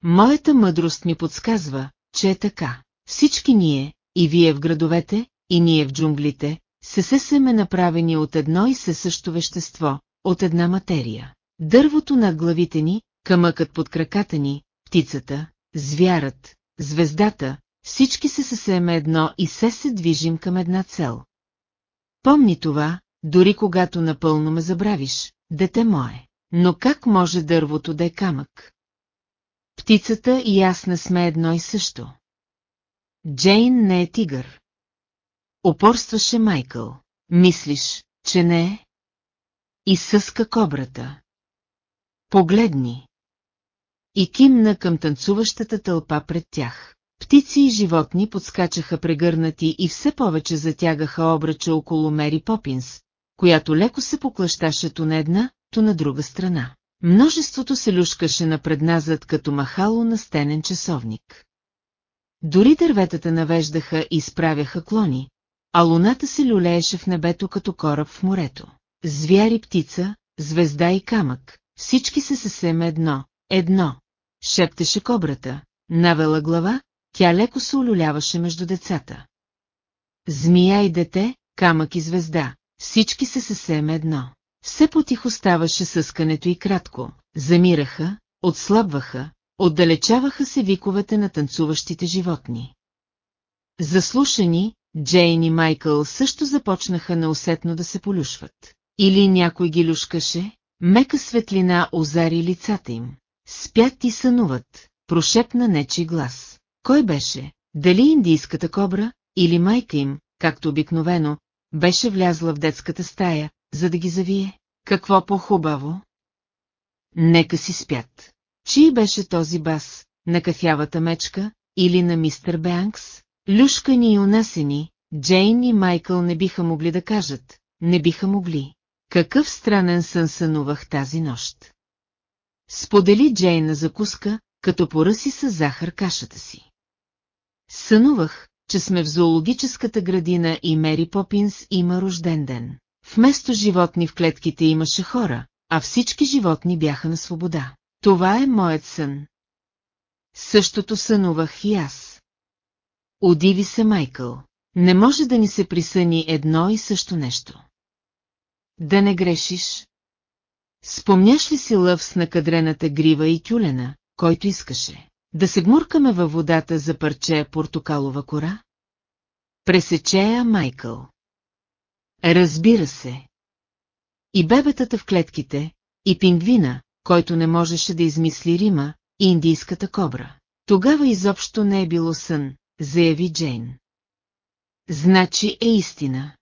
Моята мъдрост ми подсказва, че е така. Всички ние, и вие в градовете, и ние в джунглите, се се сме направени от едно и се също вещество, от една материя. Дървото над главите ни, камъкът под краката ни, птицата, звярат, звездата, всички се съсеме едно и се се движим към една цел. Помни това, дори когато напълно ме забравиш, дете мое. Но как може дървото да е камък? Птицата и аз не сме едно и също. Джейн не е тигър. Опорстваше Майкъл. Мислиш, че не е? И съска кобрата. Погледни. И кимна към танцуващата тълпа пред тях. Птици и животни подскачаха прегърнати и все повече затягаха обръча около Мери Попинс, която леко се поклащаше то на една, то на друга страна. Множеството се люшкаше напредназад като махало на стенен часовник. Дори дърветата навеждаха и изправяха клони, а луната се люлееше в небето като кораб в морето. Звяри птица, звезда и камък, всички се съвсем едно, едно. Шептеше кобрата, навела глава, тя леко се улюляваше между децата. Змия и дете, камък и звезда, всички се съвсем едно. Все потихо ставаше съскането и кратко, замираха, отслабваха, отдалечаваха се виковете на танцуващите животни. Заслушани, Джейн и Майкъл също започнаха неусетно да се полюшват. Или някой ги люшкаше, мека светлина озари лицата им. Спят и сънуват, прошепна нечи глас. Кой беше? Дали индийската кобра, или майка им, както обикновено, беше влязла в детската стая, за да ги завие? Какво по-хубаво? Нека си спят. Чий беше този бас, на кафявата мечка, или на мистер Бенкс? Люшкани и унасени, Джейн и Майкъл не биха могли да кажат, не биха могли. Какъв странен сън сънувах тази нощ. Сподели Джейн на закуска, като поръси с захар кашата си. Сънувах, че сме в зоологическата градина и Мери Попинс има рожден ден. Вместо животни в клетките имаше хора, а всички животни бяха на свобода. Това е моят сън. Същото сънувах и аз. Удиви се Майкъл. Не може да ни се присъни едно и също нещо. Да не грешиш. Спомняш ли си лъв с накадрената грива и тюлена, който искаше? Да се гмуркаме във водата за парче портокалова кора? Пресечея Майкъл. Разбира се. И бебетата в клетките, и пингвина, който не можеше да измисли Рима, и индийската кобра. Тогава изобщо не е било сън, заяви Джейн. Значи е истина.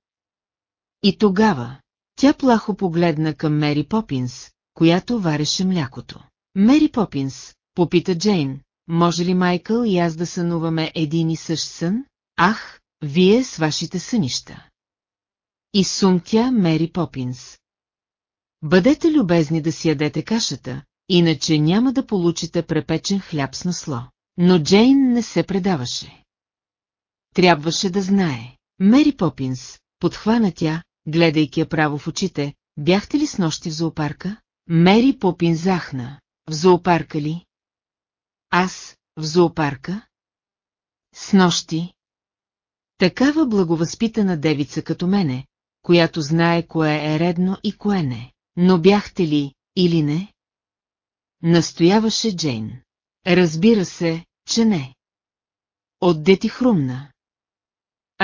И тогава, тя плахо погледна към Мери Попинс, която вареше млякото. Мери Попинс, попита Джейн, може ли Майкъл и аз да сънуваме един и същ сън? Ах, вие с вашите сънища. И сумтя Мери Попинс. Бъдете любезни да си ядете кашата, иначе няма да получите препечен хляб с насло. Но Джейн не се предаваше. Трябваше да знае. Мери Попинс, подхвана тя, гледайки я право в очите, бяхте ли с нощи в зоопарка? Мери Попин захна. В зоопарка ли? Аз, в зоопарка? С нощи? Такава благовъзпитана девица като мене, която знае кое е редно и кое не. Но бяхте ли, или не? Настояваше Джейн. Разбира се, че не. Отде ти хрумна.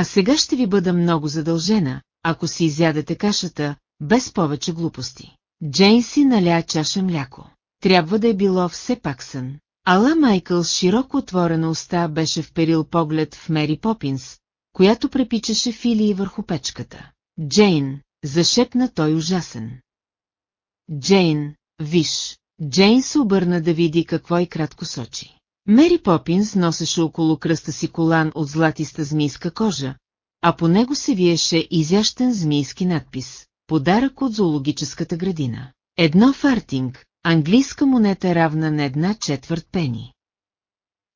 А сега ще ви бъда много задължена, ако си изядете кашата, без повече глупости. Джейн си наля чаша мляко. Трябва да е било все пак сън. Ала Майкъл с широко отворена уста беше вперил поглед в Мери Попинс, която препичаше филии върху печката. Джейн, зашепна той ужасен. Джейн, виж, Джейн се обърна да види какво и кратко сочи. Мери Попинс носеше около кръста си колан от златиста змийска кожа, а по него се виеше изящен змийски надпис «Подарък от зоологическата градина». Едно фартинг, английска монета равна на една четвърт пени.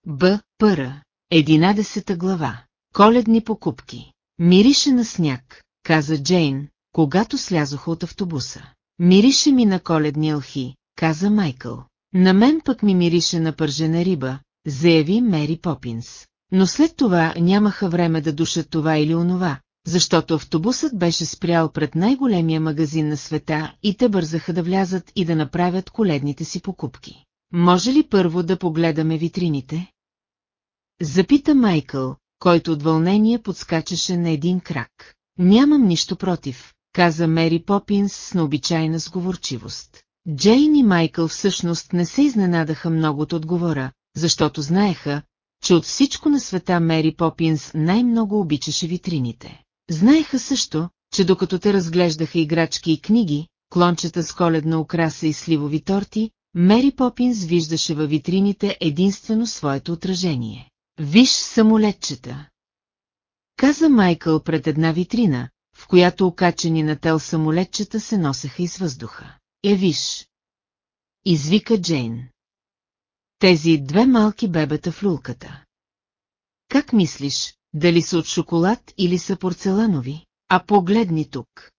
Б. Пъра. Единадесета глава. Коледни покупки. Мирише на сняг, каза Джейн, когато слязоха от автобуса. Мирише ми на коледни алхи, каза Майкъл. На мен пък ми мирише на пържена риба, заяви Мери Попинс. Но след това нямаха време да душат това или онова, защото автобусът беше спрял пред най-големия магазин на света и те бързаха да влязат и да направят коледните си покупки. Може ли първо да погледаме витрините? Запита Майкъл, който от вълнение подскачаше на един крак. Нямам нищо против, каза Мери Попинс с необичайна сговорчивост. Джейн и Майкъл всъщност не се изненадаха много от отговора, защото знаеха, че от всичко на света Мери Попинс най-много обичаше витрините. Знаеха също, че докато те разглеждаха играчки и книги, клончета с коледна украса и сливови торти, Мери Попинс виждаше във витрините единствено своето отражение. Виж самолетчета! Каза Майкъл пред една витрина, в която окачени на тел самолетчета се носеха из въздуха. Е, виж! Извика Джейн. Тези две малки бебета в люлката. Как мислиш, дали са от шоколад или са порцеланови? А погледни тук.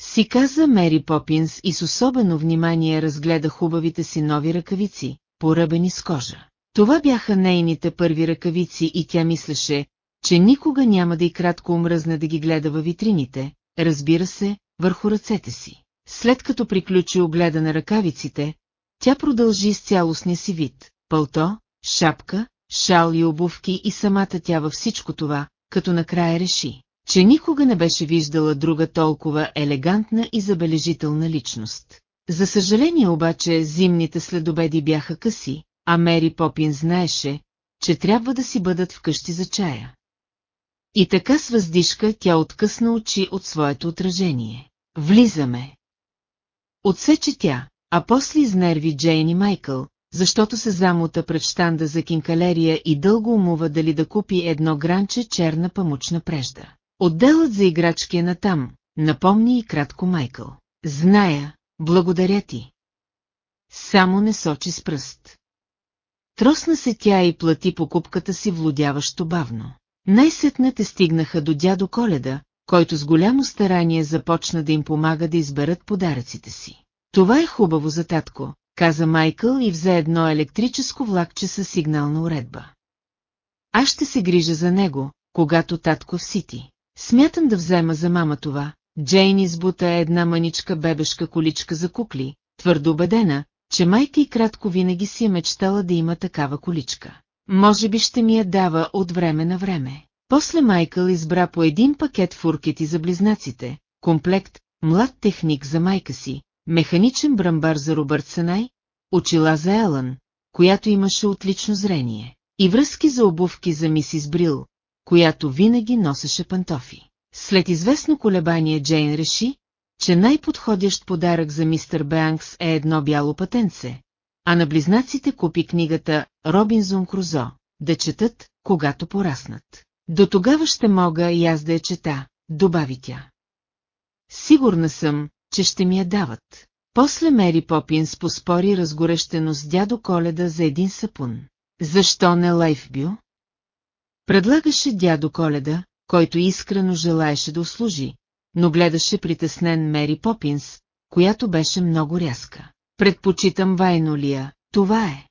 Си каза Мери Попинс и с особено внимание разгледа хубавите си нови ръкавици, поръбени с кожа. Това бяха нейните първи ръкавици и тя мислеше, че никога няма да и кратко умръзне да ги гледа във витрините, разбира се, върху ръцете си. След като приключи огледа на ръкавиците, тя продължи с цялостния си вид, пълто, шапка, шал и обувки и самата тя във всичко това, като накрая реши, че никога не беше виждала друга толкова елегантна и забележителна личност. За съжаление обаче зимните следобеди бяха къси, а Мери Попин знаеше, че трябва да си бъдат вкъщи за чая. И така с въздишка тя откъсна очи от своето отражение. Влизаме. Отсече тя, а после изнерви Джейн и Майкъл, защото се замота пред щанда за кинкалерия и дълго умува дали да купи едно гранче черна памучна прежда. Отделът за играчки е натам, напомни и кратко Майкъл. Зная, благодаря ти. Само не сочи с пръст. Тросна се тя и плати покупката си влудяващо бавно. Най-сетне те стигнаха до дядо Коледа, който с голямо старание започна да им помага да изберат подаръците си. Това е хубаво за татко, каза Майкъл и взе едно електрическо влакче със сигнална уредба. Аз ще се грижа за него, когато татко в сити. Смятам да взема за мама това. Джейн избута една маничка бебешка количка за кукли, твърдо убедена, че майка и кратко винаги си е мечтала да има такава количка. Може би ще ми я дава от време на време. После Майкъл избра по един пакет фуркети за близнаците, комплект, млад техник за майка си, механичен брамбар за Робърт Санай, очила за Елън, която имаше отлично зрение, и връзки за обувки за мисис Брил, която винаги носеше пантофи. След известно колебание Джейн реши, че най-подходящ подарък за мистер Бенкс е едно бяло патенце, а на близнаците купи книгата Робинзон Крузо, да четат, когато пораснат. До тогава ще мога и аз да я чета, добави тя. Сигурна съм, че ще ми я дават. После Мери Попинс поспори разгорещено с дядо Коледа за един сапун. Защо не Лайфбю? Предлагаше дядо Коледа, който искрено желаеше да услужи, но гледаше притеснен Мери Попинс, която беше много рязка. Предпочитам вайнолия, това е.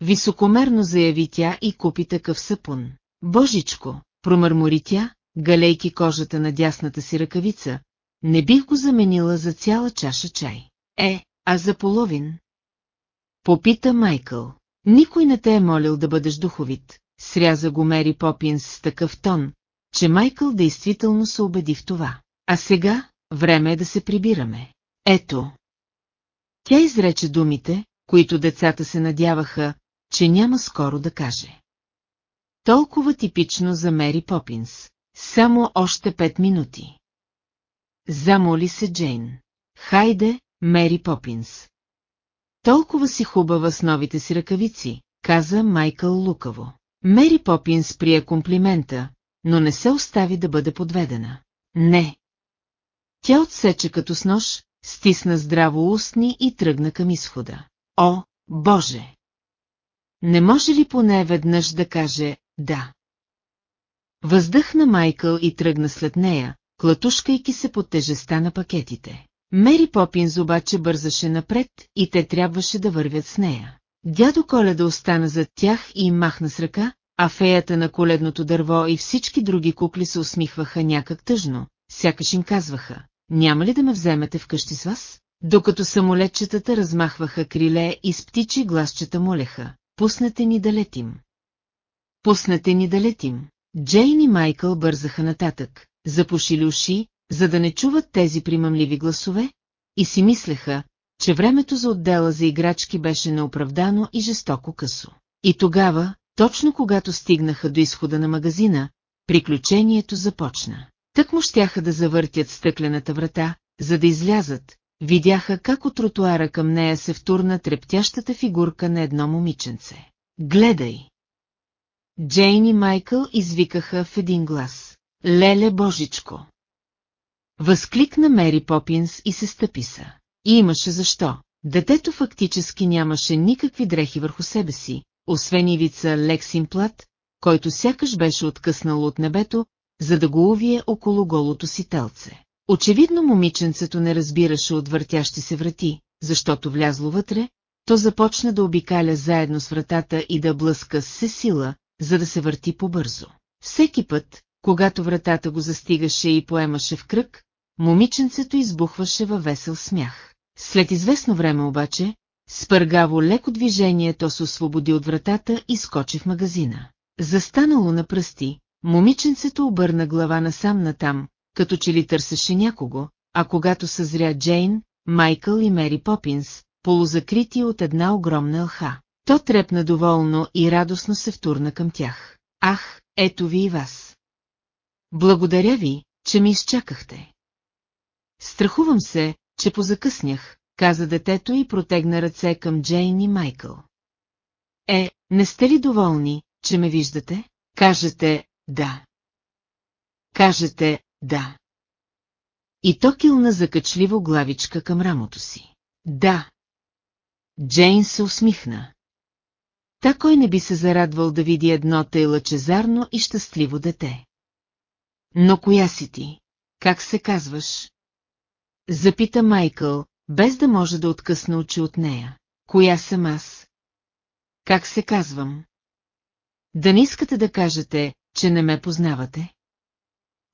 Високомерно заяви тя и купи такъв сапун. Божичко, промърмори тя, галейки кожата на дясната си ръкавица, не бих го заменила за цяла чаша чай. Е, а за половин? Попита Майкъл. Никой не те е молил да бъдеш духовит, сряза го Мери Попинс с такъв тон, че Майкъл действително се убеди в това. А сега, време е да се прибираме. Ето. Тя изрече думите, които децата се надяваха, че няма скоро да каже. Толкова типично за Мери Попинс. Само още пет минути. Замоли се Джейн. Хайде, Мери Попинс. Толкова си хубава с новите си ръкавици, каза Майкъл лукаво. Мери Попинс прие комплимента, но не се остави да бъде подведена. Не. Тя отсече като с нож, стисна здраво устни и тръгна към изхода. О, Боже! Не може ли поне веднъж да каже «да»? Въздъхна Майкъл и тръгна след нея, клатушкайки се под тежеста на пакетите. Мери Попинз обаче бързаше напред и те трябваше да вървят с нея. Дядо Коледа остана зад тях и им махна с ръка, а феята на коледното дърво и всички други кукли се усмихваха някак тъжно, сякаш им казваха, няма ли да ме вземете вкъщи с вас? Докато самолетчетата размахваха криле и с птичи гласчета молеха, пуснете ни да летим. Пуснете ни да летим. Джейн и Майкъл бързаха нататък, запушили уши, за да не чуват тези примамливи гласове, и си мислеха, че времето за отдела за играчки беше неоправдано и жестоко късо. И тогава, точно когато стигнаха до изхода на магазина, приключението започна. Тък му щяха да завъртят стъклената врата, за да излязат, видяха как от тротуара към нея се втурна трептящата фигурка на едно момиченце. Гледай! Джейн и Майкъл извикаха в един глас. Леле Божичко! Възкликна Мери Попинс и се стъпи са. И имаше защо. Детето фактически нямаше никакви дрехи върху себе си, освен ивица Лексин Плат, който сякаш беше откъснал от небето, за да го увие около голото си телце. Очевидно момиченцето не разбираше от въртящи се врати, защото влязло вътре, то започна да обикаля заедно с вратата и да блъска с сила, за да се върти побързо. Всеки път, когато вратата го застигаше и поемаше в кръг, момиченцето избухваше във весел смях. След известно време обаче, с пъргаво леко движение то се освободи от вратата и скочи в магазина. Застанало на пръсти, момиченцето обърна глава насам натам, като че ли търсеше някого, а когато съзря Джейн, Майкъл и Мери Попинс, полузакрити от една огромна лха, то трепна доволно и радостно се втурна към тях. Ах, ето ви и вас. Благодаря ви, че ми изчакахте. Страхувам се, че позакъснях, каза детето и протегна ръце към Джейн и Майкъл. Е, не сте ли доволни, че ме виждате? Кажете «да». Кажете «да». И то килна закачливо главичка към рамото си. Да. Джейн се усмихна. Та кой не би се зарадвал да види едно тъй лъчезарно и щастливо дете. Но коя си ти? Как се казваш? Запита Майкъл, без да може да откъсне очи от нея. Коя съм аз? Как се казвам? Да не искате да кажете, че не ме познавате?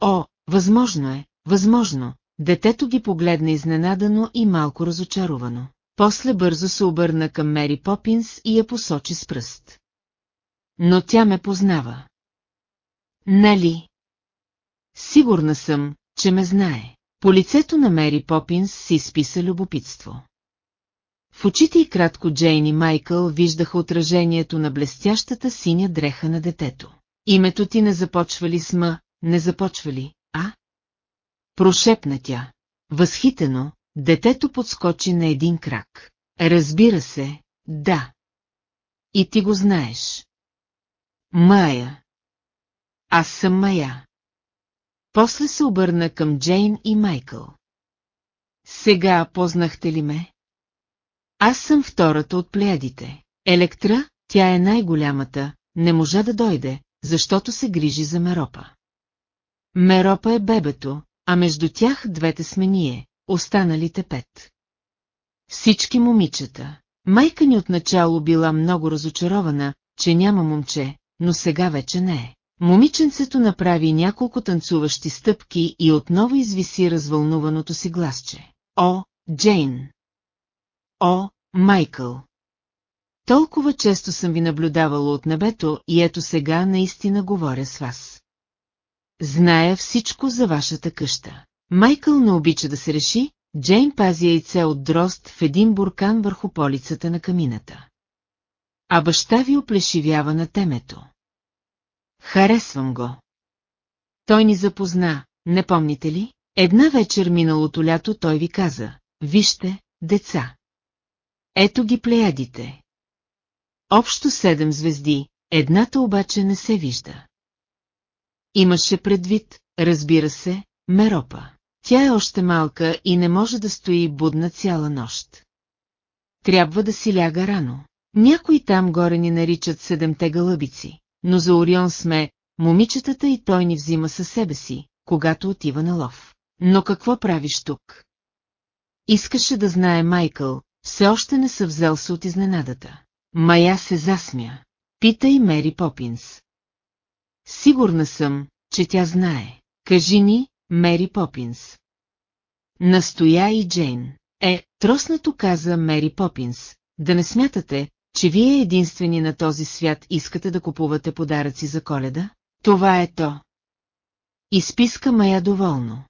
О, възможно е, възможно. Детето ги погледна изненадано и малко разочаровано. После бързо се обърна към Мери Попинс и я посочи с пръст. Но тя ме познава. Нали? Сигурна съм, че ме знае. По лицето на Мери Попинс си изписа любопитство. В очите и кратко Джейн и Майкъл виждаха отражението на блестящата синя дреха на детето. Името ти не започва ли с не започва ли, а? Прошепна тя. Възхитено, детето подскочи на един крак. Разбира се, Да. И ти го знаеш. Мая. Аз съм Мая. После се обърна към Джейн и Майкъл. Сега познахте ли ме? Аз съм втората от плеядите. Електра, тя е най-голямата, не можа да дойде, защото се грижи за Меропа. Меропа е бебето, а между тях двете сме ние, останалите пет. Всички момичета. Майка ни отначало била много разочарована, че няма момче, но сега вече не е. Момиченцето направи няколко танцуващи стъпки и отново извиси развълнуваното си гласче. О, Джейн! О, Майкъл! Толкова често съм ви наблюдавала от небето и ето сега наистина говоря с вас. Зная всичко за вашата къща. Майкъл не обича да се реши, Джейн пази яйце от дрозд в един буркан върху полицата на камината. А баща ви оплешивява на темето. Харесвам го. Той ни запозна, не помните ли? Една вечер миналото лято той ви каза, вижте, деца. Ето ги плеядите. Общо седем звезди, едната обаче не се вижда. Имаше предвид, разбира се, Меропа. Тя е още малка и не може да стои будна цяла нощ. Трябва да си ляга рано. Някои там горе ни наричат седемте гълъбици, но за Орион сме момичетата и той ни взима със себе си, когато отива на лов. Но какво правиш тук? Искаше да знае Майкъл, все още не са взел се от изненадата. Мая се засмя. Пита и Мери Попинс. Сигурна съм, че тя знае. Кажи ни, Мери Попинс. Настоя и Джейн. Е, троснато каза Мери Попинс, да не смятате, че вие единствени на този свят искате да купувате подаръци за коледа? Това е то. Изписка Мая доволно.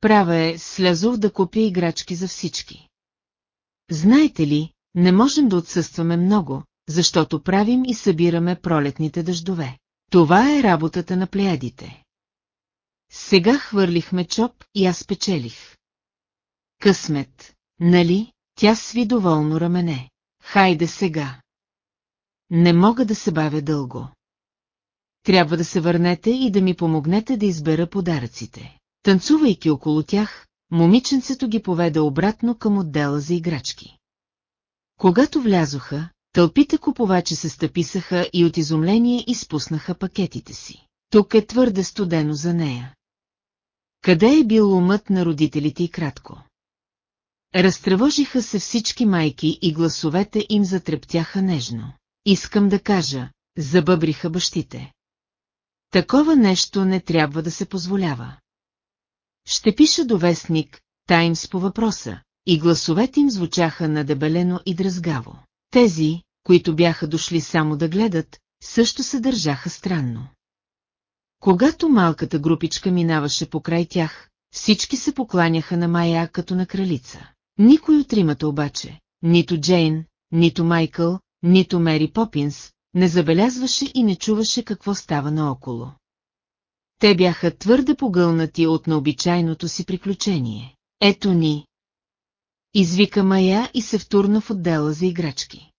Права е, слязох да купя играчки за всички. Знаете ли, не можем да отсъстваме много, защото правим и събираме пролетните дъждове. Това е работата на плеядите. Сега хвърлихме чоп и аз печелих. Късмет, нали? Тя сви доволно рамене. Хайде сега. Не мога да се бавя дълго. Трябва да се върнете и да ми помогнете да избера подаръците. Танцувайки около тях, момиченцето ги поведе обратно към отдела за играчки. Когато влязоха, тълпите купувачи се стъписаха и от изумление изпуснаха пакетите си. Тук е твърде студено за нея. Къде е бил умът на родителите и кратко? Разтревожиха се всички майки и гласовете им затрептяха нежно. Искам да кажа, забъбриха бащите. Такова нещо не трябва да се позволява. Ще пиша до вестник Таймс по въпроса, и гласовете им звучаха надебелено и дразгаво. Тези, които бяха дошли само да гледат, също се държаха странно. Когато малката групичка минаваше покрай тях, всички се покланяха на Майя като на кралица. Никой от тримата обаче, нито Джейн, нито Майкъл, нито Мери Попинс, не забелязваше и не чуваше какво става наоколо. Те бяха твърде погълнати от необичайното си приключение. Ето ни. Извика Мая и се втурна в отдела за играчки.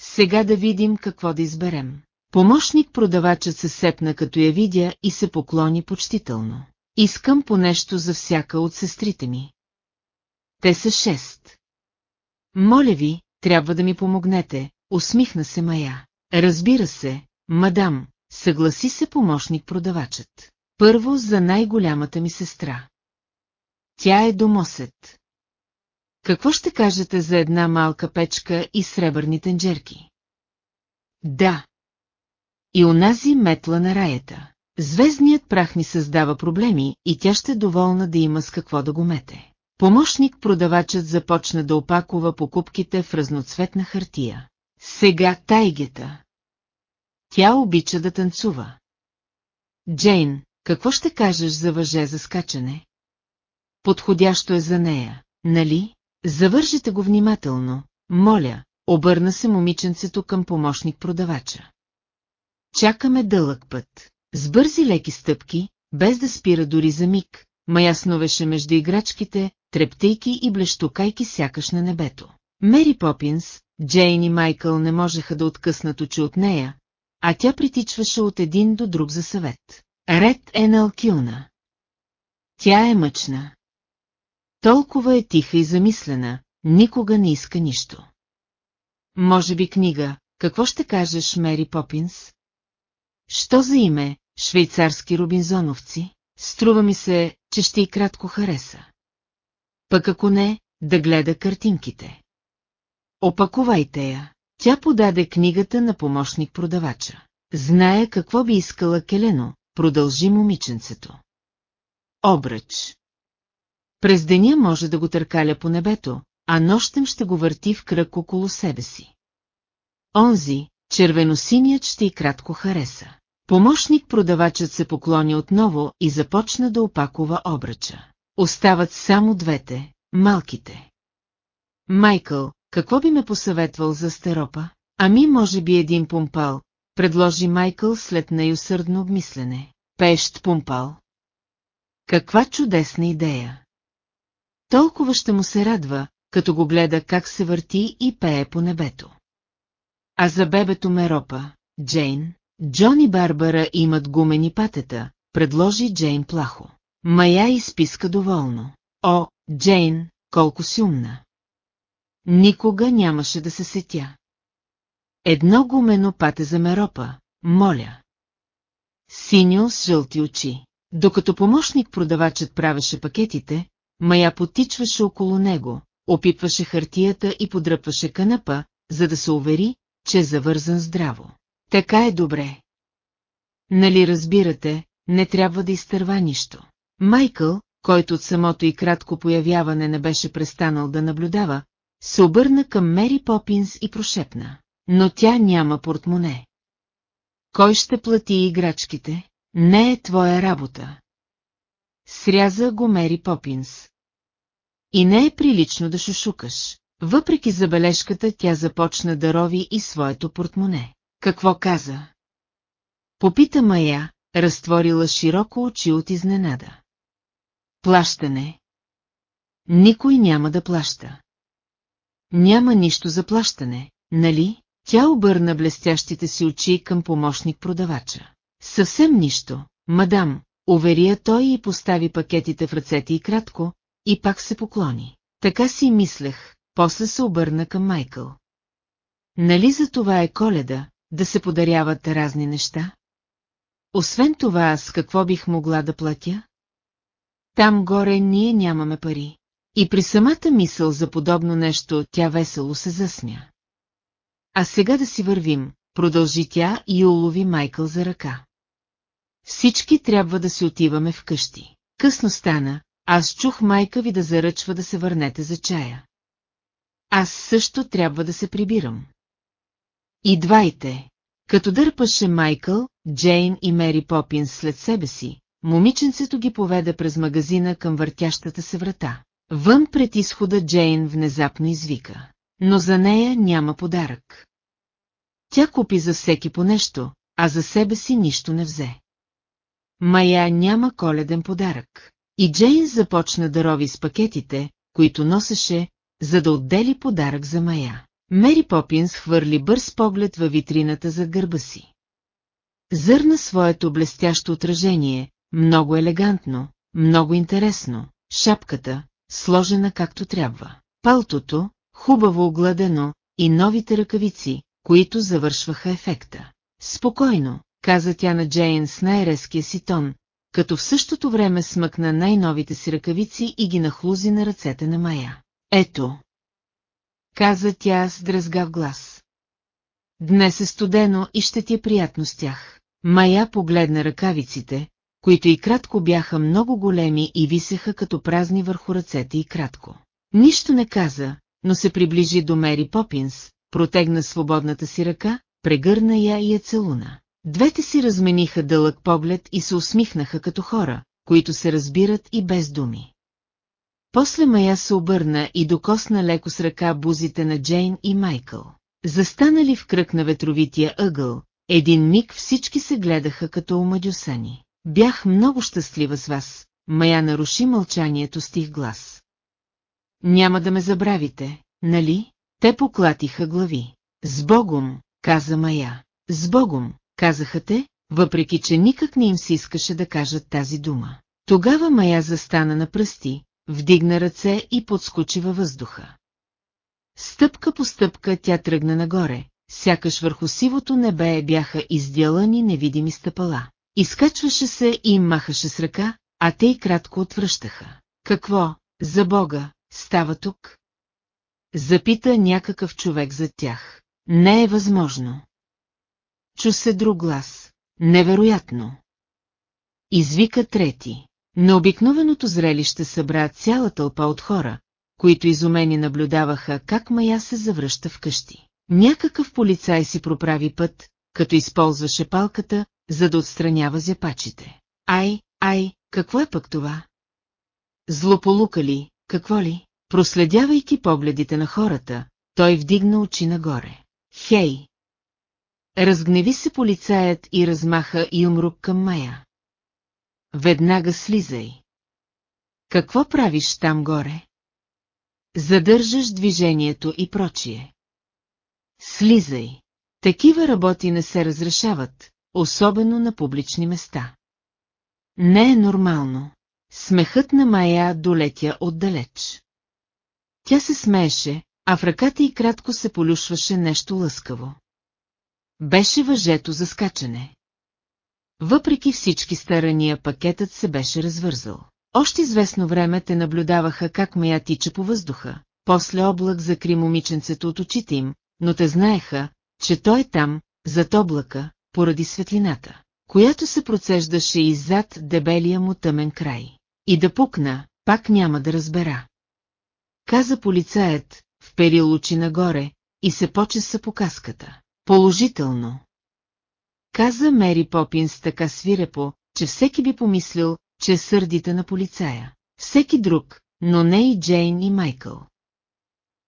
Сега да видим какво да изберем. Помощник продавачът се сепна като я видя и се поклони почтително. Искам по нещо за всяка от сестрите ми. Те са шест. Моля ви, трябва да ми помогнете, усмихна се Мая. Разбира се, мадам, съгласи се помощник продавачът. Първо за най-голямата ми сестра. Тя е домосет. Какво ще кажете за една малка печка и сребърни тенджерки? Да. И онази метла на раята. Звездният прах ни създава проблеми и тя ще доволна да има с какво да го мете. Помощник продавачът започна да опакова покупките в разноцветна хартия. Сега тайгета. Тя обича да танцува. Джейн, какво ще кажеш за въже за скачане? Подходящо е за нея, нали? Завържете го внимателно, моля, обърна се момиченцето към помощник продавача. Чакаме дълъг път. С бързи леки стъпки, без да спира дори за миг, Мая сновеше между играчките, трептейки и блещукайки сякаш на небето. Мери Попинс, Джейн и Майкъл не можеха да откъснат очи от нея, а тя притичваше от един до друг за съвет. Ред е на Алкилна. Тя е мъчна. Толкова е тиха и замислена, никога не иска нищо. Може би книга, какво ще кажеш, Мери Попинс? Що за име, швейцарски робинзоновци? Струва ми се, че ще и кратко хареса. Пък ако не, да гледа картинките. Опакувайте я. Тя подаде книгата на помощник-продавача. Зная какво би искала Келено, продължи момиченцето. Обръч. През деня може да го търкаля по небето, а нощем ще го върти в кръг около себе си. Онзи, червеносиният ще и кратко хареса. Помощник-продавачът се поклони отново и започна да опакова обръча. Остават само двете, малките. Майкъл, какво би ме посъветвал за стеропа? Ами може би един пумпал, предложи Майкъл след неюсърдно обмислене. Пещ пумпал. Каква чудесна идея! Толкова ще му се радва, като го гледа как се върти и пее по небето. А за бебето Меропа, Джейн, Джон и Барбара имат гумени патета, предложи Джейн плахо. Мая изписка доволно. О, Джейн, колко си умна! Никога нямаше да се сетя. Едно гумено пате за Меропа, моля. Синьо с жълти очи. Докато помощник-продавачът правеше пакетите, Мая потичваше около него, опипваше хартията и подръпваше канапа, за да се увери, че е завързан здраво. Така е добре. Нали разбирате, не трябва да изтърва нищо. Майкъл, който от самото и кратко появяване не беше престанал да наблюдава, се обърна към Мери Попинс и прошепна. Но тя няма портмоне. Кой ще плати играчките? Не е твоя работа. Сряза го Мери Попинс. И не е прилично да шушукаш. Въпреки забележката, тя започна да рови и своето портмоне. Какво каза? Попита Мая, разтворила широко очи от изненада. Плащане. Никой няма да плаща. Няма нищо за плащане, нали? Тя обърна блестящите си очи към помощник-продавача. Съвсем нищо, мадам, уверия той и постави пакетите в ръцете и кратко, и пак се поклони. Така си мислех, после се обърна към Майкъл. Нали за това е коледа, да се подаряват разни неща? Освен това, аз какво бих могла да платя? Там горе ние нямаме пари. И при самата мисъл за подобно нещо тя весело се засмя. А сега да си вървим, продължи тя и улови Майкъл за ръка. Всички трябва да си отиваме вкъщи. Късно стана, аз чух майка ви да заръчва да се върнете за чая. Аз също трябва да се прибирам. И двайте. Като дърпаше Майкъл, Джейн и Мери Попинс след себе си, момиченцето ги поведе през магазина към въртящата се врата. Вън пред изхода Джейн внезапно извика. Но за нея няма подарък. Тя купи за всеки по нещо, а за себе си нищо не взе. Мая няма коледен подарък. И Джейн започна да рови с пакетите, които носеше, за да отдели подарък за Мая. Мери Попинс хвърли бърз поглед във витрината за гърба си. Зърна своето блестящо отражение, много елегантно, много интересно, шапката, сложена както трябва. Палтото, хубаво огладено, и новите ръкавици, които завършваха ефекта. Спокойно, каза тя на Джейн с най-резкия си тон, като в същото време смъкна най-новите си ръкавици и ги нахлузи на ръцете на Мая. Ето! Каза тя с дрезгав глас. Днес е студено и ще ти е приятно с тях. Мая погледна ръкавиците, които и кратко бяха много големи и висеха като празни върху ръцете и кратко. Нищо не каза, но се приближи до Мери Попинс, протегна свободната си ръка, прегърна я и я целуна. Двете си размениха дълъг поглед и се усмихнаха като хора, които се разбират и без думи. После Мая се обърна и докосна леко с ръка бузите на Джейн и Майкъл. Застанали в кръг на ветровития ъгъл, един миг всички се гледаха като омадюсани. Бях много щастлива с вас, Мая наруши мълчанието с тих глас. Няма да ме забравите, нали? Те поклатиха глави. С Богом, каза Мая. С Богом, казаха те, въпреки че никак не им се искаше да кажат тази дума. Тогава Мая застана на пръсти, вдигна ръце и подскочи във въздуха. Стъпка по стъпка тя тръгна нагоре, сякаш върху сивото небе бяха издялани невидими стъпала. Изкачваше се и махаше с ръка, а те и кратко отвръщаха. Какво, за Бога, става тук? Запита някакъв човек зад тях. Не е възможно. Чу се друг глас. Невероятно. Извика трети. На обикновеното зрелище събра цяла тълпа от хора, които изумени наблюдаваха как Мая се завръща вкъщи. Някакъв полицай си проправи път, като използваше палката, за да отстранява зяпачите. Ай, ай, какво е пък това? Злополука ли, какво ли? Проследявайки погледите на хората, той вдигна очи нагоре. Хей! Разгневи се полицаят и размаха юмрук към Мая. Веднага слизай. Какво правиш там горе? Задържаш движението и прочие. Слизай. Такива работи не се разрешават, особено на публични места. Не е нормално. Смехът на Майя долетя отдалеч. Тя се смееше, а в ръката й кратко се полюшваше нещо лъскаво. Беше въжето за скачане. Въпреки всички старания пакетът се беше развързал. Още известно време те наблюдаваха как Мая тича по въздуха, после облак закри момиченцето от очите им, но те знаеха, че той е там, зад облака, поради светлината, която се процеждаше иззад дебелия му тъмен край. И да пукна, пак няма да разбера. Каза полицаят, вперил очи нагоре, и се почеса по каската. Положително. Каза Мери Попинс така свирепо, че всеки би помислил, че е сърдите на полицая. Всеки друг, но не и Джейн и Майкъл.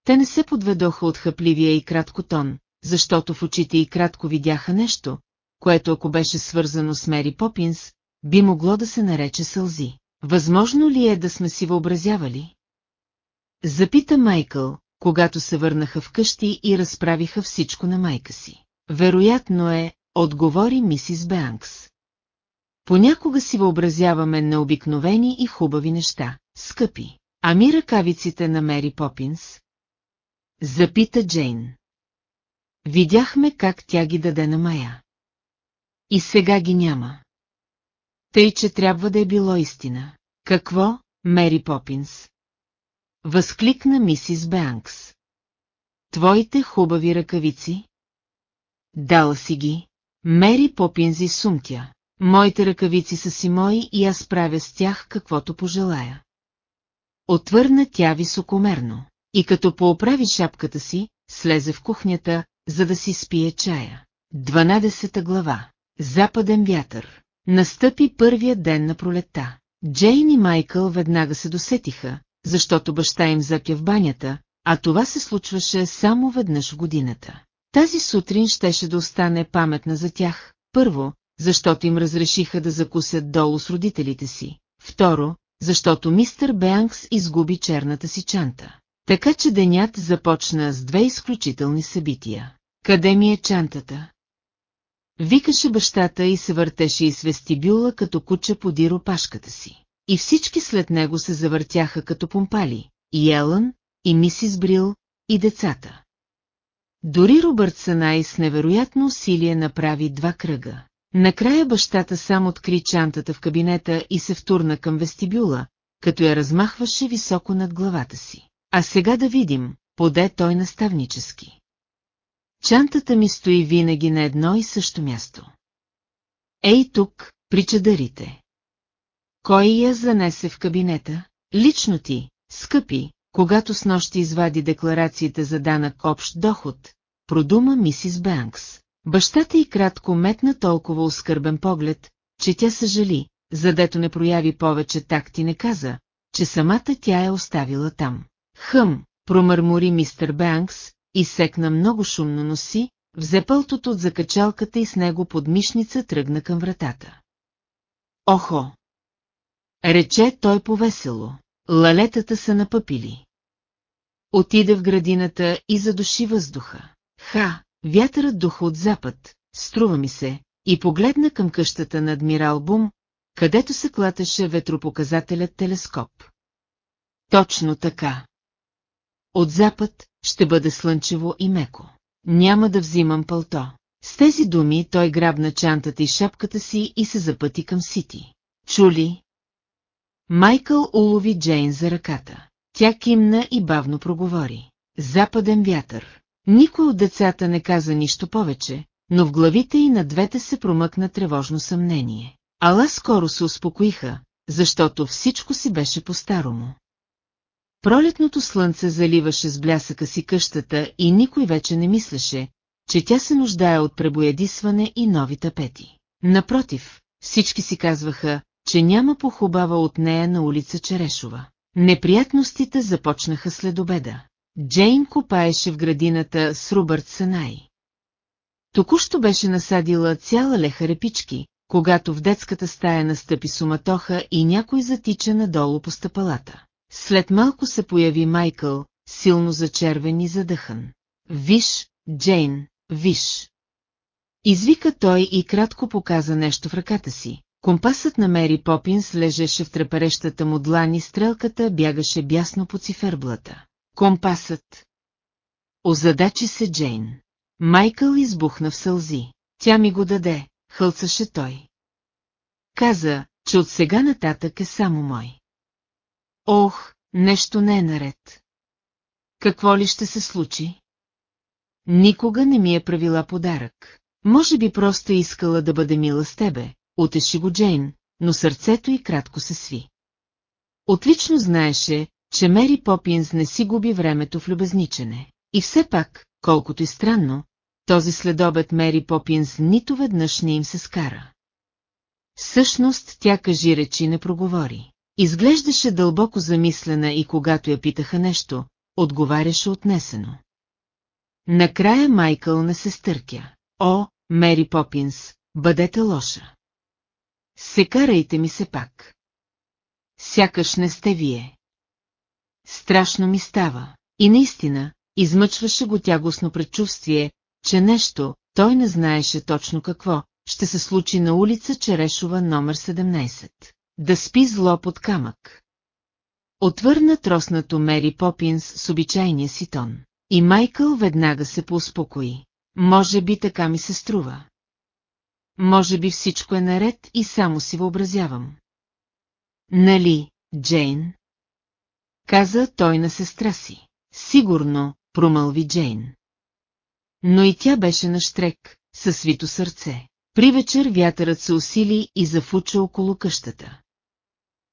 Те не се подведоха от хъпливия и кратко тон, защото в очите и кратко видяха нещо, което ако беше свързано с Мери Попинс, би могло да се нарече сълзи. Възможно ли е да сме си въобразявали? Запита Майкъл, когато се върнаха вкъщи и разправиха всичко на майка си. Вероятно е, отговори мисис Бенкс. Понякога си въобразяваме необикновени и хубави неща, скъпи. Ами ръкавиците на Мери Попинс? Запита Джейн. Видяхме как тя ги даде на Мая. И сега ги няма. Тъй, че трябва да е било истина. Какво, Мери Попинс? Възкликна мисис Бенкс. Твоите хубави ръкавици? Дала си ги. Мери Попинзи сумтя. Моите ръкавици са си мои и аз правя с тях каквото пожелая. Отвърна тя високомерно. И като пооправи шапката си, слезе в кухнята, за да си спие чая. 12 глава. Западен вятър. Настъпи първия ден на пролетта. Джейн и Майкъл веднага се досетиха, защото баща им запя в банята, а това се случваше само веднъж в годината. Тази сутрин щеше да остане паметна за тях, първо, защото им разрешиха да закусят долу с родителите си, второ, защото мистер Бенкс изгуби черната си чанта. Така че денят започна с две изключителни събития. Къде ми е чантата? Викаше бащата и се въртеше из вестибюла като куча подир опашката си. И всички след него се завъртяха като помпали, и Елън, и мисис Брил, и децата. Дори Робърт Санай с невероятно усилие направи два кръга. Накрая бащата сам откри чантата в кабинета и се втурна към вестибюла, като я размахваше високо над главата си. А сега да видим, поде той наставнически. Чантата ми стои винаги на едно и също място. Ей тук, при чадарите. Кой я занесе в кабинета? Лично ти, скъпи, когато с нощи извади декларациите за данък общ доход, продума мисис Бенкс. Бащата й кратко метна толкова оскърбен поглед, че тя съжали, задето не прояви повече такт и не каза, че самата тя е оставила там. Хъм, промърмори мистер Бенкс, и секна много шумно носи, взе пълтото от закачалката и с него под мишница тръгна към вратата. Охо! Рече той повесело. Лалетата са напъпили. Отида в градината и задуши въздуха. Ха, вятърът духа от запад, струва ми се, и погледна към къщата на адмирал Бум, където се клатеше ветропоказателят телескоп. Точно така. От запад ще бъде слънчево и меко. Няма да взимам пълто. С тези думи той грабна чантата и шапката си и се запъти към Сити. Чули? Майкъл улови Джейн за ръката. Тя кимна и бавно проговори. Западен вятър. Никой от децата не каза нищо повече, но в главите и на двете се промъкна тревожно съмнение. Ала скоро се успокоиха, защото всичко си беше по-старому. Пролетното слънце заливаше с блясъка си къщата и никой вече не мислеше, че тя се нуждае от пребоядисване и нови тапети. Напротив, всички си казваха, че няма похубава от нея на улица Черешова. Неприятностите започнаха след обеда. Джейн копаеше в градината с Рубърт Санай. Току-що беше насадила цяла леха репички, когато в детската стая настъпи суматоха и някой затича надолу по стъпалата. След малко се появи Майкъл, силно зачервен и задъхан. Виж, Джейн, виж. Извика той и кратко показа нещо в ръката си. Компасът на Мери Попинс лежеше в треперещата му длани, и стрелката бягаше бясно по циферблата. Компасът. Озадачи се Джейн. Майкъл избухна в сълзи. Тя ми го даде, хълцаше той. Каза, че от сега нататък е само мой. Ох, нещо не е наред. Какво ли ще се случи? Никога не ми е правила подарък. Може би просто искала да бъде мила с тебе, утеши го Джейн, но сърцето й кратко се сви. Отлично знаеше, че Мери Попинс не си губи времето в любезничене. И все пак, колкото и странно, този следобед Мери Попинс нито веднъж не им се скара. Всъщност тя кажи речи не проговори. Изглеждаше дълбоко замислена и когато я питаха нещо, отговаряше отнесено. Накрая Майкъл не се стъркя. О, Мери Попинс, бъдете лоша. Се карайте ми се пак. Сякаш не сте вие. Страшно ми става. И наистина, измъчваше го тягостно предчувствие, че нещо, той не знаеше точно какво, ще се случи на улица Черешова номер 17. Да спи зло под камък. Отвърна троснато Мери Попинс с обичайния си тон. И Майкъл веднага се поуспокои. Може би така ми се струва. Може би всичко е наред и само си въобразявам. Нали, Джейн? Каза той на сестра си. Сигурно, промълви Джейн. Но и тя беше на штрек, със свито сърце. При вечер вятърът се усили и зафуча около къщата.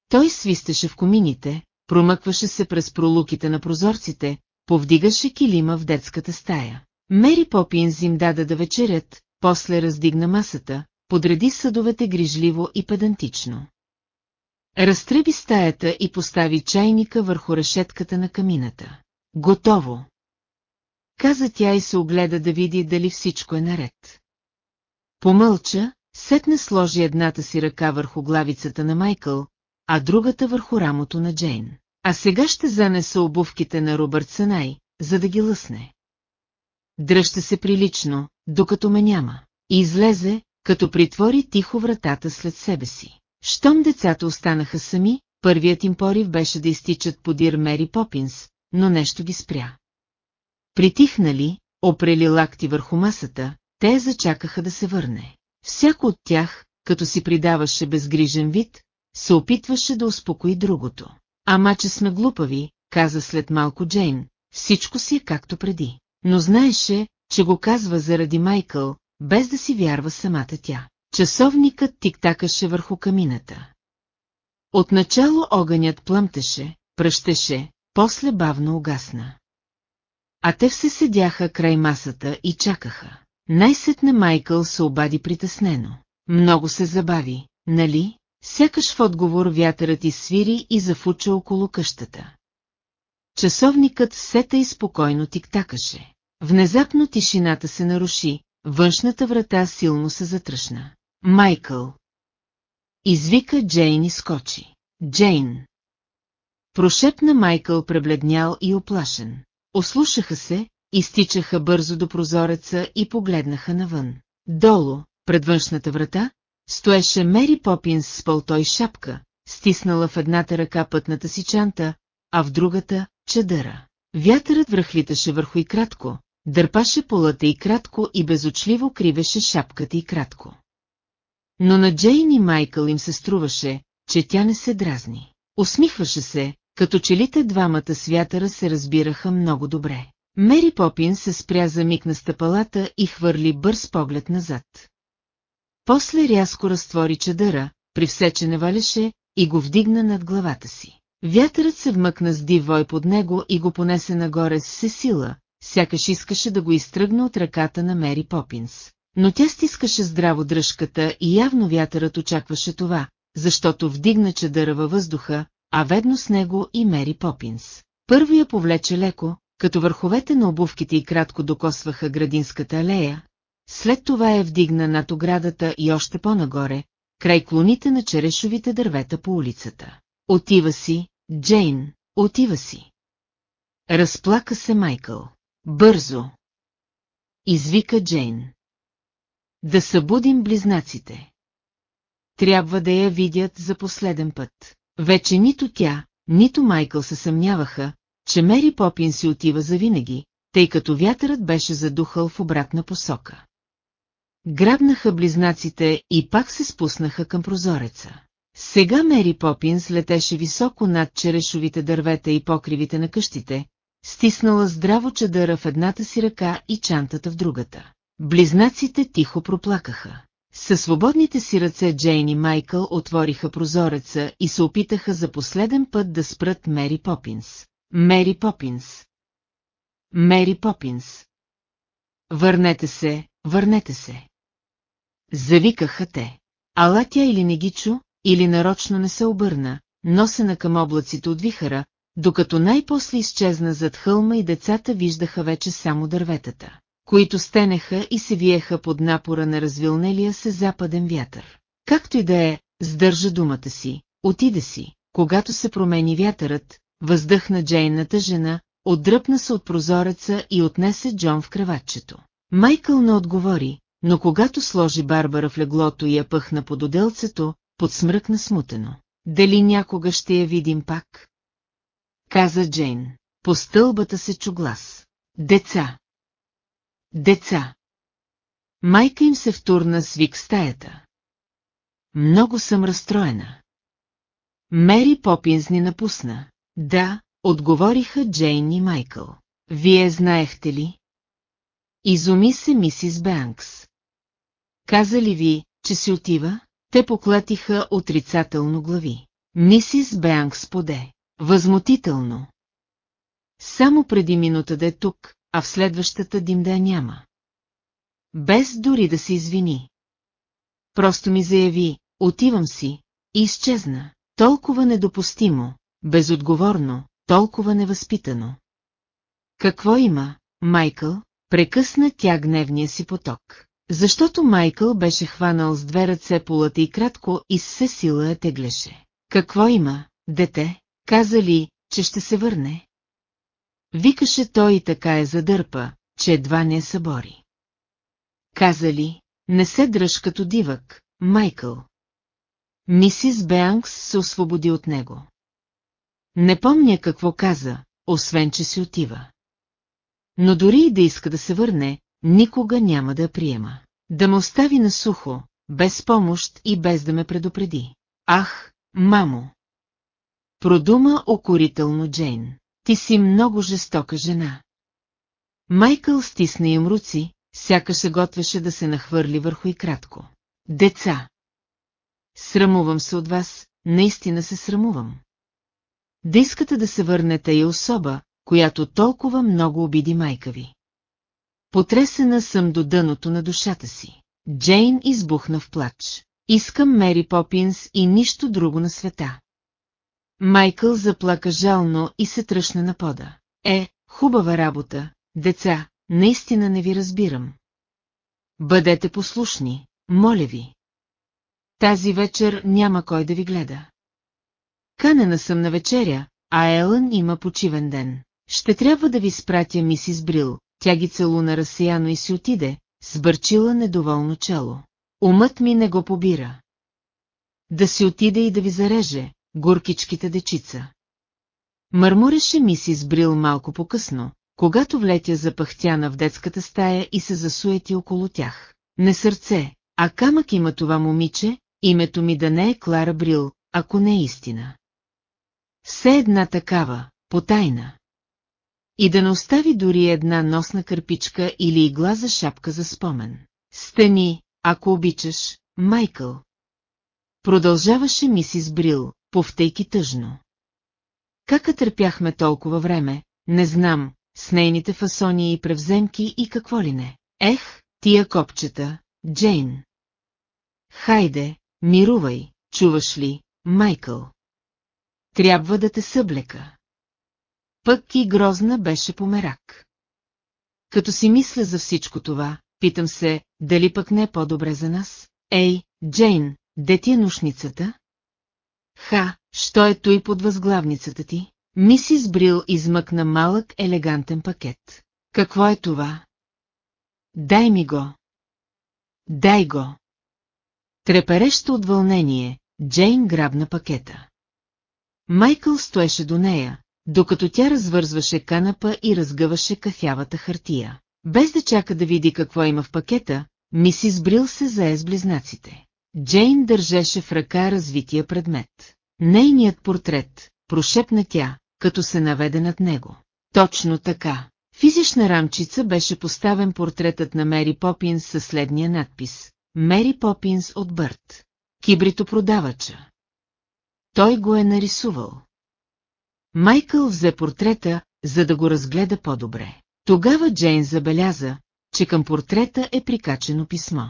Той свистеше в комините, промъкваше се през пролуките на прозорците, повдигаше килима в детската стая. Мери Попинс им даде да вечерят, после раздигна масата, подреди съдовете грижливо и педантично. Разтреби стаята и постави чайника върху решетката на камината. Готово! Каза тя и се огледа да види дали всичко е наред. Помълча, сетне сложи едната си ръка върху главицата на Майкъл, а другата върху рамото на Джейн. А сега ще занеса обувките на Робърт Санай, за да ги лъсне. Дръжте се прилично, докато ме няма. И излезе, като притвори тихо вратата след себе си. Щом децата останаха сами, първият им порив беше да изтичат подир Мери Попинс, но нещо ги спря. Притихнали, опрели лакти върху масата, те зачакаха да се върне. Всяко от тях, като си придаваше безгрижен вид, се опитваше да успокои другото. Ама че сме глупави, каза след малко Джейн, всичко си е както преди. Но знаеше, че го казва заради Майкъл, без да си вярва самата тя. Часовникът тиктакаше върху камината. Отначало огънят плъмтеше, пръщеше, после бавно угасна. А те все седяха край масата и чакаха. Най-сетне Майкъл се обади притеснено. Много се забави, нали? Сякаш в отговор вятърът изсвири и зафуча около къщата. Часовникът сета и спокойно тиктакаше. Внезапно тишината се наруши, външната врата силно се затръшна. Майкъл. Извика Джейн и скочи. Джейн. Прошепна Майкъл пребледнял и оплашен. Ослушаха се, изтичаха бързо до прозореца и погледнаха навън. Долу, пред външната врата, стоеше Мери Попинс с пълто и шапка, стиснала в едната ръка пътната си чанта, а в другата – чадъра. Вятърът връхлиташе върху и кратко, дърпаше полата и кратко и безочливо кривеше шапката и кратко. Но на Джейн и Майкъл им се струваше, че тя не се дразни. Усмихваше се, като че ли те двамата с вятъра се разбираха много добре. Мери Попин се спря за миг на стъпалата и хвърли бърз поглед назад. После рязко разтвори чадъра, при все, че не валеше, и го вдигна над главата си. Вятърът се вмъкна с див вой под него и го понесе нагоре с сила, сякаш искаше да го изтръгне от ръката на Мери Попинс. Но тя стискаше здраво дръжката и явно вятърът очакваше това, защото вдигна чадъра във въздуха, а ведно с него и Мери Попинс. Първо я повлече леко, като върховете на обувките и кратко докосваха градинската алея, след това я вдигна над оградата и още по-нагоре, край клоните на черешовите дървета по улицата. Отива си, Джейн, отива си. Разплака се Майкъл. Бързо. Извика Джейн. Да събудим близнаците. Трябва да я видят за последен път. Вече нито тя, нито Майкъл се съмняваха, че Мери Попин си отива завинаги, тъй като вятърът беше задухал в обратна посока. Грабнаха близнаците и пак се спуснаха към прозореца. Сега Мери Попинс летеше високо над черешовите дървета и покривите на къщите, стиснала здраво чадъра в едната си ръка и чантата в другата. Близнаците тихо проплакаха. Със свободните си ръце Джейн и Майкъл отвориха прозореца и се опитаха за последен път да спрат Мери Попинс. Мери Попинс. Мери Попинс. Върнете се, върнете се. Завикаха те. Ала тя или не ги чу, или нарочно не се обърна, носена към облаците от вихара, докато най-после изчезна зад хълма и децата виждаха вече само дърветата, които стенеха и се виеха под напора на развилнелия се западен вятър. Както и да е, сдържа думата си, отиде си, когато се промени вятърът, въздъхна Джейната жена, отдръпна се от прозореца и отнесе Джон в креватчето. Майкъл не отговори, но когато сложи Барбара в леглото и я пъхна под отделцето, подсмръкна смутено. Дали някога ще я видим пак? Каза Джейн. По стълбата се чу глас. Деца! Деца! Майка им се втурна свик в стаята. Много съм разстроена. Мери Попинс ни напусна. Да, отговориха Джейн и Майкъл. Вие знаехте ли? Изуми се мисис Бенкс. Каза ли ви, че си отива? Те поклатиха отрицателно глави. Мисис Бенкс поде. Възмутително. Само преди минута да е тук, а в следващата дим да я няма. Без дори да се извини. Просто ми заяви, отивам си, и изчезна. Толкова недопустимо, безотговорно, толкова невъзпитано. Какво има, Майкъл? Прекъсна тя гневния си поток. Защото Майкъл беше хванал с две ръце полата и кратко и все сила я теглеше. Какво има, дете? Каза ли, че ще се върне? Викаше той и така е задърпа, че едва не събори. Каза ли, не се дръж като дивък, Майкъл. Мисис Беанкс се освободи от него. Не помня какво каза, освен че си отива. Но дори и да иска да се върне, никога няма да приема. Да ме остави на сухо, без помощ и без да ме предупреди. Ах, мамо! Продума окорително Джейн. Ти си много жестока жена. Майкъл стисна им руци, сякаш се готвеше да се нахвърли върху и кратко. Деца! Срамувам се от вас, наистина се срамувам. Да искате да се върнете и особа, която толкова много обиди майка ви. Потресена съм до дъното на душата си. Джейн избухна в плач. Искам Мери Попинс и нищо друго на света. Майкъл заплака жално и се тръщна на пода. Е, хубава работа, деца, наистина не ви разбирам. Бъдете послушни, моля ви. Тази вечер няма кой да ви гледа. Канена съм на вечеря, а Елън има почивен ден. Ще трябва да ви спратя мисис Брил, тя ги целуна разсияно и си отиде, сбърчила недоволно чело. Умът ми не го побира. Да си отиде и да ви зареже, горкичките дечица. Мърмуреше мисис Брил малко по-късно, когато влетя запахтяна в детската стая и се засуети около тях. Не сърце, а камък има това момиче, името ми да не е Клара Брил, ако не е истина. Все една такава, потайна. И да не остави дори една носна кърпичка или игла за шапка за спомен. Стани, ако обичаш, Майкъл. Продължаваше мисис Брил, повтейки тъжно. Кака търпяхме толкова време, не знам, с нейните фасони и превземки и какво ли не. Ех, тия копчета, Джейн. Хайде, мирувай, чуваш ли, Майкъл. Трябва да те съблека. Пък и грозна беше померак. Като си мисля за всичко това, питам се, дали пък не е по-добре за нас? Ей, Джейн, де ти е нушницата? Ха, що е той под възглавницата ти? Мисис Брил измъкна малък елегантен пакет. Какво е това? Дай ми го. Дай го. Треперещо от вълнение, Джейн грабна пакета. Майкъл стоеше до нея, докато тя развързваше канапа и разгъваше кафявата хартия. Без да чака да види какво има в пакета, мисис Брил се зае с близнаците. Джейн държеше в ръка развития предмет. Нейният портрет, прошепна тя, като се наведе над него. Точно така. Физична рамчица беше поставен портретът на Мери Попинс със следния надпис. Мери Попинс от Бърт. Кибритопродавача. Той го е нарисувал. Майкъл взе портрета, за да го разгледа по-добре. Тогава Джейн забеляза, че към портрета е прикачено писмо.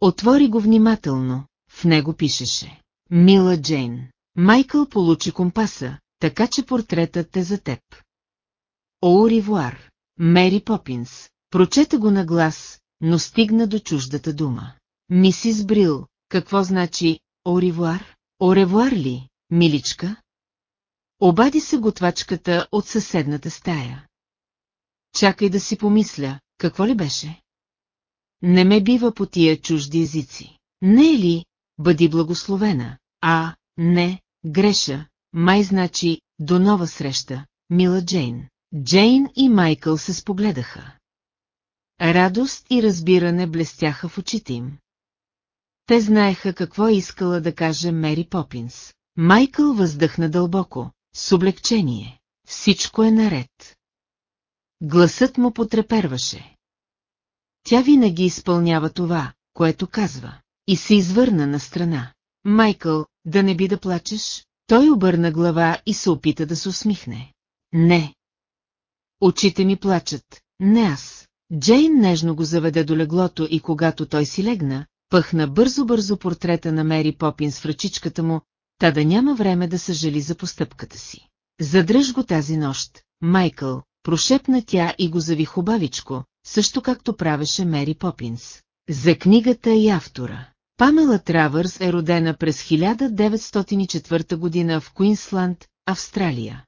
Отвори го внимателно, в него пишеше. Мила Джейн. Майкъл получи компаса, така че портретът е за теб. О, ривуар. Мери Попинс. Прочета го на глас, но стигна до чуждата дума. Мисис Брил, какво значи О, ривуар? О, ревуар ли, миличка? Обади се готвачката от съседната стая. Чакай да си помисля, какво ли беше? Не ме бива по тия чужди езици. Не е ли, бъди благословена, а, не, греша, май значи, до нова среща, мила Джейн. Джейн и Майкъл се спогледаха. Радост и разбиране блестяха в очите им. Те знаеха какво е искала да каже Мери Попинс. Майкъл въздъхна дълбоко, с облегчение. Всичко е наред. Гласът му потреперваше. Тя винаги изпълнява това, което казва. И се извърна на страна. Майкъл, да не би да плачеш? Той обърна глава и се опита да се усмихне. Не. Очите ми плачат, не аз. Джейн нежно го заведе до леглото и когато той си легна, пъхна бързо-бързо портрета на Мери Попинс в ръчичката му, та да няма време да съжали за постъпката си. Задръж го тази нощ, Майкъл, прошепна тя и го зави хубавичко, също както правеше Мери Попинс. За книгата и автора. Памела Травърс е родена през 1904 година в Куинсланд, Австралия.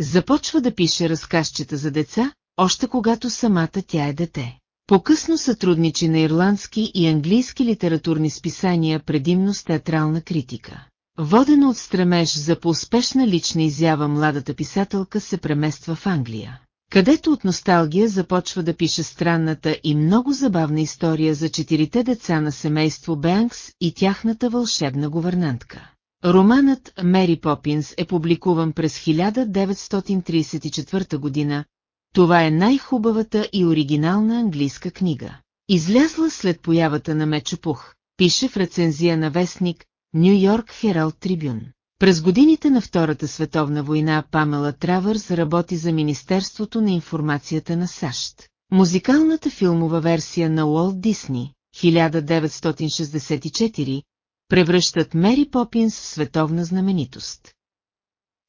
Започва да пише разказчета за деца, още когато самата тя е дете. По-късно сътрудничи на ирландски и английски литературни списания предимно с театрална критика. Водена от стремеж за по-успешна лична изява младата писателка се премества в Англия, където от носталгия започва да пише странната и много забавна история за четирите деца на семейство Бенкс и тяхната вълшебна говернантка. Романът Мери Попинс е публикуван през 1934 година. Това е най-хубавата и оригинална английска книга. Излязла след появата на Мечопух, пише в рецензия на вестник Нью Йорк Хералд Трибюн. През годините на Втората световна война Памела Травърс работи за Министерството на информацията на САЩ. Музикалната филмова версия на Уолт Дисни, 1964, превръщат Мери Попинс в световна знаменитост.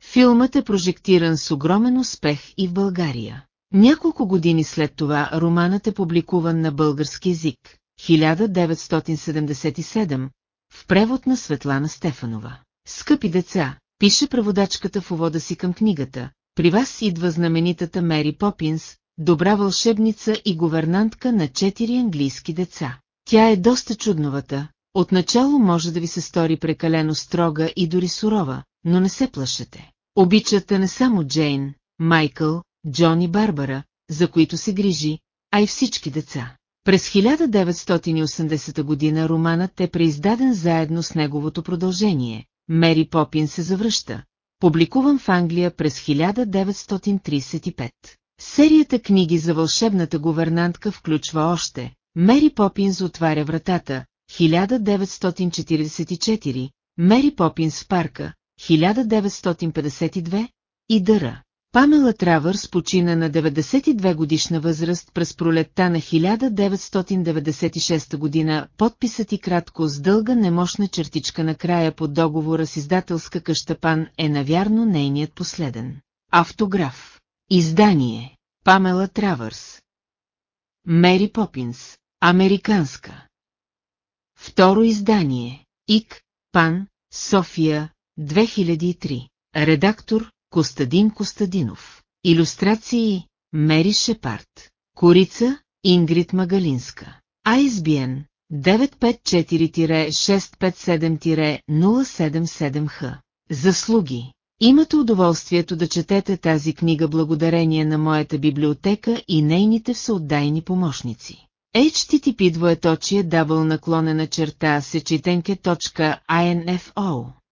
Филмът е прожектиран с огромен успех и в България. Няколко години след това романът е публикуван на български язик, 1977, в превод на Светлана Стефанова. Скъпи деца, пише преводачката в увода си към книгата, при вас идва знаменитата Мери Попинс, добра вълшебница и говернантка на четири английски деца. Тя е доста чудновата, отначало може да ви се стори прекалено строга и дори сурова, но не се плашете. Обичате не само Джейн, Майкъл, Джон и Барбара, за които се грижи, а и всички деца. През 1980 година романът е преиздаден заедно с неговото продължение. Мери Попин се завръща, публикуван в Англия през 1935. Серията книги за вълшебната говернантка включва още. Мери Попинс отваря вратата, 1944, Мери Попинс в парка, 1952 и Дъра. Памела Травърс почина на 92 годишна възраст през пролетта на 1996 година, подписът и кратко с дълга немощна чертичка на края под договора с издателска къща Пан е навярно нейният последен. Автограф. Издание. Памела Травърс. Мери Попинс. Американска. Второ издание. ИК. Пан. София. 2003. Редактор Костадин Костадинов. Иллюстрации Мери Шепард. Корица Ингрид Магалинска. ISBN 954-657-077Х. Заслуги. Имате удоволствието да четете тази книга благодарение на моята библиотека и нейните всеотдайни помощници. HTTP двоеточие дабл наклонена черта сечетенке.info